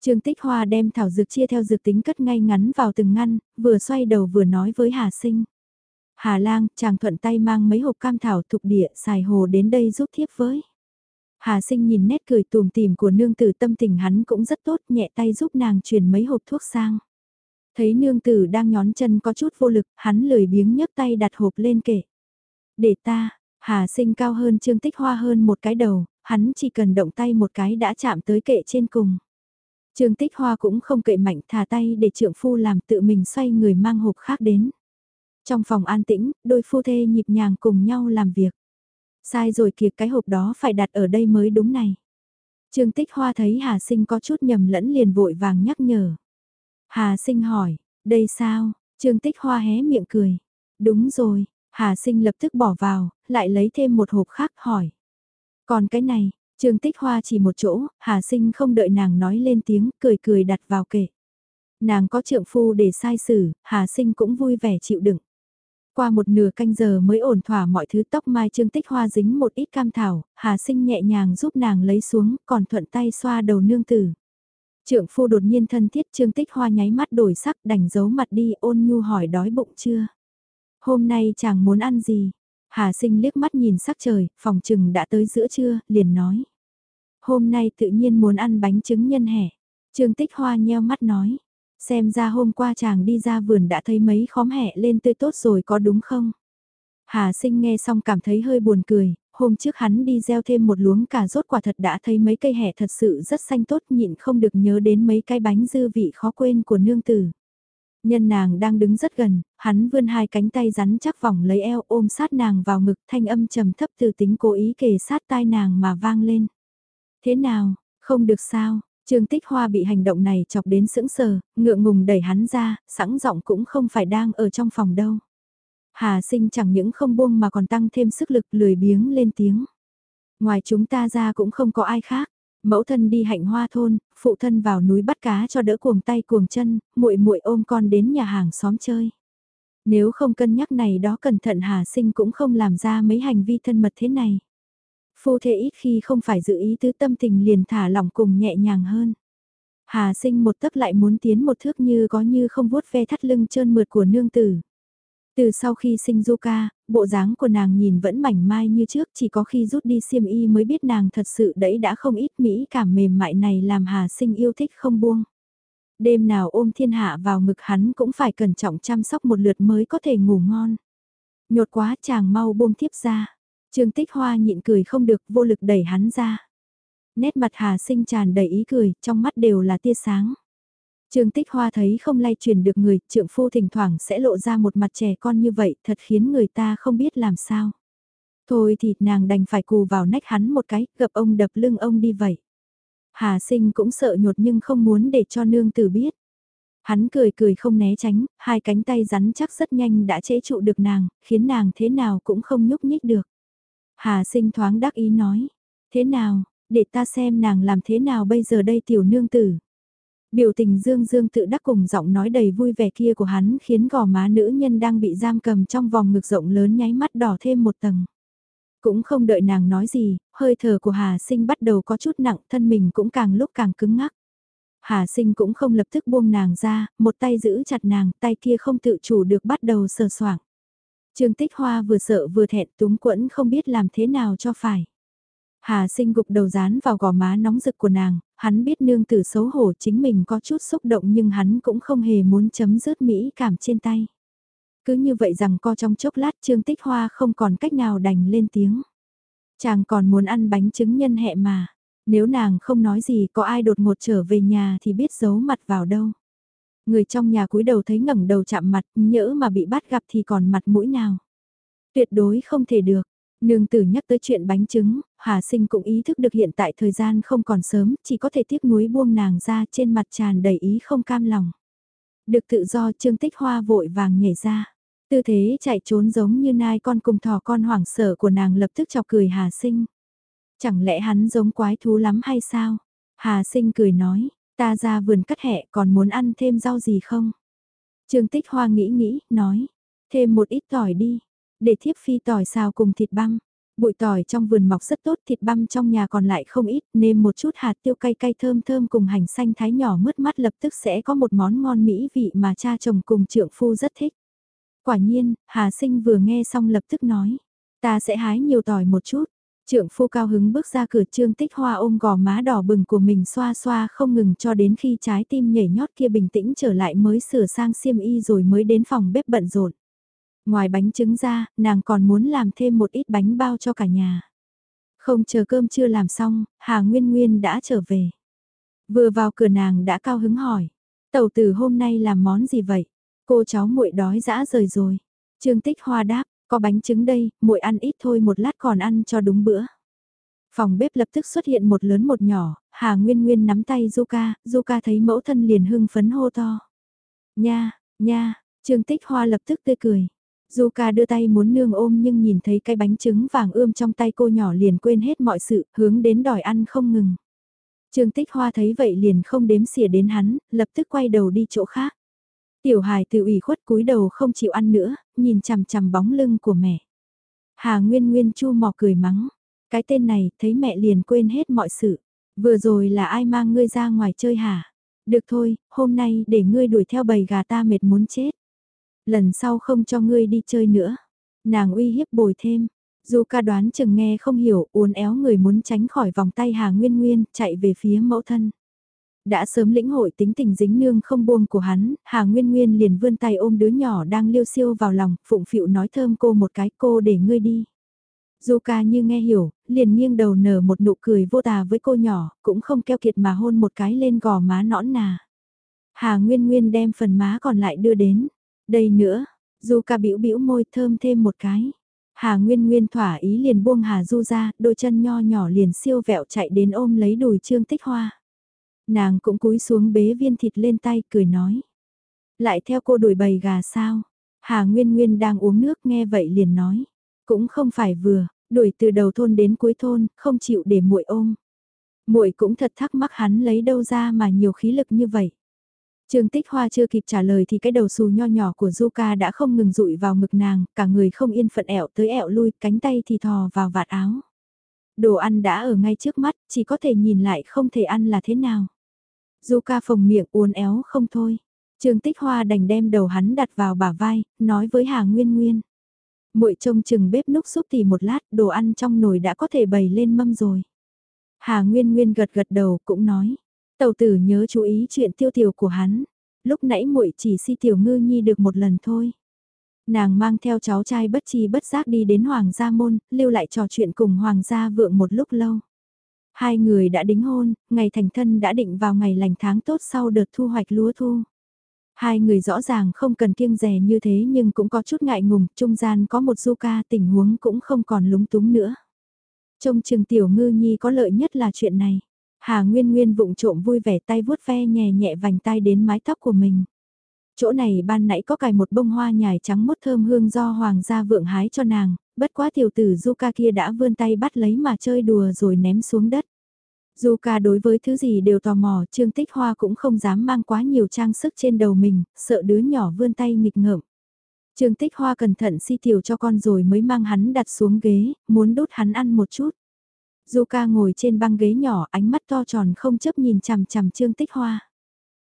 Trương Tích Hoa đem thảo dược chia theo dược tính cất ngay ngắn vào từng ngăn, vừa xoay đầu vừa nói với Hà Sinh. Hà Lang, chàng thuận tay mang mấy hộp cam thảo thục địa xài hồ đến đây giúp thiếp với. Hà Sinh nhìn nét cười tùm tìm của nương tử tâm tình hắn cũng rất tốt nhẹ tay giúp nàng truyền mấy hộp thuốc sang. Thấy nương tử đang nhón chân có chút vô lực, hắn lười biếng nhấc tay đặt hộp lên kể. Để ta, Hà Sinh cao hơn Trương Tích Hoa hơn một cái đầu, hắn chỉ cần động tay một cái đã chạm tới kệ trên cùng. Trương Tích Hoa cũng không kệ mạnh thả tay để trượng phu làm tự mình xoay người mang hộp khác đến. Trong phòng an tĩnh, đôi phu thê nhịp nhàng cùng nhau làm việc. Sai rồi kìa cái hộp đó phải đặt ở đây mới đúng này. Trương Tích Hoa thấy Hà Sinh có chút nhầm lẫn liền vội vàng nhắc nhở. Hà Sinh hỏi, đây sao? Trương Tích Hoa hé miệng cười. Đúng rồi, Hà Sinh lập tức bỏ vào, lại lấy thêm một hộp khác hỏi. Còn cái này, Trương Tích Hoa chỉ một chỗ, Hà Sinh không đợi nàng nói lên tiếng, cười cười đặt vào kệ. Nàng có trượng phu để sai xử, Hà Sinh cũng vui vẻ chịu đựng. Qua một nửa canh giờ mới ổn thỏa mọi thứ tóc mai Trương Tích Hoa dính một ít cam thảo, Hà Sinh nhẹ nhàng giúp nàng lấy xuống, còn thuận tay xoa đầu nương tử. Trượng phu đột nhiên thân thiết Trương Tích Hoa nháy mắt đổi sắc đành giấu mặt đi ôn nhu hỏi đói bụng chưa. Hôm nay chàng muốn ăn gì? Hà sinh liếc mắt nhìn sắc trời, phòng trừng đã tới giữa trưa, liền nói. Hôm nay tự nhiên muốn ăn bánh trứng nhân hẻ. Trương Tích Hoa nheo mắt nói. Xem ra hôm qua chàng đi ra vườn đã thấy mấy khóm hẹ lên tươi tốt rồi có đúng không? Hà sinh nghe xong cảm thấy hơi buồn cười, hôm trước hắn đi gieo thêm một luống cà rốt quả thật đã thấy mấy cây hẹ thật sự rất xanh tốt nhịn không được nhớ đến mấy cái bánh dư vị khó quên của nương tử. Nhân nàng đang đứng rất gần, hắn vươn hai cánh tay rắn chắc vòng lấy eo ôm sát nàng vào ngực thanh âm trầm thấp từ tính cố ý kề sát tai nàng mà vang lên. Thế nào, không được sao, Trương Tích Hoa bị hành động này chọc đến sững sờ, ngượng ngùng đẩy hắn ra, sẵn giọng cũng không phải đang ở trong phòng đâu. Hà sinh chẳng những không buông mà còn tăng thêm sức lực lười biếng lên tiếng. Ngoài chúng ta ra cũng không có ai khác. Mẫu thân đi hạnh hoa thôn, phụ thân vào núi bắt cá cho đỡ cuồng tay cuồng chân, muội muội ôm con đến nhà hàng xóm chơi. Nếu không cân nhắc này đó cẩn thận Hà Sinh cũng không làm ra mấy hành vi thân mật thế này. Phu Thế ít khi không phải giữ ý tứ tâm tình liền thả lỏng cùng nhẹ nhàng hơn. Hà Sinh một tấc lại muốn tiến một thước như có như không vuốt ve thắt lưng trơn mượt của nương tử. Từ sau khi sinh Zuka, bộ dáng của nàng nhìn vẫn mảnh mai như trước chỉ có khi rút đi xiêm y mới biết nàng thật sự đẫy đã không ít mỹ cảm mềm mại này làm Hà sinh yêu thích không buông. Đêm nào ôm thiên hạ vào ngực hắn cũng phải cẩn trọng chăm sóc một lượt mới có thể ngủ ngon. Nhột quá chàng mau buông tiếp ra. Trương tích hoa nhịn cười không được vô lực đẩy hắn ra. Nét mặt Hà sinh tràn đầy ý cười, trong mắt đều là tia sáng. Trương Tích Hoa thấy không lay truyền được người, trượng phu thỉnh thoảng sẽ lộ ra một mặt trẻ con như vậy, thật khiến người ta không biết làm sao. Thôi thì nàng đành phải cù vào nách hắn một cái, gặp ông đập lưng ông đi vậy. Hà sinh cũng sợ nhột nhưng không muốn để cho nương tử biết. Hắn cười cười không né tránh, hai cánh tay rắn chắc rất nhanh đã chế trụ được nàng, khiến nàng thế nào cũng không nhúc nhích được. Hà sinh thoáng đắc ý nói, thế nào, để ta xem nàng làm thế nào bây giờ đây tiểu nương tử. Biểu tình dương dương tự đắc cùng giọng nói đầy vui vẻ kia của hắn khiến gò má nữ nhân đang bị giam cầm trong vòng ngực rộng lớn nháy mắt đỏ thêm một tầng. Cũng không đợi nàng nói gì, hơi thở của Hà Sinh bắt đầu có chút nặng, thân mình cũng càng lúc càng cứng ngắc. Hà Sinh cũng không lập tức buông nàng ra, một tay giữ chặt nàng, tay kia không tự chủ được bắt đầu sờ soạng. Trương Tích Hoa vừa sợ vừa thẹn túng quẫn không biết làm thế nào cho phải. Hà sinh gục đầu dán vào gò má nóng rực của nàng, hắn biết nương tử xấu hổ chính mình có chút xúc động nhưng hắn cũng không hề muốn chấm dứt mỹ cảm trên tay. Cứ như vậy rằng co trong chốc lát Trương Tích Hoa không còn cách nào đành lên tiếng. Chàng còn muốn ăn bánh trứng nhân hẹ mà, nếu nàng không nói gì có ai đột ngột trở về nhà thì biết giấu mặt vào đâu. Người trong nhà cúi đầu thấy ngẩng đầu chạm mặt, nhỡ mà bị bắt gặp thì còn mặt mũi nào. Tuyệt đối không thể được. Nương tử nhắc tới chuyện bánh trứng, Hà Sinh cũng ý thức được hiện tại thời gian không còn sớm, chỉ có thể tiếc nuối buông nàng ra trên mặt tràn đầy ý không cam lòng. Được tự do Trương Tích Hoa vội vàng nhảy ra. Tư thế chạy trốn giống như nai con cùng thỏ con hoảng sợ của nàng lập tức chọc cười Hà Sinh. Chẳng lẽ hắn giống quái thú lắm hay sao? Hà Sinh cười nói, ta ra vườn cắt hẹ còn muốn ăn thêm rau gì không? Trương Tích Hoa nghĩ nghĩ, nói, thêm một ít tỏi đi, để thiếp phi tỏi xào cùng thịt băm. Bụi tỏi trong vườn mọc rất tốt, thịt băm trong nhà còn lại không ít, nêm một chút hạt tiêu cay cay thơm thơm cùng hành xanh thái nhỏ mướt mắt lập tức sẽ có một món ngon mỹ vị mà cha chồng cùng trượng phu rất thích. Quả nhiên, Hà Sinh vừa nghe xong lập tức nói, ta sẽ hái nhiều tỏi một chút. Trượng phu cao hứng bước ra cửa trương tích hoa ôm gò má đỏ bừng của mình xoa xoa không ngừng cho đến khi trái tim nhảy nhót kia bình tĩnh trở lại mới sửa sang xiêm y rồi mới đến phòng bếp bận rộn. Ngoài bánh trứng ra, nàng còn muốn làm thêm một ít bánh bao cho cả nhà. Không chờ cơm chưa làm xong, Hà Nguyên Nguyên đã trở về. Vừa vào cửa nàng đã cao hứng hỏi. Tàu tử hôm nay làm món gì vậy? Cô cháu muội đói dã rời rồi. Trương Tích Hoa đáp, có bánh trứng đây, muội ăn ít thôi một lát còn ăn cho đúng bữa. Phòng bếp lập tức xuất hiện một lớn một nhỏ, Hà Nguyên Nguyên nắm tay Zuka, Zuka thấy mẫu thân liền hưng phấn hô to. Nha, nha, Trương Tích Hoa lập tức tươi cười. Zuka đưa tay muốn nương ôm nhưng nhìn thấy cái bánh trứng vàng ươm trong tay cô nhỏ liền quên hết mọi sự, hướng đến đòi ăn không ngừng. Trương Tích Hoa thấy vậy liền không đếm xỉa đến hắn, lập tức quay đầu đi chỗ khác. Tiểu hài tự ủy khuất cúi đầu không chịu ăn nữa, nhìn chằm chằm bóng lưng của mẹ. Hà Nguyên Nguyên chu mò cười mắng. Cái tên này, thấy mẹ liền quên hết mọi sự. Vừa rồi là ai mang ngươi ra ngoài chơi hả? Được thôi, hôm nay để ngươi đuổi theo bầy gà ta mệt muốn chết. Lần sau không cho ngươi đi chơi nữa. Nàng uy hiếp bồi thêm. Dù ca đoán chừng nghe không hiểu, uốn éo người muốn tránh khỏi vòng tay Hà Nguyên Nguyên, chạy về phía mẫu thân đã sớm lĩnh hội tính tình dính nương không buông của hắn, Hà Nguyên Nguyên liền vươn tay ôm đứa nhỏ đang liêu siêu vào lòng, phụng phịu nói thơm cô một cái cô để ngươi đi. Du ca như nghe hiểu, liền nghiêng đầu nở một nụ cười vô tà với cô nhỏ, cũng không keo kiệt mà hôn một cái lên gò má nõn nà. Hà Nguyên Nguyên đem phần má còn lại đưa đến. Đây nữa, Du ca bĩu bĩu môi thơm thêm một cái. Hà Nguyên Nguyên thỏa ý liền buông Hà Du ra, đôi chân nho nhỏ liền siêu vẹo chạy đến ôm lấy đùi Trương Tích Hoa. Nàng cũng cúi xuống bế viên thịt lên tay cười nói. Lại theo cô đuổi bầy gà sao? Hà Nguyên Nguyên đang uống nước nghe vậy liền nói. Cũng không phải vừa, đuổi từ đầu thôn đến cuối thôn, không chịu để muội ôm. Muội cũng thật thắc mắc hắn lấy đâu ra mà nhiều khí lực như vậy. Trương Tích Hoa chưa kịp trả lời thì cái đầu xù nho nhỏ của Zuka đã không ngừng rụi vào ngực nàng, cả người không yên phận ẹo tới ẹo lui, cánh tay thì thò vào vạt áo. Đồ ăn đã ở ngay trước mắt, chỉ có thể nhìn lại không thể ăn là thế nào. Zuka phồng miệng uốn éo không thôi. Trương Tích Hoa đành đem đầu hắn đặt vào bả vai, nói với Hà Nguyên Nguyên. Muội trông chừng bếp núc xúc thì một lát, đồ ăn trong nồi đã có thể bày lên mâm rồi. Hà Nguyên Nguyên gật gật đầu cũng nói. Tàu tử nhớ chú ý chuyện tiêu tiểu của hắn. Lúc nãy muội chỉ si tiểu ngư nhi được một lần thôi. Nàng mang theo cháu trai bất chi bất giác đi đến Hoàng gia môn, lưu lại trò chuyện cùng Hoàng gia vượng một lúc lâu. Hai người đã đính hôn, ngày thành thân đã định vào ngày lành tháng tốt sau đợt thu hoạch lúa thu. Hai người rõ ràng không cần kiêng rè như thế nhưng cũng có chút ngại ngùng, trung gian có một du ca tình huống cũng không còn lúng túng nữa. Trông trường tiểu ngư nhi có lợi nhất là chuyện này. Hà Nguyên Nguyên vụng trộm vui vẻ tay vuốt ve nhẹ nhẹ vành tay đến mái tóc của mình. Chỗ này ban nãy có cài một bông hoa nhài trắng mốt thơm hương do hoàng gia vượng hái cho nàng, bất quá tiểu tử Zuka kia đã vươn tay bắt lấy mà chơi đùa rồi ném xuống đất. Zuka đối với thứ gì đều tò mò, Trương Tích Hoa cũng không dám mang quá nhiều trang sức trên đầu mình, sợ đứa nhỏ vươn tay nghịch ngợm. Trương Tích Hoa cẩn thận si tiểu cho con rồi mới mang hắn đặt xuống ghế, muốn đút hắn ăn một chút. Zuka ngồi trên băng ghế nhỏ, ánh mắt to tròn không chấp nhìn chằm chằm Trương Tích Hoa.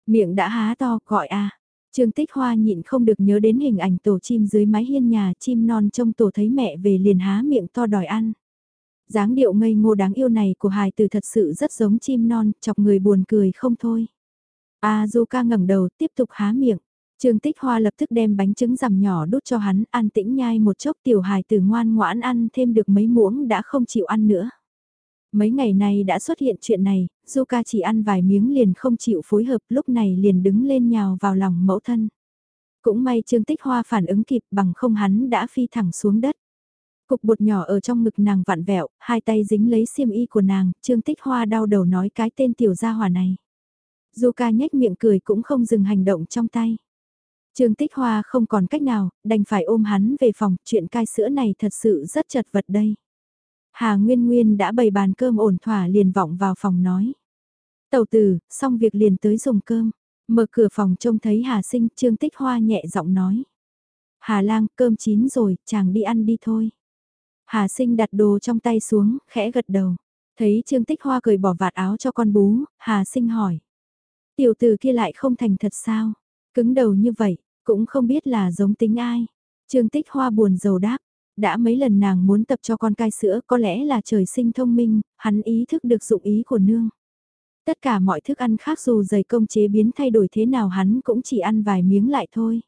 Miệng đã há to, gọi a. Trương Tích Hoa nhịn không được nhớ đến hình ảnh tổ chim dưới mái hiên nhà, chim non trông tổ thấy mẹ về liền há miệng to đòi ăn. dáng điệu ngây ngô đáng yêu này của hài từ thật sự rất giống chim non, chọc người buồn cười không thôi. A Du ngẩng đầu tiếp tục há miệng. Trương Tích Hoa lập tức đem bánh trứng rằm nhỏ đút cho hắn, an tĩnh nhai một chốc tiểu hài từ ngoan ngoãn ăn thêm được mấy muỗng đã không chịu ăn nữa. Mấy ngày nay đã xuất hiện chuyện này, Zuka chỉ ăn vài miếng liền không chịu phối hợp lúc này liền đứng lên nhào vào lòng mẫu thân. Cũng may Trương Tích Hoa phản ứng kịp bằng không hắn đã phi thẳng xuống đất. Cục bột nhỏ ở trong ngực nàng vặn vẹo, hai tay dính lấy xiêm y của nàng, Trương Tích Hoa đau đầu nói cái tên tiểu gia hỏa này. Zuka nhếch miệng cười cũng không dừng hành động trong tay. Trương Tích Hoa không còn cách nào, đành phải ôm hắn về phòng, chuyện cai sữa này thật sự rất chật vật đây. Hà Nguyên Nguyên đã bày bàn cơm ổn thỏa liền vọng vào phòng nói. Tàu tử, xong việc liền tới dùng cơm. Mở cửa phòng trông thấy Hà Sinh, Trương Tích Hoa nhẹ giọng nói. Hà Lang, cơm chín rồi, chàng đi ăn đi thôi. Hà Sinh đặt đồ trong tay xuống, khẽ gật đầu. Thấy Trương Tích Hoa cười bỏ vạt áo cho con bú, Hà Sinh hỏi. Tiểu tử kia lại không thành thật sao? Cứng đầu như vậy, cũng không biết là giống tính ai. Trương Tích Hoa buồn rầu đáp. Đã mấy lần nàng muốn tập cho con cai sữa có lẽ là trời sinh thông minh, hắn ý thức được dụng ý của nương. Tất cả mọi thức ăn khác dù dày công chế biến thay đổi thế nào hắn cũng chỉ ăn vài miếng lại thôi.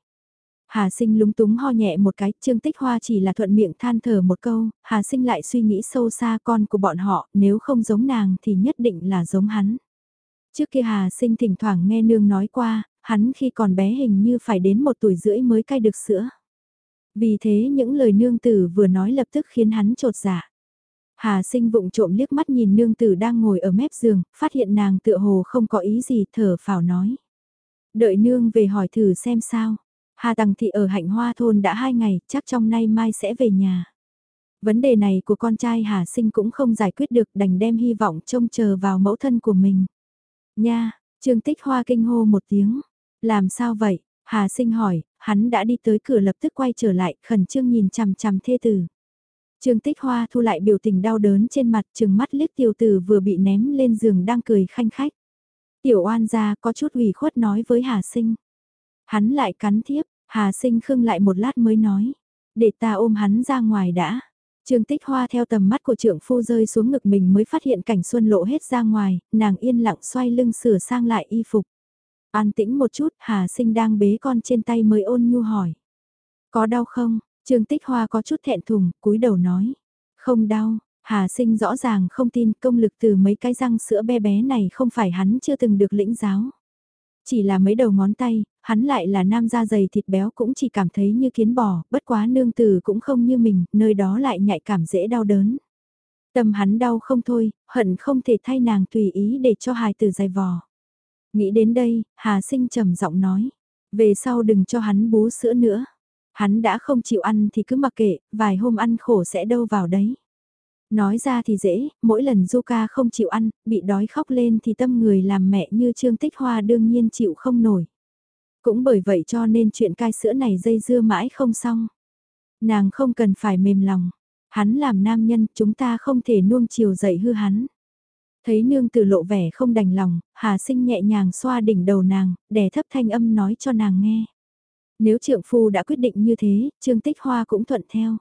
Hà sinh lúng túng ho nhẹ một cái, Trương Tích Hoa chỉ là thuận miệng than thở một câu, Hà sinh lại suy nghĩ sâu xa con của bọn họ, nếu không giống nàng thì nhất định là giống hắn. Trước kia Hà sinh thỉnh thoảng nghe nương nói qua, hắn khi còn bé hình như phải đến một tuổi rưỡi mới cai được sữa. Vì thế những lời nương tử vừa nói lập tức khiến hắn trột dạ. Hà sinh vụng trộm liếc mắt nhìn nương tử đang ngồi ở mép giường, phát hiện nàng tựa hồ không có ý gì thở phào nói. Đợi nương về hỏi thử xem sao. Hà Tằng Thị ở hạnh hoa thôn đã hai ngày, chắc trong nay mai sẽ về nhà. Vấn đề này của con trai Hà Sinh cũng không giải quyết được đành đem hy vọng trông chờ vào mẫu thân của mình. Nha, Trương Tích Hoa kinh hô một tiếng. Làm sao vậy? Hà Sinh hỏi, hắn đã đi tới cửa lập tức quay trở lại, khẩn trương nhìn chằm chằm thê tử. Trương Tích Hoa thu lại biểu tình đau đớn trên mặt trừng mắt liếc tiểu tử vừa bị ném lên giường đang cười khanh khách. Tiểu oan gia có chút ủy khuất nói với Hà Sinh. Hắn lại cắn thiếp, Hà Sinh khưng lại một lát mới nói. Để ta ôm hắn ra ngoài đã. Trương Tích Hoa theo tầm mắt của trưởng phu rơi xuống ngực mình mới phát hiện cảnh xuân lộ hết ra ngoài, nàng yên lặng xoay lưng sửa sang lại y phục. An tĩnh một chút, Hà Sinh đang bế con trên tay mới ôn nhu hỏi. Có đau không? Trương Tích Hoa có chút thẹn thùng, cúi đầu nói. Không đau, Hà Sinh rõ ràng không tin công lực từ mấy cái răng sữa bé bé này không phải hắn chưa từng được lĩnh giáo. Chỉ là mấy đầu ngón tay, hắn lại là nam da dày thịt béo cũng chỉ cảm thấy như kiến bò, bất quá nương tử cũng không như mình, nơi đó lại nhạy cảm dễ đau đớn. Tâm hắn đau không thôi, hận không thể thay nàng tùy ý để cho hài tử dài vò. Nghĩ đến đây, Hà Sinh trầm giọng nói, về sau đừng cho hắn bú sữa nữa. Hắn đã không chịu ăn thì cứ mặc kệ, vài hôm ăn khổ sẽ đâu vào đấy. Nói ra thì dễ, mỗi lần Zuka không chịu ăn, bị đói khóc lên thì tâm người làm mẹ như Trương Tích Hoa đương nhiên chịu không nổi. Cũng bởi vậy cho nên chuyện cai sữa này dây dưa mãi không xong. Nàng không cần phải mềm lòng. Hắn làm nam nhân, chúng ta không thể nuông chiều dậy hư hắn. Thấy nương tử lộ vẻ không đành lòng, Hà sinh nhẹ nhàng xoa đỉnh đầu nàng, đè thấp thanh âm nói cho nàng nghe. Nếu trượng phu đã quyết định như thế, Trương Tích Hoa cũng thuận theo.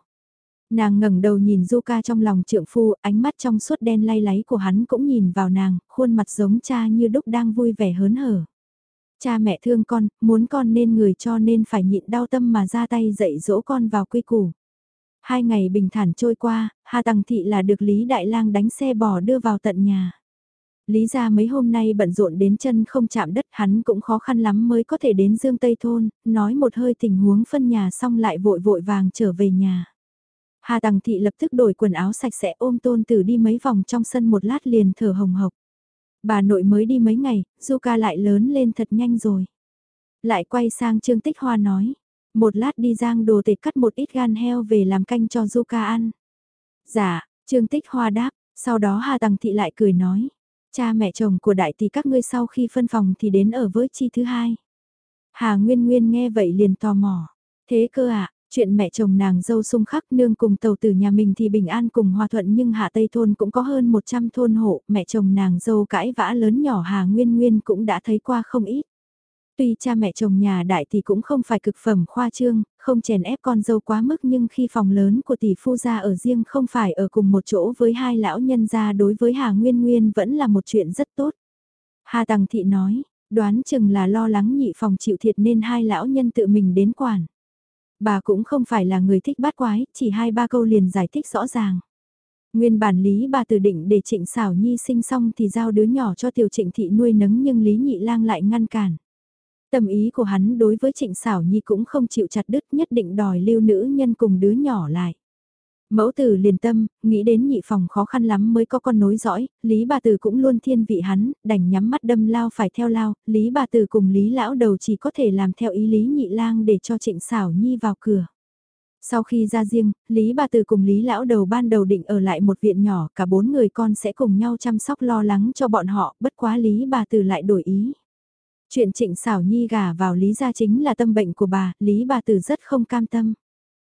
Nàng ngẩng đầu nhìn Du Ca trong lòng trượng phu, ánh mắt trong suốt đen lay láy của hắn cũng nhìn vào nàng, khuôn mặt giống cha như đúc đang vui vẻ hớn hở. Cha mẹ thương con, muốn con nên người cho nên phải nhịn đau tâm mà ra tay dạy dỗ con vào quy củ. Hai ngày bình thản trôi qua, Hà Tằng Thị là được Lý Đại Lang đánh xe bò đưa vào tận nhà. Lý ra mấy hôm nay bận rộn đến chân không chạm đất hắn cũng khó khăn lắm mới có thể đến Dương Tây Thôn, nói một hơi tình huống phân nhà xong lại vội vội vàng trở về nhà. Hà Tằng Thị lập tức đổi quần áo sạch sẽ ôm tôn tử đi mấy vòng trong sân một lát liền thở hồng hộc. Bà nội mới đi mấy ngày, Zuka lại lớn lên thật nhanh rồi. Lại quay sang Trương Tích Hoa nói, một lát đi giang đồ tịch cắt một ít gan heo về làm canh cho Zuka ăn. Dạ, Trương Tích Hoa đáp, sau đó Hà Tằng Thị lại cười nói, cha mẹ chồng của đại tỷ các ngươi sau khi phân phòng thì đến ở với chi thứ hai. Hà Nguyên Nguyên nghe vậy liền tò mò, thế cơ ạ, Chuyện mẹ chồng nàng dâu sung khắc nương cùng tàu tử nhà mình thì bình an cùng hòa thuận nhưng hạ tây thôn cũng có hơn 100 thôn hộ, mẹ chồng nàng dâu cãi vã lớn nhỏ Hà Nguyên Nguyên cũng đã thấy qua không ít. Tuy cha mẹ chồng nhà đại thì cũng không phải cực phẩm khoa trương, không chèn ép con dâu quá mức nhưng khi phòng lớn của tỷ phu gia ở riêng không phải ở cùng một chỗ với hai lão nhân gia đối với Hà Nguyên Nguyên vẫn là một chuyện rất tốt. Hà Tằng Thị nói, đoán chừng là lo lắng nhị phòng chịu thiệt nên hai lão nhân tự mình đến quản. Bà cũng không phải là người thích bát quái, chỉ hai ba câu liền giải thích rõ ràng. Nguyên bản Lý bà từ định để Trịnh xảo Nhi sinh xong thì giao đứa nhỏ cho tiểu Trịnh thị nuôi nấng nhưng Lý Nhị Lang lại ngăn cản. Tâm ý của hắn đối với Trịnh Sảo Nhi cũng không chịu chặt đứt nhất định đòi lưu nữ nhân cùng đứa nhỏ lại. Mẫu tử liền tâm, nghĩ đến nhị phòng khó khăn lắm mới có con nối dõi, Lý bà tử cũng luôn thiên vị hắn, đành nhắm mắt đâm lao phải theo lao, Lý bà tử cùng Lý lão đầu chỉ có thể làm theo ý Lý nhị lang để cho trịnh xảo nhi vào cửa. Sau khi ra riêng, Lý bà tử cùng Lý lão đầu ban đầu định ở lại một viện nhỏ, cả bốn người con sẽ cùng nhau chăm sóc lo lắng cho bọn họ, bất quá Lý bà tử lại đổi ý. Chuyện trịnh xảo nhi gả vào Lý gia chính là tâm bệnh của bà, Lý bà tử rất không cam tâm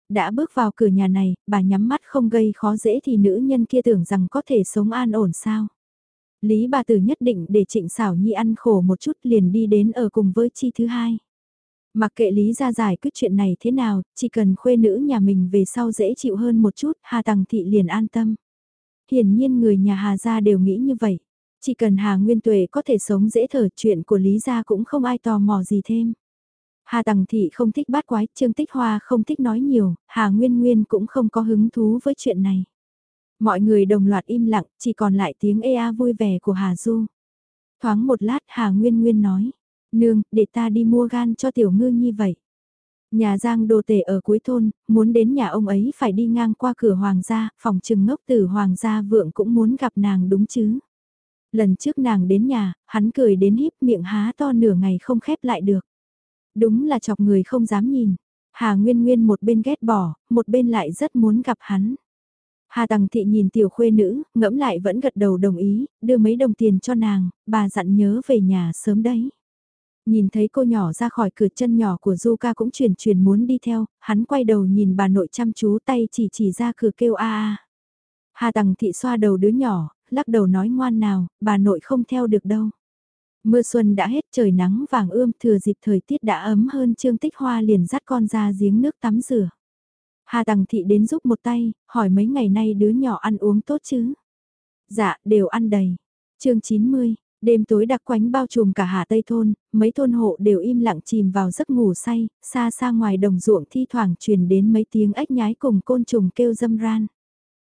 đã bước vào cửa nhà này, bà nhắm mắt không gây khó dễ thì nữ nhân kia tưởng rằng có thể sống an ổn sao. Lý bà tử nhất định để trịnh xảo nhi ăn khổ một chút liền đi đến ở cùng với chi thứ hai. Mặc kệ Lý ra giải quyết chuyện này thế nào, chỉ cần khuê nữ nhà mình về sau dễ chịu hơn một chút, Hà Tằng Thị liền an tâm. Hiển nhiên người nhà Hà gia đều nghĩ như vậy. Chỉ cần Hà Nguyên Tuệ có thể sống dễ thở chuyện của Lý gia cũng không ai tò mò gì thêm. Hà Tằng Thị không thích bát quái, Trương Tích Hoa không thích nói nhiều, Hà Nguyên Nguyên cũng không có hứng thú với chuyện này. Mọi người đồng loạt im lặng, chỉ còn lại tiếng ea vui vẻ của Hà Du. Thoáng một lát Hà Nguyên Nguyên nói, nương, để ta đi mua gan cho tiểu ngư như vậy. Nhà Giang đồ tể ở cuối thôn, muốn đến nhà ông ấy phải đi ngang qua cửa hoàng gia, phòng trừng ngốc tử hoàng gia vượng cũng muốn gặp nàng đúng chứ. Lần trước nàng đến nhà, hắn cười đến híp miệng há to nửa ngày không khép lại được. Đúng là chọc người không dám nhìn. Hà Nguyên Nguyên một bên ghét bỏ, một bên lại rất muốn gặp hắn. Hà Tằng Thị nhìn tiểu khuê nữ, ngẫm lại vẫn gật đầu đồng ý, đưa mấy đồng tiền cho nàng, bà dặn nhớ về nhà sớm đấy. Nhìn thấy cô nhỏ ra khỏi cửa chân nhỏ của Du ca cũng truyền truyền muốn đi theo, hắn quay đầu nhìn bà nội chăm chú tay chỉ chỉ ra cửa kêu a a. Hà Tằng Thị xoa đầu đứa nhỏ, lắc đầu nói ngoan nào, bà nội không theo được đâu. Mưa xuân đã hết trời nắng vàng ươm thừa dịp thời tiết đã ấm hơn Trương Tích Hoa liền dắt con ra giếng nước tắm rửa. Hà Tằng Thị đến giúp một tay, hỏi mấy ngày nay đứa nhỏ ăn uống tốt chứ? Dạ, đều ăn đầy. chương 90, đêm tối đặc quánh bao trùm cả Hà Tây Thôn, mấy thôn hộ đều im lặng chìm vào giấc ngủ say, xa xa ngoài đồng ruộng thi thoảng truyền đến mấy tiếng ếch nhái cùng côn trùng kêu dâm ran.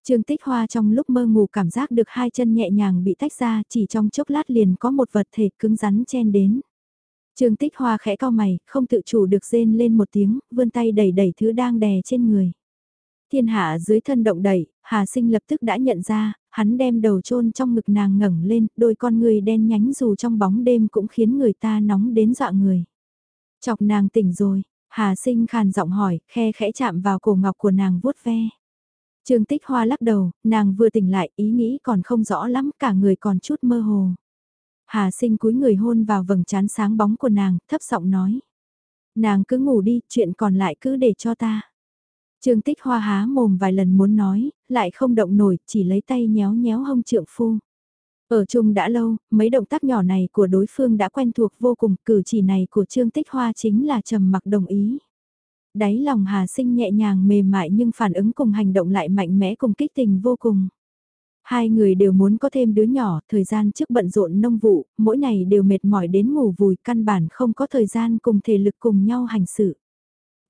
Trương Tích Hoa trong lúc mơ ngủ cảm giác được hai chân nhẹ nhàng bị tách ra chỉ trong chốc lát liền có một vật thể cứng rắn chen đến. Trương Tích Hoa khẽ cao mày, không tự chủ được rên lên một tiếng, vươn tay đẩy đẩy thứ đang đè trên người. Thiên hạ dưới thân động đẩy, Hà Sinh lập tức đã nhận ra, hắn đem đầu chôn trong ngực nàng ngẩng lên, đôi con người đen nhánh dù trong bóng đêm cũng khiến người ta nóng đến dọa người. Chọc nàng tỉnh rồi, Hà Sinh khàn giọng hỏi, khe khẽ chạm vào cổ ngọc của nàng vuốt ve. Trương Tích Hoa lắc đầu, nàng vừa tỉnh lại, ý nghĩ còn không rõ lắm, cả người còn chút mơ hồ. Hà sinh cúi người hôn vào vầng trán sáng bóng của nàng, thấp giọng nói. Nàng cứ ngủ đi, chuyện còn lại cứ để cho ta. Trương Tích Hoa há mồm vài lần muốn nói, lại không động nổi, chỉ lấy tay nhéo nhéo hông trượng phu. Ở chung đã lâu, mấy động tác nhỏ này của đối phương đã quen thuộc vô cùng, cử chỉ này của Trương Tích Hoa chính là trầm mặc đồng ý. Đáy lòng Hà Sinh nhẹ nhàng mềm mại nhưng phản ứng cùng hành động lại mạnh mẽ cùng kích tình vô cùng. Hai người đều muốn có thêm đứa nhỏ, thời gian trước bận rộn nông vụ, mỗi ngày đều mệt mỏi đến ngủ vùi căn bản không có thời gian cùng thể lực cùng nhau hành sự.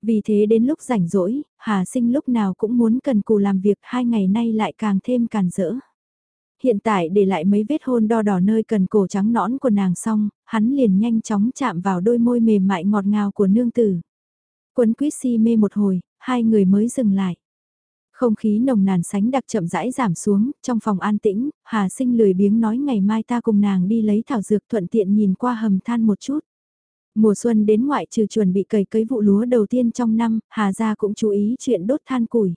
Vì thế đến lúc rảnh rỗi, Hà Sinh lúc nào cũng muốn cần cù làm việc hai ngày nay lại càng thêm càn rỡ. Hiện tại để lại mấy vết hôn đo đỏ nơi cần cổ trắng nõn của nàng xong, hắn liền nhanh chóng chạm vào đôi môi mềm mại ngọt ngào của nương tử. Quấn quýt si mê một hồi, hai người mới dừng lại. Không khí nồng nàn sánh đặc chậm rãi giảm xuống, trong phòng an tĩnh, Hà sinh lười biếng nói ngày mai ta cùng nàng đi lấy thảo dược thuận tiện nhìn qua hầm than một chút. Mùa xuân đến ngoại trừ chuẩn bị cày cấy vụ lúa đầu tiên trong năm, Hà gia cũng chú ý chuyện đốt than củi.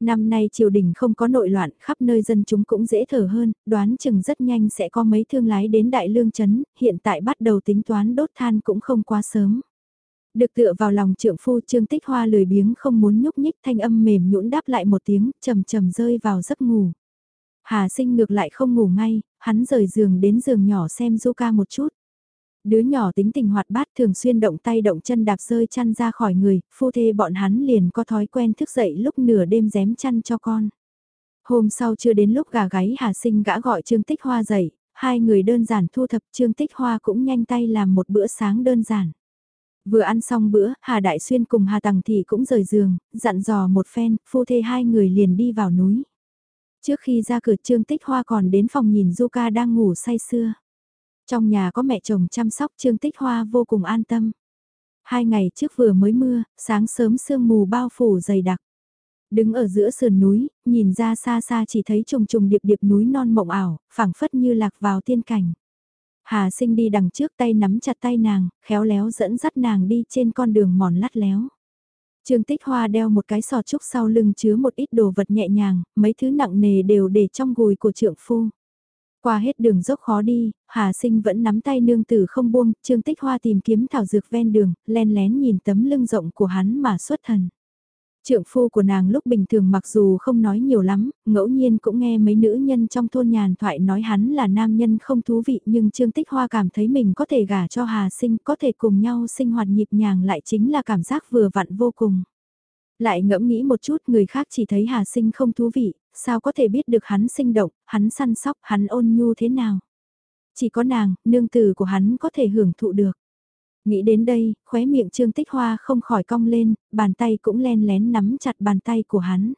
Năm nay triều đình không có nội loạn, khắp nơi dân chúng cũng dễ thở hơn, đoán chừng rất nhanh sẽ có mấy thương lái đến Đại Lương Trấn, hiện tại bắt đầu tính toán đốt than cũng không quá sớm. Được tựa vào lòng trượng phu Trương Tích Hoa lười biếng không muốn nhúc nhích thanh âm mềm nhũn đáp lại một tiếng, trầm trầm rơi vào giấc ngủ. Hà sinh ngược lại không ngủ ngay, hắn rời giường đến giường nhỏ xem du ca một chút. Đứa nhỏ tính tình hoạt bát thường xuyên động tay động chân đạp rơi chăn ra khỏi người, phu thê bọn hắn liền có thói quen thức dậy lúc nửa đêm dém chăn cho con. Hôm sau chưa đến lúc gà gáy Hà sinh gã gọi Trương Tích Hoa dậy, hai người đơn giản thu thập Trương Tích Hoa cũng nhanh tay làm một bữa sáng đơn giản. Vừa ăn xong bữa, Hà Đại Xuyên cùng Hà Tằng Thị cũng rời giường, dặn dò một phen, phu thê hai người liền đi vào núi. Trước khi ra cửa Trương Tích Hoa còn đến phòng nhìn Du Ca đang ngủ say sưa. Trong nhà có mẹ chồng chăm sóc Trương Tích Hoa vô cùng an tâm. Hai ngày trước vừa mới mưa, sáng sớm sương mù bao phủ dày đặc. Đứng ở giữa sườn núi, nhìn ra xa xa chỉ thấy trùng trùng điệp điệp núi non mộng ảo, phảng phất như lạc vào tiên cảnh. Hà sinh đi đằng trước tay nắm chặt tay nàng, khéo léo dẫn dắt nàng đi trên con đường mòn lắt léo. Trương Tích Hoa đeo một cái sọt trúc sau lưng chứa một ít đồ vật nhẹ nhàng, mấy thứ nặng nề đều để trong gùi của trượng phu. Qua hết đường dốc khó đi, Hà Sinh vẫn nắm tay nương tử không buông, Trương Tích Hoa tìm kiếm thảo dược ven đường, len lén nhìn tấm lưng rộng của hắn mà xuất thần. Trượng phu của nàng lúc bình thường mặc dù không nói nhiều lắm, ngẫu nhiên cũng nghe mấy nữ nhân trong thôn nhàn thoại nói hắn là nam nhân không thú vị nhưng Trương Tích Hoa cảm thấy mình có thể gả cho Hà Sinh, có thể cùng nhau sinh hoạt nhịp nhàng lại chính là cảm giác vừa vặn vô cùng. Lại ngẫm nghĩ một chút người khác chỉ thấy Hà Sinh không thú vị, sao có thể biết được hắn sinh động, hắn săn sóc, hắn ôn nhu thế nào. Chỉ có nàng, nương tử của hắn có thể hưởng thụ được. Nghĩ đến đây, khóe miệng Trương Tích Hoa không khỏi cong lên, bàn tay cũng len lén nắm chặt bàn tay của hắn.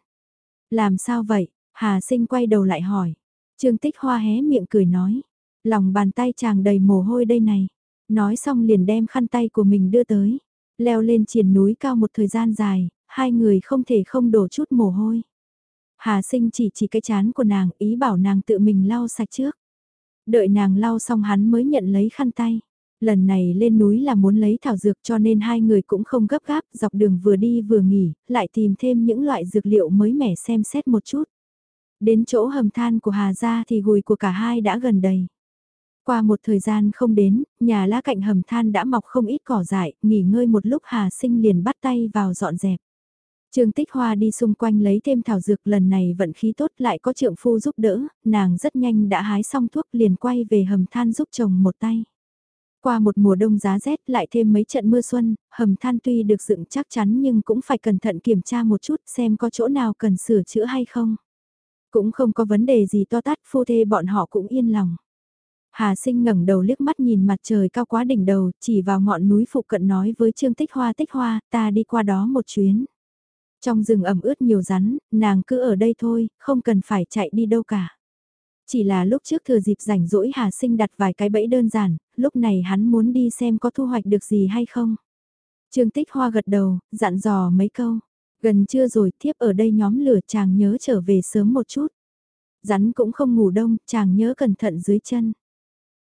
Làm sao vậy? Hà sinh quay đầu lại hỏi. Trương Tích Hoa hé miệng cười nói. Lòng bàn tay chàng đầy mồ hôi đây này. Nói xong liền đem khăn tay của mình đưa tới. Leo lên triển núi cao một thời gian dài, hai người không thể không đổ chút mồ hôi. Hà sinh chỉ chỉ cái chán của nàng ý bảo nàng tự mình lau sạch trước. Đợi nàng lau xong hắn mới nhận lấy khăn tay. Lần này lên núi là muốn lấy thảo dược cho nên hai người cũng không gấp gáp, dọc đường vừa đi vừa nghỉ, lại tìm thêm những loại dược liệu mới mẻ xem xét một chút. Đến chỗ hầm than của Hà Gia thì gùi của cả hai đã gần đầy. Qua một thời gian không đến, nhà lá cạnh hầm than đã mọc không ít cỏ dại, nghỉ ngơi một lúc Hà Sinh liền bắt tay vào dọn dẹp. Trương Tích Hoa đi xung quanh lấy thêm thảo dược lần này vận khí tốt lại có trượng phu giúp đỡ, nàng rất nhanh đã hái xong thuốc liền quay về hầm than giúp chồng một tay. Qua một mùa đông giá rét lại thêm mấy trận mưa xuân, hầm than tuy được dựng chắc chắn nhưng cũng phải cẩn thận kiểm tra một chút xem có chỗ nào cần sửa chữa hay không. Cũng không có vấn đề gì to tát phu thê bọn họ cũng yên lòng. Hà sinh ngẩng đầu liếc mắt nhìn mặt trời cao quá đỉnh đầu, chỉ vào ngọn núi phụ cận nói với Trương Tích Hoa Tích Hoa, ta đi qua đó một chuyến. Trong rừng ẩm ướt nhiều rắn, nàng cứ ở đây thôi, không cần phải chạy đi đâu cả. Chỉ là lúc trước thừa dịp rảnh rỗi Hà Sinh đặt vài cái bẫy đơn giản, lúc này hắn muốn đi xem có thu hoạch được gì hay không. Trương Tích Hoa gật đầu, dặn dò mấy câu. Gần trưa rồi, thiếp ở đây nhóm lửa chàng nhớ trở về sớm một chút. Rắn cũng không ngủ đông, chàng nhớ cẩn thận dưới chân.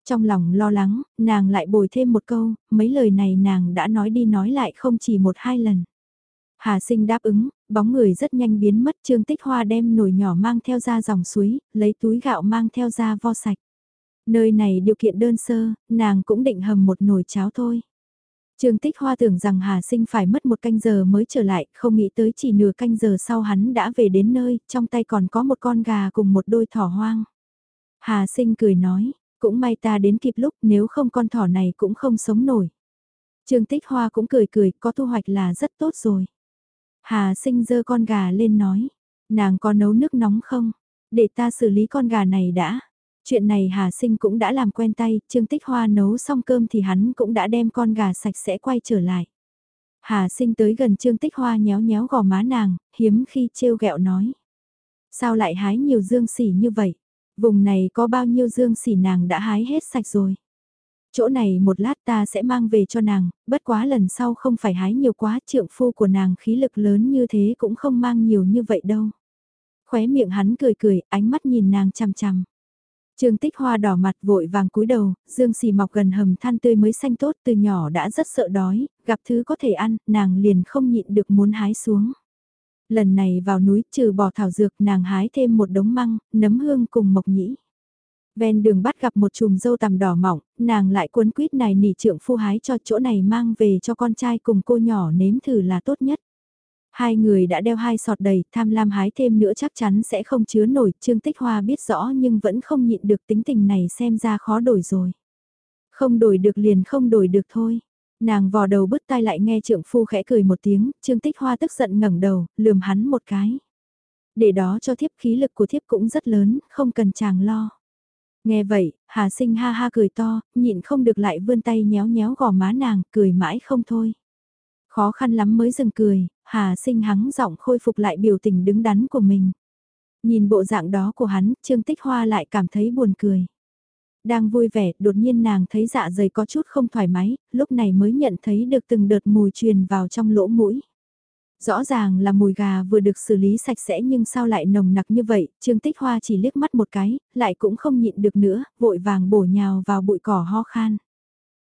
Trong lòng lo lắng, nàng lại bồi thêm một câu, mấy lời này nàng đã nói đi nói lại không chỉ một hai lần. Hà sinh đáp ứng, bóng người rất nhanh biến mất Trương Tích Hoa đem nồi nhỏ mang theo ra dòng suối, lấy túi gạo mang theo ra vo sạch. Nơi này điều kiện đơn sơ, nàng cũng định hầm một nồi cháo thôi. Trương Tích Hoa tưởng rằng Hà Sinh phải mất một canh giờ mới trở lại, không nghĩ tới chỉ nửa canh giờ sau hắn đã về đến nơi, trong tay còn có một con gà cùng một đôi thỏ hoang. Hà Sinh cười nói, cũng may ta đến kịp lúc nếu không con thỏ này cũng không sống nổi. Trương Tích Hoa cũng cười cười, có thu hoạch là rất tốt rồi. Hà sinh dơ con gà lên nói, nàng có nấu nước nóng không? Để ta xử lý con gà này đã. Chuyện này Hà sinh cũng đã làm quen tay, Trương Tích Hoa nấu xong cơm thì hắn cũng đã đem con gà sạch sẽ quay trở lại. Hà sinh tới gần Trương Tích Hoa nhéo nhéo gò má nàng, hiếm khi trêu ghẹo nói. Sao lại hái nhiều dương xỉ như vậy? Vùng này có bao nhiêu dương xỉ nàng đã hái hết sạch rồi. Chỗ này một lát ta sẽ mang về cho nàng, bất quá lần sau không phải hái nhiều quá trượng phu của nàng khí lực lớn như thế cũng không mang nhiều như vậy đâu. Khóe miệng hắn cười cười, ánh mắt nhìn nàng chằm chằm. Trương tích hoa đỏ mặt vội vàng cúi đầu, dương xì mọc gần hầm than tươi mới xanh tốt từ nhỏ đã rất sợ đói, gặp thứ có thể ăn, nàng liền không nhịn được muốn hái xuống. Lần này vào núi trừ bỏ thảo dược nàng hái thêm một đống măng, nấm hương cùng mộc nhĩ. Ven đường bắt gặp một chùm dâu tằm đỏ mỏng, nàng lại cuốn quýt này nỉ trượng phu hái cho chỗ này mang về cho con trai cùng cô nhỏ nếm thử là tốt nhất. Hai người đã đeo hai sọt đầy, tham lam hái thêm nữa chắc chắn sẽ không chứa nổi, Trương Tích Hoa biết rõ nhưng vẫn không nhịn được tính tình này xem ra khó đổi rồi. Không đổi được liền không đổi được thôi. Nàng vò đầu bứt tai lại nghe trượng phu khẽ cười một tiếng, Trương Tích Hoa tức giận ngẩng đầu, lườm hắn một cái. Để đó cho thiếp khí lực của thiếp cũng rất lớn, không cần chàng lo. Nghe vậy, Hà sinh ha ha cười to, nhịn không được lại vươn tay nhéo nhéo gò má nàng, cười mãi không thôi. Khó khăn lắm mới dừng cười, Hà sinh hắng giọng khôi phục lại biểu tình đứng đắn của mình. Nhìn bộ dạng đó của hắn, Trương Tích Hoa lại cảm thấy buồn cười. Đang vui vẻ, đột nhiên nàng thấy dạ dày có chút không thoải mái, lúc này mới nhận thấy được từng đợt mùi truyền vào trong lỗ mũi. Rõ ràng là mùi gà vừa được xử lý sạch sẽ nhưng sao lại nồng nặc như vậy, Trương Tích Hoa chỉ liếc mắt một cái, lại cũng không nhịn được nữa, vội vàng bổ nhào vào bụi cỏ ho khan.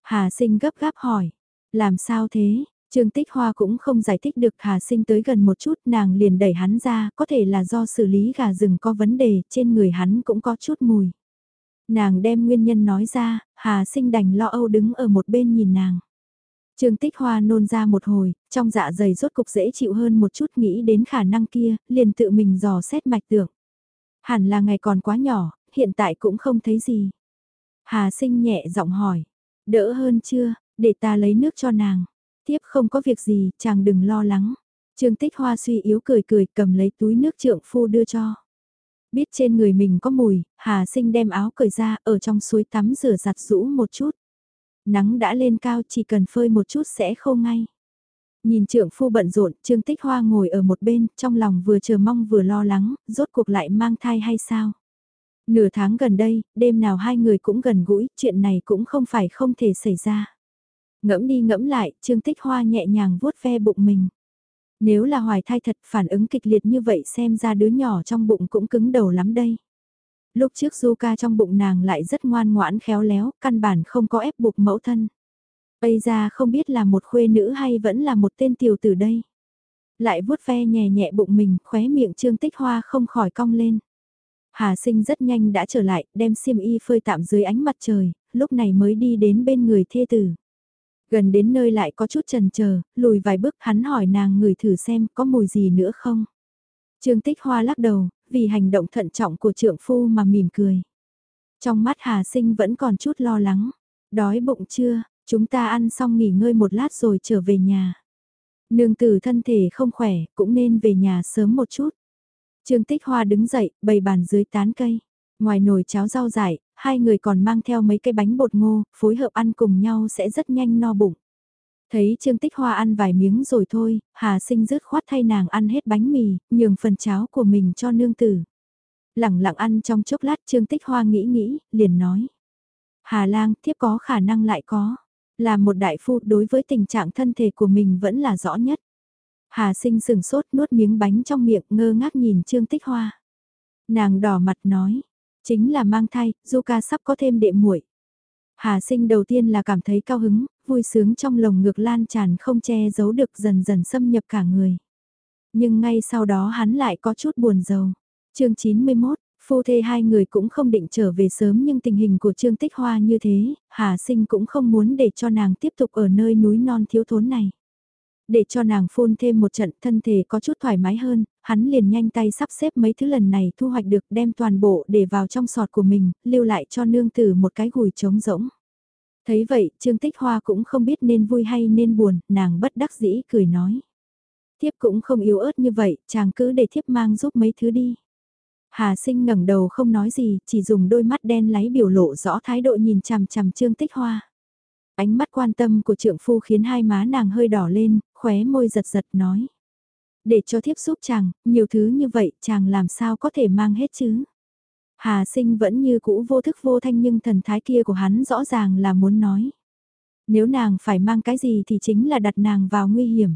Hà sinh gấp gáp hỏi, làm sao thế? Trương Tích Hoa cũng không giải thích được Hà sinh tới gần một chút nàng liền đẩy hắn ra, có thể là do xử lý gà rừng có vấn đề, trên người hắn cũng có chút mùi. Nàng đem nguyên nhân nói ra, Hà sinh đành lo âu đứng ở một bên nhìn nàng. Trương Tích Hoa nôn ra một hồi, trong dạ dày rốt cục dễ chịu hơn một chút nghĩ đến khả năng kia, liền tự mình dò xét mạch tưởng. Hẳn là ngày còn quá nhỏ, hiện tại cũng không thấy gì. Hà sinh nhẹ giọng hỏi, đỡ hơn chưa, để ta lấy nước cho nàng. Tiếp không có việc gì, chàng đừng lo lắng. Trương Tích Hoa suy yếu cười cười cầm lấy túi nước trượng phu đưa cho. Biết trên người mình có mùi, Hà sinh đem áo cởi ra ở trong suối tắm rửa giặt rũ một chút. Nắng đã lên cao chỉ cần phơi một chút sẽ khô ngay. Nhìn trượng phu bận rộn, Trương Tích Hoa ngồi ở một bên, trong lòng vừa chờ mong vừa lo lắng, rốt cuộc lại mang thai hay sao? Nửa tháng gần đây, đêm nào hai người cũng gần gũi, chuyện này cũng không phải không thể xảy ra. Ngẫm đi ngẫm lại, Trương Tích Hoa nhẹ nhàng vuốt ve bụng mình. Nếu là hoài thai thật phản ứng kịch liệt như vậy xem ra đứa nhỏ trong bụng cũng cứng đầu lắm đây. Lúc trước Zuka trong bụng nàng lại rất ngoan ngoãn khéo léo, căn bản không có ép buộc mẫu thân. Bây ra không biết là một khuê nữ hay vẫn là một tên tiểu tử đây. Lại vuốt ve nhẹ nhẹ bụng mình, khóe miệng trương tích hoa không khỏi cong lên. Hà sinh rất nhanh đã trở lại, đem xiêm y phơi tạm dưới ánh mặt trời, lúc này mới đi đến bên người thê tử. Gần đến nơi lại có chút trần chờ lùi vài bước hắn hỏi nàng người thử xem có mùi gì nữa không. Trương Tích Hoa lắc đầu, vì hành động thận trọng của trượng phu mà mỉm cười. Trong mắt Hà Sinh vẫn còn chút lo lắng. Đói bụng chưa, chúng ta ăn xong nghỉ ngơi một lát rồi trở về nhà. Nương tử thân thể không khỏe, cũng nên về nhà sớm một chút. Trương Tích Hoa đứng dậy, bày bàn dưới tán cây. Ngoài nồi cháo rau dại, hai người còn mang theo mấy cái bánh bột ngô, phối hợp ăn cùng nhau sẽ rất nhanh no bụng. Thấy Trương Tích Hoa ăn vài miếng rồi thôi, Hà Sinh rứt khoát thay nàng ăn hết bánh mì, nhường phần cháo của mình cho nương tử. Lặng lặng ăn trong chốc lát Trương Tích Hoa nghĩ nghĩ, liền nói. Hà lang, thiếp có khả năng lại có. Là một đại phu đối với tình trạng thân thể của mình vẫn là rõ nhất. Hà sinh sừng sốt nuốt miếng bánh trong miệng ngơ ngác nhìn Trương Tích Hoa. Nàng đỏ mặt nói, chính là mang thai, Zuka sắp có thêm đệ muội. Hà sinh đầu tiên là cảm thấy cao hứng, vui sướng trong lồng ngực lan tràn không che giấu được dần dần xâm nhập cả người. Nhưng ngay sau đó hắn lại có chút buồn rầu. chương 91, phu thê hai người cũng không định trở về sớm nhưng tình hình của Trương Tích Hoa như thế, Hà Sinh cũng không muốn để cho nàng tiếp tục ở nơi núi non thiếu thốn này. Để cho nàng phun thêm một trận thân thể có chút thoải mái hơn, hắn liền nhanh tay sắp xếp mấy thứ lần này thu hoạch được đem toàn bộ để vào trong sọt của mình, lưu lại cho nương tử một cái gùi trống rỗng. Thấy vậy, Trương Tích Hoa cũng không biết nên vui hay nên buồn, nàng bất đắc dĩ cười nói. Thiếp cũng không yếu ớt như vậy, chàng cứ để thiếp mang giúp mấy thứ đi. Hà sinh ngẩng đầu không nói gì, chỉ dùng đôi mắt đen láy biểu lộ rõ thái độ nhìn chằm chằm Trương Tích Hoa. Ánh mắt quan tâm của trượng phu khiến hai má nàng hơi đỏ lên, khóe môi giật giật nói. Để cho thiếp giúp chàng, nhiều thứ như vậy chàng làm sao có thể mang hết chứ. Hà sinh vẫn như cũ vô thức vô thanh nhưng thần thái kia của hắn rõ ràng là muốn nói. Nếu nàng phải mang cái gì thì chính là đặt nàng vào nguy hiểm.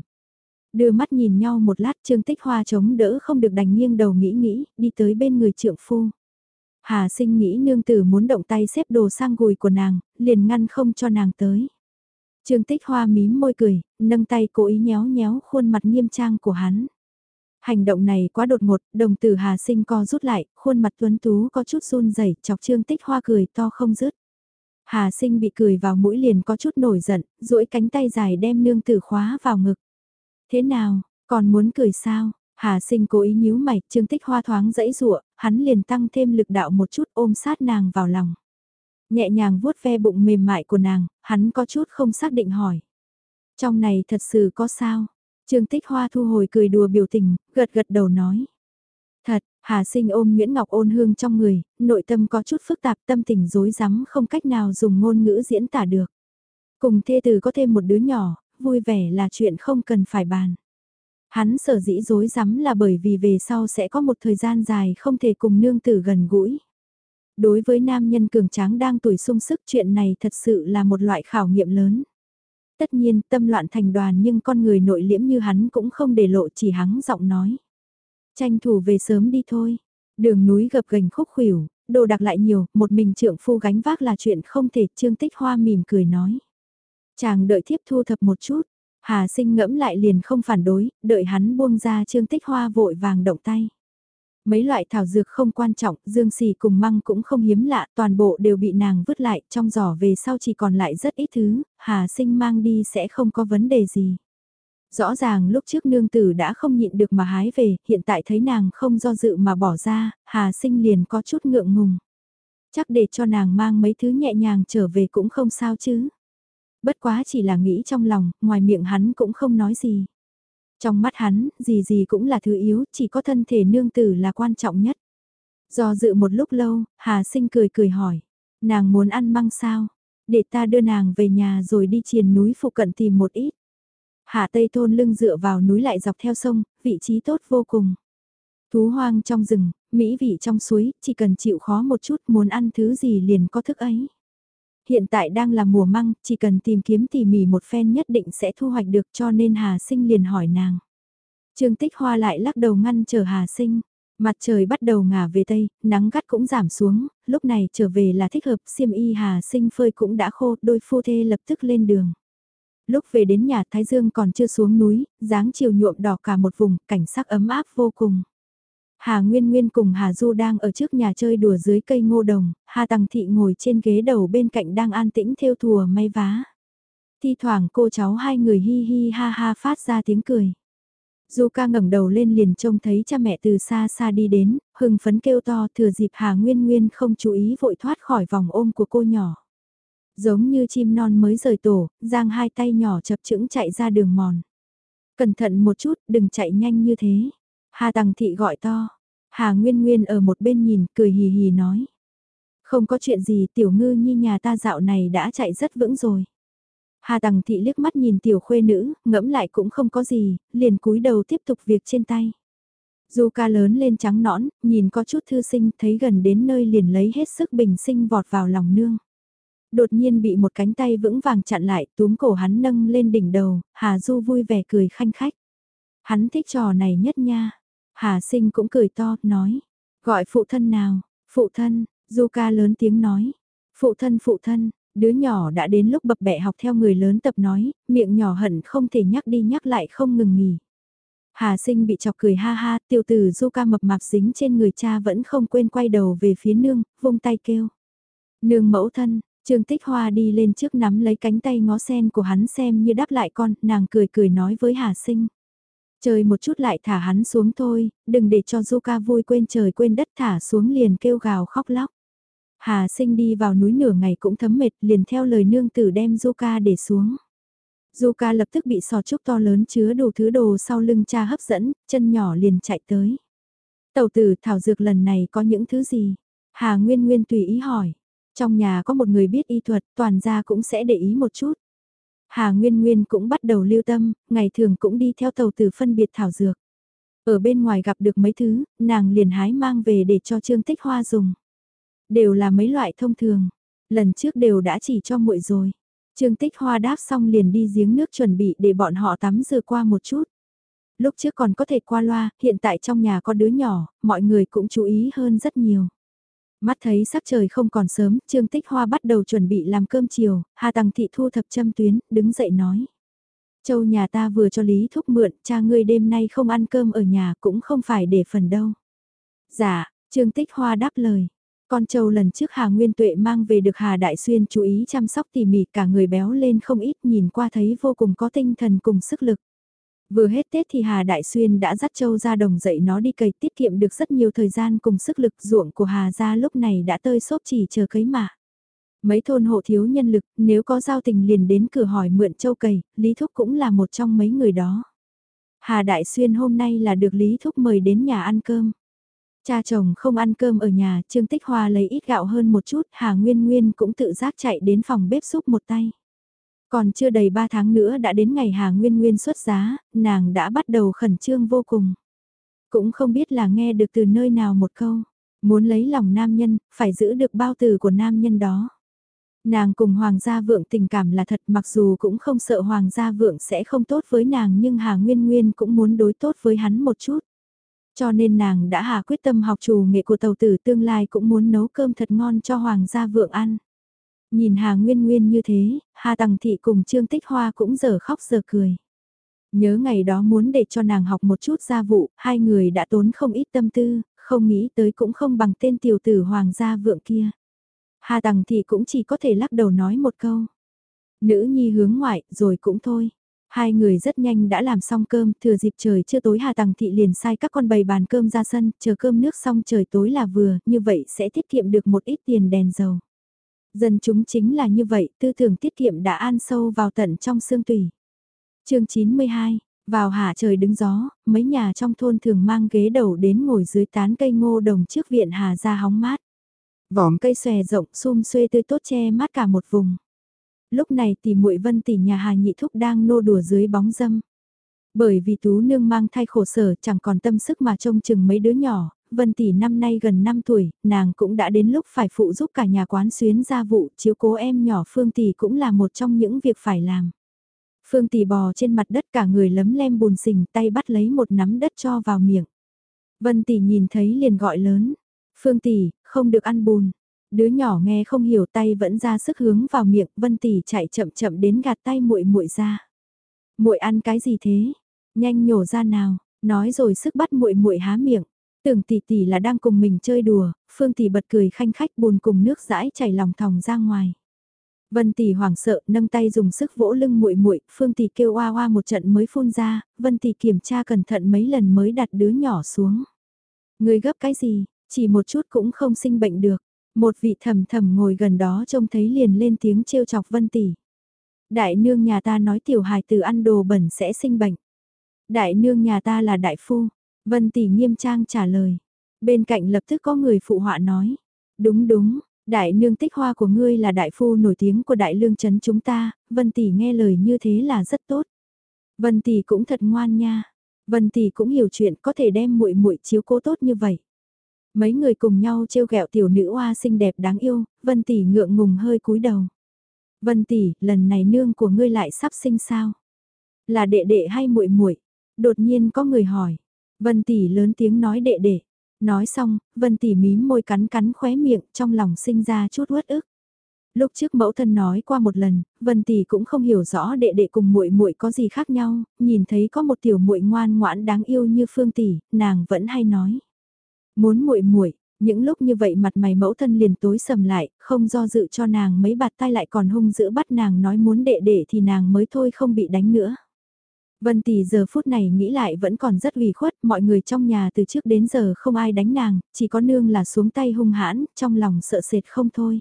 Đưa mắt nhìn nhau một lát Trương Tích Hoa chống đỡ không được đành nghiêng đầu nghĩ nghĩ, đi tới bên người trượng phu. Hà sinh nghĩ nương tử muốn động tay xếp đồ sang gùi của nàng, liền ngăn không cho nàng tới. Trương Tích Hoa mím môi cười, nâng tay cố ý nhéo nhéo khuôn mặt nghiêm trang của hắn. Hành động này quá đột ngột, đồng tử Hà Sinh co rút lại, khuôn mặt tuấn tú có chút run rẩy, chọc Trương Tích Hoa cười to không dứt. Hà Sinh bị cười vào mũi liền có chút nổi giận, duỗi cánh tay dài đem nương tử khóa vào ngực. Thế nào, còn muốn cười sao? Hà Sinh cố ý nhíu mày, Trương Tích Hoa thoáng dẫy rụa, hắn liền tăng thêm lực đạo một chút ôm sát nàng vào lòng. Nhẹ nhàng vuốt ve bụng mềm mại của nàng, hắn có chút không xác định hỏi. Trong này thật sự có sao? Trương Tích Hoa thu hồi cười đùa biểu tình, gật gật đầu nói. Thật, Hà Sinh ôm Nguyễn Ngọc ôn hương trong người, nội tâm có chút phức tạp tâm tình rối rắm không cách nào dùng ngôn ngữ diễn tả được. Cùng thê tử có thêm một đứa nhỏ, vui vẻ là chuyện không cần phải bàn. Hắn sở dĩ dối rắm là bởi vì về sau sẽ có một thời gian dài không thể cùng nương tử gần gũi. Đối với nam nhân cường tráng đang tuổi sung sức chuyện này thật sự là một loại khảo nghiệm lớn. Tất nhiên tâm loạn thành đoàn nhưng con người nội liễm như hắn cũng không để lộ chỉ hắng giọng nói. Tranh thủ về sớm đi thôi. Đường núi gập gành khúc khuỷu, đồ đặc lại nhiều, một mình trưởng phu gánh vác là chuyện không thể, Trương Tích Hoa mỉm cười nói. Chàng đợi thiếp thu thập một chút, Hà sinh ngẫm lại liền không phản đối, đợi hắn buông ra Trương Tích Hoa vội vàng động tay. Mấy loại thảo dược không quan trọng, dương xì cùng măng cũng không hiếm lạ, toàn bộ đều bị nàng vứt lại, trong giỏ về sau chỉ còn lại rất ít thứ, Hà sinh mang đi sẽ không có vấn đề gì. Rõ ràng lúc trước nương tử đã không nhịn được mà hái về, hiện tại thấy nàng không do dự mà bỏ ra, Hà sinh liền có chút ngượng ngùng. Chắc để cho nàng mang mấy thứ nhẹ nhàng trở về cũng không sao chứ. Bất quá chỉ là nghĩ trong lòng, ngoài miệng hắn cũng không nói gì. Trong mắt hắn, gì gì cũng là thứ yếu, chỉ có thân thể nương tử là quan trọng nhất. Do dự một lúc lâu, Hà sinh cười cười hỏi, nàng muốn ăn măng sao? Để ta đưa nàng về nhà rồi đi triền núi phụ cận tìm một ít. Hạ Tây Thôn lưng dựa vào núi lại dọc theo sông, vị trí tốt vô cùng. Thú hoang trong rừng, mỹ vị trong suối, chỉ cần chịu khó một chút muốn ăn thứ gì liền có thức ấy. Hiện tại đang là mùa măng, chỉ cần tìm kiếm tỉ mỉ một phen nhất định sẽ thu hoạch được cho nên Hà Sinh liền hỏi nàng. Trương Tích Hoa lại lắc đầu ngăn chờ Hà Sinh. Mặt trời bắt đầu ngả về tây, nắng gắt cũng giảm xuống, lúc này trở về là thích hợp, xiêm y Hà Sinh phơi cũng đã khô, đôi phu thê lập tức lên đường lúc về đến nhà Thái Dương còn chưa xuống núi, dáng chiều nhuộm đỏ cả một vùng, cảnh sắc ấm áp vô cùng. Hà Nguyên Nguyên cùng Hà Du đang ở trước nhà chơi đùa dưới cây ngô đồng, Hà Tằng Thị ngồi trên ghế đầu bên cạnh đang an tĩnh theo thùa may vá. Thi thoảng cô cháu hai người hi hi ha ha phát ra tiếng cười. Du ca ngẩng đầu lên liền trông thấy cha mẹ từ xa xa đi đến, hưng phấn kêu to thừa dịp Hà Nguyên Nguyên không chú ý vội thoát khỏi vòng ôm của cô nhỏ. Giống như chim non mới rời tổ, giang hai tay nhỏ chập chững chạy ra đường mòn. Cẩn thận một chút, đừng chạy nhanh như thế. Hà Tằng Thị gọi to. Hà Nguyên Nguyên ở một bên nhìn, cười hì hì nói. Không có chuyện gì, tiểu ngư như nhà ta dạo này đã chạy rất vững rồi. Hà Tằng Thị liếc mắt nhìn tiểu khuê nữ, ngẫm lại cũng không có gì, liền cúi đầu tiếp tục việc trên tay. Du ca lớn lên trắng nõn, nhìn có chút thư sinh, thấy gần đến nơi liền lấy hết sức bình sinh vọt vào lòng nương đột nhiên bị một cánh tay vững vàng chặn lại, túm cổ hắn nâng lên đỉnh đầu, Hà Du vui vẻ cười khanh khách. Hắn thích trò này nhất nha. Hà sinh cũng cười to, nói. Gọi phụ thân nào, phụ thân, Zuka lớn tiếng nói. Phụ thân phụ thân, đứa nhỏ đã đến lúc bập bẹ học theo người lớn tập nói, miệng nhỏ hận không thể nhắc đi nhắc lại không ngừng nghỉ. Hà sinh bị chọc cười ha ha, tiêu tử Zuka mập mạp dính trên người cha vẫn không quên quay đầu về phía nương, vung tay kêu. Nương mẫu thân, Trương Tích Hoa đi lên trước nắm lấy cánh tay ngó sen của hắn xem như đáp lại con, nàng cười cười nói với Hà Sinh. Trời một chút lại thả hắn xuống thôi, đừng để cho Zuka vui quên trời quên đất thả xuống liền kêu gào khóc lóc. Hà Sinh đi vào núi nửa ngày cũng thấm mệt liền theo lời nương tử đem Zuka để xuống. Zuka lập tức bị sò trúc to lớn chứa đủ thứ đồ sau lưng cha hấp dẫn, chân nhỏ liền chạy tới. Tàu tử thảo dược lần này có những thứ gì? Hà Nguyên Nguyên tùy ý hỏi. Trong nhà có một người biết y thuật, toàn gia cũng sẽ để ý một chút. Hà Nguyên Nguyên cũng bắt đầu lưu tâm, ngày thường cũng đi theo tàu tử phân biệt thảo dược. Ở bên ngoài gặp được mấy thứ, nàng liền hái mang về để cho Trương Tích Hoa dùng. Đều là mấy loại thông thường, lần trước đều đã chỉ cho muội rồi. Trương Tích Hoa đáp xong liền đi giếng nước chuẩn bị để bọn họ tắm rửa qua một chút. Lúc trước còn có thể qua loa, hiện tại trong nhà có đứa nhỏ, mọi người cũng chú ý hơn rất nhiều. Mắt thấy sắc trời không còn sớm, Trương Tích Hoa bắt đầu chuẩn bị làm cơm chiều, Hà Tằng Thị thu thập châm tuyến, đứng dậy nói. Châu nhà ta vừa cho Lý Thúc mượn, cha ngươi đêm nay không ăn cơm ở nhà cũng không phải để phần đâu. Dạ, Trương Tích Hoa đáp lời. Con Châu lần trước Hà Nguyên Tuệ mang về được Hà Đại Xuyên chú ý chăm sóc tỉ mỉ cả người béo lên không ít nhìn qua thấy vô cùng có tinh thần cùng sức lực. Vừa hết Tết thì Hà Đại Xuyên đã dắt châu ra đồng dậy nó đi cày tiết kiệm được rất nhiều thời gian cùng sức lực ruộng của Hà gia lúc này đã tơi xốp chỉ chờ cấy mà. Mấy thôn hộ thiếu nhân lực, nếu có giao tình liền đến cửa hỏi mượn châu cày, Lý Thúc cũng là một trong mấy người đó. Hà Đại Xuyên hôm nay là được Lý Thúc mời đến nhà ăn cơm. Cha chồng không ăn cơm ở nhà, Trương Tích Hoa lấy ít gạo hơn một chút, Hà Nguyên Nguyên cũng tự giác chạy đến phòng bếp xúc một tay. Còn chưa đầy 3 tháng nữa đã đến ngày Hà Nguyên Nguyên xuất giá, nàng đã bắt đầu khẩn trương vô cùng. Cũng không biết là nghe được từ nơi nào một câu, muốn lấy lòng nam nhân, phải giữ được bao từ của nam nhân đó. Nàng cùng Hoàng gia vượng tình cảm là thật mặc dù cũng không sợ Hoàng gia vượng sẽ không tốt với nàng nhưng Hà Nguyên Nguyên cũng muốn đối tốt với hắn một chút. Cho nên nàng đã hà quyết tâm học chủ nghệ của tàu tử tương lai cũng muốn nấu cơm thật ngon cho Hoàng gia vượng ăn. Nhìn Hà Nguyên Nguyên như thế, Hà Tằng Thị cùng Trương Tích Hoa cũng giờ khóc giờ cười. Nhớ ngày đó muốn để cho nàng học một chút gia vụ, hai người đã tốn không ít tâm tư, không nghĩ tới cũng không bằng tên tiểu tử Hoàng gia vượng kia. Hà Tằng Thị cũng chỉ có thể lắc đầu nói một câu. Nữ nhi hướng ngoại, rồi cũng thôi. Hai người rất nhanh đã làm xong cơm, thừa dịp trời chưa tối Hà Tằng Thị liền sai các con bày bàn cơm ra sân, chờ cơm nước xong trời tối là vừa, như vậy sẽ tiết kiệm được một ít tiền đèn dầu. Dân chúng chính là như vậy, tư tưởng tiết kiệm đã an sâu vào tận trong xương tùy. chương 92, vào hạ trời đứng gió, mấy nhà trong thôn thường mang ghế đầu đến ngồi dưới tán cây ngô đồng trước viện Hà ra hóng mát. Vỏm cây xòe rộng xum xuê tươi tốt che mát cả một vùng. Lúc này tỷ muội vân tỷ nhà Hà Nhị Thúc đang nô đùa dưới bóng dâm. Bởi vì Tú Nương mang thai khổ sở chẳng còn tâm sức mà trông chừng mấy đứa nhỏ, Vân Tỷ năm nay gần 5 tuổi, nàng cũng đã đến lúc phải phụ giúp cả nhà quán xuyến gia vụ, chiếu cố em nhỏ Phương Tỷ cũng là một trong những việc phải làm. Phương Tỷ bò trên mặt đất cả người lấm lem bùn xình tay bắt lấy một nắm đất cho vào miệng. Vân Tỷ nhìn thấy liền gọi lớn, Phương Tỷ, không được ăn bùn. Đứa nhỏ nghe không hiểu tay vẫn ra sức hướng vào miệng, Vân Tỷ chạy chậm chậm đến gạt tay muội muội ra. Muội ăn cái gì thế? Nhanh nhổ ra nào, nói rồi sức bắt muội muội há miệng. Tưởng tỷ tỷ là đang cùng mình chơi đùa, Phương tỷ bật cười khanh khách buồn cùng nước dãi chảy lòng thòng ra ngoài. Vân tỷ hoảng sợ, nâng tay dùng sức vỗ lưng muội muội, Phương tỷ kêu oa oa một trận mới phun ra, Vân tỷ kiểm tra cẩn thận mấy lần mới đặt đứa nhỏ xuống. Người gấp cái gì, chỉ một chút cũng không sinh bệnh được. Một vị thầm thầm ngồi gần đó trông thấy liền lên tiếng trêu chọc Vân tỷ. Đại nương nhà ta nói tiểu hài từ ăn đồ bẩn sẽ sinh bệnh. Đại nương nhà ta là đại phu, Vân Tỷ nghiêm trang trả lời. Bên cạnh lập tức có người phụ họa nói. Đúng đúng, đại nương tích hoa của ngươi là đại phu nổi tiếng của đại lương chấn chúng ta, Vân Tỷ nghe lời như thế là rất tốt. Vân Tỷ cũng thật ngoan nha. Vân Tỷ cũng hiểu chuyện có thể đem muội muội chiếu cố tốt như vậy. Mấy người cùng nhau trêu ghẹo tiểu nữ hoa xinh đẹp đáng yêu, Vân Tỷ ngượng ngùng hơi cúi đầu. Vân Tỷ, lần này nương của ngươi lại sắp sinh sao? Là đệ đệ hay muội muội? Đột nhiên có người hỏi. Vân Tỷ lớn tiếng nói đệ đệ. Nói xong, Vân Tỷ mím môi cắn cắn khóe miệng trong lòng sinh ra chút uất ức. Lúc trước mẫu thân nói qua một lần, Vân Tỷ cũng không hiểu rõ đệ đệ cùng muội muội có gì khác nhau, nhìn thấy có một tiểu muội ngoan ngoãn đáng yêu như Phương Tỷ, nàng vẫn hay nói. Muốn muội muội, những lúc như vậy mặt mày mẫu thân liền tối sầm lại, không do dự cho nàng mấy bạt tay lại còn hung dữ bắt nàng nói muốn đệ đệ thì nàng mới thôi không bị đánh nữa. Vân Tỷ giờ phút này nghĩ lại vẫn còn rất ủy khuất, mọi người trong nhà từ trước đến giờ không ai đánh nàng, chỉ có nương là xuống tay hung hãn, trong lòng sợ sệt không thôi.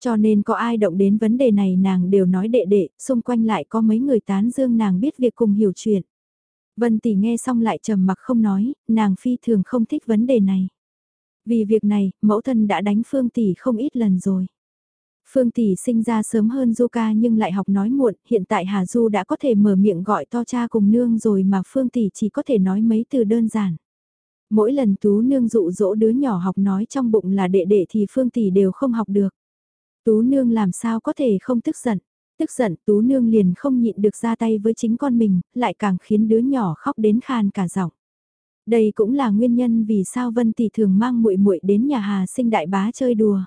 Cho nên có ai động đến vấn đề này nàng đều nói đệ đệ, xung quanh lại có mấy người tán dương nàng biết việc cùng hiểu chuyện. Vân Tỷ nghe xong lại trầm mặc không nói, nàng phi thường không thích vấn đề này. Vì việc này, mẫu thân đã đánh Phương Tỷ không ít lần rồi. Phương Tỷ sinh ra sớm hơn Du ca nhưng lại học nói muộn, hiện tại Hà Du đã có thể mở miệng gọi to cha cùng nương rồi mà Phương Tỷ chỉ có thể nói mấy từ đơn giản. Mỗi lần Tú nương dụ dỗ đứa nhỏ học nói trong bụng là đệ đệ thì Phương Tỷ đều không học được. Tú nương làm sao có thể không tức giận. Tức giận Tú nương liền không nhịn được ra tay với chính con mình, lại càng khiến đứa nhỏ khóc đến khan cả giọng. Đây cũng là nguyên nhân vì sao Vân Tỷ thường mang muội muội đến nhà Hà sinh đại bá chơi đùa.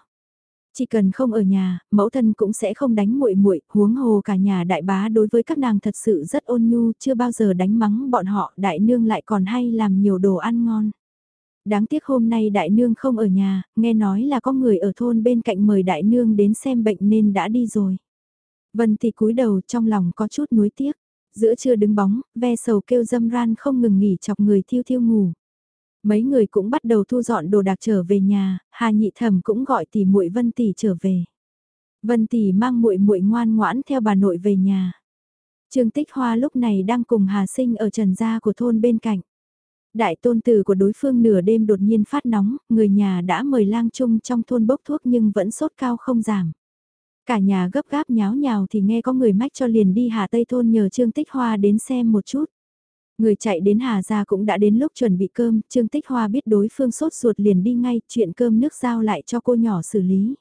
Chỉ cần không ở nhà, mẫu thân cũng sẽ không đánh muội muội, huống hồ cả nhà đại bá đối với các nàng thật sự rất ôn nhu, chưa bao giờ đánh mắng bọn họ, đại nương lại còn hay làm nhiều đồ ăn ngon. Đáng tiếc hôm nay đại nương không ở nhà, nghe nói là có người ở thôn bên cạnh mời đại nương đến xem bệnh nên đã đi rồi. Vân thì cúi đầu trong lòng có chút nuối tiếc, giữa trưa đứng bóng, ve sầu kêu dâm ran không ngừng nghỉ chọc người thiêu thiêu ngủ. Mấy người cũng bắt đầu thu dọn đồ đạc trở về nhà, Hà Nhị Thẩm cũng gọi tỷ muội Vân tỷ trở về. Vân tỷ mang muội muội ngoan ngoãn theo bà nội về nhà. Trương Tích Hoa lúc này đang cùng Hà Sinh ở trần gia của thôn bên cạnh. Đại tôn tử của đối phương nửa đêm đột nhiên phát nóng, người nhà đã mời lang chung trong thôn bốc thuốc nhưng vẫn sốt cao không giảm. Cả nhà gấp gáp nháo nhào thì nghe có người mách cho liền đi Hà Tây Thôn nhờ Trương Tích Hoa đến xem một chút. Người chạy đến Hà Gia cũng đã đến lúc chuẩn bị cơm, Trương Tích Hoa biết đối phương sốt ruột liền đi ngay, chuyện cơm nước giao lại cho cô nhỏ xử lý.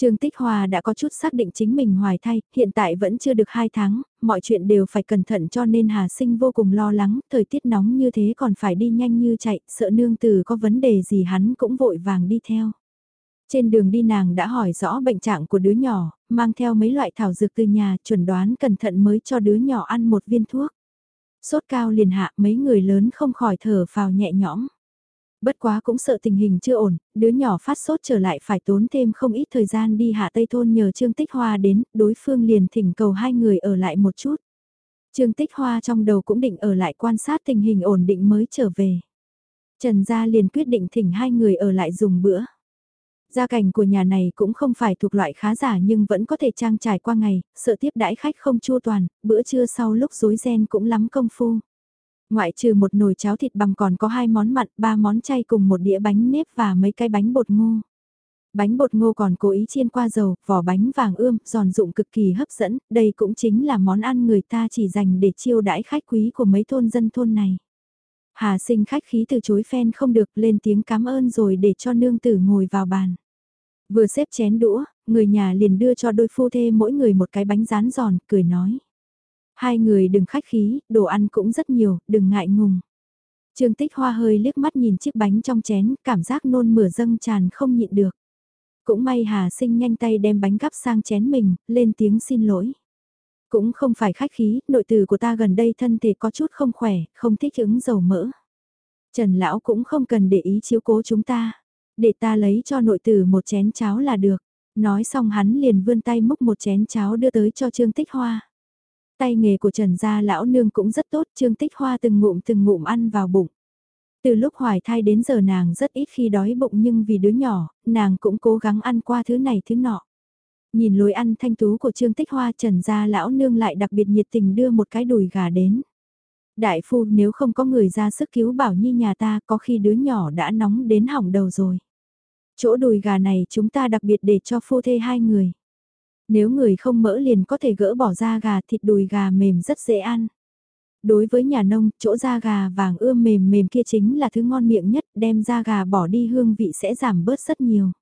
Trương Tích Hoa đã có chút xác định chính mình hoài thai, hiện tại vẫn chưa được 2 tháng, mọi chuyện đều phải cẩn thận cho nên Hà Sinh vô cùng lo lắng, thời tiết nóng như thế còn phải đi nhanh như chạy, sợ nương tử có vấn đề gì hắn cũng vội vàng đi theo. Trên đường đi nàng đã hỏi rõ bệnh trạng của đứa nhỏ, mang theo mấy loại thảo dược từ nhà chuẩn đoán cẩn thận mới cho đứa nhỏ ăn một viên thuốc. Sốt cao liền hạ mấy người lớn không khỏi thở vào nhẹ nhõm. Bất quá cũng sợ tình hình chưa ổn, đứa nhỏ phát sốt trở lại phải tốn thêm không ít thời gian đi hạ Tây Thôn nhờ Trương Tích Hoa đến, đối phương liền thỉnh cầu hai người ở lại một chút. Trương Tích Hoa trong đầu cũng định ở lại quan sát tình hình ổn định mới trở về. Trần Gia liền quyết định thỉnh hai người ở lại dùng bữa. Gia cảnh của nhà này cũng không phải thuộc loại khá giả nhưng vẫn có thể trang trải qua ngày, sợ tiếp đãi khách không chua toàn, bữa trưa sau lúc rối ren cũng lắm công phu. Ngoại trừ một nồi cháo thịt bằng còn có hai món mặn, ba món chay cùng một đĩa bánh nếp và mấy cái bánh bột ngô. Bánh bột ngô còn cố ý chiên qua dầu, vỏ bánh vàng ươm, giòn rụng cực kỳ hấp dẫn, đây cũng chính là món ăn người ta chỉ dành để chiêu đãi khách quý của mấy thôn dân thôn này. Hà sinh khách khí từ chối phen không được lên tiếng cảm ơn rồi để cho nương tử ngồi vào bàn. Vừa xếp chén đũa, người nhà liền đưa cho đôi phu thê mỗi người một cái bánh rán giòn, cười nói. Hai người đừng khách khí, đồ ăn cũng rất nhiều, đừng ngại ngùng. Trương Tích Hoa hơi liếc mắt nhìn chiếc bánh trong chén, cảm giác nôn mửa dâng tràn không nhịn được. Cũng may Hà Sinh nhanh tay đem bánh gắp sang chén mình, lên tiếng xin lỗi. Cũng không phải khách khí, nội tử của ta gần đây thân thể có chút không khỏe, không thích ứng dầu mỡ. Trần Lão cũng không cần để ý chiếu cố chúng ta. Để ta lấy cho nội tử một chén cháo là được. Nói xong hắn liền vươn tay múc một chén cháo đưa tới cho Trương Tích Hoa. Tay nghề của Trần Gia lão nương cũng rất tốt, Trương Tích Hoa từng ngụm từng ngụm ăn vào bụng. Từ lúc hoài thai đến giờ nàng rất ít khi đói bụng nhưng vì đứa nhỏ, nàng cũng cố gắng ăn qua thứ này thứ nọ. Nhìn lối ăn thanh tú của Trương Tích Hoa Trần Gia lão nương lại đặc biệt nhiệt tình đưa một cái đùi gà đến. Đại phu nếu không có người ra sức cứu bảo nhi nhà ta có khi đứa nhỏ đã nóng đến hỏng đầu rồi. Chỗ đùi gà này chúng ta đặc biệt để cho phu thê hai người. Nếu người không mỡ liền có thể gỡ bỏ da gà thịt đùi gà mềm rất dễ ăn. Đối với nhà nông, chỗ da gà vàng ươm mềm mềm kia chính là thứ ngon miệng nhất, đem da gà bỏ đi hương vị sẽ giảm bớt rất nhiều.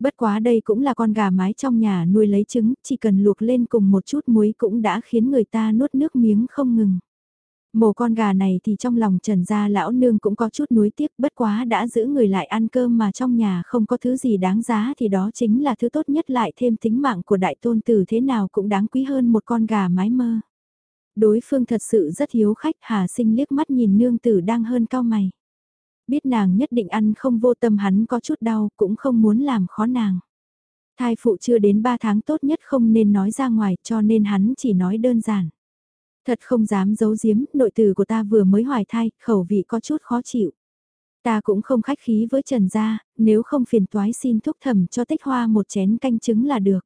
Bất quá đây cũng là con gà mái trong nhà nuôi lấy trứng, chỉ cần luộc lên cùng một chút muối cũng đã khiến người ta nuốt nước miếng không ngừng. Mổ con gà này thì trong lòng trần gia lão nương cũng có chút nuối tiếc bất quá đã giữ người lại ăn cơm mà trong nhà không có thứ gì đáng giá thì đó chính là thứ tốt nhất lại thêm tính mạng của đại tôn tử thế nào cũng đáng quý hơn một con gà mái mơ. Đối phương thật sự rất hiếu khách hà sinh liếc mắt nhìn nương tử đang hơn cao mày. Biết nàng nhất định ăn không vô tâm hắn có chút đau cũng không muốn làm khó nàng. Thai phụ chưa đến 3 tháng tốt nhất không nên nói ra ngoài cho nên hắn chỉ nói đơn giản. Thật không dám giấu giếm, nội tử của ta vừa mới hoài thai, khẩu vị có chút khó chịu. Ta cũng không khách khí với Trần gia, nếu không phiền toái xin thúc thầm cho tích hoa một chén canh trứng là được.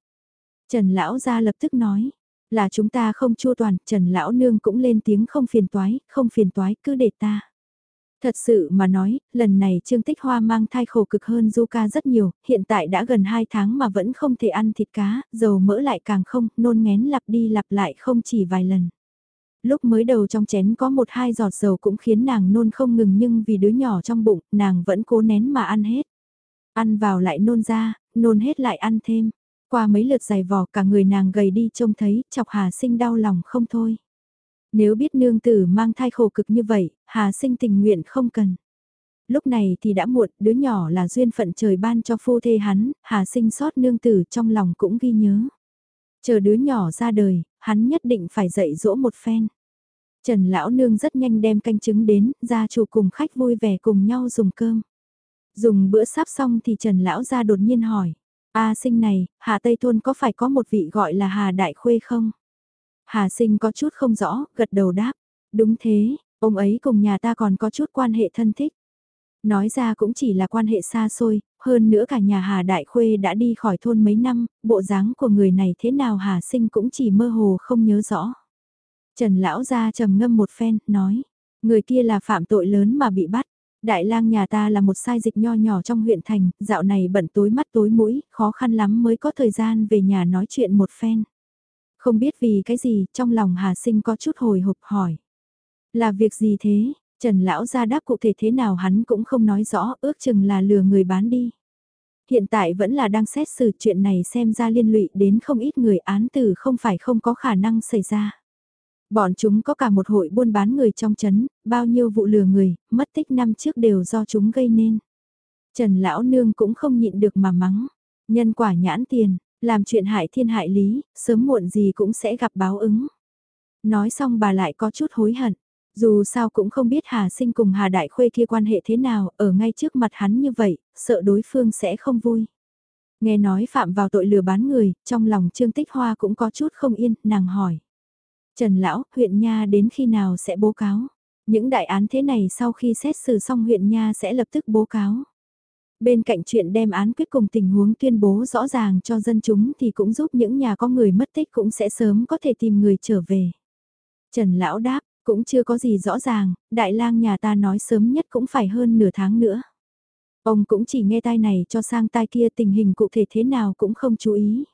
Trần lão gia lập tức nói, là chúng ta không chua toàn, Trần lão nương cũng lên tiếng không phiền toái, không phiền toái, cứ để ta. Thật sự mà nói, lần này Trương Tích Hoa mang thai khổ cực hơn Du Ca rất nhiều, hiện tại đã gần 2 tháng mà vẫn không thể ăn thịt cá, dầu mỡ lại càng không, nôn ngén lặp đi lặp lại không chỉ vài lần lúc mới đầu trong chén có một hai giọt dầu cũng khiến nàng nôn không ngừng nhưng vì đứa nhỏ trong bụng, nàng vẫn cố nén mà ăn hết. Ăn vào lại nôn ra, nôn hết lại ăn thêm. Qua mấy lượt giày vò cả người nàng gầy đi trông thấy, chọc Hà Sinh đau lòng không thôi. Nếu biết nương tử mang thai khổ cực như vậy, Hà Sinh tình nguyện không cần. Lúc này thì đã muộn, đứa nhỏ là duyên phận trời ban cho phu thê hắn, Hà Sinh sót nương tử trong lòng cũng ghi nhớ. Chờ đứa nhỏ ra đời, hắn nhất định phải dạy dỗ một phen. Trần Lão Nương rất nhanh đem canh trứng đến, gia chủ cùng khách vui vẻ cùng nhau dùng cơm. Dùng bữa sắp xong thì Trần Lão ra đột nhiên hỏi. A sinh này, Hà Tây Thôn có phải có một vị gọi là Hà Đại Khuê không? Hà sinh có chút không rõ, gật đầu đáp. Đúng thế, ông ấy cùng nhà ta còn có chút quan hệ thân thích. Nói ra cũng chỉ là quan hệ xa xôi, hơn nữa cả nhà Hà Đại Khuê đã đi khỏi thôn mấy năm, bộ dáng của người này thế nào Hà Sinh cũng chỉ mơ hồ không nhớ rõ. Trần Lão ra trầm ngâm một phen, nói, người kia là phạm tội lớn mà bị bắt, Đại lang nhà ta là một sai dịch nho nhỏ trong huyện thành, dạo này bận tối mắt tối mũi, khó khăn lắm mới có thời gian về nhà nói chuyện một phen. Không biết vì cái gì, trong lòng Hà Sinh có chút hồi hộp hỏi. Là việc gì thế? Trần Lão ra đáp cụ thể thế nào hắn cũng không nói rõ, ước chừng là lừa người bán đi. Hiện tại vẫn là đang xét xử chuyện này xem ra liên lụy đến không ít người án tử không phải không có khả năng xảy ra. Bọn chúng có cả một hội buôn bán người trong chấn, bao nhiêu vụ lừa người, mất tích năm trước đều do chúng gây nên. Trần Lão Nương cũng không nhịn được mà mắng. Nhân quả nhãn tiền, làm chuyện hại thiên hại lý, sớm muộn gì cũng sẽ gặp báo ứng. Nói xong bà lại có chút hối hận. Dù sao cũng không biết Hà Sinh cùng Hà Đại Khuê kia quan hệ thế nào, ở ngay trước mặt hắn như vậy, sợ đối phương sẽ không vui. Nghe nói phạm vào tội lừa bán người, trong lòng Trương Tích Hoa cũng có chút không yên, nàng hỏi. Trần Lão, huyện Nha đến khi nào sẽ bố cáo? Những đại án thế này sau khi xét xử xong huyện Nha sẽ lập tức bố cáo. Bên cạnh chuyện đem án quyết cùng tình huống tuyên bố rõ ràng cho dân chúng thì cũng giúp những nhà có người mất tích cũng sẽ sớm có thể tìm người trở về. Trần Lão đáp, cũng chưa có gì rõ ràng, đại lang nhà ta nói sớm nhất cũng phải hơn nửa tháng nữa. Ông cũng chỉ nghe tai này cho sang tai kia tình hình cụ thể thế nào cũng không chú ý.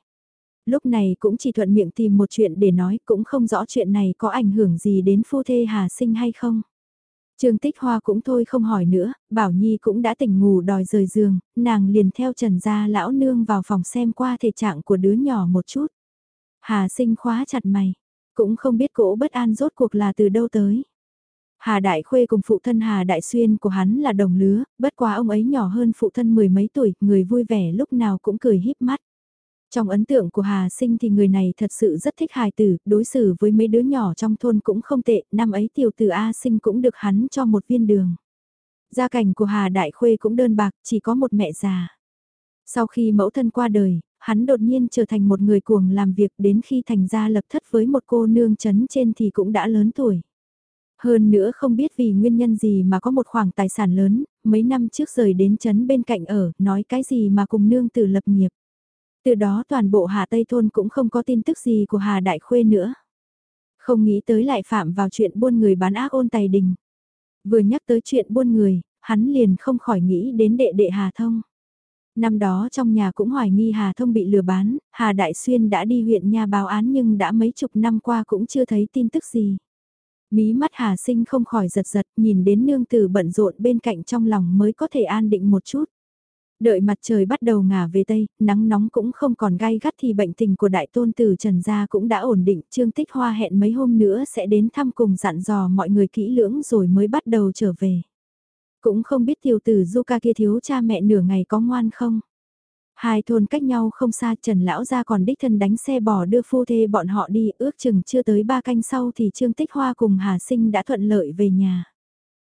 Lúc này cũng chỉ thuận miệng tìm một chuyện để nói cũng không rõ chuyện này có ảnh hưởng gì đến phu thê Hà Sinh hay không. Trương Tích Hoa cũng thôi không hỏi nữa, Bảo Nhi cũng đã tỉnh ngủ đòi rời giường, nàng liền theo Trần Gia lão nương vào phòng xem qua thể trạng của đứa nhỏ một chút. Hà Sinh khóa chặt mày, cũng không biết cỗ bất an rốt cuộc là từ đâu tới. Hà Đại Khuê cùng phụ thân Hà Đại Xuyên của hắn là đồng lứa, bất quá ông ấy nhỏ hơn phụ thân mười mấy tuổi, người vui vẻ lúc nào cũng cười híp mắt. Trong ấn tượng của Hà Sinh thì người này thật sự rất thích hài tử, đối xử với mấy đứa nhỏ trong thôn cũng không tệ, năm ấy tiểu tử A Sinh cũng được hắn cho một viên đường. Gia cảnh của Hà Đại Khuê cũng đơn bạc, chỉ có một mẹ già. Sau khi mẫu thân qua đời, hắn đột nhiên trở thành một người cuồng làm việc đến khi thành ra lập thất với một cô nương chấn trên thì cũng đã lớn tuổi. Hơn nữa không biết vì nguyên nhân gì mà có một khoảng tài sản lớn, mấy năm trước rời đến chấn bên cạnh ở, nói cái gì mà cùng nương tử lập nghiệp. Từ đó toàn bộ Hà Tây Thôn cũng không có tin tức gì của Hà Đại Khuê nữa. Không nghĩ tới lại phạm vào chuyện buôn người bán ác ôn tài đình. Vừa nhắc tới chuyện buôn người, hắn liền không khỏi nghĩ đến đệ đệ Hà Thông. Năm đó trong nhà cũng hoài nghi Hà Thông bị lừa bán, Hà Đại Xuyên đã đi huyện nhà báo án nhưng đã mấy chục năm qua cũng chưa thấy tin tức gì. Mí mắt Hà Sinh không khỏi giật giật nhìn đến nương tử bận rộn bên cạnh trong lòng mới có thể an định một chút. Đợi mặt trời bắt đầu ngả về Tây, nắng nóng cũng không còn gai gắt thì bệnh tình của đại tôn tử Trần Gia cũng đã ổn định. Trương Tích Hoa hẹn mấy hôm nữa sẽ đến thăm cùng dặn dò mọi người kỹ lưỡng rồi mới bắt đầu trở về. Cũng không biết tiểu tử Zuka kia thiếu cha mẹ nửa ngày có ngoan không. Hai thôn cách nhau không xa Trần Lão Gia còn đích thân đánh xe bò đưa phu thê bọn họ đi ước chừng chưa tới ba canh sau thì Trương Tích Hoa cùng Hà Sinh đã thuận lợi về nhà.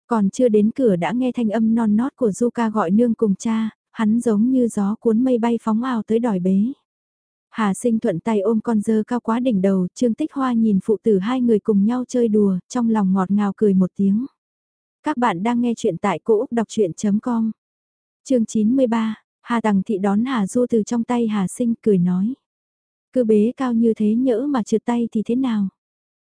Còn chưa đến cửa đã nghe thanh âm non nót của Zuka gọi nương cùng cha, hắn giống như gió cuốn mây bay phóng ào tới đòi bế. Hà sinh thuận tay ôm con dơ cao quá đỉnh đầu, Trương Tích Hoa nhìn phụ tử hai người cùng nhau chơi đùa, trong lòng ngọt ngào cười một tiếng. Các bạn đang nghe chuyện tại cỗ Đọc Chuyện.com Chương 93, Hà Tằng Thị đón Hà Du từ trong tay Hà sinh cười nói. Cứ bế cao như thế nhỡ mà trượt tay thì thế nào?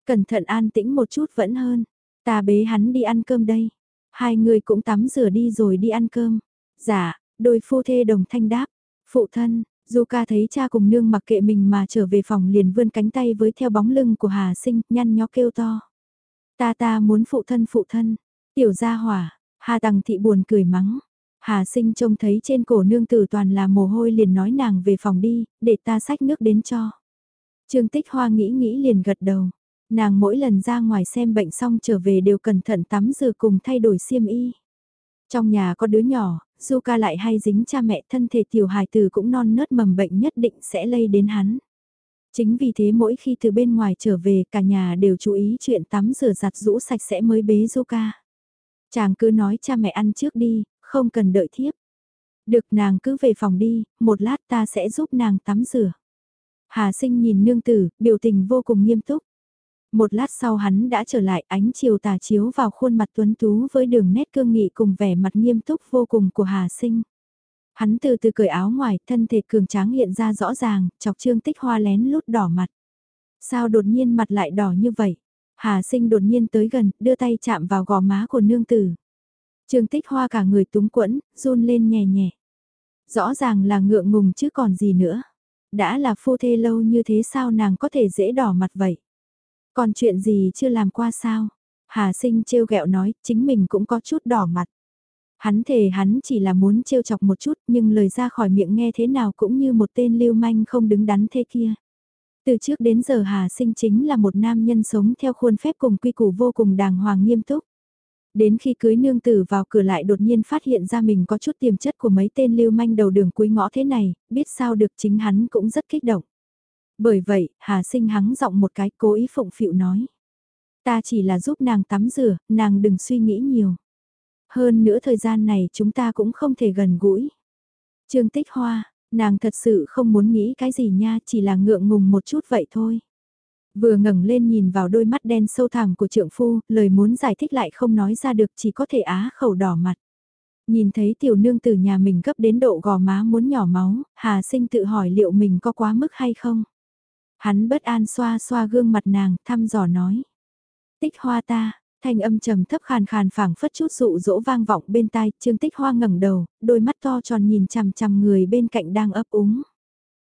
Cẩn thận an tĩnh một chút vẫn hơn. Ta bế hắn đi ăn cơm đây. Hai người cũng tắm rửa đi rồi đi ăn cơm. Dạ, Đôi phu thê đồng thanh đáp, phụ thân, Du ca thấy cha cùng nương mặc kệ mình mà trở về phòng liền vươn cánh tay với theo bóng lưng của Hà Sinh, nhăn nhó kêu to. Ta ta muốn phụ thân phụ thân, tiểu gia hỏa, Hà Tằng thị buồn cười mắng. Hà Sinh trông thấy trên cổ nương tử toàn là mồ hôi liền nói nàng về phòng đi, để ta xách nước đến cho. Trương Tích Hoa nghĩ nghĩ liền gật đầu. Nàng mỗi lần ra ngoài xem bệnh xong trở về đều cẩn thận tắm rửa cùng thay đổi xiêm y. Trong nhà có đứa nhỏ, Zuka lại hay dính cha mẹ thân thể tiểu hài tử cũng non nớt mầm bệnh nhất định sẽ lây đến hắn. Chính vì thế mỗi khi từ bên ngoài trở về cả nhà đều chú ý chuyện tắm rửa giặt rũ sạch sẽ mới bế Zuka. Chàng cứ nói cha mẹ ăn trước đi, không cần đợi thiếp. Được nàng cứ về phòng đi, một lát ta sẽ giúp nàng tắm rửa. Hà sinh nhìn nương tử, biểu tình vô cùng nghiêm túc. Một lát sau hắn đã trở lại ánh chiều tà chiếu vào khuôn mặt tuấn tú với đường nét cương nghị cùng vẻ mặt nghiêm túc vô cùng của Hà Sinh. Hắn từ từ cởi áo ngoài, thân thể cường tráng hiện ra rõ ràng, chọc trương tích hoa lén lút đỏ mặt. Sao đột nhiên mặt lại đỏ như vậy? Hà Sinh đột nhiên tới gần, đưa tay chạm vào gò má của nương tử. Trương Tích Hoa cả người túng quẫn, run lên nhẹ nhẹ. Rõ ràng là ngượng ngùng chứ còn gì nữa. Đã là phu thê lâu như thế sao nàng có thể dễ đỏ mặt vậy? Còn chuyện gì chưa làm qua sao? Hà sinh trêu ghẹo nói, chính mình cũng có chút đỏ mặt. Hắn thề hắn chỉ là muốn trêu chọc một chút nhưng lời ra khỏi miệng nghe thế nào cũng như một tên lưu manh không đứng đắn thế kia. Từ trước đến giờ Hà sinh chính là một nam nhân sống theo khuôn phép cùng quy củ vô cùng đàng hoàng nghiêm túc. Đến khi cưới nương tử vào cửa lại đột nhiên phát hiện ra mình có chút tiềm chất của mấy tên lưu manh đầu đường cuối ngõ thế này, biết sao được chính hắn cũng rất kích động. Bởi vậy, Hà sinh hắng giọng một cái cố ý phụng phịu nói. Ta chỉ là giúp nàng tắm rửa, nàng đừng suy nghĩ nhiều. Hơn nữa thời gian này chúng ta cũng không thể gần gũi. Trương Tích Hoa, nàng thật sự không muốn nghĩ cái gì nha, chỉ là ngượng ngùng một chút vậy thôi. Vừa ngẩng lên nhìn vào đôi mắt đen sâu thẳm của trượng phu, lời muốn giải thích lại không nói ra được chỉ có thể á khẩu đỏ mặt. Nhìn thấy tiểu nương từ nhà mình gấp đến độ gò má muốn nhỏ máu, Hà sinh tự hỏi liệu mình có quá mức hay không. Hắn bất an xoa xoa gương mặt nàng, thăm dò nói. Tích hoa ta, thanh âm trầm thấp khàn khàn phảng phất chút dụ dỗ vang vọng bên tai, trương tích hoa ngẩng đầu, đôi mắt to tròn nhìn chằm chằm người bên cạnh đang ấp úng.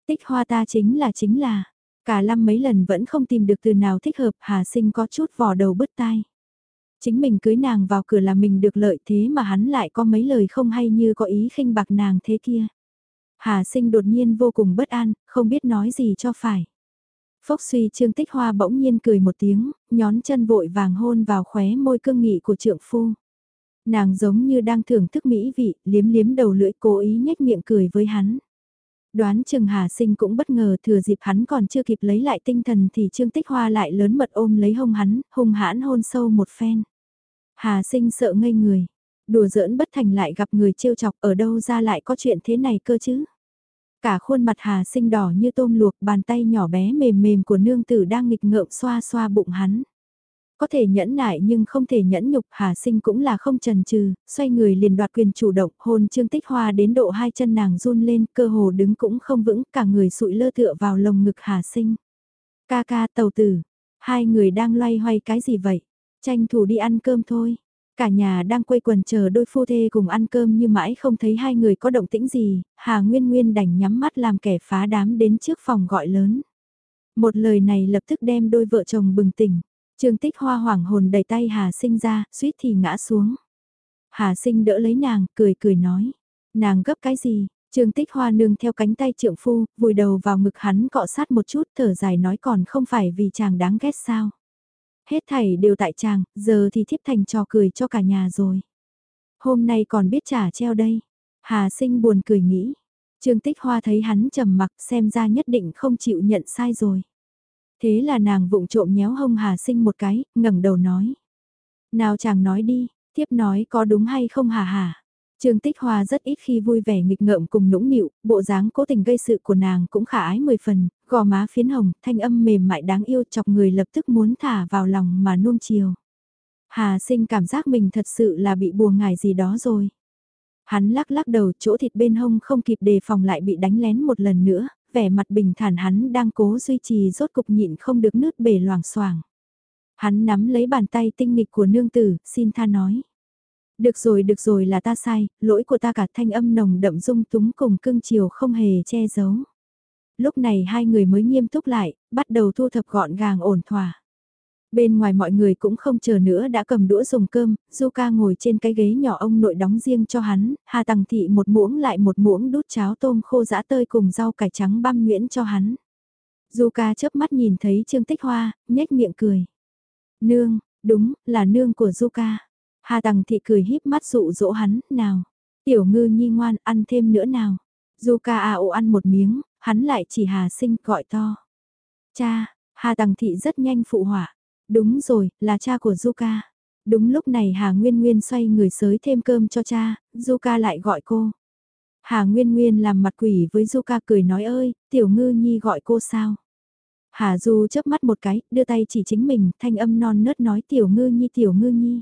Tích hoa ta chính là chính là, cả lăm mấy lần vẫn không tìm được từ nào thích hợp, hà sinh có chút vò đầu bứt tai. Chính mình cưới nàng vào cửa là mình được lợi thế mà hắn lại có mấy lời không hay như có ý khinh bạc nàng thế kia. Hà sinh đột nhiên vô cùng bất an, không biết nói gì cho phải. Phốc suy Trương Tích Hoa bỗng nhiên cười một tiếng, nhón chân vội vàng hôn vào khóe môi cương nghị của trượng phu. Nàng giống như đang thưởng thức mỹ vị, liếm liếm đầu lưỡi cố ý nhếch miệng cười với hắn. Đoán chừng Hà Sinh cũng bất ngờ thừa dịp hắn còn chưa kịp lấy lại tinh thần thì Trương Tích Hoa lại lớn mật ôm lấy hông hắn, hung hãn hôn sâu một phen. Hà Sinh sợ ngây người, đùa giỡn bất thành lại gặp người trêu chọc ở đâu ra lại có chuyện thế này cơ chứ. Cả khuôn mặt Hà sinh đỏ như tôm luộc bàn tay nhỏ bé mềm mềm của nương tử đang nghịch ngợm xoa xoa bụng hắn. Có thể nhẫn nại nhưng không thể nhẫn nhục Hà sinh cũng là không trần trừ, xoay người liền đoạt quyền chủ động hôn Trương Tích Hoa đến độ hai chân nàng run lên cơ hồ đứng cũng không vững cả người sụi lơ tựa vào lồng ngực Hà sinh. Ca ca tàu tử, hai người đang loay hoay cái gì vậy? Tranh thủ đi ăn cơm thôi. Cả nhà đang quây quần chờ đôi phu thê cùng ăn cơm như mãi không thấy hai người có động tĩnh gì, Hà Nguyên Nguyên đành nhắm mắt làm kẻ phá đám đến trước phòng gọi lớn. Một lời này lập tức đem đôi vợ chồng bừng tỉnh. Trương Tích Hoa hoảng hồn đẩy tay Hà Sinh ra, suýt thì ngã xuống. Hà Sinh đỡ lấy nàng, cười cười nói. Nàng gấp cái gì? Trương Tích Hoa nương theo cánh tay trượng phu, vùi đầu vào ngực hắn cọ sát một chút thở dài nói còn không phải vì chàng đáng ghét sao. Hết thảy đều tại chàng, giờ thì thiếp thành trò cười cho cả nhà rồi. Hôm nay còn biết trả treo đây. Hà sinh buồn cười nghĩ. Trương Tích Hoa thấy hắn trầm mặc xem ra nhất định không chịu nhận sai rồi. Thế là nàng vụng trộm nhéo hông Hà sinh một cái, ngẩng đầu nói. Nào chàng nói đi, thiếp nói có đúng hay không hà hà. Trương Tích Hoa rất ít khi vui vẻ nghịch ngợm cùng nũng nịu, bộ dáng cố tình gây sự của nàng cũng khả ái mười phần, gò má phiến hồng, thanh âm mềm mại đáng yêu chọc người lập tức muốn thả vào lòng mà nuông chiều. Hà sinh cảm giác mình thật sự là bị bùa ngài gì đó rồi. Hắn lắc lắc đầu chỗ thịt bên hông không kịp đề phòng lại bị đánh lén một lần nữa, vẻ mặt bình thản hắn đang cố duy trì rốt cục nhịn không được nứt bể loảng xoảng. Hắn nắm lấy bàn tay tinh nghịch của nương tử, xin tha nói. Được rồi được rồi là ta sai, lỗi của ta cả thanh âm nồng đậm dung túng cùng cưng chiều không hề che giấu. Lúc này hai người mới nghiêm túc lại, bắt đầu thu thập gọn gàng ổn thỏa. Bên ngoài mọi người cũng không chờ nữa đã cầm đũa dùng cơm, Zuka ngồi trên cái ghế nhỏ ông nội đóng riêng cho hắn, Hà Tằng Thị một muỗng lại một muỗng đút cháo tôm khô dã tơi cùng rau cải trắng băm nhuyễn cho hắn. Zuka chớp mắt nhìn thấy Trương Tích Hoa, nhếch miệng cười. Nương, đúng, là nương của Zuka. Hà Tằng Thị cười híp mắt dụ dỗ hắn, nào, tiểu ngư nhi ngoan ăn thêm nữa nào. Zuka à ồ ăn một miếng, hắn lại chỉ Hà Sinh gọi to. Cha, Hà Tằng Thị rất nhanh phụ hỏa. Đúng rồi, là cha của Zuka. Đúng lúc này Hà Nguyên Nguyên xoay người sới thêm cơm cho cha, Zuka lại gọi cô. Hà Nguyên Nguyên làm mặt quỷ với Zuka cười nói ơi, tiểu ngư nhi gọi cô sao? Hà Du chớp mắt một cái, đưa tay chỉ chính mình, thanh âm non nớt nói tiểu ngư nhi tiểu ngư nhi.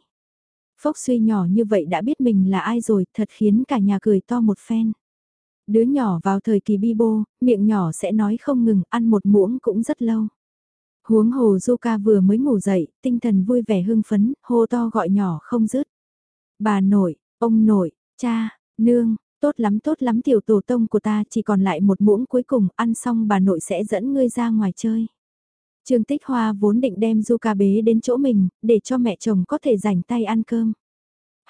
Phốc suy nhỏ như vậy đã biết mình là ai rồi, thật khiến cả nhà cười to một phen. Đứa nhỏ vào thời kỳ bi bô, miệng nhỏ sẽ nói không ngừng, ăn một muỗng cũng rất lâu. Huống hồ Zuka vừa mới ngủ dậy, tinh thần vui vẻ hưng phấn, hô to gọi nhỏ không dứt. Bà nội, Ông nội, cha, nương, tốt lắm tốt lắm tiểu tổ tông của ta chỉ còn lại một muỗng cuối cùng ăn xong bà nội sẽ dẫn ngươi ra ngoài chơi. Trương Tích Hoa vốn định đem Zuka bế đến chỗ mình, để cho mẹ chồng có thể rảnh tay ăn cơm.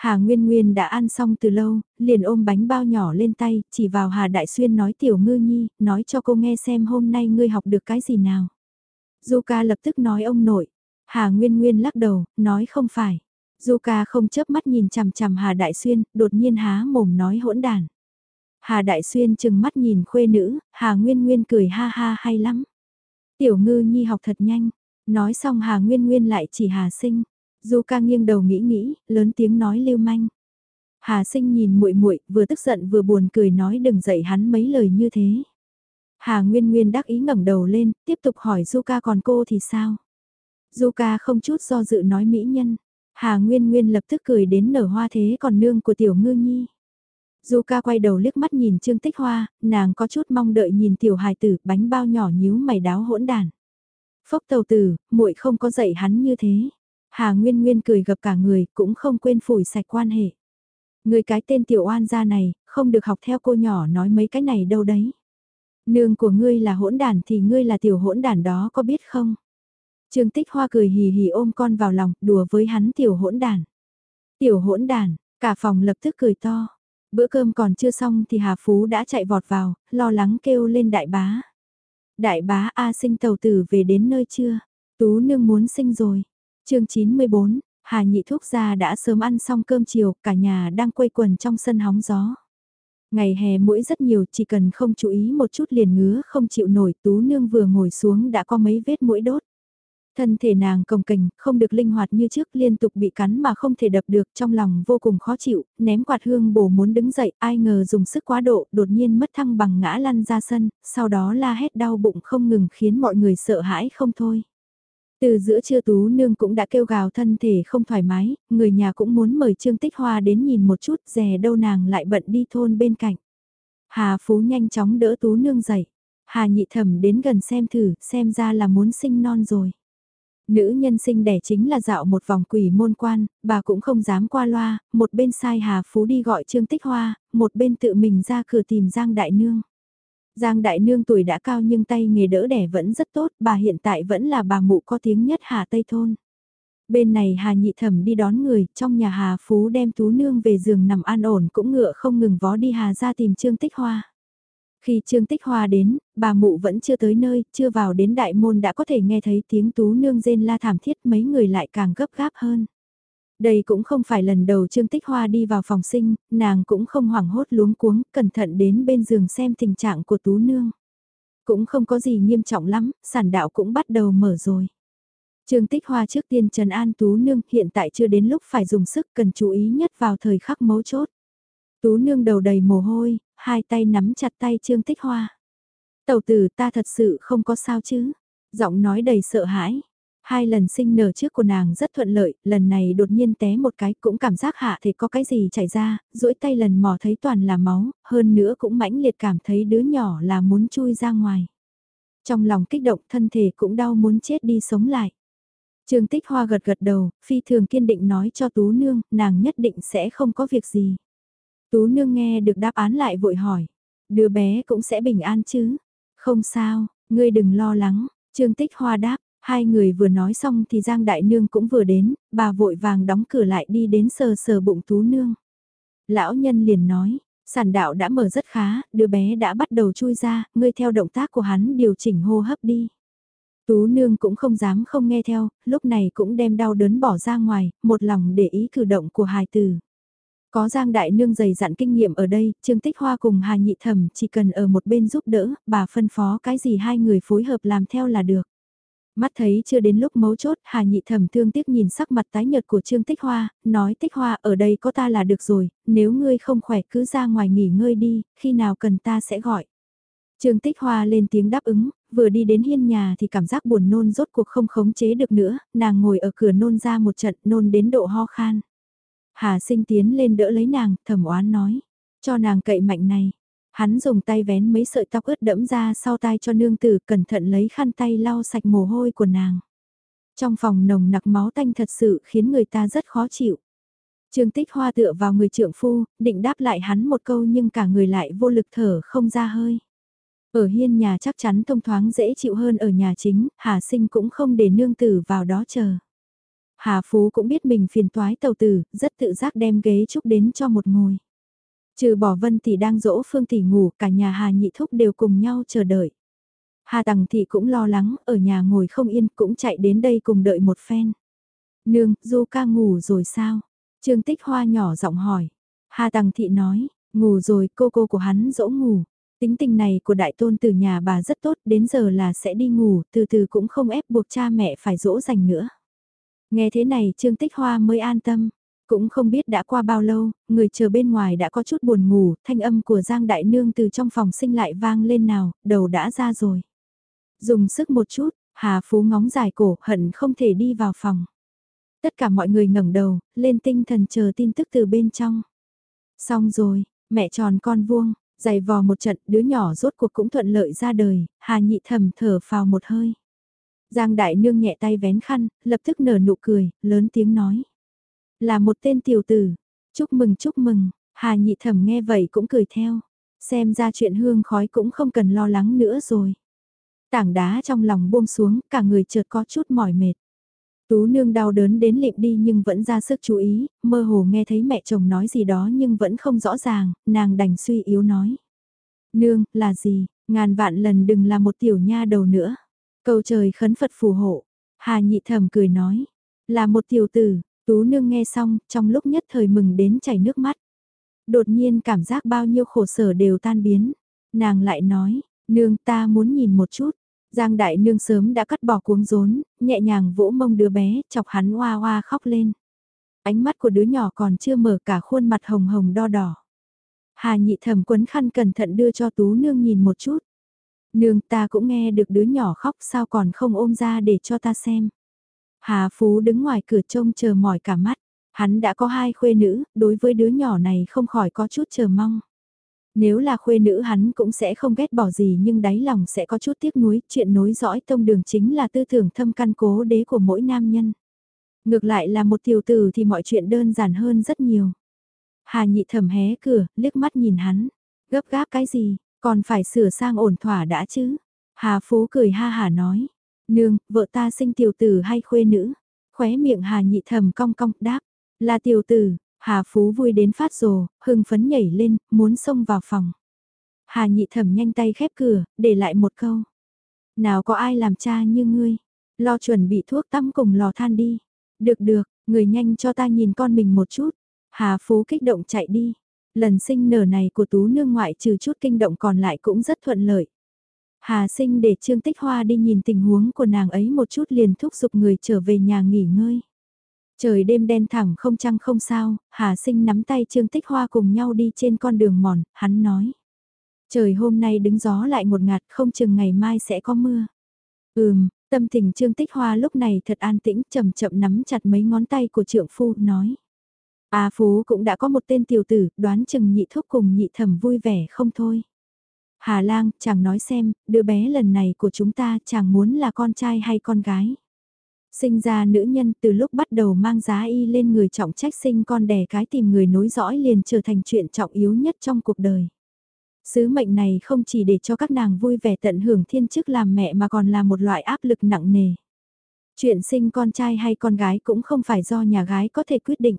Hà Nguyên Nguyên đã ăn xong từ lâu, liền ôm bánh bao nhỏ lên tay, chỉ vào Hà Đại Xuyên nói tiểu ngư nhi, nói cho cô nghe xem hôm nay ngươi học được cái gì nào. Du ca lập tức nói ông nội. Hà Nguyên Nguyên lắc đầu, nói không phải. Du ca không chớp mắt nhìn chằm chằm Hà Đại Xuyên, đột nhiên há mồm nói hỗn đàn. Hà Đại Xuyên chừng mắt nhìn khuê nữ, Hà Nguyên Nguyên cười ha ha hay lắm. Tiểu ngư nhi học thật nhanh, nói xong Hà Nguyên Nguyên lại chỉ Hà Sinh. Du ca nghiêng đầu nghĩ nghĩ, lớn tiếng nói lưu manh. Hà Sinh nhìn muội muội, vừa tức giận vừa buồn cười nói đừng dạy hắn mấy lời như thế. Hà Nguyên Nguyên đắc ý ngẩng đầu lên, tiếp tục hỏi Du ca còn cô thì sao? Du ca không chút do dự nói mỹ nhân. Hà Nguyên Nguyên lập tức cười đến nở hoa thế còn nương của tiểu ngư nhi. Du ca quay đầu liếc mắt nhìn Trương Tích Hoa, nàng có chút mong đợi nhìn tiểu hài tử, bánh bao nhỏ nhíu mày đáo hỗn đàn. Phốc tàu tử, muội không có dạy hắn như thế. Hà Nguyên Nguyên cười gặp cả người, cũng không quên phủi sạch quan hệ. Người cái tên tiểu oan gia này, không được học theo cô nhỏ nói mấy cái này đâu đấy. Nương của ngươi là hỗn đàn thì ngươi là tiểu hỗn đàn đó có biết không? Trương Tích Hoa cười hì hì ôm con vào lòng, đùa với hắn tiểu hỗn đàn. Tiểu hỗn đàn, cả phòng lập tức cười to. Bữa cơm còn chưa xong thì Hà Phú đã chạy vọt vào, lo lắng kêu lên đại bá. Đại bá A sinh tàu tử về đến nơi chưa? Tú nương muốn sinh rồi chương 94, Hà Nhị Thúc gia đã sớm ăn xong cơm chiều, cả nhà đang quây quần trong sân hóng gió. Ngày hè mũi rất nhiều, chỉ cần không chú ý một chút liền ngứa không chịu nổi, Tú nương vừa ngồi xuống đã có mấy vết mũi đốt. Thân thể nàng cồng kềnh, không được linh hoạt như trước liên tục bị cắn mà không thể đập được trong lòng vô cùng khó chịu, ném quạt hương bổ muốn đứng dậy, ai ngờ dùng sức quá độ, đột nhiên mất thăng bằng ngã lăn ra sân, sau đó la hét đau bụng không ngừng khiến mọi người sợ hãi không thôi. Từ giữa trưa tú nương cũng đã kêu gào thân thể không thoải mái, người nhà cũng muốn mời Trương Tích Hoa đến nhìn một chút, rè đâu nàng lại bận đi thôn bên cạnh. Hà Phú nhanh chóng đỡ tú nương dậy. Hà nhị thẩm đến gần xem thử, xem ra là muốn sinh non rồi. Nữ nhân sinh đẻ chính là dạo một vòng quỷ môn quan, bà cũng không dám qua loa, một bên sai Hà Phú đi gọi Trương Tích Hoa, một bên tự mình ra cửa tìm Giang Đại Nương. Giang Đại Nương tuổi đã cao nhưng tay nghề đỡ đẻ vẫn rất tốt, bà hiện tại vẫn là bà mụ có tiếng nhất Hà Tây Thôn. Bên này Hà Nhị Thẩm đi đón người, trong nhà Hà Phú đem Tú Nương về giường nằm an ổn cũng ngựa không ngừng vó đi Hà ra tìm Trương Tích Hoa. Khi Trương Tích Hoa đến, bà mụ vẫn chưa tới nơi, chưa vào đến đại môn đã có thể nghe thấy tiếng tú nương rên la thảm thiết mấy người lại càng gấp gáp hơn. Đây cũng không phải lần đầu Trương Tích Hoa đi vào phòng sinh, nàng cũng không hoảng hốt luống cuống, cẩn thận đến bên giường xem tình trạng của tú nương. Cũng không có gì nghiêm trọng lắm, sản đạo cũng bắt đầu mở rồi. Trương Tích Hoa trước tiên Trần An Tú Nương hiện tại chưa đến lúc phải dùng sức cần chú ý nhất vào thời khắc mấu chốt. Tú Nương đầu đầy mồ hôi, hai tay nắm chặt tay Trương Tích Hoa. Tầu tử ta thật sự không có sao chứ. Giọng nói đầy sợ hãi. Hai lần sinh nở trước của nàng rất thuận lợi, lần này đột nhiên té một cái cũng cảm giác hạ thể có cái gì chảy ra, duỗi tay lần mò thấy toàn là máu, hơn nữa cũng mãnh liệt cảm thấy đứa nhỏ là muốn chui ra ngoài. Trong lòng kích động thân thể cũng đau muốn chết đi sống lại. Trương Tích Hoa gật gật đầu, phi thường kiên định nói cho Tú Nương, nàng nhất định sẽ không có việc gì. Tú nương nghe được đáp án lại vội hỏi. Đứa bé cũng sẽ bình an chứ? Không sao, ngươi đừng lo lắng. Trương Tích Hoa đáp, hai người vừa nói xong thì Giang Đại Nương cũng vừa đến, bà vội vàng đóng cửa lại đi đến sờ sờ bụng Tú Nương. Lão nhân liền nói, sản đạo đã mở rất khá, đứa bé đã bắt đầu chui ra, ngươi theo động tác của hắn điều chỉnh hô hấp đi. Tú Nương cũng không dám không nghe theo, lúc này cũng đem đau đớn bỏ ra ngoài, một lòng để ý cử động của hài tử. Có Giang Đại Nương dày dặn kinh nghiệm ở đây, Trương Tích Hoa cùng Hà Nhị Thẩm chỉ cần ở một bên giúp đỡ, bà phân phó cái gì hai người phối hợp làm theo là được. Mắt thấy chưa đến lúc mấu chốt, Hà Nhị Thẩm thương tiếc nhìn sắc mặt tái nhợt của Trương Tích Hoa, nói Tích Hoa ở đây có ta là được rồi, nếu ngươi không khỏe cứ ra ngoài nghỉ ngơi đi, khi nào cần ta sẽ gọi. Trương Tích Hoa lên tiếng đáp ứng, vừa đi đến hiên nhà thì cảm giác buồn nôn rốt cuộc không khống chế được nữa, nàng ngồi ở cửa nôn ra một trận nôn đến độ ho khan. Hà sinh tiến lên đỡ lấy nàng, thầm oán nói. Cho nàng cậy mạnh này. Hắn dùng tay vén mấy sợi tóc ướt đẫm ra sau tai cho nương tử cẩn thận lấy khăn tay lau sạch mồ hôi của nàng. Trong phòng nồng nặc máu tanh thật sự khiến người ta rất khó chịu. Trương Tích Hoa tựa vào người trượng phu, định đáp lại hắn một câu nhưng cả người lại vô lực thở không ra hơi. Ở hiên nhà chắc chắn thông thoáng dễ chịu hơn ở nhà chính, Hà Sinh cũng không để nương tử vào đó chờ. Hà Phú cũng biết mình phiền toái tàu tử, rất tự giác đem ghế trúc đến cho một ngồi. Trừ bỏ Vân Tỷ đang dỗ Phương Tỷ ngủ, cả nhà Hà Nhị Thúc đều cùng nhau chờ đợi. Hà Tằng Thị cũng lo lắng, ở nhà ngồi không yên, cũng chạy đến đây cùng đợi một phen. Nương, Du ca ngủ rồi sao? Trương Tích Hoa nhỏ giọng hỏi. Hà Tằng Thị nói, ngủ rồi, cô cô của hắn dỗ ngủ. Tính tình này của đại tôn từ nhà bà rất tốt, đến giờ là sẽ đi ngủ, từ từ cũng không ép buộc cha mẹ phải dỗ dành nữa. Nghe thế này Trương Tích Hoa mới an tâm. Cũng không biết đã qua bao lâu, người chờ bên ngoài đã có chút buồn ngủ, thanh âm của Giang Đại Nương từ trong phòng sinh lại vang lên nào, đầu đã ra rồi. Dùng sức một chút, Hà Phú ngóng dài cổ, hận không thể đi vào phòng. Tất cả mọi người ngẩng đầu, lên tinh thần chờ tin tức từ bên trong. Xong rồi, mẹ tròn con vuông, giày vò một trận, đứa nhỏ rốt cuộc cũng thuận lợi ra đời, Hà nhị thầm thở phào một hơi. Giang đại nương nhẹ tay vén khăn, lập tức nở nụ cười, lớn tiếng nói. Là một tên tiểu tử, chúc mừng chúc mừng, Hà nhị thẩm nghe vậy cũng cười theo. Xem ra chuyện hương khói cũng không cần lo lắng nữa rồi. Tảng đá trong lòng buông xuống, cả người chợt có chút mỏi mệt. Tú nương đau đớn đến lịm đi nhưng vẫn ra sức chú ý, mơ hồ nghe thấy mẹ chồng nói gì đó nhưng vẫn không rõ ràng, nàng đành suy yếu nói. Nương, là gì, ngàn vạn lần đừng là một tiểu nha đầu nữa. Cầu trời khấn Phật phù hộ. Hà nhị thầm cười nói, là một tiểu tử, tú nương nghe xong, trong lúc nhất thời mừng đến chảy nước mắt. Đột nhiên cảm giác bao nhiêu khổ sở đều tan biến. Nàng lại nói, nương ta muốn nhìn một chút. Giang đại nương sớm đã cắt bỏ cuống rốn, nhẹ nhàng vỗ mông đứa bé, chọc hắn oa oa khóc lên. Ánh mắt của đứa nhỏ còn chưa mở cả khuôn mặt hồng hồng đo đỏ. Hà nhị thầm quấn khăn cẩn thận đưa cho tú nương nhìn một chút. Nương ta cũng nghe được đứa nhỏ khóc sao còn không ôm ra để cho ta xem. Hà Phú đứng ngoài cửa trông chờ mỏi cả mắt. Hắn đã có hai khuê nữ, đối với đứa nhỏ này không khỏi có chút chờ mong. Nếu là khuê nữ hắn cũng sẽ không ghét bỏ gì nhưng đáy lòng sẽ có chút tiếc nuối, chuyện nối dõi tông đường chính là tư tưởng thâm căn cố đế của mỗi nam nhân. Ngược lại là một tiểu tử thì mọi chuyện đơn giản hơn rất nhiều. Hà nhị thầm hé cửa, liếc mắt nhìn hắn. Gấp gáp cái gì, còn phải sửa sang ổn thỏa đã chứ. Hà Phú cười ha hà nói. Nương, vợ ta sinh tiểu tử hay khuê nữ? Khóe miệng Hà nhị thầm cong cong đáp. Là tiểu tử, Hà Phú vui đến phát rồ, hưng phấn nhảy lên, muốn xông vào phòng. Hà nhị thẩm nhanh tay khép cửa, để lại một câu. Nào có ai làm cha như ngươi, lo chuẩn bị thuốc tắm cùng lò than đi. Được được, người nhanh cho ta nhìn con mình một chút. Hà Phú kích động chạy đi. Lần sinh nở này của tú nương ngoại trừ chút kinh động còn lại cũng rất thuận lợi. Hà sinh để Trương Tích Hoa đi nhìn tình huống của nàng ấy một chút liền thúc giục người trở về nhà nghỉ ngơi. Trời đêm đen thẳng không trăng không sao, Hà sinh nắm tay Trương Tích Hoa cùng nhau đi trên con đường mòn, hắn nói. Trời hôm nay đứng gió lại một ngạt không chừng ngày mai sẽ có mưa. Ừm, tâm tình Trương Tích Hoa lúc này thật an tĩnh chậm chậm nắm chặt mấy ngón tay của trượng phu, nói. A Phú cũng đã có một tên tiểu tử, đoán chừng nhị thúc cùng nhị thẩm vui vẻ không thôi. Hà lang, chàng nói xem, đứa bé lần này của chúng ta chàng muốn là con trai hay con gái. Sinh ra nữ nhân từ lúc bắt đầu mang giá y lên người trọng trách sinh con đẻ cái tìm người nối dõi liền trở thành chuyện trọng yếu nhất trong cuộc đời. Sứ mệnh này không chỉ để cho các nàng vui vẻ tận hưởng thiên chức làm mẹ mà còn là một loại áp lực nặng nề. Chuyện sinh con trai hay con gái cũng không phải do nhà gái có thể quyết định.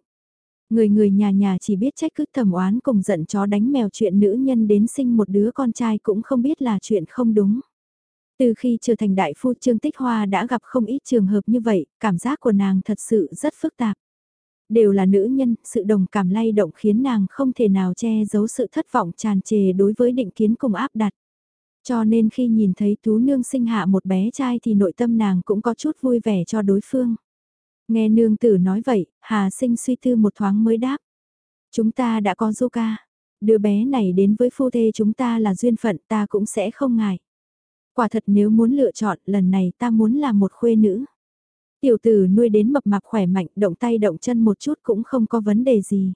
Người người nhà nhà chỉ biết trách cứ thầm oán cùng giận chó đánh mèo chuyện nữ nhân đến sinh một đứa con trai cũng không biết là chuyện không đúng. Từ khi trở thành đại phu Trương Tích Hoa đã gặp không ít trường hợp như vậy, cảm giác của nàng thật sự rất phức tạp. Đều là nữ nhân, sự đồng cảm lay động khiến nàng không thể nào che giấu sự thất vọng tràn trề đối với định kiến cùng áp đặt. Cho nên khi nhìn thấy Tú Nương sinh hạ một bé trai thì nội tâm nàng cũng có chút vui vẻ cho đối phương. Nghe nương tử nói vậy, Hà sinh suy tư một thoáng mới đáp. Chúng ta đã có du ca. Đứa bé này đến với phu thê chúng ta là duyên phận ta cũng sẽ không ngại. Quả thật nếu muốn lựa chọn lần này ta muốn là một khuê nữ. Tiểu tử nuôi đến mập mạp khỏe mạnh động tay động chân một chút cũng không có vấn đề gì.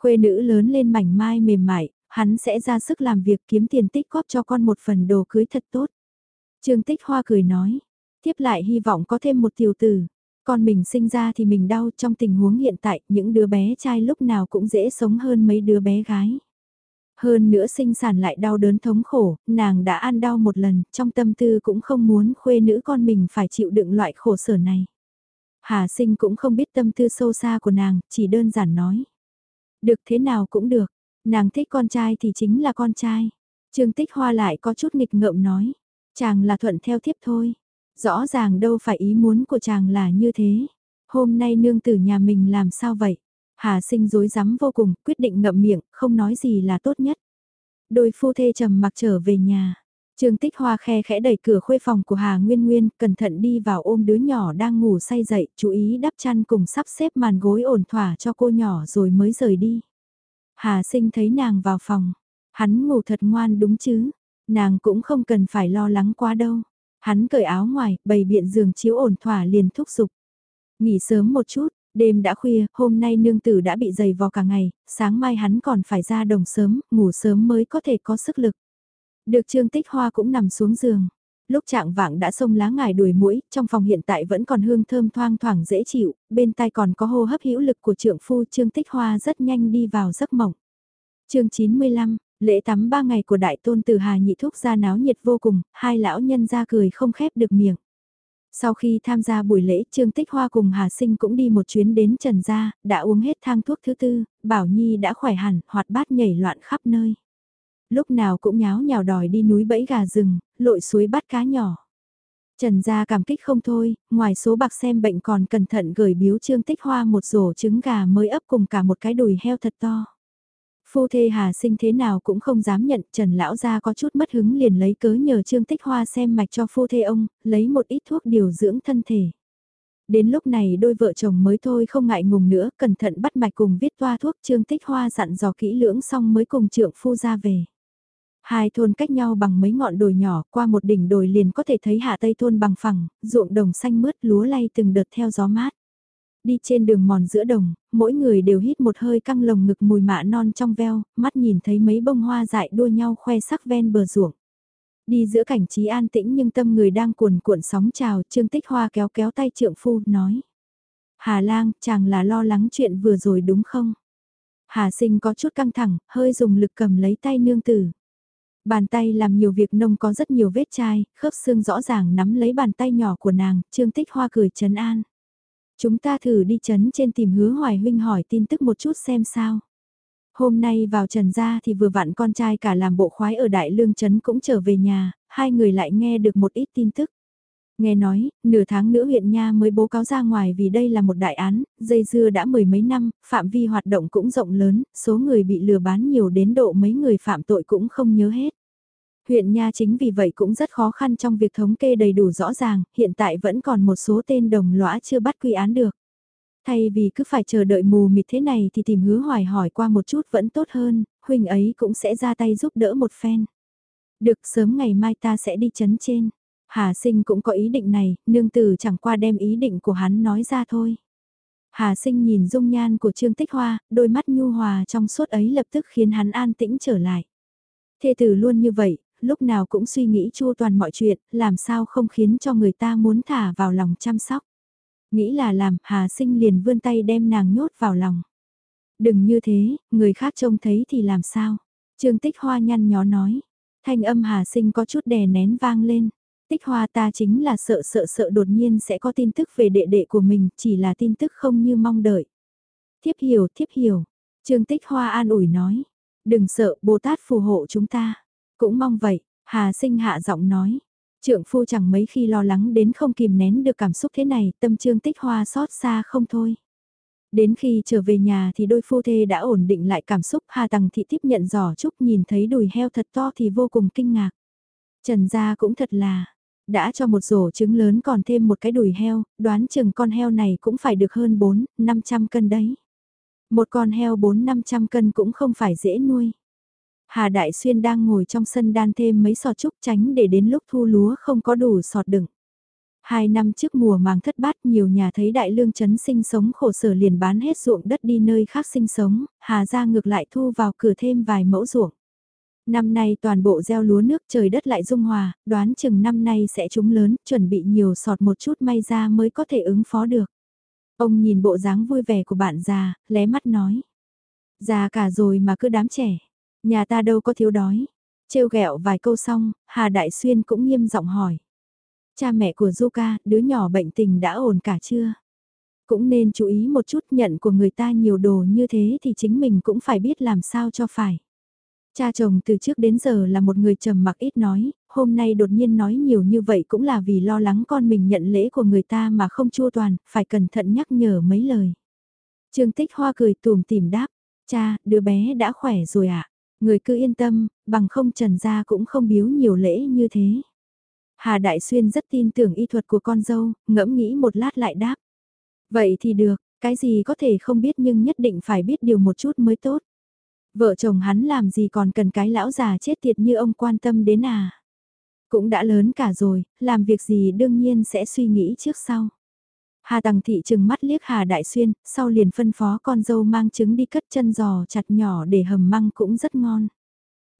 Khuê nữ lớn lên mảnh mai mềm mại, hắn sẽ ra sức làm việc kiếm tiền tích góp cho con một phần đồ cưới thật tốt. Trương Tích Hoa cười nói, tiếp lại hy vọng có thêm một tiểu tử. Con mình sinh ra thì mình đau trong tình huống hiện tại, những đứa bé trai lúc nào cũng dễ sống hơn mấy đứa bé gái. Hơn nữa sinh sản lại đau đớn thống khổ, nàng đã ăn đau một lần, trong tâm tư cũng không muốn khuê nữ con mình phải chịu đựng loại khổ sở này. Hà sinh cũng không biết tâm tư sâu xa của nàng, chỉ đơn giản nói. Được thế nào cũng được, nàng thích con trai thì chính là con trai. Trương Tích Hoa lại có chút nghịch ngợm nói, chàng là thuận theo thiếp thôi. Rõ ràng đâu phải ý muốn của chàng là như thế. Hôm nay nương tử nhà mình làm sao vậy? Hà sinh dối rắm vô cùng, quyết định ngậm miệng, không nói gì là tốt nhất. Đôi phu thê trầm mặc trở về nhà. Trương Tích Hoa khe khẽ đẩy cửa khuê phòng của Hà Nguyên Nguyên, cẩn thận đi vào ôm đứa nhỏ đang ngủ say dậy, chú ý đắp chăn cùng sắp xếp màn gối ổn thỏa cho cô nhỏ rồi mới rời đi. Hà sinh thấy nàng vào phòng, hắn ngủ thật ngoan đúng chứ, nàng cũng không cần phải lo lắng quá đâu. Hắn cởi áo ngoài, bày biện giường chiếu ổn thỏa liền thúc giục. Nghỉ sớm một chút, đêm đã khuya, hôm nay nương tử đã bị dày vò cả ngày, sáng mai hắn còn phải ra đồng sớm, ngủ sớm mới có thể có sức lực. Được Trương Tích Hoa cũng nằm xuống giường. Lúc trạng vạng đã xông lá ngải đuổi mũi, trong phòng hiện tại vẫn còn hương thơm thoang thoảng dễ chịu, bên tai còn có hô hấp hữu lực của trượng phu Trương Tích Hoa rất nhanh đi vào giấc mộng. chương 95, lễ tắm ba ngày của đại tôn từ Hà Nhị Thúc ra náo nhiệt vô cùng, hai lão nhân ra cười không khép được miệng. Sau khi tham gia buổi lễ, Trương Tích Hoa cùng Hà Sinh cũng đi một chuyến đến Trần Gia, đã uống hết thang thuốc thứ tư, Bảo Nhi đã khỏe hẳn, hoạt bát nhảy loạn khắp nơi. Lúc nào cũng nháo nhào đòi đi núi bẫy gà rừng, lội suối bắt cá nhỏ. Trần Gia cảm kích không thôi, ngoài số bạc xem bệnh còn cẩn thận gửi biếu Trương Tích Hoa một rổ trứng gà mới ấp cùng cả một cái đùi heo thật to. Phu thê Hà Sinh thế nào cũng không dám nhận, Trần Lão Gia có chút mất hứng liền lấy cớ nhờ Trương Tích Hoa xem mạch cho phu thê ông, lấy một ít thuốc điều dưỡng thân thể. Đến lúc này đôi vợ chồng mới thôi không ngại ngùng nữa, cẩn thận bắt mạch cùng viết toa thuốc Trương Tích Hoa dặn dò kỹ lưỡng xong mới cùng trượng phu ra về. Hai thôn cách nhau bằng mấy ngọn đồi nhỏ, qua một đỉnh đồi liền có thể thấy hạ tây thôn bằng phẳng, ruộng đồng xanh mướt lúa lay từng đợt theo gió mát. Đi trên đường mòn giữa đồng, mỗi người đều hít một hơi căng lồng ngực mùi mạ non trong veo, mắt nhìn thấy mấy bông hoa dại đua nhau khoe sắc ven bờ ruộng. Đi giữa cảnh trí an tĩnh nhưng tâm người đang cuồn cuộn sóng trào, Trương Tích Hoa kéo kéo tay trượng phu, nói. Hà lang, chàng là lo lắng chuyện vừa rồi đúng không? Hà sinh có chút căng thẳng, hơi dùng lực cầm lấy tay nương tử. Bàn tay làm nhiều việc nông có rất nhiều vết chai, khớp xương rõ ràng nắm lấy bàn tay nhỏ của nàng, Trương Tích Hoa cười trấn an. Chúng ta thử đi chấn trên tìm hứa hoài huynh hỏi tin tức một chút xem sao. Hôm nay vào trần gia thì vừa vặn con trai cả làm bộ khoái ở Đại Lương Trấn cũng trở về nhà, hai người lại nghe được một ít tin tức. Nghe nói, nửa tháng nữa huyện Nha mới bố cáo ra ngoài vì đây là một đại án, dây dưa đã mười mấy năm, phạm vi hoạt động cũng rộng lớn, số người bị lừa bán nhiều đến độ mấy người phạm tội cũng không nhớ hết. Huyện Nha chính vì vậy cũng rất khó khăn trong việc thống kê đầy đủ rõ ràng, hiện tại vẫn còn một số tên đồng lõa chưa bắt quy án được. Thay vì cứ phải chờ đợi mù mịt thế này thì tìm hứa hoài hỏi qua một chút vẫn tốt hơn, huynh ấy cũng sẽ ra tay giúp đỡ một phen. Được sớm ngày mai ta sẽ đi chấn trên. Hà sinh cũng có ý định này, nương tử chẳng qua đem ý định của hắn nói ra thôi. Hà sinh nhìn dung nhan của Trương Tích Hoa, đôi mắt nhu hòa trong suốt ấy lập tức khiến hắn an tĩnh trở lại. Thê tử luôn như vậy, lúc nào cũng suy nghĩ chu toàn mọi chuyện, làm sao không khiến cho người ta muốn thả vào lòng chăm sóc. Nghĩ là làm, Hà Sinh liền vươn tay đem nàng nhốt vào lòng. Đừng như thế, người khác trông thấy thì làm sao? Trương Tích Hoa nhăn nhó nói. Thanh âm Hà Sinh có chút đè nén vang lên. Tích Hoa ta chính là sợ sợ sợ đột nhiên sẽ có tin tức về đệ đệ của mình, chỉ là tin tức không như mong đợi. Thiếp hiểu, thiếp hiểu. Trương Tích Hoa an ủi nói. Đừng sợ, Bồ Tát phù hộ chúng ta. Cũng mong vậy, Hà sinh hạ giọng nói. Trượng phu chẳng mấy khi lo lắng đến không kìm nén được cảm xúc thế này, tâm trương tích hoa xót xa không thôi. Đến khi trở về nhà thì đôi phu thê đã ổn định lại cảm xúc Hà Tằng Thị tiếp nhận giỏ chúc nhìn thấy đùi heo thật to thì vô cùng kinh ngạc. Trần gia cũng thật là, đã cho một rổ trứng lớn còn thêm một cái đùi heo, đoán chừng con heo này cũng phải được hơn 4, 500 cân đấy. Một con heo 4-500 cân cũng không phải dễ nuôi. Hà Đại Xuyên đang ngồi trong sân đan thêm mấy sọt trúc tránh để đến lúc thu lúa không có đủ sọt đựng. Hai năm trước mùa màng thất bát nhiều nhà thấy đại lương chấn sinh sống khổ sở liền bán hết ruộng đất đi nơi khác sinh sống, Hà ra ngược lại thu vào cửa thêm vài mẫu ruộng. Năm nay toàn bộ gieo lúa nước trời đất lại dung hòa, đoán chừng năm nay sẽ trúng lớn, chuẩn bị nhiều sọt một chút may ra mới có thể ứng phó được. Ông nhìn bộ dáng vui vẻ của bạn già, lé mắt nói. Già cả rồi mà cứ đám trẻ. Nhà ta đâu có thiếu đói. Trêu ghẹo vài câu xong, Hà Đại Xuyên cũng nghiêm giọng hỏi. Cha mẹ của Zuka, đứa nhỏ bệnh tình đã ổn cả chưa? Cũng nên chú ý một chút nhận của người ta nhiều đồ như thế thì chính mình cũng phải biết làm sao cho phải. Cha chồng từ trước đến giờ là một người trầm mặc ít nói, hôm nay đột nhiên nói nhiều như vậy cũng là vì lo lắng con mình nhận lễ của người ta mà không chua toàn, phải cẩn thận nhắc nhở mấy lời. Trương Tích Hoa cười tùm tìm đáp, cha, đứa bé đã khỏe rồi ạ, à? Người cứ yên tâm, bằng không trần gia cũng không biếu nhiều lễ như thế. Hà Đại Xuyên rất tin tưởng y thuật của con dâu, ngẫm nghĩ một lát lại đáp. Vậy thì được, cái gì có thể không biết nhưng nhất định phải biết điều một chút mới tốt. Vợ chồng hắn làm gì còn cần cái lão già chết tiệt như ông quan tâm đến à. Cũng đã lớn cả rồi, làm việc gì đương nhiên sẽ suy nghĩ trước sau. Hà Tằng Thị trừng mắt liếc Hà Đại Xuyên, sau liền phân phó con dâu mang trứng đi cất chân giò chặt nhỏ để hầm măng cũng rất ngon.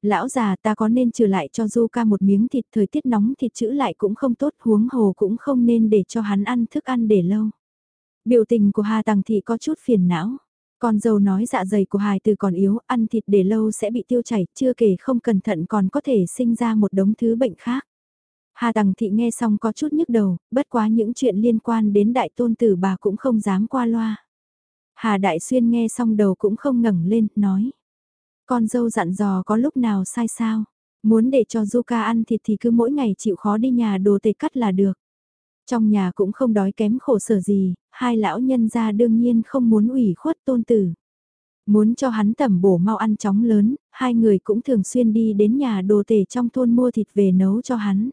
Lão già ta có nên trừ lại cho Du ca một miếng thịt thời tiết nóng thịt chữ lại cũng không tốt huống hồ cũng không nên để cho hắn ăn thức ăn để lâu. Biểu tình của Hà Tằng Thị có chút phiền não. Con dâu nói dạ dày của hài từ còn yếu, ăn thịt để lâu sẽ bị tiêu chảy, chưa kể không cẩn thận còn có thể sinh ra một đống thứ bệnh khác. Hà Tằng Thị nghe xong có chút nhức đầu, bất quá những chuyện liên quan đến đại tôn tử bà cũng không dám qua loa. Hà Đại Xuyên nghe xong đầu cũng không ngẩng lên, nói. Con dâu dặn dò có lúc nào sai sao, muốn để cho Zuka ca ăn thịt thì cứ mỗi ngày chịu khó đi nhà đồ tề cắt là được. Trong nhà cũng không đói kém khổ sở gì, hai lão nhân gia đương nhiên không muốn ủy khuất tôn tử. Muốn cho hắn tẩm bổ mau ăn chóng lớn, hai người cũng thường xuyên đi đến nhà đồ tể trong thôn mua thịt về nấu cho hắn.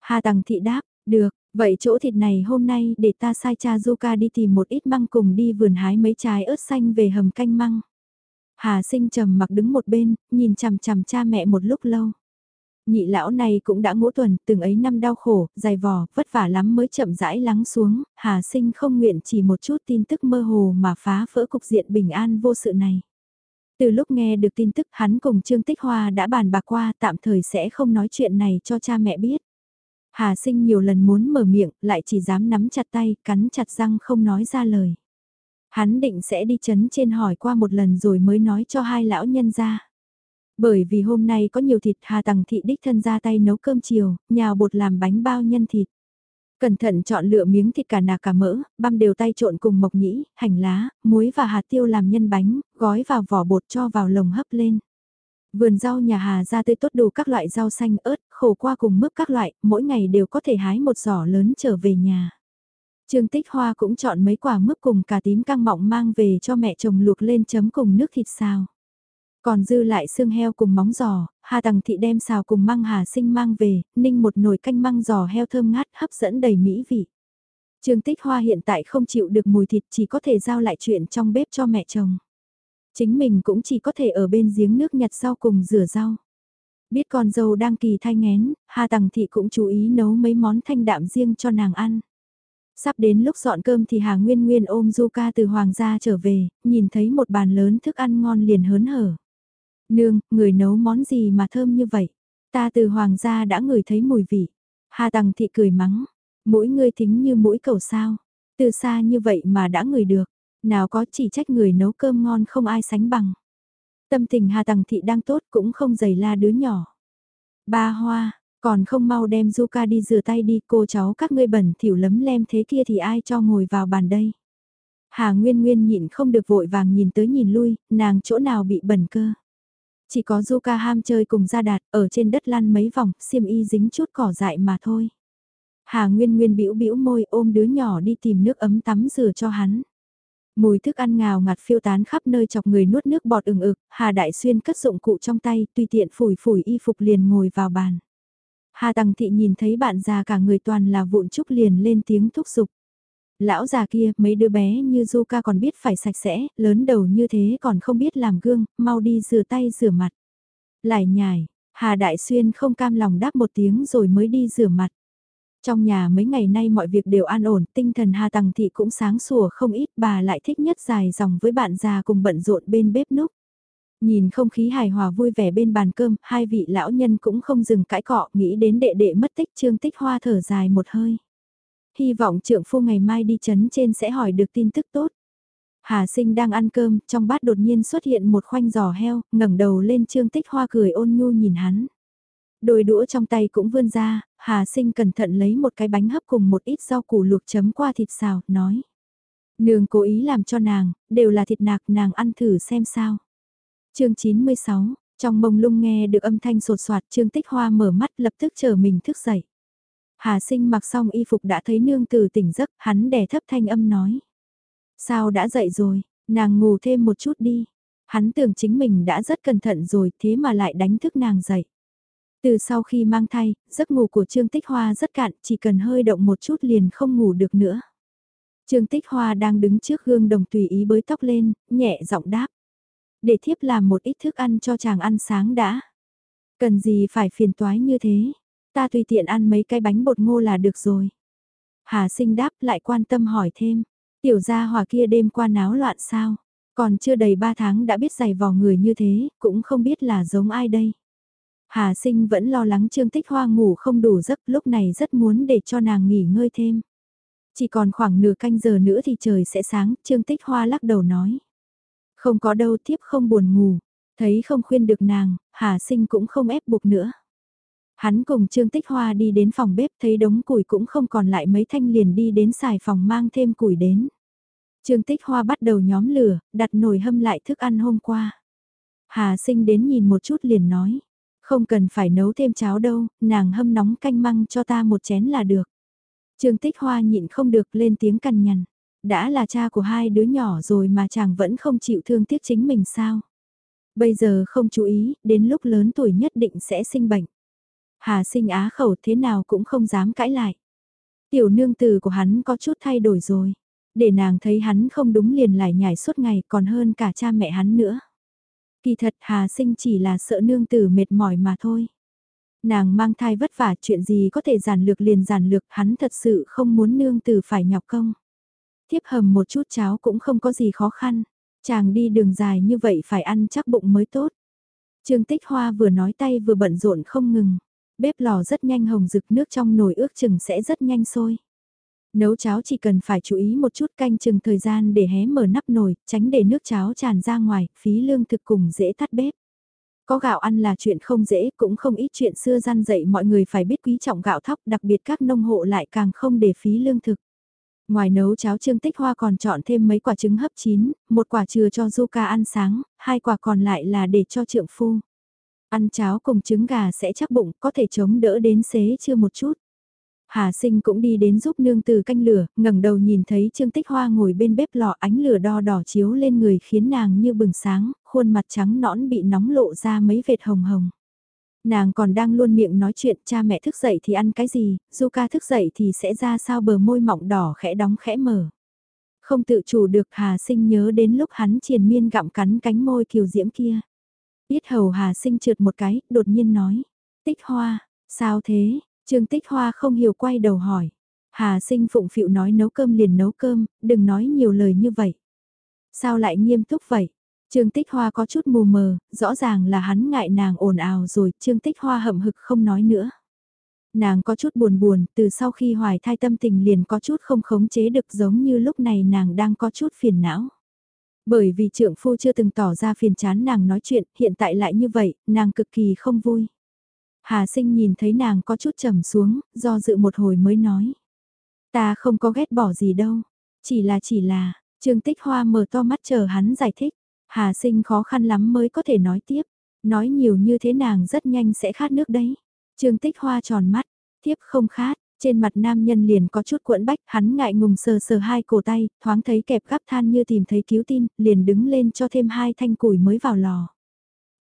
Hà Tằng Thị đáp, được, vậy chỗ thịt này hôm nay để ta sai cha Zuka đi tìm một ít măng cùng đi vườn hái mấy trái ớt xanh về hầm canh măng. Hà sinh trầm mặc đứng một bên, nhìn chằm chằm cha mẹ một lúc lâu. Nhị lão này cũng đã ngũ tuần, từng ấy năm đau khổ, dài vò, vất vả lắm mới chậm rãi lắng xuống, Hà sinh không nguyện chỉ một chút tin tức mơ hồ mà phá vỡ cục diện bình an vô sự này. Từ lúc nghe được tin tức hắn cùng Trương Tích Hoa đã bàn bạc qua tạm thời sẽ không nói chuyện này cho cha mẹ biết. Hà sinh nhiều lần muốn mở miệng, lại chỉ dám nắm chặt tay, cắn chặt răng không nói ra lời. Hắn định sẽ đi chấn trên hỏi qua một lần rồi mới nói cho hai lão nhân ra. Bởi vì hôm nay có nhiều thịt Hà Tằng Thị đích thân ra tay nấu cơm chiều, nhào bột làm bánh bao nhân thịt. Cẩn thận chọn lựa miếng thịt cả nạc cả mỡ, băm đều tay trộn cùng mộc nhĩ, hành lá, muối và hạt tiêu làm nhân bánh, gói vào vỏ bột cho vào lồng hấp lên. Vườn rau nhà Hà ra tươi tốt đủ các loại rau xanh ớt, khổ qua cùng mướp các loại, mỗi ngày đều có thể hái một giỏ lớn trở về nhà. Trương Tích Hoa cũng chọn mấy quả mướp cùng cà tím căng mọng mang về cho mẹ chồng luộc lên chấm cùng nước thịt xào. Còn dư lại xương heo cùng móng giò, Hà Tằng Thị đem xào cùng măng Hà Sinh mang về, ninh một nồi canh măng giò heo thơm ngát hấp dẫn đầy mỹ vị. Trương Tích Hoa hiện tại không chịu được mùi thịt chỉ có thể giao lại chuyện trong bếp cho mẹ chồng. Chính mình cũng chỉ có thể ở bên giếng nước nhặt rau cùng rửa rau. Biết con dâu đang kỳ thai ngén, Hà Tằng Thị cũng chú ý nấu mấy món thanh đạm riêng cho nàng ăn. Sắp đến lúc dọn cơm thì Hà Nguyên Nguyên ôm Du Ca từ Hoàng gia trở về, nhìn thấy một bàn lớn thức ăn ngon liền hớn hở. Nương, người nấu món gì mà thơm như vậy? Ta từ Hoàng gia đã ngửi thấy mùi vị. Hà Tằng Thị cười mắng, mỗi người thính như mũi cầu sao. Từ xa như vậy mà đã ngửi được, nào có chỉ trách người nấu cơm ngon không ai sánh bằng. Tâm tình Hà Tằng Thị đang tốt cũng không dày la đứa nhỏ. Ba hoa, còn không mau đem Zuka đi rửa tay đi cô cháu các ngươi bẩn thỉu lấm lem thế kia thì ai cho ngồi vào bàn đây. Hà Nguyên Nguyên nhịn không được vội vàng nhìn tới nhìn lui, nàng chỗ nào bị bẩn cơ. Chỉ có Zuka ham chơi cùng gia đạt, ở trên đất lăn mấy vòng, xiêm y dính chút cỏ dại mà thôi. Hà Nguyên Nguyên bĩu bĩu môi ôm đứa nhỏ đi tìm nước ấm tắm rửa cho hắn. Mùi thức ăn ngào ngạt phiêu tán khắp nơi chọc người nuốt nước bọt ừng ực, Hà Đại Xuyên cất dụng cụ trong tay, tùy tiện phủi phủi y phục liền ngồi vào bàn. Hà Tăng Thị nhìn thấy bạn già cả người toàn là vụn trúc liền lên tiếng thúc giục. Lão già kia, mấy đứa bé như Du ca còn biết phải sạch sẽ, lớn đầu như thế còn không biết làm gương, mau đi rửa tay rửa mặt. Lại nhải, Hà Đại Xuyên không cam lòng đáp một tiếng rồi mới đi rửa mặt. Trong nhà mấy ngày nay mọi việc đều an ổn, tinh thần Hà Tằng Thị cũng sáng sủa không ít, bà lại thích nhất dài dòng với bạn già cùng bận rộn bên bếp núc. Nhìn không khí hài hòa vui vẻ bên bàn cơm, hai vị lão nhân cũng không dừng cãi cọ, nghĩ đến đệ đệ mất tích trương tích hoa thở dài một hơi. hy vọng trượng phu ngày mai đi chấn trên sẽ hỏi được tin tức tốt. Hà sinh đang ăn cơm, trong bát đột nhiên xuất hiện một khoanh giò heo, ngẩng đầu lên trương tích hoa cười ôn nhu nhìn hắn. Đôi đũa trong tay cũng vươn ra, Hà sinh cẩn thận lấy một cái bánh hấp cùng một ít rau củ luộc chấm qua thịt xào, nói. Nương cố ý làm cho nàng, đều là thịt nạc nàng ăn thử xem sao. chương 96, trong mông lung nghe được âm thanh sột soạt Trương Tích Hoa mở mắt lập tức chờ mình thức dậy. Hà sinh mặc xong y phục đã thấy nương từ tỉnh giấc, hắn đè thấp thanh âm nói. Sao đã dậy rồi, nàng ngủ thêm một chút đi. Hắn tưởng chính mình đã rất cẩn thận rồi thế mà lại đánh thức nàng dậy. Từ sau khi mang thai, giấc ngủ của Trương Tích Hoa rất cạn, chỉ cần hơi động một chút liền không ngủ được nữa. Trương Tích Hoa đang đứng trước gương đồng tùy ý bới tóc lên, nhẹ giọng đáp. Để thiếp làm một ít thức ăn cho chàng ăn sáng đã. Cần gì phải phiền toái như thế, ta tùy tiện ăn mấy cái bánh bột ngô là được rồi. Hà sinh đáp lại quan tâm hỏi thêm, tiểu gia hòa kia đêm qua náo loạn sao, còn chưa đầy ba tháng đã biết giày vò người như thế, cũng không biết là giống ai đây. Hà sinh vẫn lo lắng Trương Tích Hoa ngủ không đủ giấc lúc này rất muốn để cho nàng nghỉ ngơi thêm. Chỉ còn khoảng nửa canh giờ nữa thì trời sẽ sáng, Trương Tích Hoa lắc đầu nói. Không có đâu tiếp không buồn ngủ, thấy không khuyên được nàng, Hà Sinh cũng không ép buộc nữa. Hắn cùng Trương Tích Hoa đi đến phòng bếp thấy đống củi cũng không còn lại mấy thanh liền đi đến xài phòng mang thêm củi đến. Trương Tích Hoa bắt đầu nhóm lửa, đặt nồi hâm lại thức ăn hôm qua. Hà Sinh đến nhìn một chút liền nói, không cần phải nấu thêm cháo đâu, nàng hâm nóng canh măng cho ta một chén là được. Trương Tích Hoa nhịn không được lên tiếng cằn nhằn. Đã là cha của hai đứa nhỏ rồi mà chàng vẫn không chịu thương tiếc chính mình sao? Bây giờ không chú ý, đến lúc lớn tuổi nhất định sẽ sinh bệnh. Hà sinh á khẩu thế nào cũng không dám cãi lại. Tiểu nương tử của hắn có chút thay đổi rồi. Để nàng thấy hắn không đúng liền lại nhảy suốt ngày còn hơn cả cha mẹ hắn nữa. Kỳ thật Hà sinh chỉ là sợ nương tử mệt mỏi mà thôi. Nàng mang thai vất vả chuyện gì có thể giản lược liền giản lược, hắn thật sự không muốn nương tử phải nhọc công. Tiếp hầm một chút cháo cũng không có gì khó khăn. Chàng đi đường dài như vậy phải ăn chắc bụng mới tốt. Trương Tích Hoa vừa nói tay vừa bận rộn không ngừng. Bếp lò rất nhanh hồng rực, nước trong nồi ước chừng sẽ rất nhanh sôi. Nấu cháo chỉ cần phải chú ý một chút canh chừng thời gian để hé mở nắp nồi, tránh để nước cháo tràn ra ngoài, phí lương thực cùng dễ tắt bếp. Có gạo ăn là chuyện không dễ, cũng không ít chuyện xưa gian dạy mọi người phải biết quý trọng gạo thóc, đặc biệt các nông hộ lại càng không để phí lương thực. Ngoài nấu cháo Trương Tích Hoa còn chọn thêm mấy quả trứng hấp chín, một quả chừa cho Zuka ăn sáng, hai quả còn lại là để cho trượng phu. Ăn cháo cùng trứng gà sẽ chắc bụng, có thể chống đỡ đến xế chưa một chút. Hà sinh cũng đi đến giúp nương từ canh lửa, ngẩng đầu nhìn thấy Trương Tích Hoa ngồi bên bếp lò ánh lửa đo đỏ chiếu lên người khiến nàng như bừng sáng, khuôn mặt trắng nõn bị nóng lộ ra mấy vệt hồng hồng. Nàng còn đang luôn miệng nói chuyện cha mẹ thức dậy thì ăn cái gì, du ca thức dậy thì sẽ ra sao bờ môi mọng đỏ khẽ đóng khẽ mở. Không tự chủ được Hà sinh nhớ đến lúc hắn triền miên gặm cắn cánh môi kiều diễm kia. Biết hầu Hà sinh trượt một cái, đột nhiên nói. Tích hoa, sao thế? Trương Tích Hoa không hiểu quay đầu hỏi. Hà sinh phụng phịu nói nấu cơm liền nấu cơm, đừng nói nhiều lời như vậy. Sao lại nghiêm túc vậy? Trương Tích Hoa có chút mù mờ, rõ ràng là hắn ngại nàng ồn ào rồi, Trương Tích Hoa hậm hực không nói nữa. Nàng có chút buồn buồn, từ sau khi hoài thai tâm tình liền có chút không khống chế được giống như lúc này nàng đang có chút phiền não. Bởi vì trượng phu chưa từng tỏ ra phiền chán nàng nói chuyện, hiện tại lại như vậy, nàng cực kỳ không vui. Hà sinh nhìn thấy nàng có chút trầm xuống, do dự một hồi mới nói. Ta không có ghét bỏ gì đâu, chỉ là chỉ là, Trương Tích Hoa mở to mắt chờ hắn giải thích. Hà sinh khó khăn lắm mới có thể nói tiếp. Nói nhiều như thế nàng rất nhanh sẽ khát nước đấy. Trương tích hoa tròn mắt, tiếp không khát. Trên mặt nam nhân liền có chút cuộn bách, hắn ngại ngùng sờ sờ hai cổ tay, thoáng thấy kẹp gắp than như tìm thấy cứu tin, liền đứng lên cho thêm hai thanh củi mới vào lò.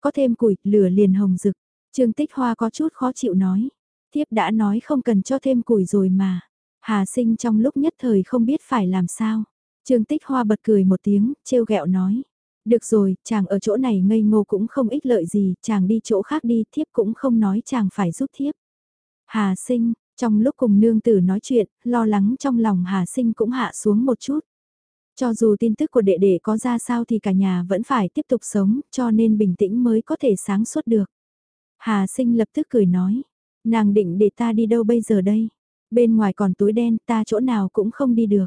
Có thêm củi, lửa liền hồng rực. Trương Tích Hoa có chút khó chịu nói. Tiếp đã nói không cần cho thêm củi rồi mà. Hà sinh trong lúc nhất thời không biết phải làm sao. Trương Tích Hoa bật cười một tiếng, trêu ghẹo nói. Được rồi, chàng ở chỗ này ngây ngô cũng không ích lợi gì, chàng đi chỗ khác đi, thiếp cũng không nói chàng phải giúp thiếp. Hà sinh, trong lúc cùng nương tử nói chuyện, lo lắng trong lòng Hà sinh cũng hạ xuống một chút. Cho dù tin tức của đệ đệ có ra sao thì cả nhà vẫn phải tiếp tục sống, cho nên bình tĩnh mới có thể sáng suốt được. Hà sinh lập tức cười nói, nàng định để ta đi đâu bây giờ đây? Bên ngoài còn tối đen ta chỗ nào cũng không đi được.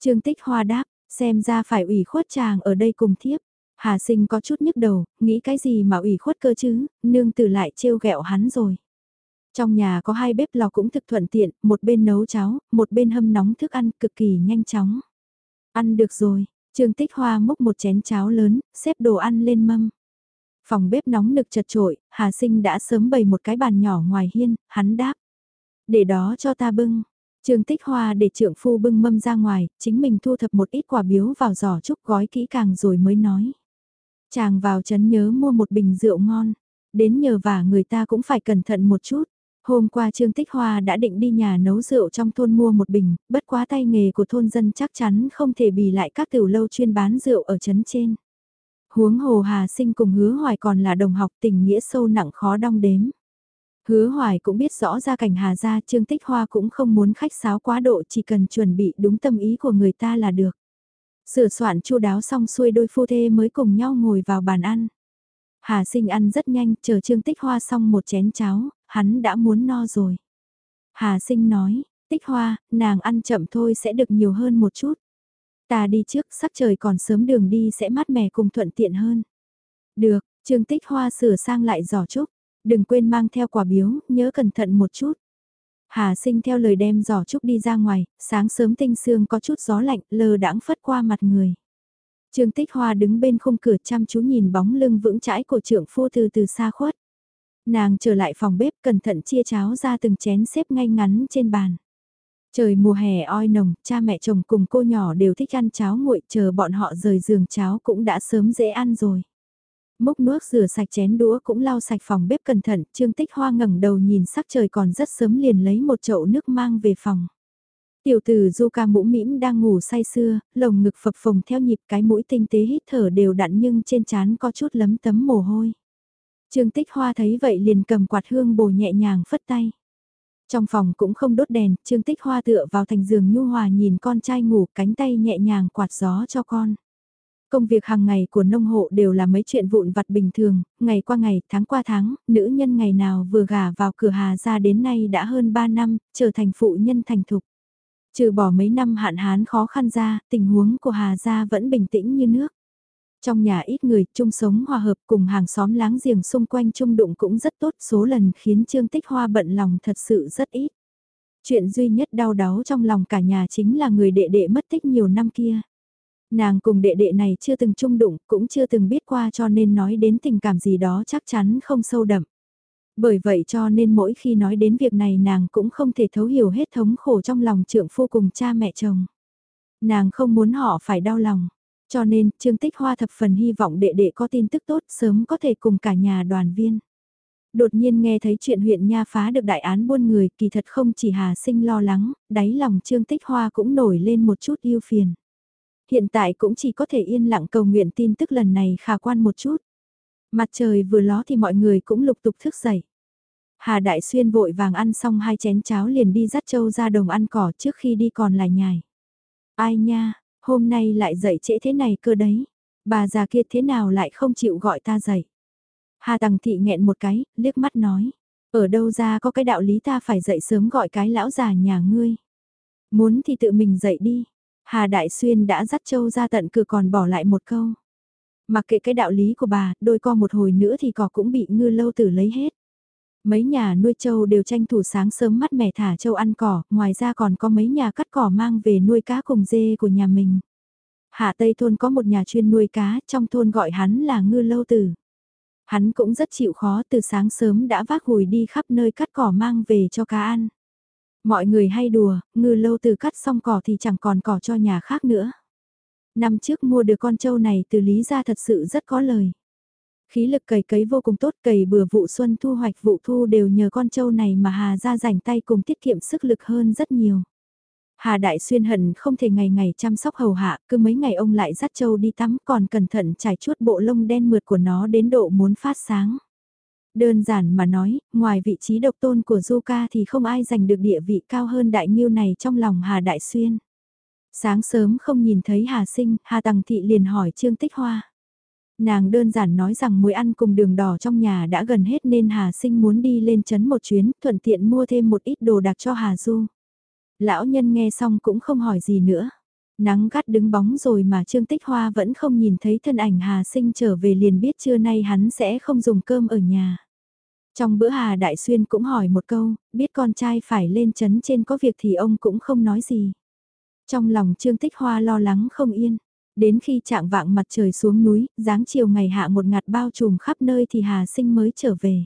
Trương Tích Hoa đáp, xem ra phải ủy khuất chàng ở đây cùng thiếp. Hà sinh có chút nhức đầu, nghĩ cái gì mà ủy khuất cơ chứ, nương tử lại trêu ghẹo hắn rồi. Trong nhà có hai bếp lò cũng thực thuận tiện, một bên nấu cháo, một bên hâm nóng thức ăn cực kỳ nhanh chóng. Ăn được rồi, Trương Tích Hoa múc một chén cháo lớn, xếp đồ ăn lên mâm. Phòng bếp nóng nực chật trội, Hà Sinh đã sớm bày một cái bàn nhỏ ngoài hiên, hắn đáp. Để đó cho ta bưng. Trương Tích Hoa để trượng phu bưng mâm ra ngoài, chính mình thu thập một ít quả biếu vào giỏ trúc gói kỹ càng rồi mới nói. Chàng vào chấn nhớ mua một bình rượu ngon, đến nhờ vả người ta cũng phải cẩn thận một chút. Hôm qua Trương Tích Hoa đã định đi nhà nấu rượu trong thôn mua một bình, bất quá tay nghề của thôn dân chắc chắn không thể bì lại các tiểu lâu chuyên bán rượu ở chấn trên. Huống hồ Hà Sinh cùng hứa hoài còn là đồng học tình nghĩa sâu nặng khó đong đếm. Hứa hoài cũng biết rõ ra cảnh Hà gia Trương Tích Hoa cũng không muốn khách sáo quá độ chỉ cần chuẩn bị đúng tâm ý của người ta là được. Sửa soạn chu đáo xong xuôi đôi phu thê mới cùng nhau ngồi vào bàn ăn. Hà sinh ăn rất nhanh, chờ Trương Tích Hoa xong một chén cháo, hắn đã muốn no rồi. Hà sinh nói, Tích Hoa, nàng ăn chậm thôi sẽ được nhiều hơn một chút. Ta đi trước, sắc trời còn sớm đường đi sẽ mát mẻ cùng thuận tiện hơn. Được, Trương Tích Hoa sửa sang lại giỏ trúc, đừng quên mang theo quả biếu, nhớ cẩn thận một chút. Hà sinh theo lời đem giỏ trúc đi ra ngoài, sáng sớm tinh sương có chút gió lạnh lờ đãng phất qua mặt người. Trương Tích Hoa đứng bên khung cửa chăm chú nhìn bóng lưng vững chãi của trưởng phu từ từ xa khuất. Nàng trở lại phòng bếp cẩn thận chia cháo ra từng chén xếp ngay ngắn trên bàn. Trời mùa hè oi nồng, cha mẹ chồng cùng cô nhỏ đều thích ăn cháo nguội chờ bọn họ rời giường cháo cũng đã sớm dễ ăn rồi. Múc nước rửa sạch chén đũa cũng lau sạch phòng bếp cẩn thận, Trương Tích Hoa ngẩng đầu nhìn sắc trời còn rất sớm liền lấy một chậu nước mang về phòng. Tiểu tử du ca mũ mĩm đang ngủ say sưa, lồng ngực phập phồng theo nhịp cái mũi tinh tế hít thở đều đặn nhưng trên trán có chút lấm tấm mồ hôi. Trương Tích Hoa thấy vậy liền cầm quạt hương bồ nhẹ nhàng phất tay. Trong phòng cũng không đốt đèn, Trương Tích Hoa tựa vào thành giường nhu hòa nhìn con trai ngủ cánh tay nhẹ nhàng quạt gió cho con. Công việc hàng ngày của nông hộ đều là mấy chuyện vụn vặt bình thường, ngày qua ngày, tháng qua tháng, nữ nhân ngày nào vừa gả vào cửa Hà ra đến nay đã hơn 3 năm, trở thành phụ nhân thành thục. Trừ bỏ mấy năm hạn hán khó khăn ra, tình huống của Hà gia vẫn bình tĩnh như nước. Trong nhà ít người, chung sống hòa hợp cùng hàng xóm láng giềng xung quanh chung đụng cũng rất tốt, số lần khiến Trương Tích Hoa bận lòng thật sự rất ít. Chuyện duy nhất đau đáu trong lòng cả nhà chính là người đệ đệ mất tích nhiều năm kia. Nàng cùng đệ đệ này chưa từng chung đụng, cũng chưa từng biết qua cho nên nói đến tình cảm gì đó chắc chắn không sâu đậm. Bởi vậy cho nên mỗi khi nói đến việc này nàng cũng không thể thấu hiểu hết thống khổ trong lòng trượng phu cùng cha mẹ chồng. Nàng không muốn họ phải đau lòng. Cho nên, Trương Tích Hoa thập phần hy vọng đệ đệ có tin tức tốt sớm có thể cùng cả nhà đoàn viên. Đột nhiên nghe thấy chuyện huyện Nha phá được đại án buôn người kỳ thật không chỉ Hà Sinh lo lắng, đáy lòng Trương Tích Hoa cũng nổi lên một chút yêu phiền. Hiện tại cũng chỉ có thể yên lặng cầu nguyện tin tức lần này khả quan một chút. Mặt trời vừa ló thì mọi người cũng lục tục thức dậy. Hà Đại Xuyên vội vàng ăn xong hai chén cháo liền đi dắt châu ra đồng ăn cỏ trước khi đi còn lại nhài. Ai nha, hôm nay lại dậy trễ thế này cơ đấy. Bà già kia thế nào lại không chịu gọi ta dậy. Hà Tằng Thị nghẹn một cái, liếc mắt nói. Ở đâu ra có cái đạo lý ta phải dậy sớm gọi cái lão già nhà ngươi. Muốn thì tự mình dậy đi. Hà Đại Xuyên đã dắt châu ra tận cửa còn bỏ lại một câu. Mặc kệ cái đạo lý của bà, đôi co một hồi nữa thì cỏ cũng bị ngư lâu tử lấy hết. Mấy nhà nuôi trâu đều tranh thủ sáng sớm mắt mẻ thả trâu ăn cỏ, ngoài ra còn có mấy nhà cắt cỏ mang về nuôi cá cùng dê của nhà mình. Hạ Tây thôn có một nhà chuyên nuôi cá, trong thôn gọi hắn là ngư lâu tử. Hắn cũng rất chịu khó từ sáng sớm đã vác hùi đi khắp nơi cắt cỏ mang về cho cá ăn. Mọi người hay đùa, ngư lâu từ cắt xong cỏ thì chẳng còn cỏ cho nhà khác nữa. Năm trước mua được con trâu này từ lý ra thật sự rất có lời. Khí lực cày cấy vô cùng tốt cày bừa vụ xuân thu hoạch vụ thu đều nhờ con trâu này mà Hà ra rảnh tay cùng tiết kiệm sức lực hơn rất nhiều. Hà Đại Xuyên hận không thể ngày ngày chăm sóc hầu hạ, cứ mấy ngày ông lại dắt trâu đi tắm còn cẩn thận trải chuốt bộ lông đen mượt của nó đến độ muốn phát sáng. Đơn giản mà nói, ngoài vị trí độc tôn của zuka thì không ai giành được địa vị cao hơn đại nghiêu này trong lòng Hà Đại Xuyên. Sáng sớm không nhìn thấy Hà Sinh, Hà Tằng Thị liền hỏi Trương Tích Hoa. Nàng đơn giản nói rằng muối ăn cùng đường đỏ trong nhà đã gần hết nên Hà Sinh muốn đi lên chấn một chuyến, thuận tiện mua thêm một ít đồ đặc cho Hà Du. Lão nhân nghe xong cũng không hỏi gì nữa. Nắng gắt đứng bóng rồi mà Trương Tích Hoa vẫn không nhìn thấy thân ảnh Hà Sinh trở về liền biết trưa nay hắn sẽ không dùng cơm ở nhà. Trong bữa Hà Đại Xuyên cũng hỏi một câu, biết con trai phải lên chấn trên có việc thì ông cũng không nói gì. Trong lòng Trương Tích Hoa lo lắng không yên. Đến khi trạng vạng mặt trời xuống núi, dáng chiều ngày hạ một ngạt bao trùm khắp nơi thì Hà Sinh mới trở về.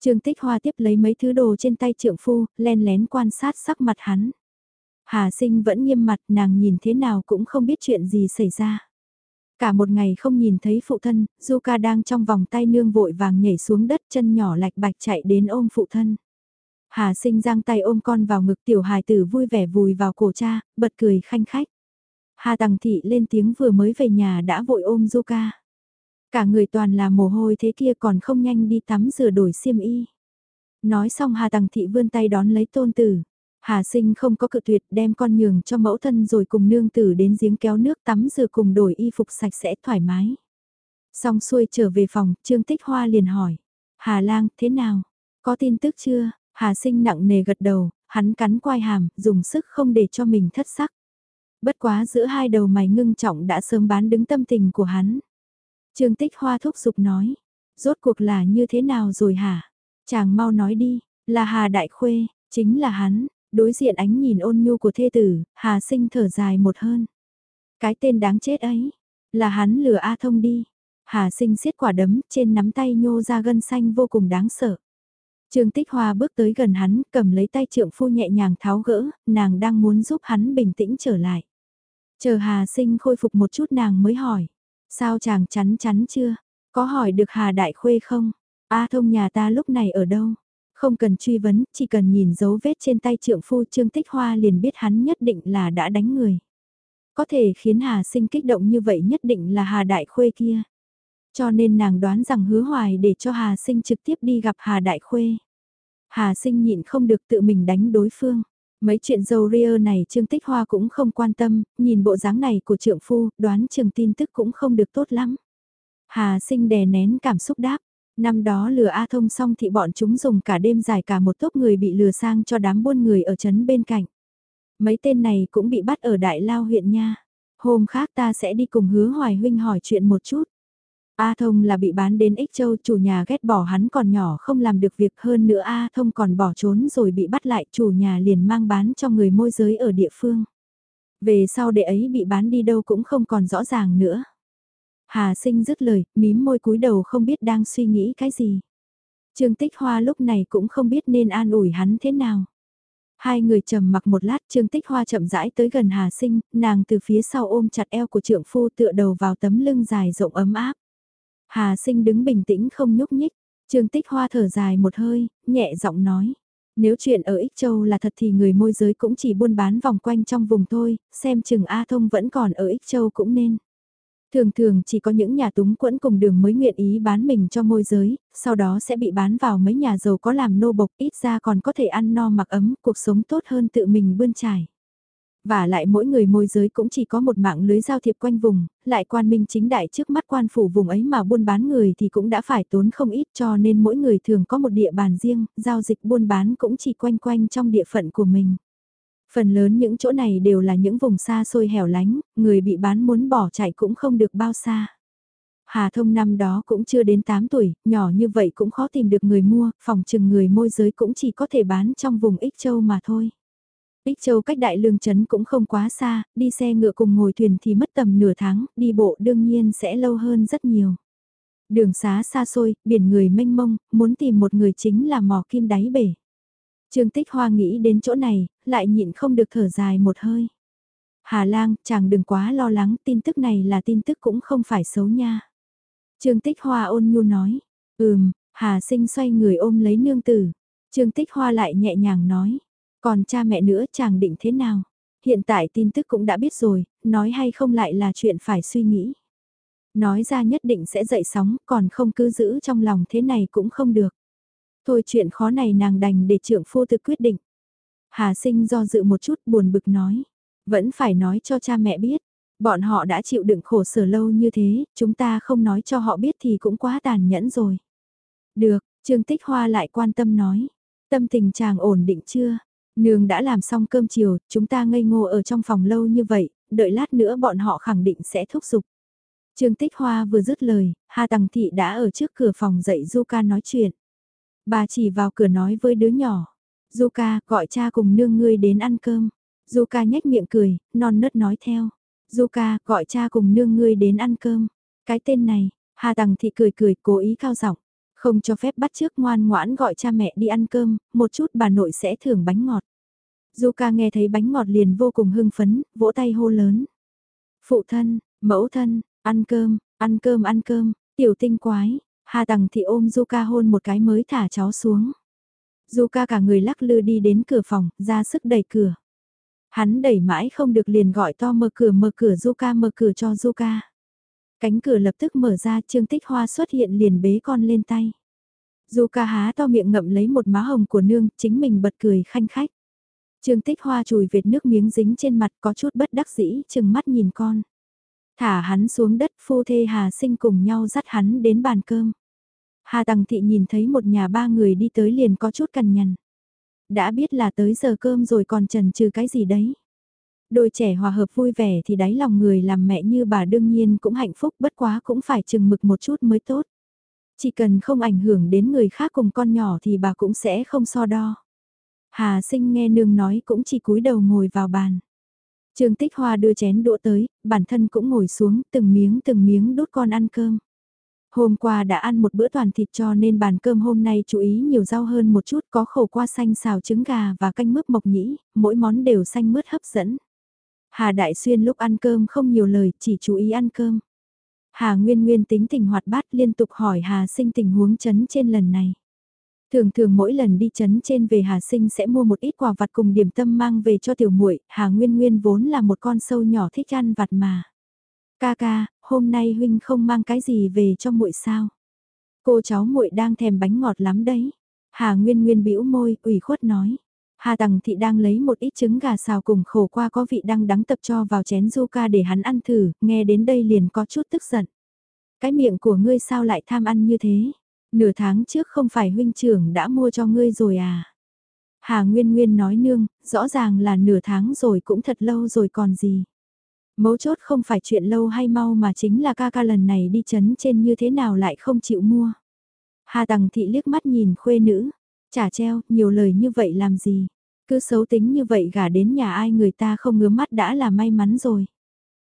Trương Tích Hoa tiếp lấy mấy thứ đồ trên tay trượng phu, len lén quan sát sắc mặt hắn. Hà Sinh vẫn nghiêm mặt, nàng nhìn thế nào cũng không biết chuyện gì xảy ra. Cả một ngày không nhìn thấy phụ thân, Zuka đang trong vòng tay nương vội vàng nhảy xuống đất chân nhỏ lạch bạch chạy đến ôm phụ thân. Hà sinh giang tay ôm con vào ngực tiểu hài tử vui vẻ vùi vào cổ cha, bật cười khanh khách. Hà Tằng Thị lên tiếng vừa mới về nhà đã vội ôm Zuka. Cả người toàn là mồ hôi thế kia còn không nhanh đi tắm rửa đổi xiêm y. Nói xong Hà Tằng Thị vươn tay đón lấy tôn tử. Hà sinh không có cự tuyệt đem con nhường cho mẫu thân rồi cùng nương tử đến giếng kéo nước tắm rửa cùng đổi y phục sạch sẽ thoải mái. Xong xuôi trở về phòng, Trương Tích Hoa liền hỏi. Hà lang, thế nào? Có tin tức chưa? Hà sinh nặng nề gật đầu, hắn cắn quai hàm, dùng sức không để cho mình thất sắc. Bất quá giữa hai đầu mày ngưng trọng đã sớm bán đứng tâm tình của hắn. Trương Tích Hoa thúc giục nói. Rốt cuộc là như thế nào rồi hả? Chàng mau nói đi, là Hà Đại Khuê, chính là hắn, Đối diện ánh nhìn ôn nhu của thê tử, Hà sinh thở dài một hơn. Cái tên đáng chết ấy, là hắn lừa A thông đi. Hà sinh siết quả đấm, trên nắm tay nhô ra gân xanh vô cùng đáng sợ. Trương Tích Hoa bước tới gần hắn, cầm lấy tay trượng phu nhẹ nhàng tháo gỡ, nàng đang muốn giúp hắn bình tĩnh trở lại. Chờ Hà sinh khôi phục một chút nàng mới hỏi. Sao chàng chắn chắn chưa? Có hỏi được Hà Đại Khuê không? A thông nhà ta lúc này ở đâu? Không cần truy vấn, chỉ cần nhìn dấu vết trên tay trượng phu Trương Tích Hoa liền biết hắn nhất định là đã đánh người. Có thể khiến Hà sinh kích động như vậy nhất định là Hà Đại Khuê kia. Cho nên nàng đoán rằng hứa hoài để cho Hà sinh trực tiếp đi gặp Hà Đại Khuê. Hà sinh nhịn không được tự mình đánh đối phương. Mấy chuyện dâu ria này Trương Tích Hoa cũng không quan tâm, nhìn bộ dáng này của trượng phu, đoán trường tin tức cũng không được tốt lắm. Hà sinh đè nén cảm xúc đáp, Năm đó lừa A thông xong thì bọn chúng dùng cả đêm dài cả một tốp người bị lừa sang cho đám buôn người ở trấn bên cạnh. Mấy tên này cũng bị bắt ở Đại Lao huyện nha. Hôm khác ta sẽ đi cùng hứa hoài huynh hỏi chuyện một chút. A Thông là bị bán đến Ích Châu, chủ nhà ghét bỏ hắn còn nhỏ không làm được việc hơn nữa A Thông còn bỏ trốn rồi bị bắt lại, chủ nhà liền mang bán cho người môi giới ở địa phương. Về sau đệ ấy bị bán đi đâu cũng không còn rõ ràng nữa. Hà sinh dứt lời, mím môi cúi đầu không biết đang suy nghĩ cái gì. Trương Tích Hoa lúc này cũng không biết nên an ủi hắn thế nào. Hai người trầm mặc một lát Trương Tích Hoa chậm rãi tới gần Hà Sinh, nàng từ phía sau ôm chặt eo của trượng phu tựa đầu vào tấm lưng dài rộng ấm áp. Hà Sinh đứng bình tĩnh không nhúc nhích, Trương Tích Hoa thở dài một hơi, nhẹ giọng nói. Nếu chuyện ở Ích Châu là thật thì người môi giới cũng chỉ buôn bán vòng quanh trong vùng thôi, xem chừng A Thông vẫn còn ở Ích Châu cũng nên. Thường thường chỉ có những nhà túng quẫn cùng đường mới nguyện ý bán mình cho môi giới, sau đó sẽ bị bán vào mấy nhà giàu có làm nô bộc ít ra còn có thể ăn no mặc ấm, cuộc sống tốt hơn tự mình bươn trải. Và lại mỗi người môi giới cũng chỉ có một mạng lưới giao thiệp quanh vùng, lại quan minh chính đại trước mắt quan phủ vùng ấy mà buôn bán người thì cũng đã phải tốn không ít cho nên mỗi người thường có một địa bàn riêng, giao dịch buôn bán cũng chỉ quanh quanh trong địa phận của mình. Phần lớn những chỗ này đều là những vùng xa xôi hẻo lánh, người bị bán muốn bỏ chạy cũng không được bao xa. Hà Thông năm đó cũng chưa đến 8 tuổi, nhỏ như vậy cũng khó tìm được người mua, phòng chừng người môi giới cũng chỉ có thể bán trong vùng Ích Châu mà thôi. Ích Châu cách Đại Lương Trấn cũng không quá xa, đi xe ngựa cùng ngồi thuyền thì mất tầm nửa tháng, đi bộ đương nhiên sẽ lâu hơn rất nhiều. Đường xá xa xôi, biển người mênh mông, muốn tìm một người chính là mò kim đáy bể. Trương Tích Hoa nghĩ đến chỗ này, lại nhịn không được thở dài một hơi. Hà lang, chàng đừng quá lo lắng, tin tức này là tin tức cũng không phải xấu nha. Trương Tích Hoa ôn nhu nói, ừm, Hà sinh xoay người ôm lấy nương tử. Trương Tích Hoa lại nhẹ nhàng nói, còn cha mẹ nữa chàng định thế nào? Hiện tại tin tức cũng đã biết rồi, nói hay không lại là chuyện phải suy nghĩ. Nói ra nhất định sẽ dậy sóng, còn không cứ giữ trong lòng thế này cũng không được. Thôi chuyện khó này nàng đành để trưởng phu tự quyết định. Hà sinh do dự một chút buồn bực nói. Vẫn phải nói cho cha mẹ biết. Bọn họ đã chịu đựng khổ sở lâu như thế, chúng ta không nói cho họ biết thì cũng quá tàn nhẫn rồi. Được, Trương Tích Hoa lại quan tâm nói. Tâm tình chàng ổn định chưa? Nương đã làm xong cơm chiều, chúng ta ngây ngô ở trong phòng lâu như vậy, đợi lát nữa bọn họ khẳng định sẽ thúc giục. Trương Tích Hoa vừa dứt lời, Hà Tằng Thị đã ở trước cửa phòng dậy Zuka nói chuyện. Bà chỉ vào cửa nói với đứa nhỏ. Zuka, gọi cha cùng nương ngươi đến ăn cơm. Zuka nhếch miệng cười, non nớt nói theo. Zuka, gọi cha cùng nương ngươi đến ăn cơm. Cái tên này, Hà Tằng Thị cười cười cố ý cao giọng không cho phép bắt trước ngoan ngoãn gọi cha mẹ đi ăn cơm, một chút bà nội sẽ thưởng bánh ngọt. Zuka nghe thấy bánh ngọt liền vô cùng hưng phấn, vỗ tay hô lớn. Phụ thân, mẫu thân, ăn cơm, ăn cơm ăn cơm, tiểu tinh quái, Hà Tằng thì ôm Zuka hôn một cái mới thả cháu xuống. Zuka cả người lắc lư đi đến cửa phòng, ra sức đẩy cửa. Hắn đẩy mãi không được liền gọi to mở cửa mở cửa Zuka mở cửa cho Zuka. Cánh cửa lập tức mở ra Trương Tích Hoa xuất hiện liền bế con lên tay. Zuka há to miệng ngậm lấy một má hồng của nương, chính mình bật cười khanh khách. Trương Tích Hoa chùi vệt nước miếng dính trên mặt có chút bất đắc dĩ, chừng mắt nhìn con. Thả hắn xuống đất phu thê Hà sinh cùng nhau dắt hắn đến bàn cơm. Hà Tằng Thị nhìn thấy một nhà ba người đi tới liền có chút cằn nhằn. Đã biết là tới giờ cơm rồi còn trần trừ cái gì đấy. Đôi trẻ hòa hợp vui vẻ thì đáy lòng người làm mẹ như bà đương nhiên cũng hạnh phúc bất quá cũng phải chừng mực một chút mới tốt. Chỉ cần không ảnh hưởng đến người khác cùng con nhỏ thì bà cũng sẽ không so đo. Hà sinh nghe nương nói cũng chỉ cúi đầu ngồi vào bàn. Trương Tích Hoa đưa chén đũa tới, bản thân cũng ngồi xuống từng miếng từng miếng đút con ăn cơm. Hôm qua đã ăn một bữa toàn thịt cho nên bàn cơm hôm nay chú ý nhiều rau hơn một chút có khổ qua xanh xào trứng gà và canh mướp mộc nhĩ, mỗi món đều xanh mướt hấp dẫn. Hà Đại Xuyên lúc ăn cơm không nhiều lời, chỉ chú ý ăn cơm. Hà Nguyên Nguyên tính tình hoạt bát liên tục hỏi Hà sinh tình huống chấn trên lần này. Thường thường mỗi lần đi chấn trên về Hà Sinh sẽ mua một ít quà vặt cùng điểm tâm mang về cho tiểu muội. Hà Nguyên Nguyên vốn là một con sâu nhỏ thích ăn vặt mà. Ca ca, hôm nay huynh không mang cái gì về cho muội sao? Cô cháu muội đang thèm bánh ngọt lắm đấy. Hà Nguyên Nguyên bĩu môi, ủy khuất nói. Hà Tằng Thị đang lấy một ít trứng gà xào cùng khổ qua có vị đang đắng tập cho vào chén zuka để hắn ăn thử, nghe đến đây liền có chút tức giận. Cái miệng của ngươi sao lại tham ăn như thế? Nửa tháng trước không phải huynh trưởng đã mua cho ngươi rồi à? Hà Nguyên Nguyên nói nương, rõ ràng là nửa tháng rồi cũng thật lâu rồi còn gì. Mấu chốt không phải chuyện lâu hay mau mà chính là ca ca lần này đi chấn trên như thế nào lại không chịu mua. Hà Tằng Thị liếc mắt nhìn khuê nữ, chả treo, nhiều lời như vậy làm gì. Cứ xấu tính như vậy gả đến nhà ai người ta không ngứa mắt đã là may mắn rồi.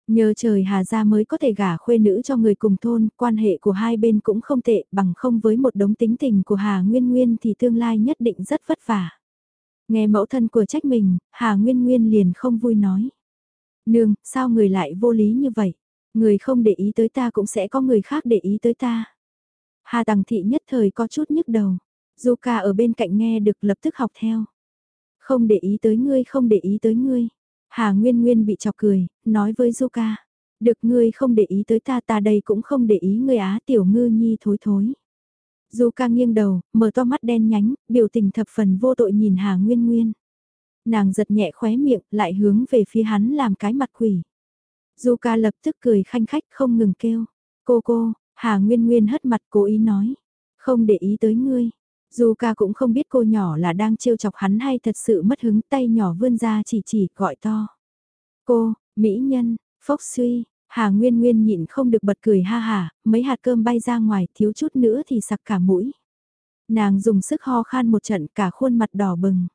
Nhờ trời Hà Gia mới có thể gả khuê nữ cho người cùng thôn, quan hệ của hai bên cũng không tệ, bằng không với một đống tính tình của Hà Nguyên Nguyên thì tương lai nhất định rất vất vả. Nghe mẫu thân của trách mình, Hà Nguyên Nguyên liền không vui nói. Nương, sao người lại vô lý như vậy? Người không để ý tới ta cũng sẽ có người khác để ý tới ta. Hà Tằng Thị nhất thời có chút nhức đầu. Du ca ở bên cạnh nghe được lập tức học theo. Không để ý tới ngươi, không để ý tới ngươi. Hà Nguyên Nguyên bị chọc cười, nói với Zuka. Được ngươi không để ý tới ta ta đây cũng không để ý ngươi á tiểu ngư nhi thối thối. Zuka nghiêng đầu, mở to mắt đen nhánh, biểu tình thập phần vô tội nhìn Hà Nguyên Nguyên. Nàng giật nhẹ khóe miệng, lại hướng về phía hắn làm cái mặt quỷ. Zuka lập tức cười khanh khách không ngừng kêu. Cô cô, Hà Nguyên Nguyên hất mặt cố ý nói. Không để ý tới ngươi dù ca cũng không biết cô nhỏ là đang trêu chọc hắn hay thật sự mất hứng tay nhỏ vươn ra chỉ chỉ gọi to. Cô, mỹ nhân, phốc suy, Hà Nguyên Nguyên nhịn không được bật cười ha hà, mấy hạt cơm bay ra ngoài thiếu chút nữa thì sặc cả mũi. Nàng dùng sức ho khan một trận cả khuôn mặt đỏ bừng.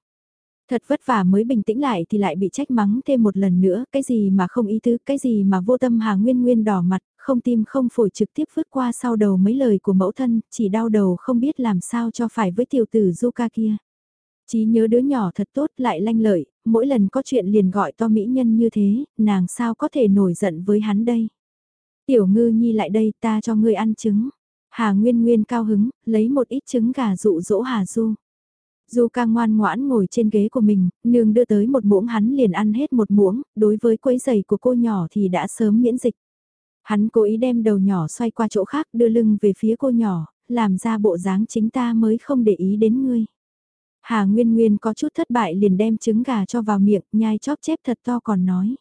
Thật vất vả mới bình tĩnh lại thì lại bị trách mắng thêm một lần nữa, cái gì mà không ý tứ, cái gì mà vô tâm Hà Nguyên Nguyên đỏ mặt, không tim không phổi trực tiếp vứt qua sau đầu mấy lời của mẫu thân, chỉ đau đầu không biết làm sao cho phải với tiểu tử Zuka kia. Chí nhớ đứa nhỏ thật tốt lại lanh lợi, mỗi lần có chuyện liền gọi to mỹ nhân như thế, nàng sao có thể nổi giận với hắn đây. Tiểu ngư nhi lại đây ta cho ngươi ăn trứng. Hà Nguyên Nguyên cao hứng, lấy một ít trứng gà dụ dỗ Hà Du. Du ca ngoan ngoãn ngồi trên ghế của mình, nương đưa tới một muỗng hắn liền ăn hết một muỗng, đối với quấy giày của cô nhỏ thì đã sớm miễn dịch. Hắn cố ý đem đầu nhỏ xoay qua chỗ khác đưa lưng về phía cô nhỏ, làm ra bộ dáng chính ta mới không để ý đến ngươi. Hà Nguyên Nguyên có chút thất bại liền đem trứng gà cho vào miệng, nhai chóp chép thật to còn nói.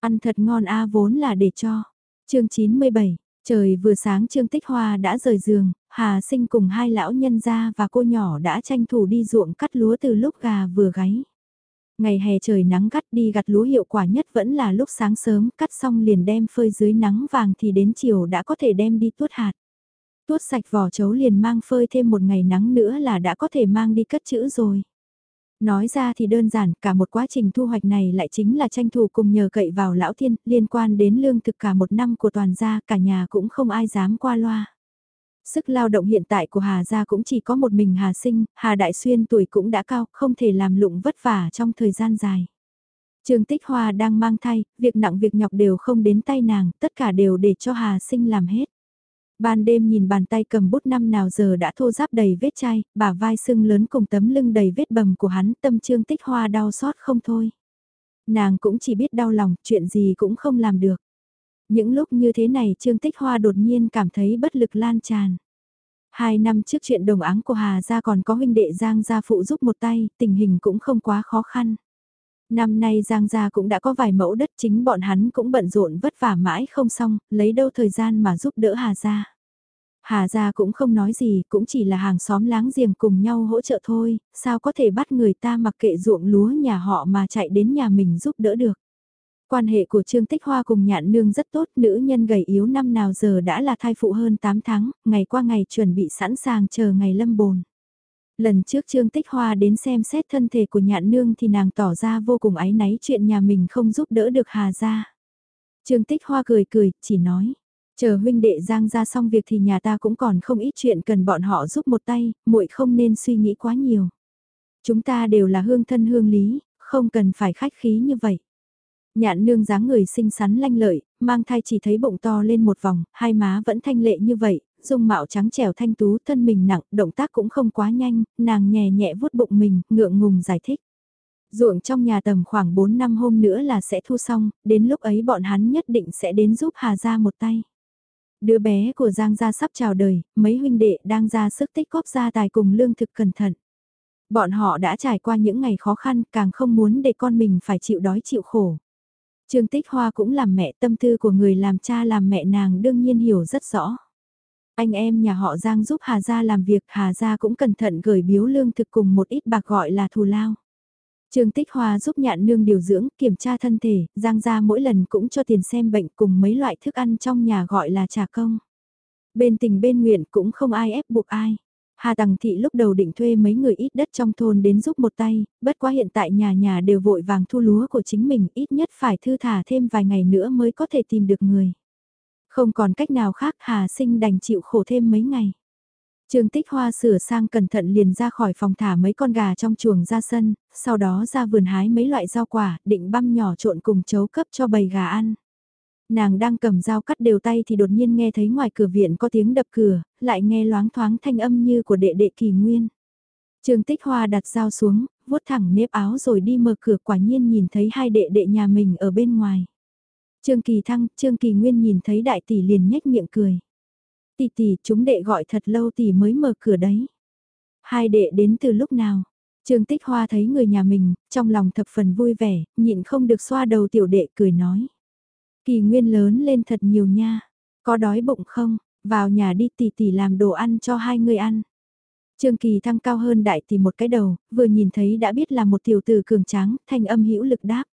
Ăn thật ngon a vốn là để cho. chương 97, trời vừa sáng Trương Tích Hoa đã rời giường, Hà Sinh cùng hai lão nhân gia và cô nhỏ đã tranh thủ đi ruộng cắt lúa từ lúc gà vừa gáy. Ngày hè trời nắng gắt đi gặt lúa hiệu quả nhất vẫn là lúc sáng sớm cắt xong liền đem phơi dưới nắng vàng thì đến chiều đã có thể đem đi tuốt hạt. Tuốt sạch vỏ chấu liền mang phơi thêm một ngày nắng nữa là đã có thể mang đi cất chữ rồi. Nói ra thì đơn giản, cả một quá trình thu hoạch này lại chính là tranh thủ cùng nhờ cậy vào lão thiên, liên quan đến lương thực cả một năm của toàn gia, cả nhà cũng không ai dám qua loa. Sức lao động hiện tại của Hà Gia cũng chỉ có một mình Hà Sinh, Hà Đại Xuyên tuổi cũng đã cao, không thể làm lụng vất vả trong thời gian dài. Trương Tích Hoa đang mang thai, việc nặng việc nhọc đều không đến tay nàng, tất cả đều để cho Hà Sinh làm hết. Ban đêm nhìn bàn tay cầm bút năm nào giờ đã thô ráp đầy vết chai, bả vai sưng lớn cùng tấm lưng đầy vết bầm của hắn tâm trương tích hoa đau xót không thôi. Nàng cũng chỉ biết đau lòng, chuyện gì cũng không làm được. Những lúc như thế này Trương Tích Hoa đột nhiên cảm thấy bất lực lan tràn. Hai năm trước chuyện đồng áng của Hà Gia còn có huynh đệ Giang Gia phụ giúp một tay, tình hình cũng không quá khó khăn. Năm nay Giang Gia cũng đã có vài mẫu đất chính bọn hắn cũng bận rộn vất vả mãi không xong, lấy đâu thời gian mà giúp đỡ Hà Gia. Hà Gia cũng không nói gì, cũng chỉ là hàng xóm láng giềng cùng nhau hỗ trợ thôi, sao có thể bắt người ta mặc kệ ruộng lúa nhà họ mà chạy đến nhà mình giúp đỡ được. Quan hệ của Trương Tích Hoa cùng nhạn nương rất tốt, nữ nhân gầy yếu năm nào giờ đã là thai phụ hơn 8 tháng, ngày qua ngày chuẩn bị sẵn sàng chờ ngày lâm bồn. Lần trước Trương Tích Hoa đến xem xét thân thể của nhạn nương thì nàng tỏ ra vô cùng áy náy chuyện nhà mình không giúp đỡ được Hà ra. Trương Tích Hoa cười cười, chỉ nói, chờ huynh đệ Giang ra xong việc thì nhà ta cũng còn không ít chuyện cần bọn họ giúp một tay, muội không nên suy nghĩ quá nhiều. Chúng ta đều là hương thân hương lý, không cần phải khách khí như vậy. Nhạn nương dáng người xinh xắn lanh lợi, mang thai chỉ thấy bụng to lên một vòng, hai má vẫn thanh lệ như vậy, dung mạo trắng trẻo thanh tú thân mình nặng, động tác cũng không quá nhanh, nàng nhẹ nhẹ vuốt bụng mình, ngượng ngùng giải thích. Ruộng trong nhà tầm khoảng 4 năm hôm nữa là sẽ thu xong, đến lúc ấy bọn hắn nhất định sẽ đến giúp Hà Gia một tay. Đứa bé của Giang Gia sắp chào đời, mấy huynh đệ đang ra sức tích góp gia tài cùng lương thực cẩn thận. Bọn họ đã trải qua những ngày khó khăn càng không muốn để con mình phải chịu đói chịu khổ. Trương Tích Hoa cũng làm mẹ tâm tư của người làm cha làm mẹ nàng đương nhiên hiểu rất rõ. Anh em nhà họ Giang giúp Hà Gia làm việc, Hà Gia cũng cẩn thận gửi biếu lương thực cùng một ít bạc gọi là thù lao. Trương Tích Hoa giúp nhạn nương điều dưỡng, kiểm tra thân thể, Giang Gia mỗi lần cũng cho tiền xem bệnh cùng mấy loại thức ăn trong nhà gọi là trà công. Bên tình bên nguyện cũng không ai ép buộc ai. Hà Tằng Thị lúc đầu định thuê mấy người ít đất trong thôn đến giúp một tay, bất quá hiện tại nhà nhà đều vội vàng thu lúa của chính mình ít nhất phải thư thả thêm vài ngày nữa mới có thể tìm được người. Không còn cách nào khác Hà Sinh đành chịu khổ thêm mấy ngày. Trương Tích Hoa sửa sang cẩn thận liền ra khỏi phòng thả mấy con gà trong chuồng ra sân, sau đó ra vườn hái mấy loại rau quả, định băm nhỏ trộn cùng chấu cấp cho bầy gà ăn. Nàng đang cầm dao cắt đều tay thì đột nhiên nghe thấy ngoài cửa viện có tiếng đập cửa, lại nghe loáng thoáng thanh âm như của đệ đệ kỳ nguyên. Trương Tích Hoa đặt dao xuống, vuốt thẳng nếp áo rồi đi mở cửa quả nhiên nhìn thấy hai đệ đệ nhà mình ở bên ngoài. Trương Kỳ Thăng, Trương Kỳ Nguyên nhìn thấy đại tỷ liền nhếch miệng cười. Tỷ tỷ, chúng đệ gọi thật lâu tỷ mới mở cửa đấy. Hai đệ đến từ lúc nào? Trương Tích Hoa thấy người nhà mình, trong lòng thập phần vui vẻ, nhịn không được xoa đầu tiểu đệ cười nói. Kỳ Nguyên lớn lên thật nhiều nha. Có đói bụng không? Vào nhà đi tỷ tỷ làm đồ ăn cho hai người ăn. Trương Kỳ thăng cao hơn đại tỷ một cái đầu, vừa nhìn thấy đã biết là một tiểu tử cường tráng, thanh âm hữu lực đáp.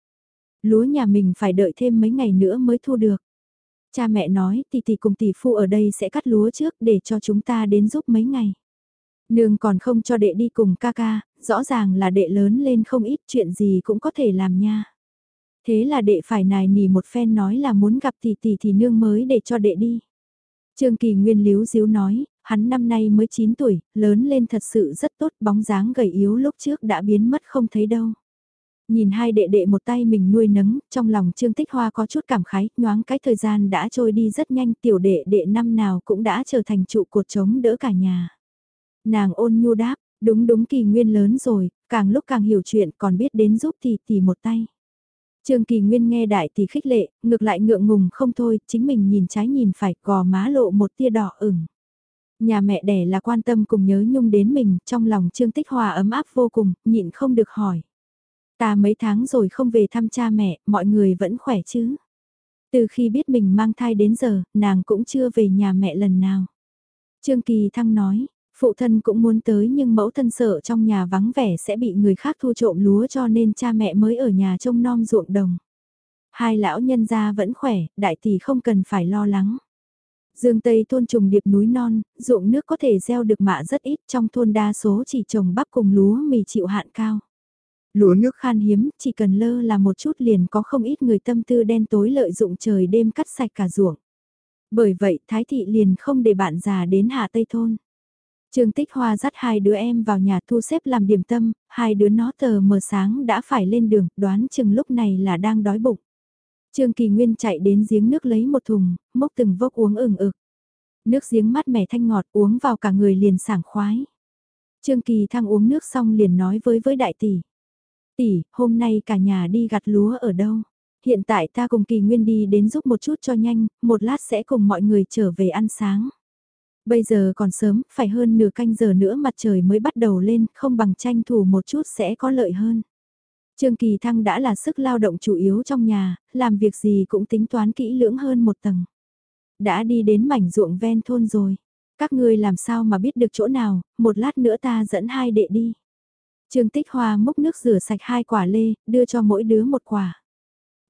Lúa nhà mình phải đợi thêm mấy ngày nữa mới thu được. Cha mẹ nói tỷ tỷ cùng tỷ phu ở đây sẽ cắt lúa trước để cho chúng ta đến giúp mấy ngày. Nương còn không cho đệ đi cùng ca ca, rõ ràng là đệ lớn lên không ít chuyện gì cũng có thể làm nha. Thế là đệ phải nài nỉ một phen nói là muốn gặp tỷ tỷ thì nương mới để cho đệ đi. Trương Kỳ Nguyên liếu díu nói, hắn năm nay mới 9 tuổi, lớn lên thật sự rất tốt, bóng dáng gầy yếu lúc trước đã biến mất không thấy đâu. Nhìn hai đệ đệ một tay mình nuôi nấng, trong lòng Trương Tích Hoa có chút cảm khái, nhoáng cái thời gian đã trôi đi rất nhanh, tiểu đệ đệ năm nào cũng đã trở thành trụ cột chống đỡ cả nhà. Nàng ôn nhu đáp, đúng đúng kỳ nguyên lớn rồi, càng lúc càng hiểu chuyện còn biết đến giúp thì thì một tay. Trương Kỳ Nguyên nghe đại thì khích lệ, ngược lại ngượng ngùng không thôi, chính mình nhìn trái nhìn phải gò má lộ một tia đỏ ửng. Nhà mẹ đẻ là quan tâm cùng nhớ nhung đến mình, trong lòng Trương Tích Hòa ấm áp vô cùng, nhịn không được hỏi. Ta mấy tháng rồi không về thăm cha mẹ, mọi người vẫn khỏe chứ? Từ khi biết mình mang thai đến giờ, nàng cũng chưa về nhà mẹ lần nào. Trương Kỳ Thăng nói, Phụ thân cũng muốn tới nhưng mẫu thân sợ trong nhà vắng vẻ sẽ bị người khác thu trộm lúa cho nên cha mẹ mới ở nhà trông nom ruộng đồng. Hai lão nhân gia vẫn khỏe, đại tỷ không cần phải lo lắng. Dương Tây thôn trùng điệp núi non, ruộng nước có thể gieo được mạ rất ít trong thôn đa số chỉ trồng bắp cùng lúa mì chịu hạn cao. Lúa nước khan hiếm, chỉ cần lơ là một chút liền có không ít người tâm tư đen tối lợi dụng trời đêm cắt sạch cả ruộng. Bởi vậy Thái Thị liền không để bạn già đến Hạ Tây Thôn. Trương Tích Hoa dắt hai đứa em vào nhà thu xếp làm điểm tâm, hai đứa nó tờ mờ sáng đã phải lên đường, đoán chừng lúc này là đang đói bụng. Trương Kỳ Nguyên chạy đến giếng nước lấy một thùng, mốc từng vốc uống ừng ực. Nước giếng mát mẻ thanh ngọt uống vào cả người liền sảng khoái. Trương Kỳ Thăng uống nước xong liền nói với với đại tỷ. Tỷ, hôm nay cả nhà đi gặt lúa ở đâu? Hiện tại ta cùng Kỳ Nguyên đi đến giúp một chút cho nhanh, một lát sẽ cùng mọi người trở về ăn sáng. Bây giờ còn sớm, phải hơn nửa canh giờ nữa mặt trời mới bắt đầu lên, không bằng tranh thủ một chút sẽ có lợi hơn. Trương Kỳ Thăng đã là sức lao động chủ yếu trong nhà, làm việc gì cũng tính toán kỹ lưỡng hơn một tầng. Đã đi đến mảnh ruộng ven thôn rồi. Các ngươi làm sao mà biết được chỗ nào, một lát nữa ta dẫn hai đệ đi. Trương Tích Hoa múc nước rửa sạch hai quả lê, đưa cho mỗi đứa một quả.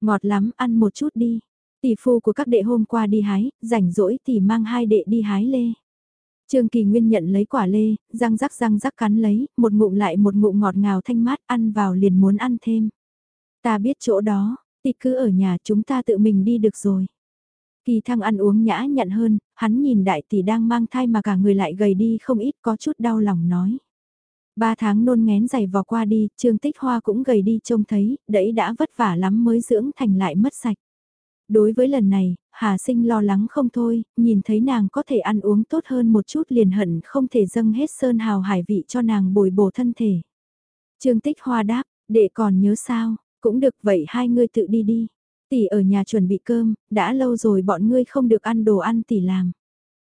Ngọt lắm, ăn một chút đi. Tỷ phu của các đệ hôm qua đi hái, rảnh rỗi tỷ mang hai đệ đi hái lê. Trương Kỳ Nguyên nhận lấy quả lê, răng rắc răng rắc cắn lấy, một ngụm lại một ngụm ngọt ngào thanh mát ăn vào liền muốn ăn thêm. Ta biết chỗ đó, tỷ cứ ở nhà chúng ta tự mình đi được rồi. Kỳ thăng ăn uống nhã nhận hơn, hắn nhìn đại tỷ đang mang thai mà cả người lại gầy đi không ít có chút đau lòng nói. Ba tháng nôn ngén dày vò qua đi, Trương Tích Hoa cũng gầy đi trông thấy, đấy đã vất vả lắm mới dưỡng thành lại mất sạch. Đối với lần này, Hà Sinh lo lắng không thôi, nhìn thấy nàng có thể ăn uống tốt hơn một chút liền hận không thể dâng hết sơn hào hải vị cho nàng bồi bổ thân thể. Trương Tích Hoa đáp, đệ còn nhớ sao, cũng được vậy hai ngươi tự đi đi. Tỷ ở nhà chuẩn bị cơm, đã lâu rồi bọn ngươi không được ăn đồ ăn tỷ làm.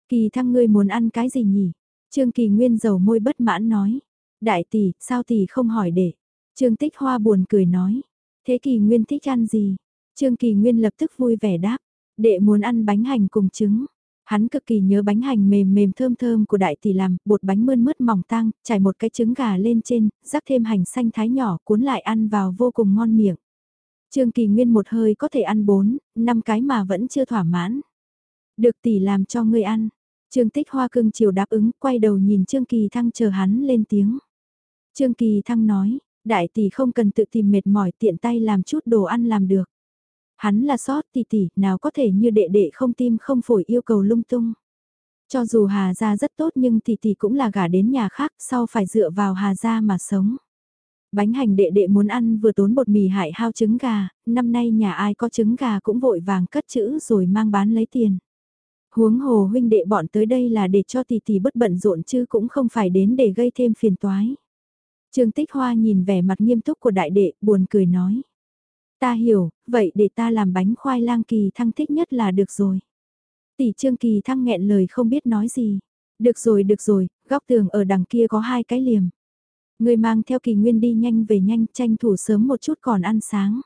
Kỳ thăng ngươi muốn ăn cái gì nhỉ? Trương Kỳ Nguyên dầu môi bất mãn nói. Đại tỷ, sao tỷ không hỏi để? Trương Tích Hoa buồn cười nói. Thế Kỳ Nguyên thích ăn gì? Trương Kỳ Nguyên lập tức vui vẻ đáp. Đệ muốn ăn bánh hành cùng trứng. Hắn cực kỳ nhớ bánh hành mềm mềm thơm thơm của đại tỷ làm, bột bánh mơn mứt mỏng tang, trải một cái trứng gà lên trên, rắc thêm hành xanh thái nhỏ cuốn lại ăn vào vô cùng ngon miệng. Trương Kỳ Nguyên một hơi có thể ăn 4, 5 cái mà vẫn chưa thỏa mãn. Được tỷ làm cho ngươi ăn. Trương Tích Hoa cưng chiều đáp ứng, quay đầu nhìn Trương Kỳ Thăng chờ hắn lên tiếng. Trương Kỳ Thăng nói, đại tỷ không cần tự tìm mệt mỏi tiện tay làm chút đồ ăn làm được. Hắn là sót tỷ tỷ, nào có thể như đệ đệ không tim không phổi yêu cầu lung tung. Cho dù Hà Gia rất tốt nhưng tỷ tỷ cũng là gả đến nhà khác sau phải dựa vào Hà Gia mà sống. Bánh hành đệ đệ muốn ăn vừa tốn bột mì hại hao trứng gà, năm nay nhà ai có trứng gà cũng vội vàng cất chữ rồi mang bán lấy tiền. Huống hồ huynh đệ bọn tới đây là để cho tỷ tỷ bất bận rộn chứ cũng không phải đến để gây thêm phiền toái. Trương Tích Hoa nhìn vẻ mặt nghiêm túc của đại đệ, buồn cười nói. Ta hiểu, vậy để ta làm bánh khoai lang kỳ thăng thích nhất là được rồi. Tỷ Trương Kỳ thăng nghẹn lời không biết nói gì. Được rồi được rồi, góc tường ở đằng kia có hai cái liềm. Người mang theo kỳ nguyên đi nhanh về nhanh tranh thủ sớm một chút còn ăn sáng.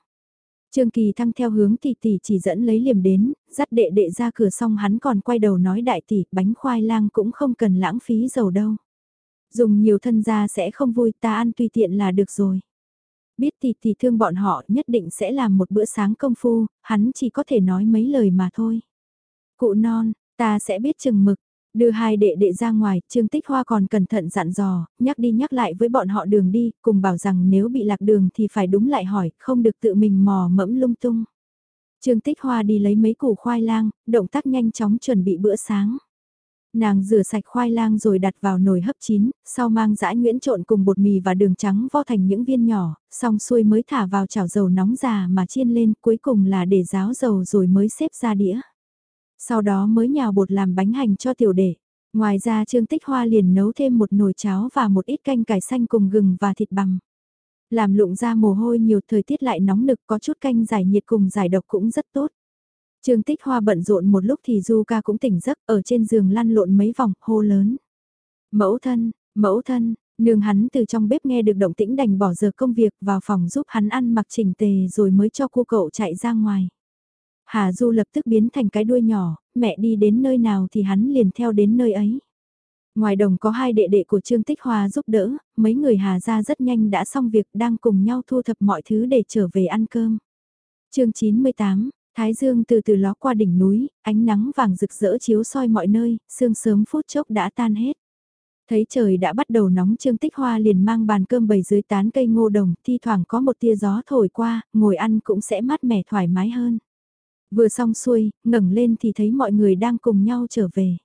Trương Kỳ thăng theo hướng tỷ tỷ chỉ dẫn lấy liềm đến, dắt đệ đệ ra cửa xong hắn còn quay đầu nói đại tỷ bánh khoai lang cũng không cần lãng phí dầu đâu. Dùng nhiều thân gia sẽ không vui ta ăn tùy tiện là được rồi. Biết thì thì thương bọn họ nhất định sẽ làm một bữa sáng công phu, hắn chỉ có thể nói mấy lời mà thôi. Cụ non, ta sẽ biết chừng mực, Đưa hai đệ đệ ra ngoài, Trương Tích Hoa còn cẩn thận dặn dò, nhắc đi nhắc lại với bọn họ đường đi, cùng bảo rằng nếu bị lạc đường thì phải đúng lại hỏi, không được tự mình mò mẫm lung tung. Trương Tích Hoa đi lấy mấy củ khoai lang, động tác nhanh chóng chuẩn bị bữa sáng. Nàng rửa sạch khoai lang rồi đặt vào nồi hấp chín, sau mang dã nhuyễn trộn cùng bột mì và đường trắng vo thành những viên nhỏ, xong xuôi mới thả vào chảo dầu nóng già mà chiên lên, cuối cùng là để ráo dầu rồi mới xếp ra đĩa. Sau đó mới nhào bột làm bánh hành cho tiểu đệ. Ngoài ra Trương Tích Hoa liền nấu thêm một nồi cháo và một ít canh cải xanh cùng gừng và thịt bằm. Làm lụng ra mồ hôi nhiều thời tiết lại nóng nực có chút canh giải nhiệt cùng giải độc cũng rất tốt. Trương Tích Hoa bận rộn một lúc thì Du ca cũng tỉnh giấc ở trên giường lăn lộn mấy vòng hô lớn. Mẫu thân, mẫu thân, nương hắn từ trong bếp nghe được động tĩnh đành bỏ giờ công việc vào phòng giúp hắn ăn mặc chỉnh tề rồi mới cho cô cậu chạy ra ngoài. Hà Du lập tức biến thành cái đuôi nhỏ, mẹ đi đến nơi nào thì hắn liền theo đến nơi ấy. Ngoài đồng có hai đệ đệ của Trương Tích Hoa giúp đỡ, mấy người Hà Gia rất nhanh đã xong việc đang cùng nhau thu thập mọi thứ để trở về ăn cơm. chương 98, Thái Dương từ từ ló qua đỉnh núi, ánh nắng vàng rực rỡ chiếu soi mọi nơi, sương sớm phút chốc đã tan hết. Thấy trời đã bắt đầu nóng Trương Tích Hoa liền mang bàn cơm bày dưới tán cây ngô đồng, thi thoảng có một tia gió thổi qua, ngồi ăn cũng sẽ mát mẻ thoải mái hơn. Vừa xong xuôi, ngẩng lên thì thấy mọi người đang cùng nhau trở về.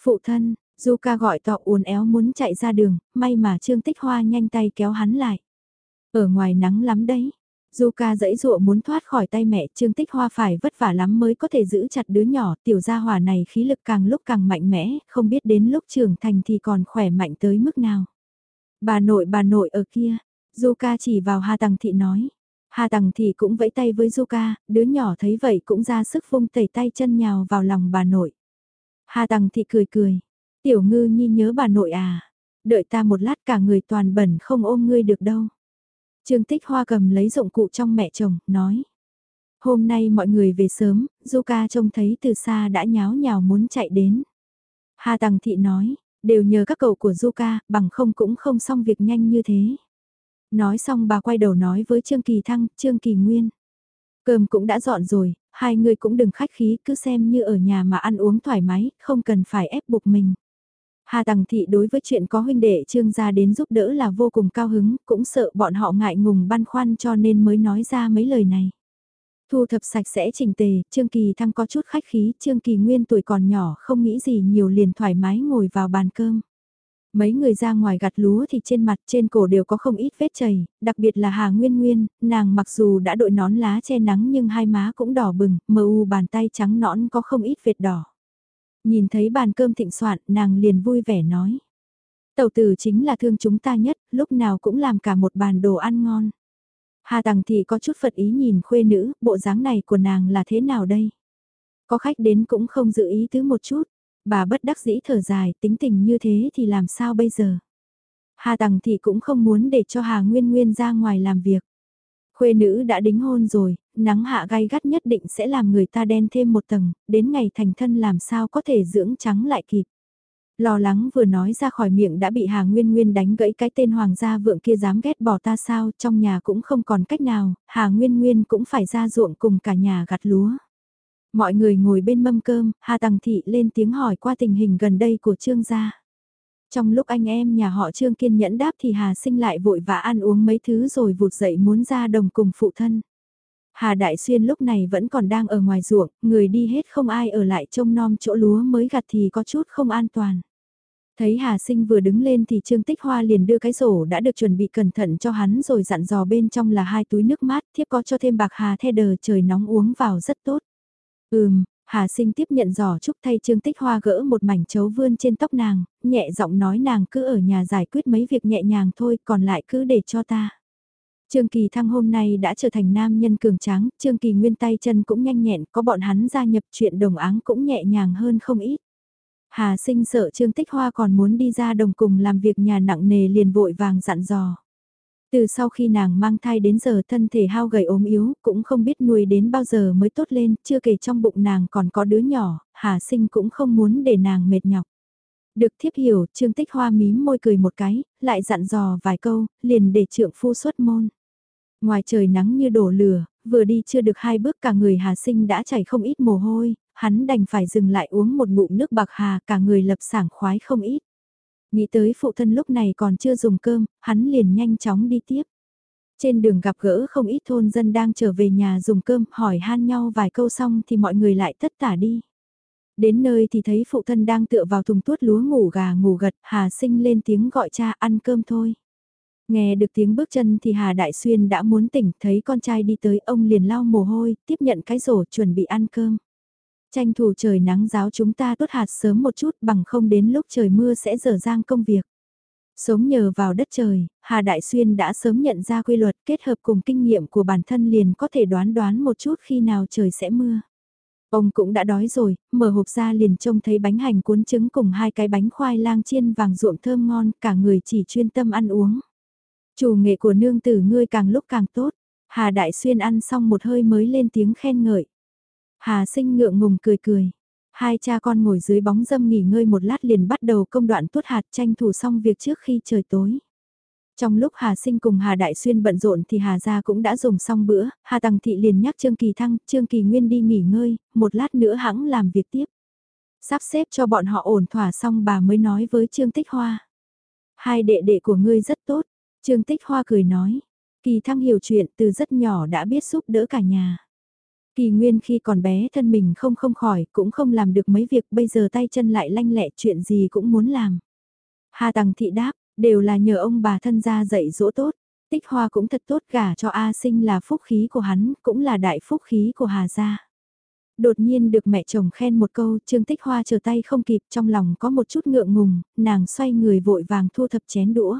Phụ thân, Du ca gọi tọ uốn éo muốn chạy ra đường, may mà Trương Tích Hoa nhanh tay kéo hắn lại. Ở ngoài nắng lắm đấy. Zuka dẫy dãy dụa muốn thoát khỏi tay mẹ Trương Tích Hoa phải vất vả lắm mới có thể giữ chặt đứa nhỏ tiểu gia hỏa này khí lực càng lúc càng mạnh mẽ, không biết đến lúc trưởng thành thì còn khỏe mạnh tới mức nào. Bà nội bà nội ở kia, Zuka chỉ vào Hà Tằng Thị nói. Hà Tằng Thị cũng vẫy tay với Zuka, đứa nhỏ thấy vậy cũng ra sức vung tẩy tay chân nhào vào lòng bà nội. Hà Tằng Thị cười cười, Tiểu ngư nhi nhớ bà nội à, đợi ta một lát cả người toàn bẩn không ôm ngươi được đâu. Trương Tích Hoa cầm lấy dụng cụ trong mẹ chồng, nói. Hôm nay mọi người về sớm, Zuka trông thấy từ xa đã nháo nhào muốn chạy đến. Hà Tằng Thị nói, đều nhờ các cậu của Zuka, bằng không cũng không xong việc nhanh như thế. Nói xong bà quay đầu nói với Trương Kỳ Thăng, Trương Kỳ Nguyên. Cơm cũng đã dọn rồi, hai người cũng đừng khách khí, cứ xem như ở nhà mà ăn uống thoải mái, không cần phải ép buộc mình. Hà Tằng Thị đối với chuyện có huynh đệ Trương gia đến giúp đỡ là vô cùng cao hứng, cũng sợ bọn họ ngại ngùng băn khoăn cho nên mới nói ra mấy lời này. Thu thập sạch sẽ chỉnh tề, Trương Kỳ Thăng có chút khách khí, Trương Kỳ Nguyên tuổi còn nhỏ không nghĩ gì nhiều liền thoải mái ngồi vào bàn cơm. Mấy người ra ngoài gặt lúa thì trên mặt trên cổ đều có không ít vết chảy, đặc biệt là Hà Nguyên Nguyên, nàng mặc dù đã đội nón lá che nắng nhưng hai má cũng đỏ bừng, mờ u bàn tay trắng nõn có không ít vệt đỏ. Nhìn thấy bàn cơm thịnh soạn, nàng liền vui vẻ nói. Tẩu tử chính là thương chúng ta nhất, lúc nào cũng làm cả một bàn đồ ăn ngon. Hà Tằng thì có chút phật ý nhìn khuê nữ, bộ dáng này của nàng là thế nào đây? Có khách đến cũng không giữ ý tứ một chút, bà bất đắc dĩ thở dài, tính tình như thế thì làm sao bây giờ? Hà Tằng thì cũng không muốn để cho Hà Nguyên Nguyên ra ngoài làm việc. Khuê nữ đã đính hôn rồi, nắng hạ gai gắt nhất định sẽ làm người ta đen thêm một tầng, đến ngày thành thân làm sao có thể dưỡng trắng lại kịp. Lo lắng vừa nói ra khỏi miệng đã bị Hà Nguyên Nguyên đánh gãy cái tên hoàng gia vượng kia dám ghét bỏ ta sao, trong nhà cũng không còn cách nào, Hà Nguyên Nguyên cũng phải ra ruộng cùng cả nhà gặt lúa. Mọi người ngồi bên mâm cơm, Hà Tằng Thị lên tiếng hỏi qua tình hình gần đây của Trương gia. Trong lúc anh em nhà họ Trương kiên nhẫn đáp thì Hà sinh lại vội vã ăn uống mấy thứ rồi vụt dậy muốn ra đồng cùng phụ thân. Hà Đại Xuyên lúc này vẫn còn đang ở ngoài ruộng, người đi hết không ai ở lại trông nom chỗ lúa mới gặt thì có chút không an toàn. Thấy Hà Sinh vừa đứng lên thì Trương Tích Hoa liền đưa cái rổ đã được chuẩn bị cẩn thận cho hắn rồi dặn dò bên trong là hai túi nước mát, thiếp có cho thêm bạc hà the đờ trời nóng uống vào rất tốt. Ừm, Hà sinh tiếp nhận giỏ chúc thay Trương Tích Hoa gỡ một mảnh chấu vươn trên tóc nàng, nhẹ giọng nói nàng cứ ở nhà giải quyết mấy việc nhẹ nhàng thôi còn lại cứ để cho ta. Trương Kỳ Thăng hôm nay đã trở thành nam nhân cường tráng, Trương Kỳ Nguyên tay chân cũng nhanh nhẹn, có bọn hắn gia nhập chuyện đồng áng cũng nhẹ nhàng hơn không ít. Hà sinh sợ Trương Tích Hoa còn muốn đi ra đồng cùng làm việc nhà nặng nề liền vội vàng dặn dò. Từ sau khi nàng mang thai đến giờ thân thể hao gầy ốm yếu, cũng không biết nuôi đến bao giờ mới tốt lên, chưa kể trong bụng nàng còn có đứa nhỏ, Hà sinh cũng không muốn để nàng mệt nhọc. Được thiếp hiểu, Trương Tích Hoa mím môi cười một cái, lại dặn dò vài câu, liền để trượng phu xuất môn. Ngoài trời nắng như đổ lửa, vừa đi chưa được hai bước cả người Hà sinh đã chảy không ít mồ hôi, hắn đành phải dừng lại uống một ngụm nước bạc hà cả người lập sảng khoái không ít. Nghĩ tới phụ thân lúc này còn chưa dùng cơm, hắn liền nhanh chóng đi tiếp. Trên đường gặp gỡ không ít thôn dân đang trở về nhà dùng cơm, hỏi han nhau vài câu xong thì mọi người lại tất tả đi. Đến nơi thì thấy phụ thân đang tựa vào thùng tuốt lúa ngủ gà ngủ gật, Hà sinh lên tiếng gọi cha ăn cơm thôi. Nghe được tiếng bước chân thì Hà Đại Xuyên đã muốn tỉnh, thấy con trai đi tới ông liền lau mồ hôi, tiếp nhận cái rổ chuẩn bị ăn cơm. Tranh thủ trời nắng giáo chúng ta tốt hạt sớm một chút bằng không đến lúc trời mưa sẽ dở dang công việc. Sống nhờ vào đất trời, Hà Đại Xuyên đã sớm nhận ra quy luật kết hợp cùng kinh nghiệm của bản thân liền có thể đoán đoán một chút khi nào trời sẽ mưa. Ông cũng đã đói rồi, mở hộp ra liền trông thấy bánh hành cuốn trứng cùng hai cái bánh khoai lang chiên vàng ruộm thơm ngon, cả người chỉ chuyên tâm ăn uống. Chủ nghệ của nương tử ngươi càng lúc càng tốt, Hà Đại Xuyên ăn xong một hơi mới lên tiếng khen ngợi. Hà sinh ngượng ngùng cười cười. Hai cha con ngồi dưới bóng dâm nghỉ ngơi một lát liền bắt đầu công đoạn tuốt hạt tranh thủ xong việc trước khi trời tối. Trong lúc Hà Sinh cùng Hà Đại Xuyên bận rộn thì Hà Gia cũng đã dùng xong bữa, Hà Tăng Thị liền nhắc Trương Kỳ Thăng, Trương Kỳ Nguyên đi nghỉ ngơi, một lát nữa hãng làm việc tiếp. Sắp xếp cho bọn họ ổn thỏa xong bà mới nói với Trương Tích Hoa. Hai đệ đệ của ngươi rất tốt, Trương Tích Hoa cười nói. Kỳ Thăng hiểu chuyện từ rất nhỏ đã biết giúp đỡ cả nhà. Kỳ Nguyên khi còn bé thân mình không không khỏi, cũng không làm được mấy việc, bây giờ tay chân lại lanh lẹ chuyện gì cũng muốn làm. Hà Tằng Thị đáp, đều là nhờ ông bà thân gia dạy dỗ tốt. Tích Hoa cũng thật tốt cả cho A Sinh là phúc khí của hắn, cũng là đại phúc khí của Hà gia. Đột nhiên được mẹ chồng khen một câu, Trương Tích Hoa chờ tay không kịp, trong lòng có một chút ngượng ngùng, nàng xoay người vội vàng thu thập chén đũa.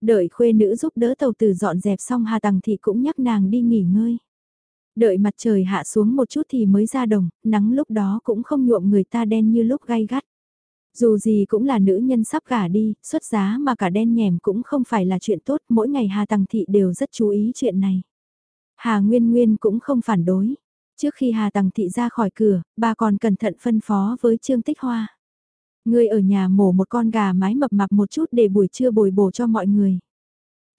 Đợi khuê nữ giúp đỡ tàu tử dọn dẹp xong Hà Tằng Thị cũng nhắc nàng đi nghỉ ngơi. Đợi mặt trời hạ xuống một chút thì mới ra đồng, nắng lúc đó cũng không nhuộm người ta đen như lúc gay gắt. Dù gì cũng là nữ nhân sắp gả đi, xuất giá mà cả đen nhèm cũng không phải là chuyện tốt, mỗi ngày Hà Tăng Thị đều rất chú ý chuyện này. Hà Nguyên Nguyên cũng không phản đối. Trước khi Hà Tăng Thị ra khỏi cửa, bà còn cẩn thận phân phó với Trương Tích Hoa. Người ở nhà mổ một con gà mái mập mạp một chút để buổi trưa bồi bổ cho mọi người.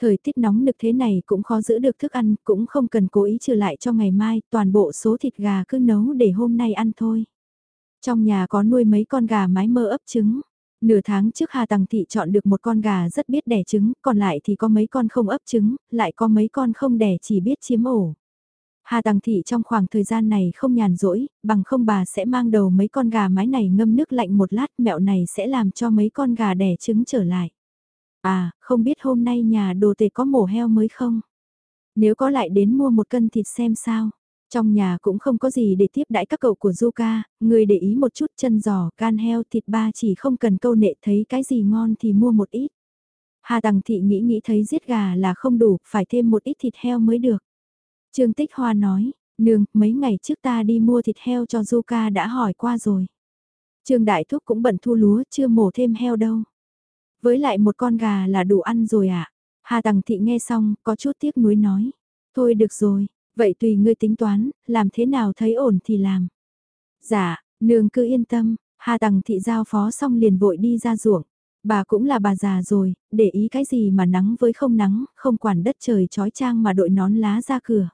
Thời tiết nóng nực thế này cũng khó giữ được thức ăn, cũng không cần cố ý trừ lại cho ngày mai, toàn bộ số thịt gà cứ nấu để hôm nay ăn thôi. Trong nhà có nuôi mấy con gà mái mơ ấp trứng. Nửa tháng trước Hà Tằng Thị chọn được một con gà rất biết đẻ trứng, còn lại thì có mấy con không ấp trứng, lại có mấy con không đẻ chỉ biết chiếm ổ. Hà Tằng Thị trong khoảng thời gian này không nhàn rỗi, bằng không bà sẽ mang đầu mấy con gà mái này ngâm nước lạnh một lát mẹo này sẽ làm cho mấy con gà đẻ trứng trở lại. À, không biết hôm nay nhà đồ tể có mổ heo mới không? Nếu có lại đến mua một cân thịt xem sao. Trong nhà cũng không có gì để tiếp đãi các cậu của Zuka, người để ý một chút chân giò, can heo, thịt ba chỉ không cần câu nệ thấy cái gì ngon thì mua một ít. Hà Tằng Thị nghĩ nghĩ thấy giết gà là không đủ, phải thêm một ít thịt heo mới được. Trương Tích Hoa nói, nương, mấy ngày trước ta đi mua thịt heo cho Zuka đã hỏi qua rồi. Trương Đại Thúc cũng bận thu lúa, chưa mổ thêm heo đâu. Với lại một con gà là đủ ăn rồi ạ. À? Hà Tằng Thị nghe xong, có chút tiếc nuối nói. Thôi được rồi, vậy tùy ngươi tính toán, làm thế nào thấy ổn thì làm. Dạ, nương cứ yên tâm, Hà Tằng Thị giao phó xong liền vội đi ra ruộng. Bà cũng là bà già rồi, để ý cái gì mà nắng với không nắng, không quản đất trời trói trang mà đội nón lá ra cửa.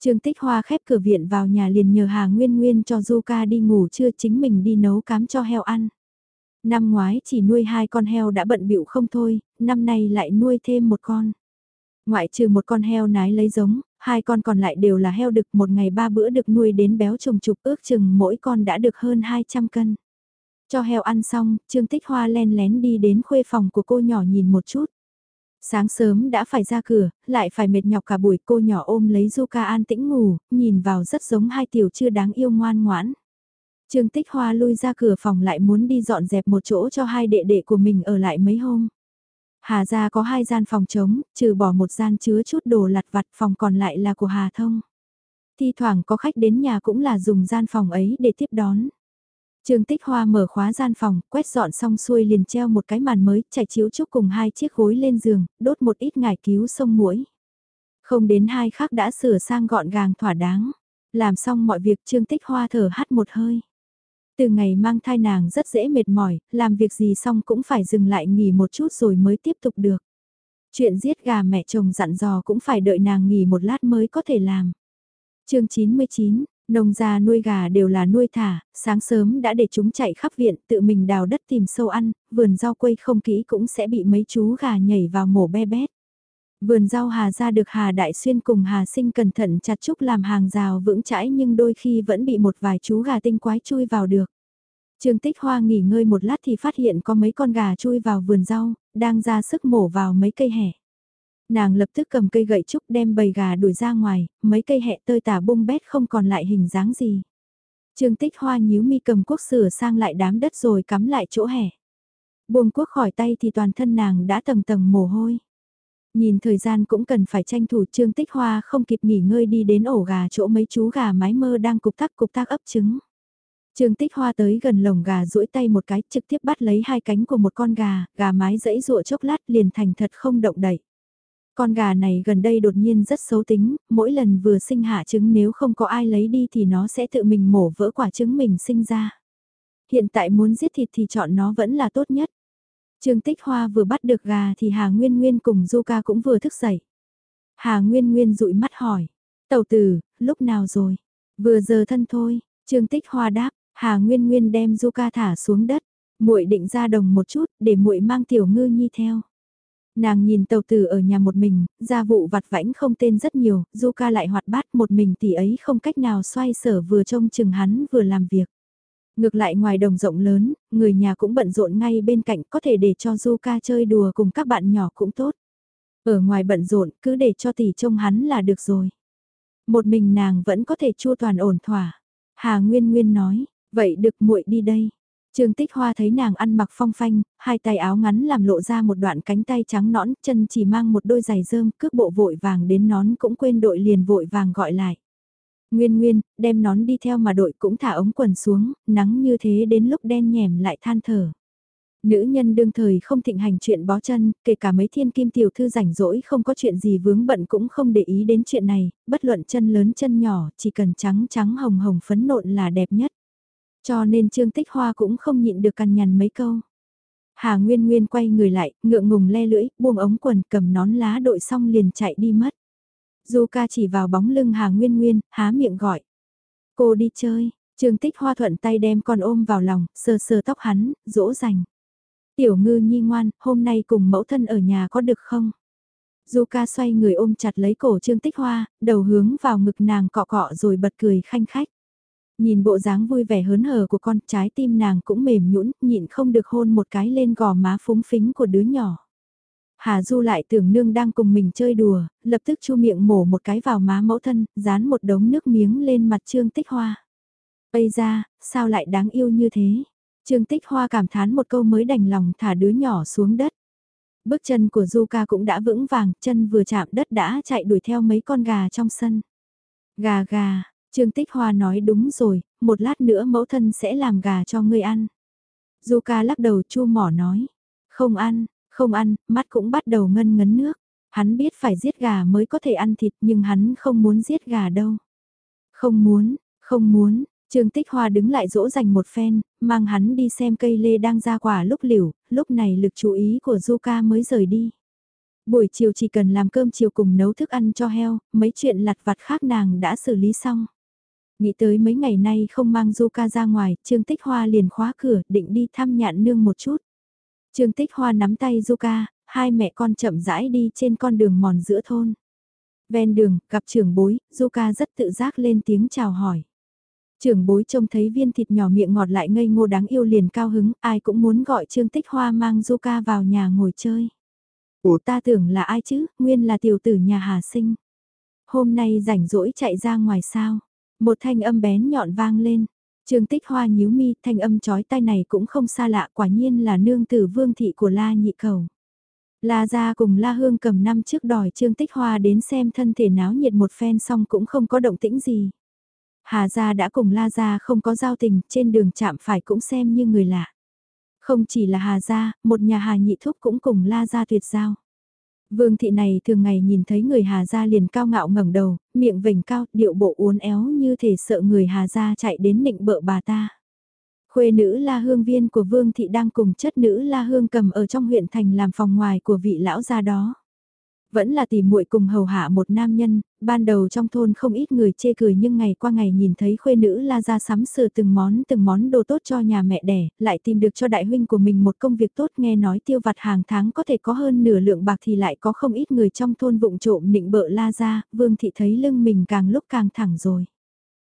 Trương Tích Hoa khép cửa viện vào nhà liền nhờ Hà Nguyên Nguyên cho Du Ca đi ngủ trưa chính mình đi nấu cám cho heo ăn. Năm ngoái chỉ nuôi hai con heo đã bận bịu không thôi, năm nay lại nuôi thêm một con. Ngoại trừ một con heo nái lấy giống, hai con còn lại đều là heo đực một ngày ba bữa được nuôi đến béo trồng trục ước chừng mỗi con đã được hơn 200 cân. Cho heo ăn xong, Trương Tích Hoa len lén đi đến khuê phòng của cô nhỏ nhìn một chút. Sáng sớm đã phải ra cửa, lại phải mệt nhọc cả buổi cô nhỏ ôm lấy Zuka an tĩnh ngủ, nhìn vào rất giống hai tiểu chưa đáng yêu ngoan ngoãn. Trương Tích Hoa lui ra cửa phòng lại muốn đi dọn dẹp một chỗ cho hai đệ đệ của mình ở lại mấy hôm. Hà gia có hai gian phòng trống, trừ bỏ một gian chứa chút đồ lặt vặt phòng còn lại là của Hà Thông. Thi thoảng có khách đến nhà cũng là dùng gian phòng ấy để tiếp đón. Trương Tích Hoa mở khóa gian phòng, quét dọn xong xuôi liền treo một cái màn mới, chạy chiếu trúc cùng hai chiếc gối lên giường, đốt một ít ngải cứu sông mũi. Không đến hai khắc đã sửa sang gọn gàng thỏa đáng. Làm xong mọi việc Trương Tích Hoa thở hắt một hơi. Từ ngày mang thai nàng rất dễ mệt mỏi, làm việc gì xong cũng phải dừng lại nghỉ một chút rồi mới tiếp tục được. Chuyện giết gà mẹ chồng dặn dò cũng phải đợi nàng nghỉ một lát mới có thể làm. chương 99, nông gia nuôi gà đều là nuôi thả, sáng sớm đã để chúng chạy khắp viện tự mình đào đất tìm sâu ăn, vườn rau quây không kỹ cũng sẽ bị mấy chú gà nhảy vào mổ be bét. Vườn rau Hà ra được Hà Đại Xuyên cùng Hà Sinh cẩn thận chặt chúc làm hàng rào vững chãi nhưng đôi khi vẫn bị một vài chú gà tinh quái chui vào được. Trương Tích Hoa nghỉ ngơi một lát thì phát hiện có mấy con gà chui vào vườn rau, đang ra sức mổ vào mấy cây hẻ. Nàng lập tức cầm cây gậy trúc đem bầy gà đuổi ra ngoài, mấy cây hẹ tơi tả bung bét không còn lại hình dáng gì. Trương Tích Hoa nhíu mi cầm quốc sửa sang lại đám đất rồi cắm lại chỗ hẻ. Buông quốc khỏi tay thì toàn thân nàng đã tầng tầng mồ hôi. Nhìn thời gian cũng cần phải tranh thủ Trương Tích Hoa không kịp nghỉ ngơi đi đến ổ gà chỗ mấy chú gà mái mơ đang cục tắc cục tắc ấp trứng. Trương Tích Hoa tới gần lồng gà duỗi tay một cái trực tiếp bắt lấy hai cánh của một con gà, gà mái dẫy rụa chốc lát liền thành thật không động đậy. Con gà này gần đây đột nhiên rất xấu tính, mỗi lần vừa sinh hạ trứng nếu không có ai lấy đi thì nó sẽ tự mình mổ vỡ quả trứng mình sinh ra. Hiện tại muốn giết thịt thì chọn nó vẫn là tốt nhất. Trương Tích Hoa vừa bắt được gà thì Hà Nguyên Nguyên cùng Du Ca cũng vừa thức dậy. Hà Nguyên Nguyên dụi mắt hỏi, tàu tử, lúc nào rồi? Vừa giờ thân thôi, Trương Tích Hoa đáp, Hà Nguyên Nguyên đem Du Ca thả xuống đất, muội định ra đồng một chút để muội mang tiểu ngư nhi theo. Nàng nhìn tàu tử ở nhà một mình, gia vụ vặt vãnh không tên rất nhiều, Du Ca lại hoạt bát một mình tỷ ấy không cách nào xoay sở vừa trông chừng hắn vừa làm việc. Ngược lại ngoài đồng rộng lớn, người nhà cũng bận rộn ngay bên cạnh có thể để cho Du Ca chơi đùa cùng các bạn nhỏ cũng tốt. Ở ngoài bận rộn cứ để cho tỷ trông hắn là được rồi. Một mình nàng vẫn có thể chua toàn ổn thỏa. Hà Nguyên Nguyên nói, vậy được muội đi đây. Trương Tích Hoa thấy nàng ăn mặc phong phanh, hai tay áo ngắn làm lộ ra một đoạn cánh tay trắng nõn, chân chỉ mang một đôi giày rơm, cước bộ vội vàng đến nón cũng quên đội liền vội vàng gọi lại. Nguyên Nguyên, đem nón đi theo mà đội cũng thả ống quần xuống, nắng như thế đến lúc đen nhèm lại than thở. Nữ nhân đương thời không thịnh hành chuyện bó chân, kể cả mấy thiên kim tiểu thư rảnh rỗi không có chuyện gì vướng bận cũng không để ý đến chuyện này, bất luận chân lớn chân nhỏ, chỉ cần trắng trắng hồng hồng phấn nộn là đẹp nhất. Cho nên Trương Tích Hoa cũng không nhịn được cằn nhằn mấy câu. Hà Nguyên Nguyên quay người lại, ngượng ngùng le lưỡi, buông ống quần cầm nón lá đội xong liền chạy đi mất. Du ca chỉ vào bóng lưng Hà Nguyên Nguyên, há miệng gọi. Cô đi chơi, Trương Tích Hoa thuận tay đem con ôm vào lòng, sờ sờ tóc hắn, dỗ dành. Tiểu ngư nhi ngoan, hôm nay cùng mẫu thân ở nhà có được không? Du ca xoay người ôm chặt lấy cổ Trương Tích Hoa, đầu hướng vào ngực nàng cọ cọ rồi bật cười khanh khách. Nhìn bộ dáng vui vẻ hớn hở của con, trái tim nàng cũng mềm nhũn, nhịn không được hôn một cái lên gò má phúng phính của đứa nhỏ. Hà Du lại tưởng nương đang cùng mình chơi đùa, lập tức chu miệng mổ một cái vào má mẫu thân, dán một đống nước miếng lên mặt Trương Tích Hoa. Bây ra, sao lại đáng yêu như thế? Trương Tích Hoa cảm thán một câu mới đành lòng thả đứa nhỏ xuống đất. Bước chân của Du Ca cũng đã vững vàng, chân vừa chạm đất đã chạy đuổi theo mấy con gà trong sân. Gà gà, Trương Tích Hoa nói đúng rồi, một lát nữa mẫu thân sẽ làm gà cho ngươi ăn. Du Ca lắc đầu chu mỏ nói, không ăn, không ăn, mắt cũng bắt đầu ngân ngấn nước. Hắn biết phải giết gà mới có thể ăn thịt nhưng hắn không muốn giết gà đâu. Không muốn, không muốn, Trương Tích Hoa đứng lại dỗ dành một phen, mang hắn đi xem cây lê đang ra quả lúc liều, lúc này lực chú ý của Zuka mới rời đi. Buổi chiều chỉ cần làm cơm chiều cùng nấu thức ăn cho heo, mấy chuyện lặt vặt khác nàng đã xử lý xong. Nghĩ tới mấy ngày nay không mang Zuka ra ngoài, Trương Tích Hoa liền khóa cửa định đi thăm nhạn nương một chút. Trương Tích Hoa nắm tay Zuka, hai mẹ con chậm rãi đi trên con đường mòn giữa thôn. Ven đường, gặp trưởng bối, Zuka rất tự giác lên tiếng chào hỏi. Trưởng bối trông thấy viên thịt nhỏ miệng ngọt lại ngây ngô đáng yêu liền cao hứng, ai cũng muốn gọi Trương Tích Hoa mang Zuka vào nhà ngồi chơi. Ủa ta tưởng là ai chứ, nguyên là tiểu tử nhà Hà Sinh. Hôm nay rảnh rỗi chạy ra ngoài sao, một thanh âm bén nhọn vang lên. Trương Tích Hoa nhíu mi, thanh âm chói tai này cũng không xa lạ, quả nhiên là nương tử vương thị của La Nhị Cầu. La Gia cùng La Hương cầm năm trước đòi Trương Tích Hoa đến xem thân thể náo nhiệt một phen xong cũng không có động tĩnh gì. Hà Gia đã cùng La Gia không có giao tình, trên đường chạm phải cũng xem như người lạ. Không chỉ là Hà Gia, một nhà Hà Nhị Thúc cũng cùng La Gia tuyệt giao. Vương thị này thường ngày nhìn thấy người Hà Gia liền cao ngạo ngẩng đầu, miệng vểnh cao, điệu bộ uốn éo như thể sợ người Hà Gia chạy đến nịnh bợ bà ta. Khuê nữ La Hương Viên của Vương thị đang cùng chất nữ La Hương cầm ở trong huyện thành làm phòng ngoài của vị lão gia đó. Vẫn là tìm muội cùng hầu hạ một nam nhân, ban đầu trong thôn không ít người chê cười nhưng ngày qua ngày nhìn thấy khuê nữ la ra sắm sửa từng món từng món đồ tốt cho nhà mẹ đẻ, lại tìm được cho đại huynh của mình một công việc tốt nghe nói tiêu vặt hàng tháng có thể có hơn nửa lượng bạc thì lại có không ít người trong thôn vụng trộm nịnh bợ la ra, vương thị thấy lưng mình càng lúc càng thẳng rồi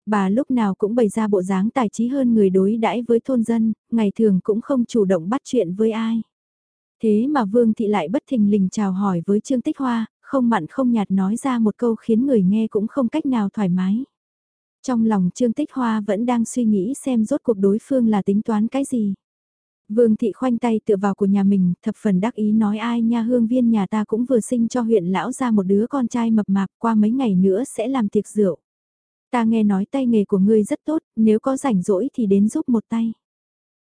bà lúc nào cũng bày ra bộ dáng tài trí hơn người đối đãi với thôn dân, ngày thường cũng không chủ động bắt chuyện với ai. Thế mà Vương Thị lại bất thình lình chào hỏi với Trương Tích Hoa, không mặn không nhạt nói ra một câu khiến người nghe cũng không cách nào thoải mái. Trong lòng Trương Tích Hoa vẫn đang suy nghĩ xem rốt cuộc đối phương là tính toán cái gì. Vương thị khoanh tay tựa vào của nhà mình, thập phần đắc ý nói ai nha hương viên nhà ta cũng vừa sinh cho huyện lão ra một đứa con trai mập mạp qua mấy ngày nữa sẽ làm tiệc rượu. Ta nghe nói tay nghề của ngươi rất tốt, nếu có rảnh rỗi thì đến giúp một tay.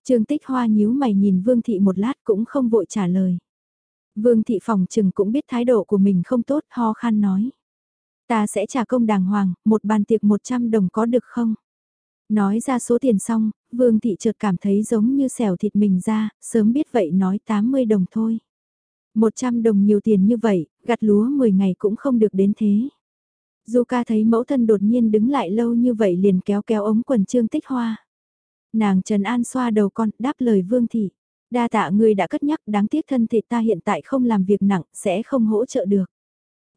Trương Tích Hoa nhíu mày nhìn Vương Thị một lát cũng không vội trả lời. Vương Thị phòng trừng cũng biết thái độ của mình không tốt, ho khan nói. Ta sẽ trả công đàng hoàng, một bàn tiệc 100 đồng có được không? Nói ra số tiền xong, Vương Thị chợt cảm thấy giống như xẻo thịt mình ra, sớm biết vậy nói 80 đồng thôi. 100 đồng nhiều tiền như vậy, gặt lúa 10 ngày cũng không được đến thế. Du ca thấy mẫu thân đột nhiên đứng lại lâu như vậy liền kéo kéo ống quần trương tích hoa. Nàng Trần An xoa đầu con, đáp lời Vương Thị. Đa tạ người đã cất nhắc đáng tiếc thân thể ta hiện tại không làm việc nặng, sẽ không hỗ trợ được.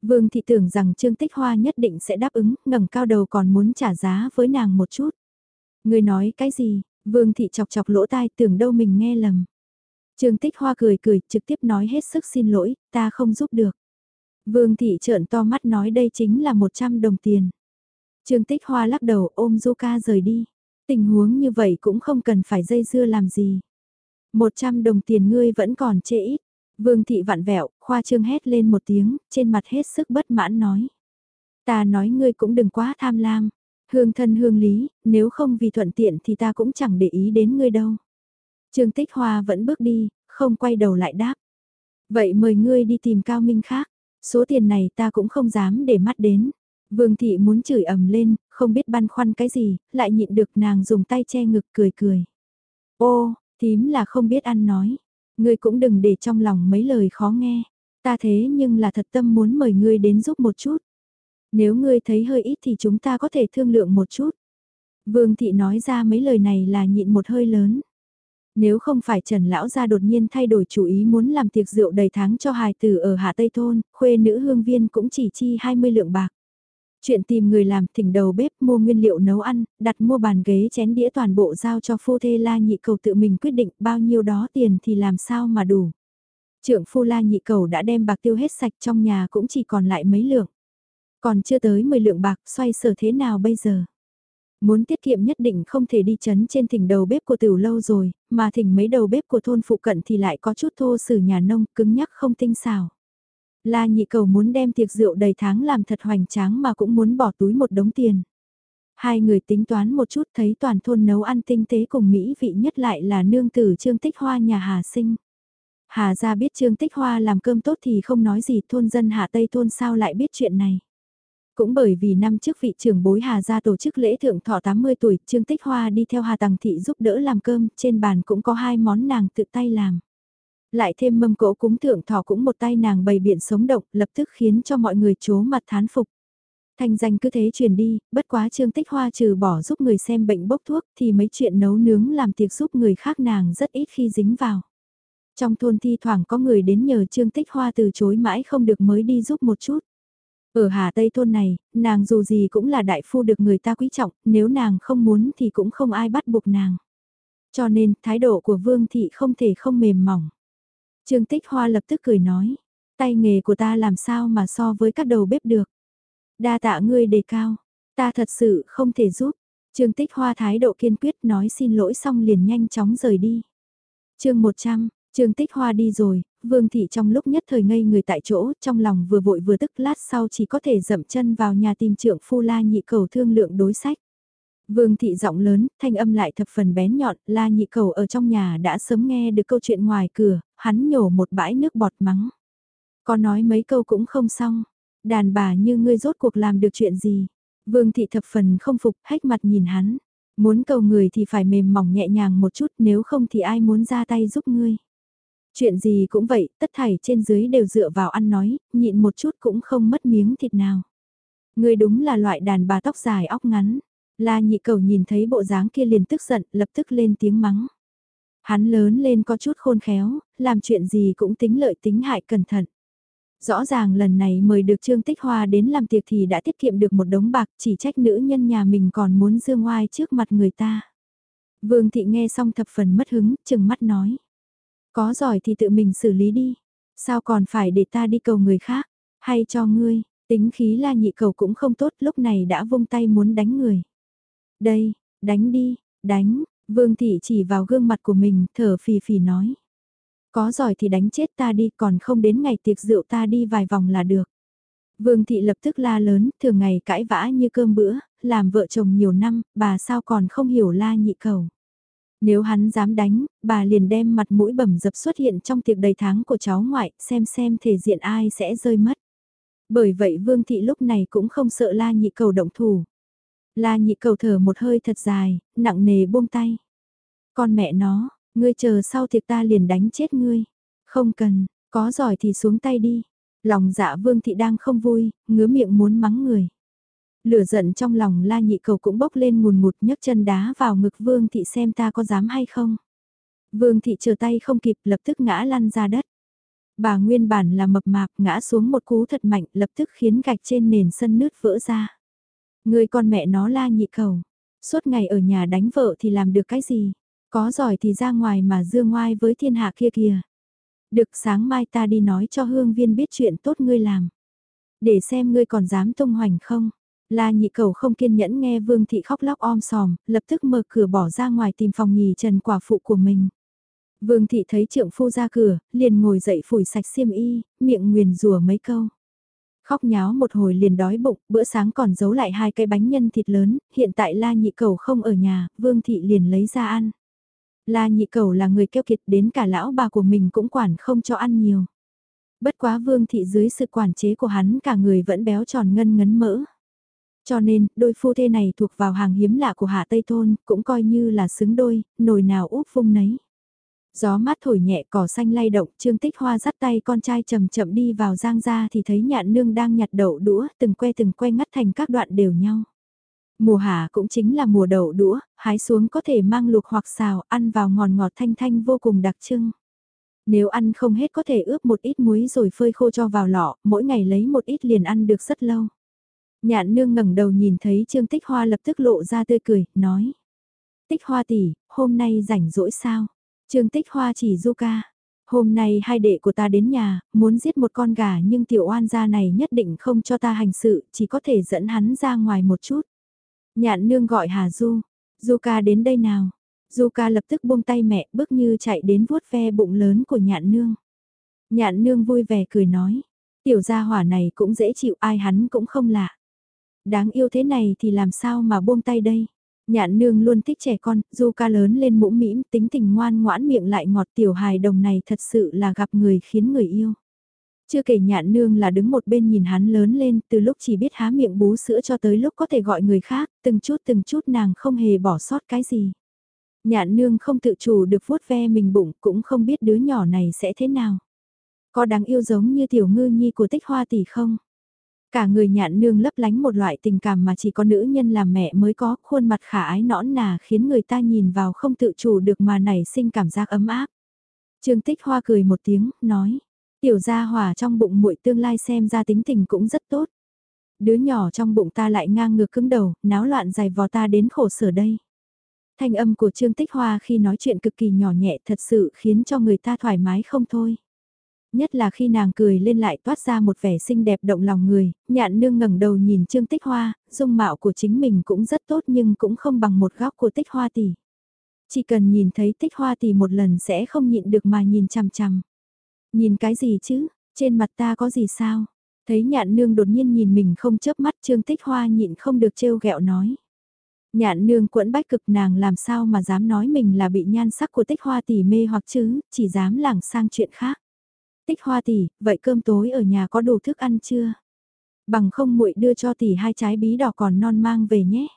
Vương Thị tưởng rằng Trương Tích Hoa nhất định sẽ đáp ứng, ngẩng cao đầu còn muốn trả giá với nàng một chút. Người nói cái gì? Vương Thị chọc chọc lỗ tai tưởng đâu mình nghe lầm. Trương Tích Hoa cười cười, trực tiếp nói hết sức xin lỗi, ta không giúp được. Vương Thị trợn to mắt nói đây chính là 100 đồng tiền. Trương Tích Hoa lắc đầu ôm zuka rời đi. Tình huống như vậy cũng không cần phải dây dưa làm gì. 100 đồng tiền ngươi vẫn còn chê ít. Vương Thị vặn vẹo, khoa trương hét lên một tiếng, trên mặt hết sức bất mãn nói. Ta nói ngươi cũng đừng quá tham lam. Hương thân hương lý, nếu không vì thuận tiện thì ta cũng chẳng để ý đến ngươi đâu. Trương Tích Hoa vẫn bước đi, không quay đầu lại đáp. Vậy mời ngươi đi tìm Cao Minh khác, số tiền này ta cũng không dám để mắt đến. Vương Thị muốn chửi ầm lên, không biết băn khoăn cái gì, lại nhịn được nàng dùng tay che ngực cười cười. Ô, thím là không biết ăn nói. Ngươi cũng đừng để trong lòng mấy lời khó nghe. Ta thế nhưng là thật tâm muốn mời ngươi đến giúp một chút. Nếu ngươi thấy hơi ít thì chúng ta có thể thương lượng một chút. Vương thị nói ra mấy lời này là nhịn một hơi lớn. Nếu không phải Trần Lão gia đột nhiên thay đổi chủ ý muốn làm tiệc rượu đầy tháng cho hài tử ở Hạ Tây Thôn, khuê nữ hương viên cũng chỉ chi 20 lượng bạc. Chuyện tìm người làm thỉnh đầu bếp mua nguyên liệu nấu ăn, đặt mua bàn ghế chén đĩa toàn bộ giao cho phu thê la nhị cầu tự mình quyết định bao nhiêu đó tiền thì làm sao mà đủ. Trưởng phu la nhị cầu đã đem bạc tiêu hết sạch trong nhà cũng chỉ còn lại mấy lượng. Còn chưa tới 10 lượng bạc xoay sở thế nào bây giờ? Muốn tiết kiệm nhất định không thể đi chấn trên thỉnh đầu bếp của tiểu lâu rồi, mà thỉnh mấy đầu bếp của thôn phụ cận thì lại có chút thô sử nhà nông cứng nhắc không tinh xảo. La nhị cầu muốn đem tiệc rượu đầy tháng làm thật hoành tráng mà cũng muốn bỏ túi một đống tiền. Hai người tính toán một chút thấy toàn thôn nấu ăn tinh tế cùng Mỹ vị nhất lại là nương tử Trương Tích Hoa nhà Hà Sinh. Hà ra biết Trương Tích Hoa làm cơm tốt thì không nói gì thôn dân Hà Tây thôn sao lại biết chuyện này. Cũng bởi vì năm trước vị trưởng bối Hà gia tổ chức lễ thượng thọ 80 tuổi, Trương Tích Hoa đi theo Hà Tằng Thị giúp đỡ làm cơm, trên bàn cũng có hai món nàng tự tay làm. Lại thêm mâm cỗ cúng thượng thọ cũng một tay nàng bày biện sống động, lập tức khiến cho mọi người chố mặt thán phục. Thanh danh cứ thế truyền đi, bất quá Trương Tích Hoa trừ bỏ giúp người xem bệnh bốc thuốc thì mấy chuyện nấu nướng làm tiệc giúp người khác nàng rất ít khi dính vào. Trong thôn thi thoảng có người đến nhờ Trương Tích Hoa từ chối mãi không được mới đi giúp một chút. Ở Hà Tây thôn này, nàng dù gì cũng là đại phu được người ta quý trọng, nếu nàng không muốn thì cũng không ai bắt buộc nàng. Cho nên, thái độ của Vương Thị không thể không mềm mỏng. Trương Tích Hoa lập tức cười nói, tay nghề của ta làm sao mà so với các đầu bếp được. Đa tạ ngươi đề cao, ta thật sự không thể giúp. Trương Tích Hoa thái độ kiên quyết nói xin lỗi xong liền nhanh chóng rời đi. chương 100, Trương Tích Hoa đi rồi, Vương Thị trong lúc nhất thời ngây người tại chỗ, trong lòng vừa vội vừa tức lát sau chỉ có thể dậm chân vào nhà tìm trưởng phu la nhị cầu thương lượng đối sách. Vương Thị giọng lớn, thanh âm lại thập phần bén nhọn, la nhị cầu ở trong nhà đã sớm nghe được câu chuyện ngoài cửa, hắn nhổ một bãi nước bọt mắng. Có nói mấy câu cũng không xong, đàn bà như ngươi rốt cuộc làm được chuyện gì. Vương Thị thập phần không phục, hách mặt nhìn hắn. Muốn cầu người thì phải mềm mỏng nhẹ nhàng một chút nếu không thì ai muốn ra tay giúp ngươi. Chuyện gì cũng vậy, tất thảy trên dưới đều dựa vào ăn nói, nhịn một chút cũng không mất miếng thịt nào. Ngươi đúng là loại đàn bà tóc dài óc ngắn. La nhị cầu nhìn thấy bộ dáng kia liền tức giận, lập tức lên tiếng mắng. Hắn lớn lên có chút khôn khéo, làm chuyện gì cũng tính lợi tính hại cẩn thận. Rõ ràng lần này mời được Trương Tích Hoa đến làm tiệc thì đã tiết kiệm được một đống bạc, chỉ trách nữ nhân nhà mình còn muốn dương ngoai trước mặt người ta. Vương thị nghe xong thập phần mất hứng, chừng mắt nói. Có giỏi thì tự mình xử lý đi. Sao còn phải để ta đi cầu người khác? Hay cho ngươi, tính khí la nhị cầu cũng không tốt lúc này đã vung tay muốn đánh người. Đây, đánh đi, đánh, vương thị chỉ vào gương mặt của mình thở phì phì nói. Có giỏi thì đánh chết ta đi còn không đến ngày tiệc rượu ta đi vài vòng là được. Vương thị lập tức la lớn, thường ngày cãi vã như cơm bữa, làm vợ chồng nhiều năm, bà sao còn không hiểu la nhị cầu. Nếu hắn dám đánh, bà liền đem mặt mũi bầm dập xuất hiện trong tiệc đầy tháng của cháu ngoại, xem xem thể diện ai sẽ rơi mất. Bởi vậy Vương Thị lúc này cũng không sợ La Nhị Cầu động thủ. La Nhị Cầu thở một hơi thật dài, nặng nề buông tay. Con mẹ nó, ngươi chờ sau tiệc ta liền đánh chết ngươi. Không cần, có giỏi thì xuống tay đi. Lòng dạ vương thị đang không vui, ngứa miệng muốn mắng người. Lửa giận trong lòng la nhị cầu cũng bốc lên mùn mụt nhấc chân đá vào ngực vương thị xem ta có dám hay không. Vương thị chờ tay không kịp lập tức ngã lăn ra đất. Bà nguyên bản là mập mạp ngã xuống một cú thật mạnh lập tức khiến gạch trên nền sân nứt vỡ ra. Người con mẹ nó la nhị cầu. Suốt ngày ở nhà đánh vợ thì làm được cái gì? Có giỏi thì ra ngoài mà dương ngoai với thiên hạ kia kìa. Được sáng mai ta đi nói cho hương viên biết chuyện tốt ngươi làm. Để xem ngươi còn dám tung hoành không. La nhị cầu không kiên nhẫn nghe vương thị khóc lóc om sòm, lập tức mở cửa bỏ ra ngoài tìm phòng nhì trần quả phụ của mình. Vương thị thấy trượng phu ra cửa, liền ngồi dậy phủi sạch xiêm y, miệng nguyền rủa mấy câu. Khóc nháo một hồi liền đói bụng, bữa sáng còn giấu lại hai cái bánh nhân thịt lớn, hiện tại la nhị cầu không ở nhà, vương thị liền lấy ra ăn. La nhị cầu là người keo kiệt đến cả lão bà của mình cũng quản không cho ăn nhiều. Bất quá vương thị dưới sự quản chế của hắn cả người vẫn béo tròn ngân ngấn mỡ. Cho nên, đôi phu thê này thuộc vào hàng hiếm lạ của Hạ Tây Thôn, cũng coi như là xứng đôi, nồi nào úp vung nấy. Gió mát thổi nhẹ cỏ xanh lay động, Trương Tích Hoa dắt tay con trai chậm chậm đi vào giang ra thì thấy nhạn nương đang nhặt đậu đũa, từng que từng que ngắt thành các đoạn đều nhau. Mùa hạ cũng chính là mùa đậu đũa, hái xuống có thể mang luộc hoặc xào, ăn vào ngọt ngọt thanh thanh vô cùng đặc trưng. Nếu ăn không hết có thể ướp một ít muối rồi phơi khô cho vào lọ, mỗi ngày lấy một ít liền ăn được rất lâu. Nhạn nương ngẩng đầu nhìn thấy Trương Tích Hoa lập tức lộ ra tươi cười, nói. Tích Hoa tỷ, hôm nay rảnh rỗi sao? Trương Tích Hoa chỉ du ca. Hôm nay hai đệ của ta đến nhà, muốn giết một con gà nhưng tiểu oan gia này nhất định không cho ta hành sự, chỉ có thể dẫn hắn ra ngoài một chút. Nhạn nương gọi Hà Du. Du ca đến đây nào. Du ca lập tức buông tay mẹ bước như chạy đến vuốt ve bụng lớn của nhạn nương. Nhạn nương vui vẻ cười nói. Tiểu gia hỏa này cũng dễ chịu ai hắn cũng không lạ. Đáng yêu thế này thì làm sao mà buông tay đây. Nhạn nương luôn thích trẻ con, du ca lớn lên mũm mĩm, tính tình ngoan ngoãn miệng lại ngọt tiểu hài đồng này thật sự là gặp người khiến người yêu. Chưa kể nhạn nương là đứng một bên nhìn hắn lớn lên, từ lúc chỉ biết há miệng bú sữa cho tới lúc có thể gọi người khác, từng chút từng chút nàng không hề bỏ sót cái gì. Nhạn nương không tự chủ được vuốt ve mình bụng, cũng không biết đứa nhỏ này sẽ thế nào. Có đáng yêu giống như tiểu ngư nhi của tích hoa tỷ không? Cả người nhạn nương lấp lánh một loại tình cảm mà chỉ có nữ nhân làm mẹ mới có, khuôn mặt khả ái nõn nà khiến người ta nhìn vào không tự chủ được mà nảy sinh cảm giác ấm áp. Trương Tích Hoa cười một tiếng, nói, tiểu gia hỏa trong bụng muội tương lai xem ra tính tình cũng rất tốt. Đứa nhỏ trong bụng ta lại ngang ngược cứng đầu, náo loạn dài vò ta đến khổ sở đây. Thanh âm của Trương Tích Hoa khi nói chuyện cực kỳ nhỏ nhẹ thật sự khiến cho người ta thoải mái không thôi nhất là khi nàng cười lên lại toát ra một vẻ xinh đẹp động lòng người, nhạn nương ngẩng đầu nhìn Trương Tích Hoa, dung mạo của chính mình cũng rất tốt nhưng cũng không bằng một góc của Tích Hoa tỷ. Chỉ cần nhìn thấy Tích Hoa tỷ một lần sẽ không nhịn được mà nhìn chằm chằm. Nhìn cái gì chứ, trên mặt ta có gì sao? Thấy nhạn nương đột nhiên nhìn mình không chớp mắt Trương Tích Hoa nhịn không được trêu ghẹo nói. Nhạn nương quẫn bách cực nàng làm sao mà dám nói mình là bị nhan sắc của tích hoa tỷ mê hoặc chứ, chỉ dám lảng sang chuyện khác. Tích hoa tỷ, vậy cơm tối ở nhà có đủ thức ăn chưa? Bằng không muội đưa cho tỷ hai trái bí đỏ còn non mang về nhé.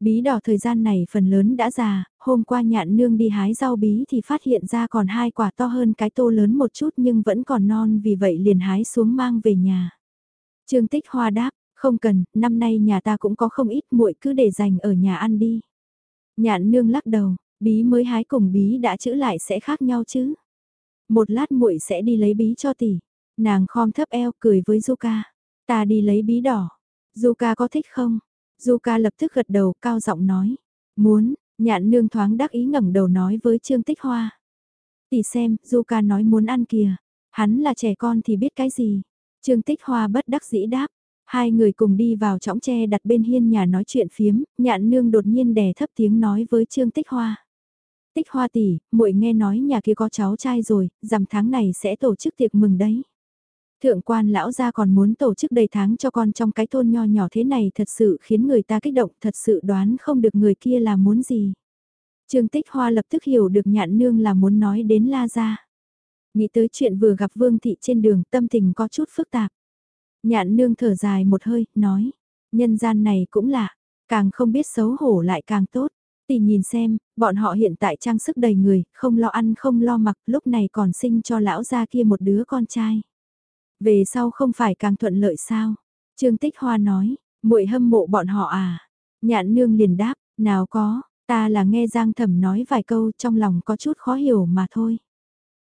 Bí đỏ thời gian này phần lớn đã già, hôm qua nhạn nương đi hái rau bí thì phát hiện ra còn hai quả to hơn cái tô lớn một chút nhưng vẫn còn non vì vậy liền hái xuống mang về nhà. Trương Tích Hoa đáp, không cần, năm nay nhà ta cũng có không ít muội cứ để dành ở nhà ăn đi. Nhạn nương lắc đầu, bí mới hái cùng bí đã chữ lại sẽ khác nhau chứ. Một lát muội sẽ đi lấy bí cho tỷ. Nàng khom thấp eo cười với Zuka. Ta đi lấy bí đỏ. Zuka có thích không? Zuka lập tức gật đầu cao giọng nói. Muốn, nhạn nương thoáng đắc ý ngẩng đầu nói với Trương Tích Hoa. Tỷ xem, Zuka nói muốn ăn kìa. Hắn là trẻ con thì biết cái gì. Trương Tích Hoa bất đắc dĩ đáp. Hai người cùng đi vào chõng tre đặt bên hiên nhà nói chuyện phiếm, nhạn nương đột nhiên đè thấp tiếng nói với Trương Tích Hoa. Tích hoa tỷ, muội nghe nói nhà kia có cháu trai rồi, rằm tháng này sẽ tổ chức tiệc mừng đấy. Thượng quan lão gia còn muốn tổ chức đầy tháng cho con trong cái thôn nho nhỏ thế này thật sự khiến người ta kích động, thật sự đoán không được người kia là muốn gì. Trương Tích Hoa lập tức hiểu được nhạn nương là muốn nói đến La Gia. Nghĩ tới chuyện vừa gặp Vương Thị trên đường tâm tình có chút phức tạp. Nhạn nương thở dài một hơi, nói, nhân gian này cũng lạ, càng không biết xấu hổ lại càng tốt. Tỷ nhìn xem, bọn họ hiện tại trang sức đầy người, không lo ăn không lo mặc, lúc này còn sinh cho lão gia kia một đứa con trai. Về sau không phải càng thuận lợi sao? Trương Tích Hoa nói, muội hâm mộ bọn họ à? Nhạn nương liền đáp, nào có, ta là nghe Giang Thẩm nói vài câu trong lòng có chút khó hiểu mà thôi.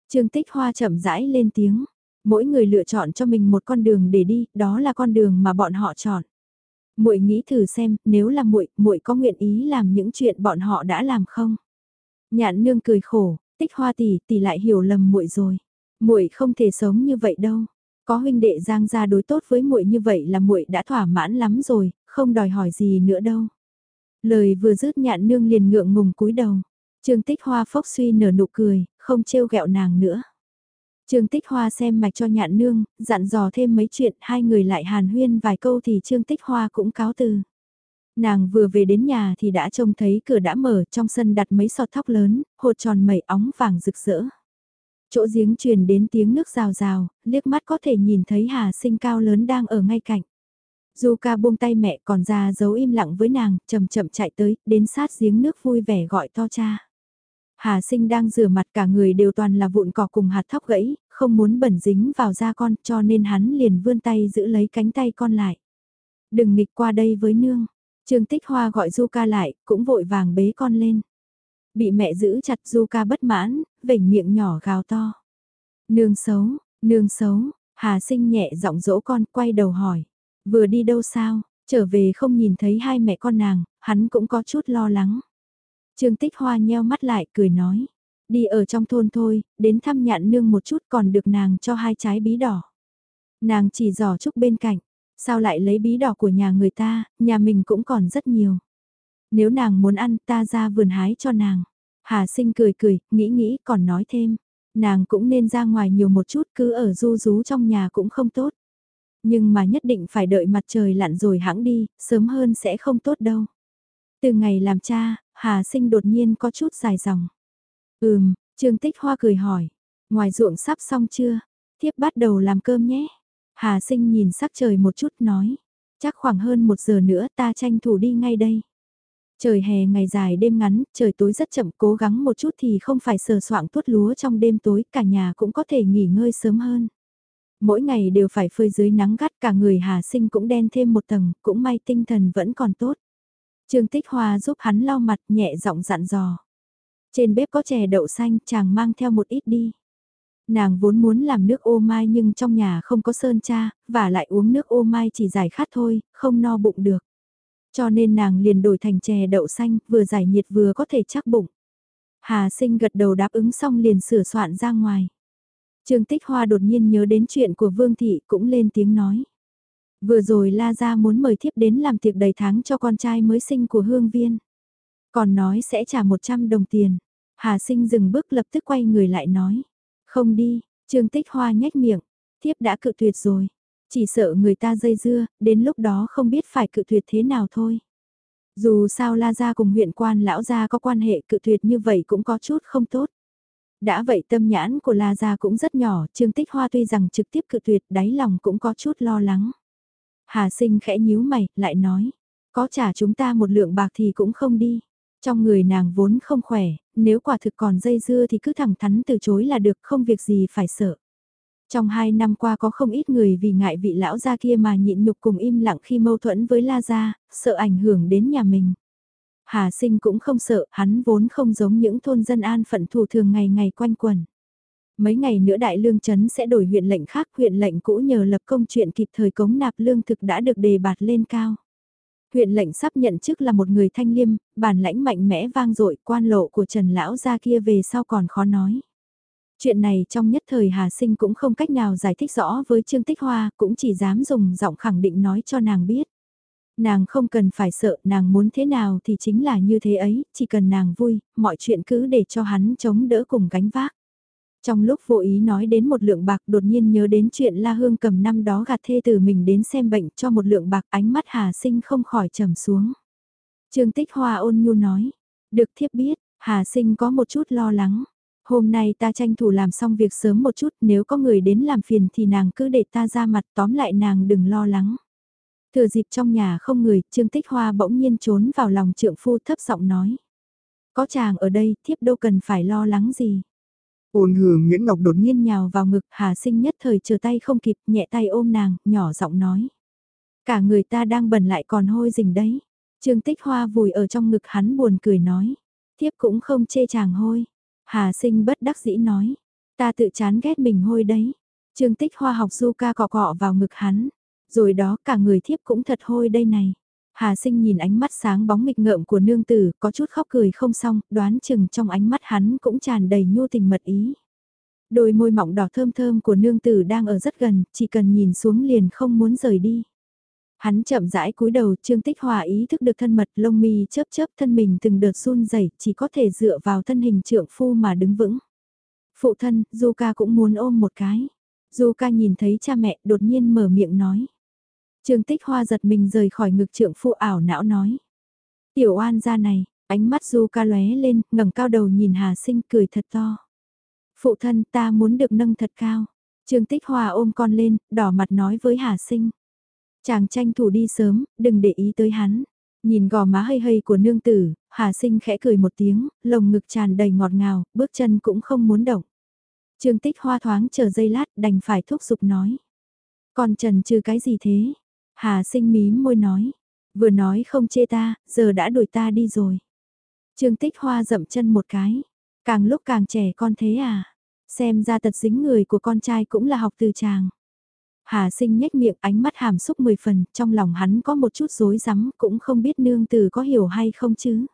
Trương Tích Hoa chậm rãi lên tiếng, mỗi người lựa chọn cho mình một con đường để đi, đó là con đường mà bọn họ chọn. Muội nghĩ thử xem, nếu là muội, muội có nguyện ý làm những chuyện bọn họ đã làm không? Nhạn nương cười khổ, Tích Hoa tỷ, tỷ lại hiểu lầm muội rồi. Muội không thể sống như vậy đâu. Có huynh đệ Giang gia đối tốt với muội như vậy là muội đã thỏa mãn lắm rồi, không đòi hỏi gì nữa đâu. Lời vừa dứt nhạn nương liền ngượng ngùng cúi đầu. Trương Tích Hoa phốc suy nở nụ cười, không trêu ghẹo nàng nữa. Trương Tích Hoa xem mạch cho nhạn nương, dặn dò thêm mấy chuyện, hai người lại hàn huyên vài câu thì Trương Tích Hoa cũng cáo từ. Nàng vừa về đến nhà thì đã trông thấy cửa đã mở, trong sân đặt mấy sọt thóc lớn, hột tròn mẩy óng vàng rực rỡ. Chỗ giếng truyền đến tiếng nước rào rào, liếc mắt có thể nhìn thấy Hà Sinh cao lớn đang ở ngay cạnh. Du ca buông tay mẹ còn ra giấu im lặng với nàng, chậm chậm chạy tới, đến sát giếng nước vui vẻ gọi to cha. Hà sinh đang rửa mặt cả người đều toàn là vụn cỏ cùng hạt thóc gãy, không muốn bẩn dính vào da con cho nên hắn liền vươn tay giữ lấy cánh tay con lại. Đừng nghịch qua đây với nương. Trương Tích Hoa gọi Du ca lại, cũng vội vàng bế con lên. Bị mẹ giữ chặt Du ca bất mãn, vểnh miệng nhỏ gào to. Nương xấu, nương xấu, Hà sinh nhẹ giọng dỗ con quay đầu hỏi. Vừa đi đâu sao, trở về không nhìn thấy hai mẹ con nàng, hắn cũng có chút lo lắng. Trương Tích Hoa nheo mắt lại cười nói. Đi ở trong thôn thôi, đến thăm nhạn nương một chút còn được nàng cho hai trái bí đỏ. Nàng chỉ giỏ chúc bên cạnh, sao lại lấy bí đỏ của nhà người ta, nhà mình cũng còn rất nhiều. Nếu nàng muốn ăn ta ra vườn hái cho nàng. Hà sinh cười cười, nghĩ nghĩ còn nói thêm. Nàng cũng nên ra ngoài nhiều một chút cứ ở du rú trong nhà cũng không tốt. Nhưng mà nhất định phải đợi mặt trời lặn rồi hãng đi, sớm hơn sẽ không tốt đâu. Từ ngày làm cha, Hà sinh đột nhiên có chút dài dòng. Ừm, Trương Tích Hoa cười hỏi. Ngoài ruộng sắp xong chưa? Tiếp bắt đầu làm cơm nhé. Hà sinh nhìn sắc trời một chút nói. Chắc khoảng hơn một giờ nữa ta tranh thủ đi ngay đây. Trời hè ngày dài đêm ngắn, trời tối rất chậm cố gắng một chút thì không phải sờ soạng tuốt lúa trong đêm tối, cả nhà cũng có thể nghỉ ngơi sớm hơn. Mỗi ngày đều phải phơi dưới nắng gắt cả người Hà Sinh cũng đen thêm một tầng, cũng may tinh thần vẫn còn tốt. Trương Tích Hoa giúp hắn lau mặt nhẹ giọng dặn dò. Trên bếp có chè đậu xanh, chàng mang theo một ít đi. Nàng vốn muốn làm nước ô mai nhưng trong nhà không có sơn cha, và lại uống nước ô mai chỉ giải khát thôi, không no bụng được. Cho nên nàng liền đổi thành chè đậu xanh, vừa giải nhiệt vừa có thể chắc bụng. Hà sinh gật đầu đáp ứng xong liền sửa soạn ra ngoài. Trương Tích Hoa đột nhiên nhớ đến chuyện của Vương Thị cũng lên tiếng nói. Vừa rồi La Gia muốn mời thiếp đến làm tiệc đầy tháng cho con trai mới sinh của Hương Viên. Còn nói sẽ trả 100 đồng tiền. Hà sinh dừng bước lập tức quay người lại nói. Không đi, Trương Tích Hoa nhếch miệng. Thiếp đã cự tuyệt rồi. Chỉ sợ người ta dây dưa, đến lúc đó không biết phải cự tuyệt thế nào thôi. Dù sao La Gia cùng huyện quan lão gia có quan hệ cự tuyệt như vậy cũng có chút không tốt. Đã vậy tâm nhãn của La Gia cũng rất nhỏ, Trương Tích Hoa tuy rằng trực tiếp cự tuyệt đáy lòng cũng có chút lo lắng. Hà sinh khẽ nhíu mày, lại nói, có trả chúng ta một lượng bạc thì cũng không đi. Trong người nàng vốn không khỏe, nếu quả thực còn dây dưa thì cứ thẳng thắn từ chối là được không việc gì phải sợ. Trong hai năm qua có không ít người vì ngại vị lão gia kia mà nhịn nhục cùng im lặng khi mâu thuẫn với La Gia, sợ ảnh hưởng đến nhà mình. Hà sinh cũng không sợ, hắn vốn không giống những thôn dân an phận thù thường ngày ngày quanh quần. Mấy ngày nữa đại lương chấn sẽ đổi huyện lệnh khác, huyện lệnh cũ nhờ lập công chuyện kịp thời cống nạp lương thực đã được đề bạt lên cao. Huyện lệnh sắp nhận chức là một người thanh liêm, bản lãnh mạnh mẽ vang dội quan lộ của Trần Lão ra kia về sau còn khó nói. Chuyện này trong nhất thời Hà Sinh cũng không cách nào giải thích rõ với Trương Tích Hoa, cũng chỉ dám dùng giọng khẳng định nói cho nàng biết. Nàng không cần phải sợ, nàng muốn thế nào thì chính là như thế ấy, chỉ cần nàng vui, mọi chuyện cứ để cho hắn chống đỡ cùng gánh vác. Trong lúc vô ý nói đến một lượng bạc đột nhiên nhớ đến chuyện La Hương cầm năm đó gạt thê từ mình đến xem bệnh cho một lượng bạc ánh mắt Hà Sinh không khỏi trầm xuống. Trương Tích Hoa ôn nhu nói, được thiếp biết, Hà Sinh có một chút lo lắng. Hôm nay ta tranh thủ làm xong việc sớm một chút nếu có người đến làm phiền thì nàng cứ để ta ra mặt tóm lại nàng đừng lo lắng. Thừa dịp trong nhà không người, Trương Tích Hoa bỗng nhiên trốn vào lòng trượng phu thấp giọng nói. Có chàng ở đây, thiếp đâu cần phải lo lắng gì. Ôn hừ Nguyễn Ngọc đột nhiên nhào vào ngực, Hà sinh nhất thời chờ tay không kịp, nhẹ tay ôm nàng, nhỏ giọng nói. Cả người ta đang bẩn lại còn hôi rình đấy. Trương Tích Hoa vùi ở trong ngực hắn buồn cười nói. Thiếp cũng không chê chàng hôi. Hà sinh bất đắc dĩ nói. Ta tự chán ghét mình hôi đấy. Trương Tích Hoa học du ca cọ cọ vào ngực hắn. Rồi đó cả người thiếp cũng thật hôi đây này. Hà sinh nhìn ánh mắt sáng bóng nghịch ngợm của nương tử, có chút khóc cười không xong, đoán chừng trong ánh mắt hắn cũng tràn đầy nhu tình mật ý. Đôi môi mọng đỏ thơm thơm của nương tử đang ở rất gần, chỉ cần nhìn xuống liền không muốn rời đi. Hắn chậm rãi cúi đầu, Trương Tích Hòa ý thức được thân mật, lông mi chớp chớp thân mình từng đợt run rẩy, chỉ có thể dựa vào thân hình trượng phu mà đứng vững. Phụ thân, Du cũng muốn ôm một cái. Du nhìn thấy cha mẹ, đột nhiên mở miệng nói. Trương Tích Hoa giật mình rời khỏi ngực trượng phu ảo não nói. Tiểu oan ra này, ánh mắt Du ca lóe lên, ngẩng cao đầu nhìn Hà Sinh cười thật to. Phụ thân ta muốn được nâng thật cao. Trương Tích Hoa ôm con lên, đỏ mặt nói với Hà Sinh. Chàng tranh thủ đi sớm, đừng để ý tới hắn. Nhìn gò má hơi hơi của nương tử, Hà Sinh khẽ cười một tiếng, lồng ngực tràn đầy ngọt ngào, bước chân cũng không muốn động. Trương Tích Hoa thoáng chờ giây lát đành phải thúc giục nói. Còn trần trừ cái gì thế? Hà Sinh mím môi nói. Vừa nói không chê ta, giờ đã đuổi ta đi rồi. Trương Tích Hoa dậm chân một cái. Càng lúc càng trẻ con thế à? Xem ra tật dính người của con trai cũng là học từ chàng. Hà sinh nhếch miệng ánh mắt hàm xúc mười phần, trong lòng hắn có một chút rối rắm, cũng không biết nương tử có hiểu hay không chứ.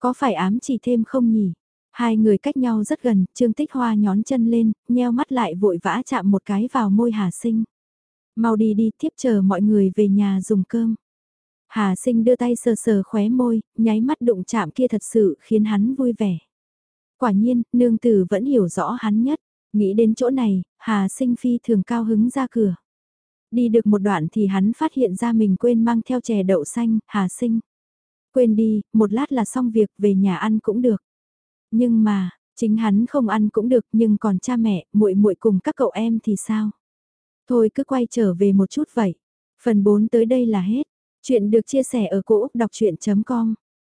Có phải ám chỉ thêm không nhỉ? Hai người cách nhau rất gần, Trương Tích Hoa nhón chân lên, nheo mắt lại vội vã chạm một cái vào môi Hà sinh. Mau đi đi, tiếp chờ mọi người về nhà dùng cơm. Hà sinh đưa tay sờ sờ khóe môi, nháy mắt đụng chạm kia thật sự khiến hắn vui vẻ. Quả nhiên, nương tử vẫn hiểu rõ hắn nhất. Nghĩ đến chỗ này, Hà sinh phi thường cao hứng ra cửa. Đi được một đoạn thì hắn phát hiện ra mình quên mang theo chè đậu xanh, Hà sinh. Quên đi, một lát là xong việc về nhà ăn cũng được. Nhưng mà, chính hắn không ăn cũng được nhưng còn cha mẹ, muội muội cùng các cậu em thì sao? Thôi cứ quay trở về một chút vậy. Phần 4 tới đây là hết. Chuyện được chia sẻ ở cỗ đọc chuyện.com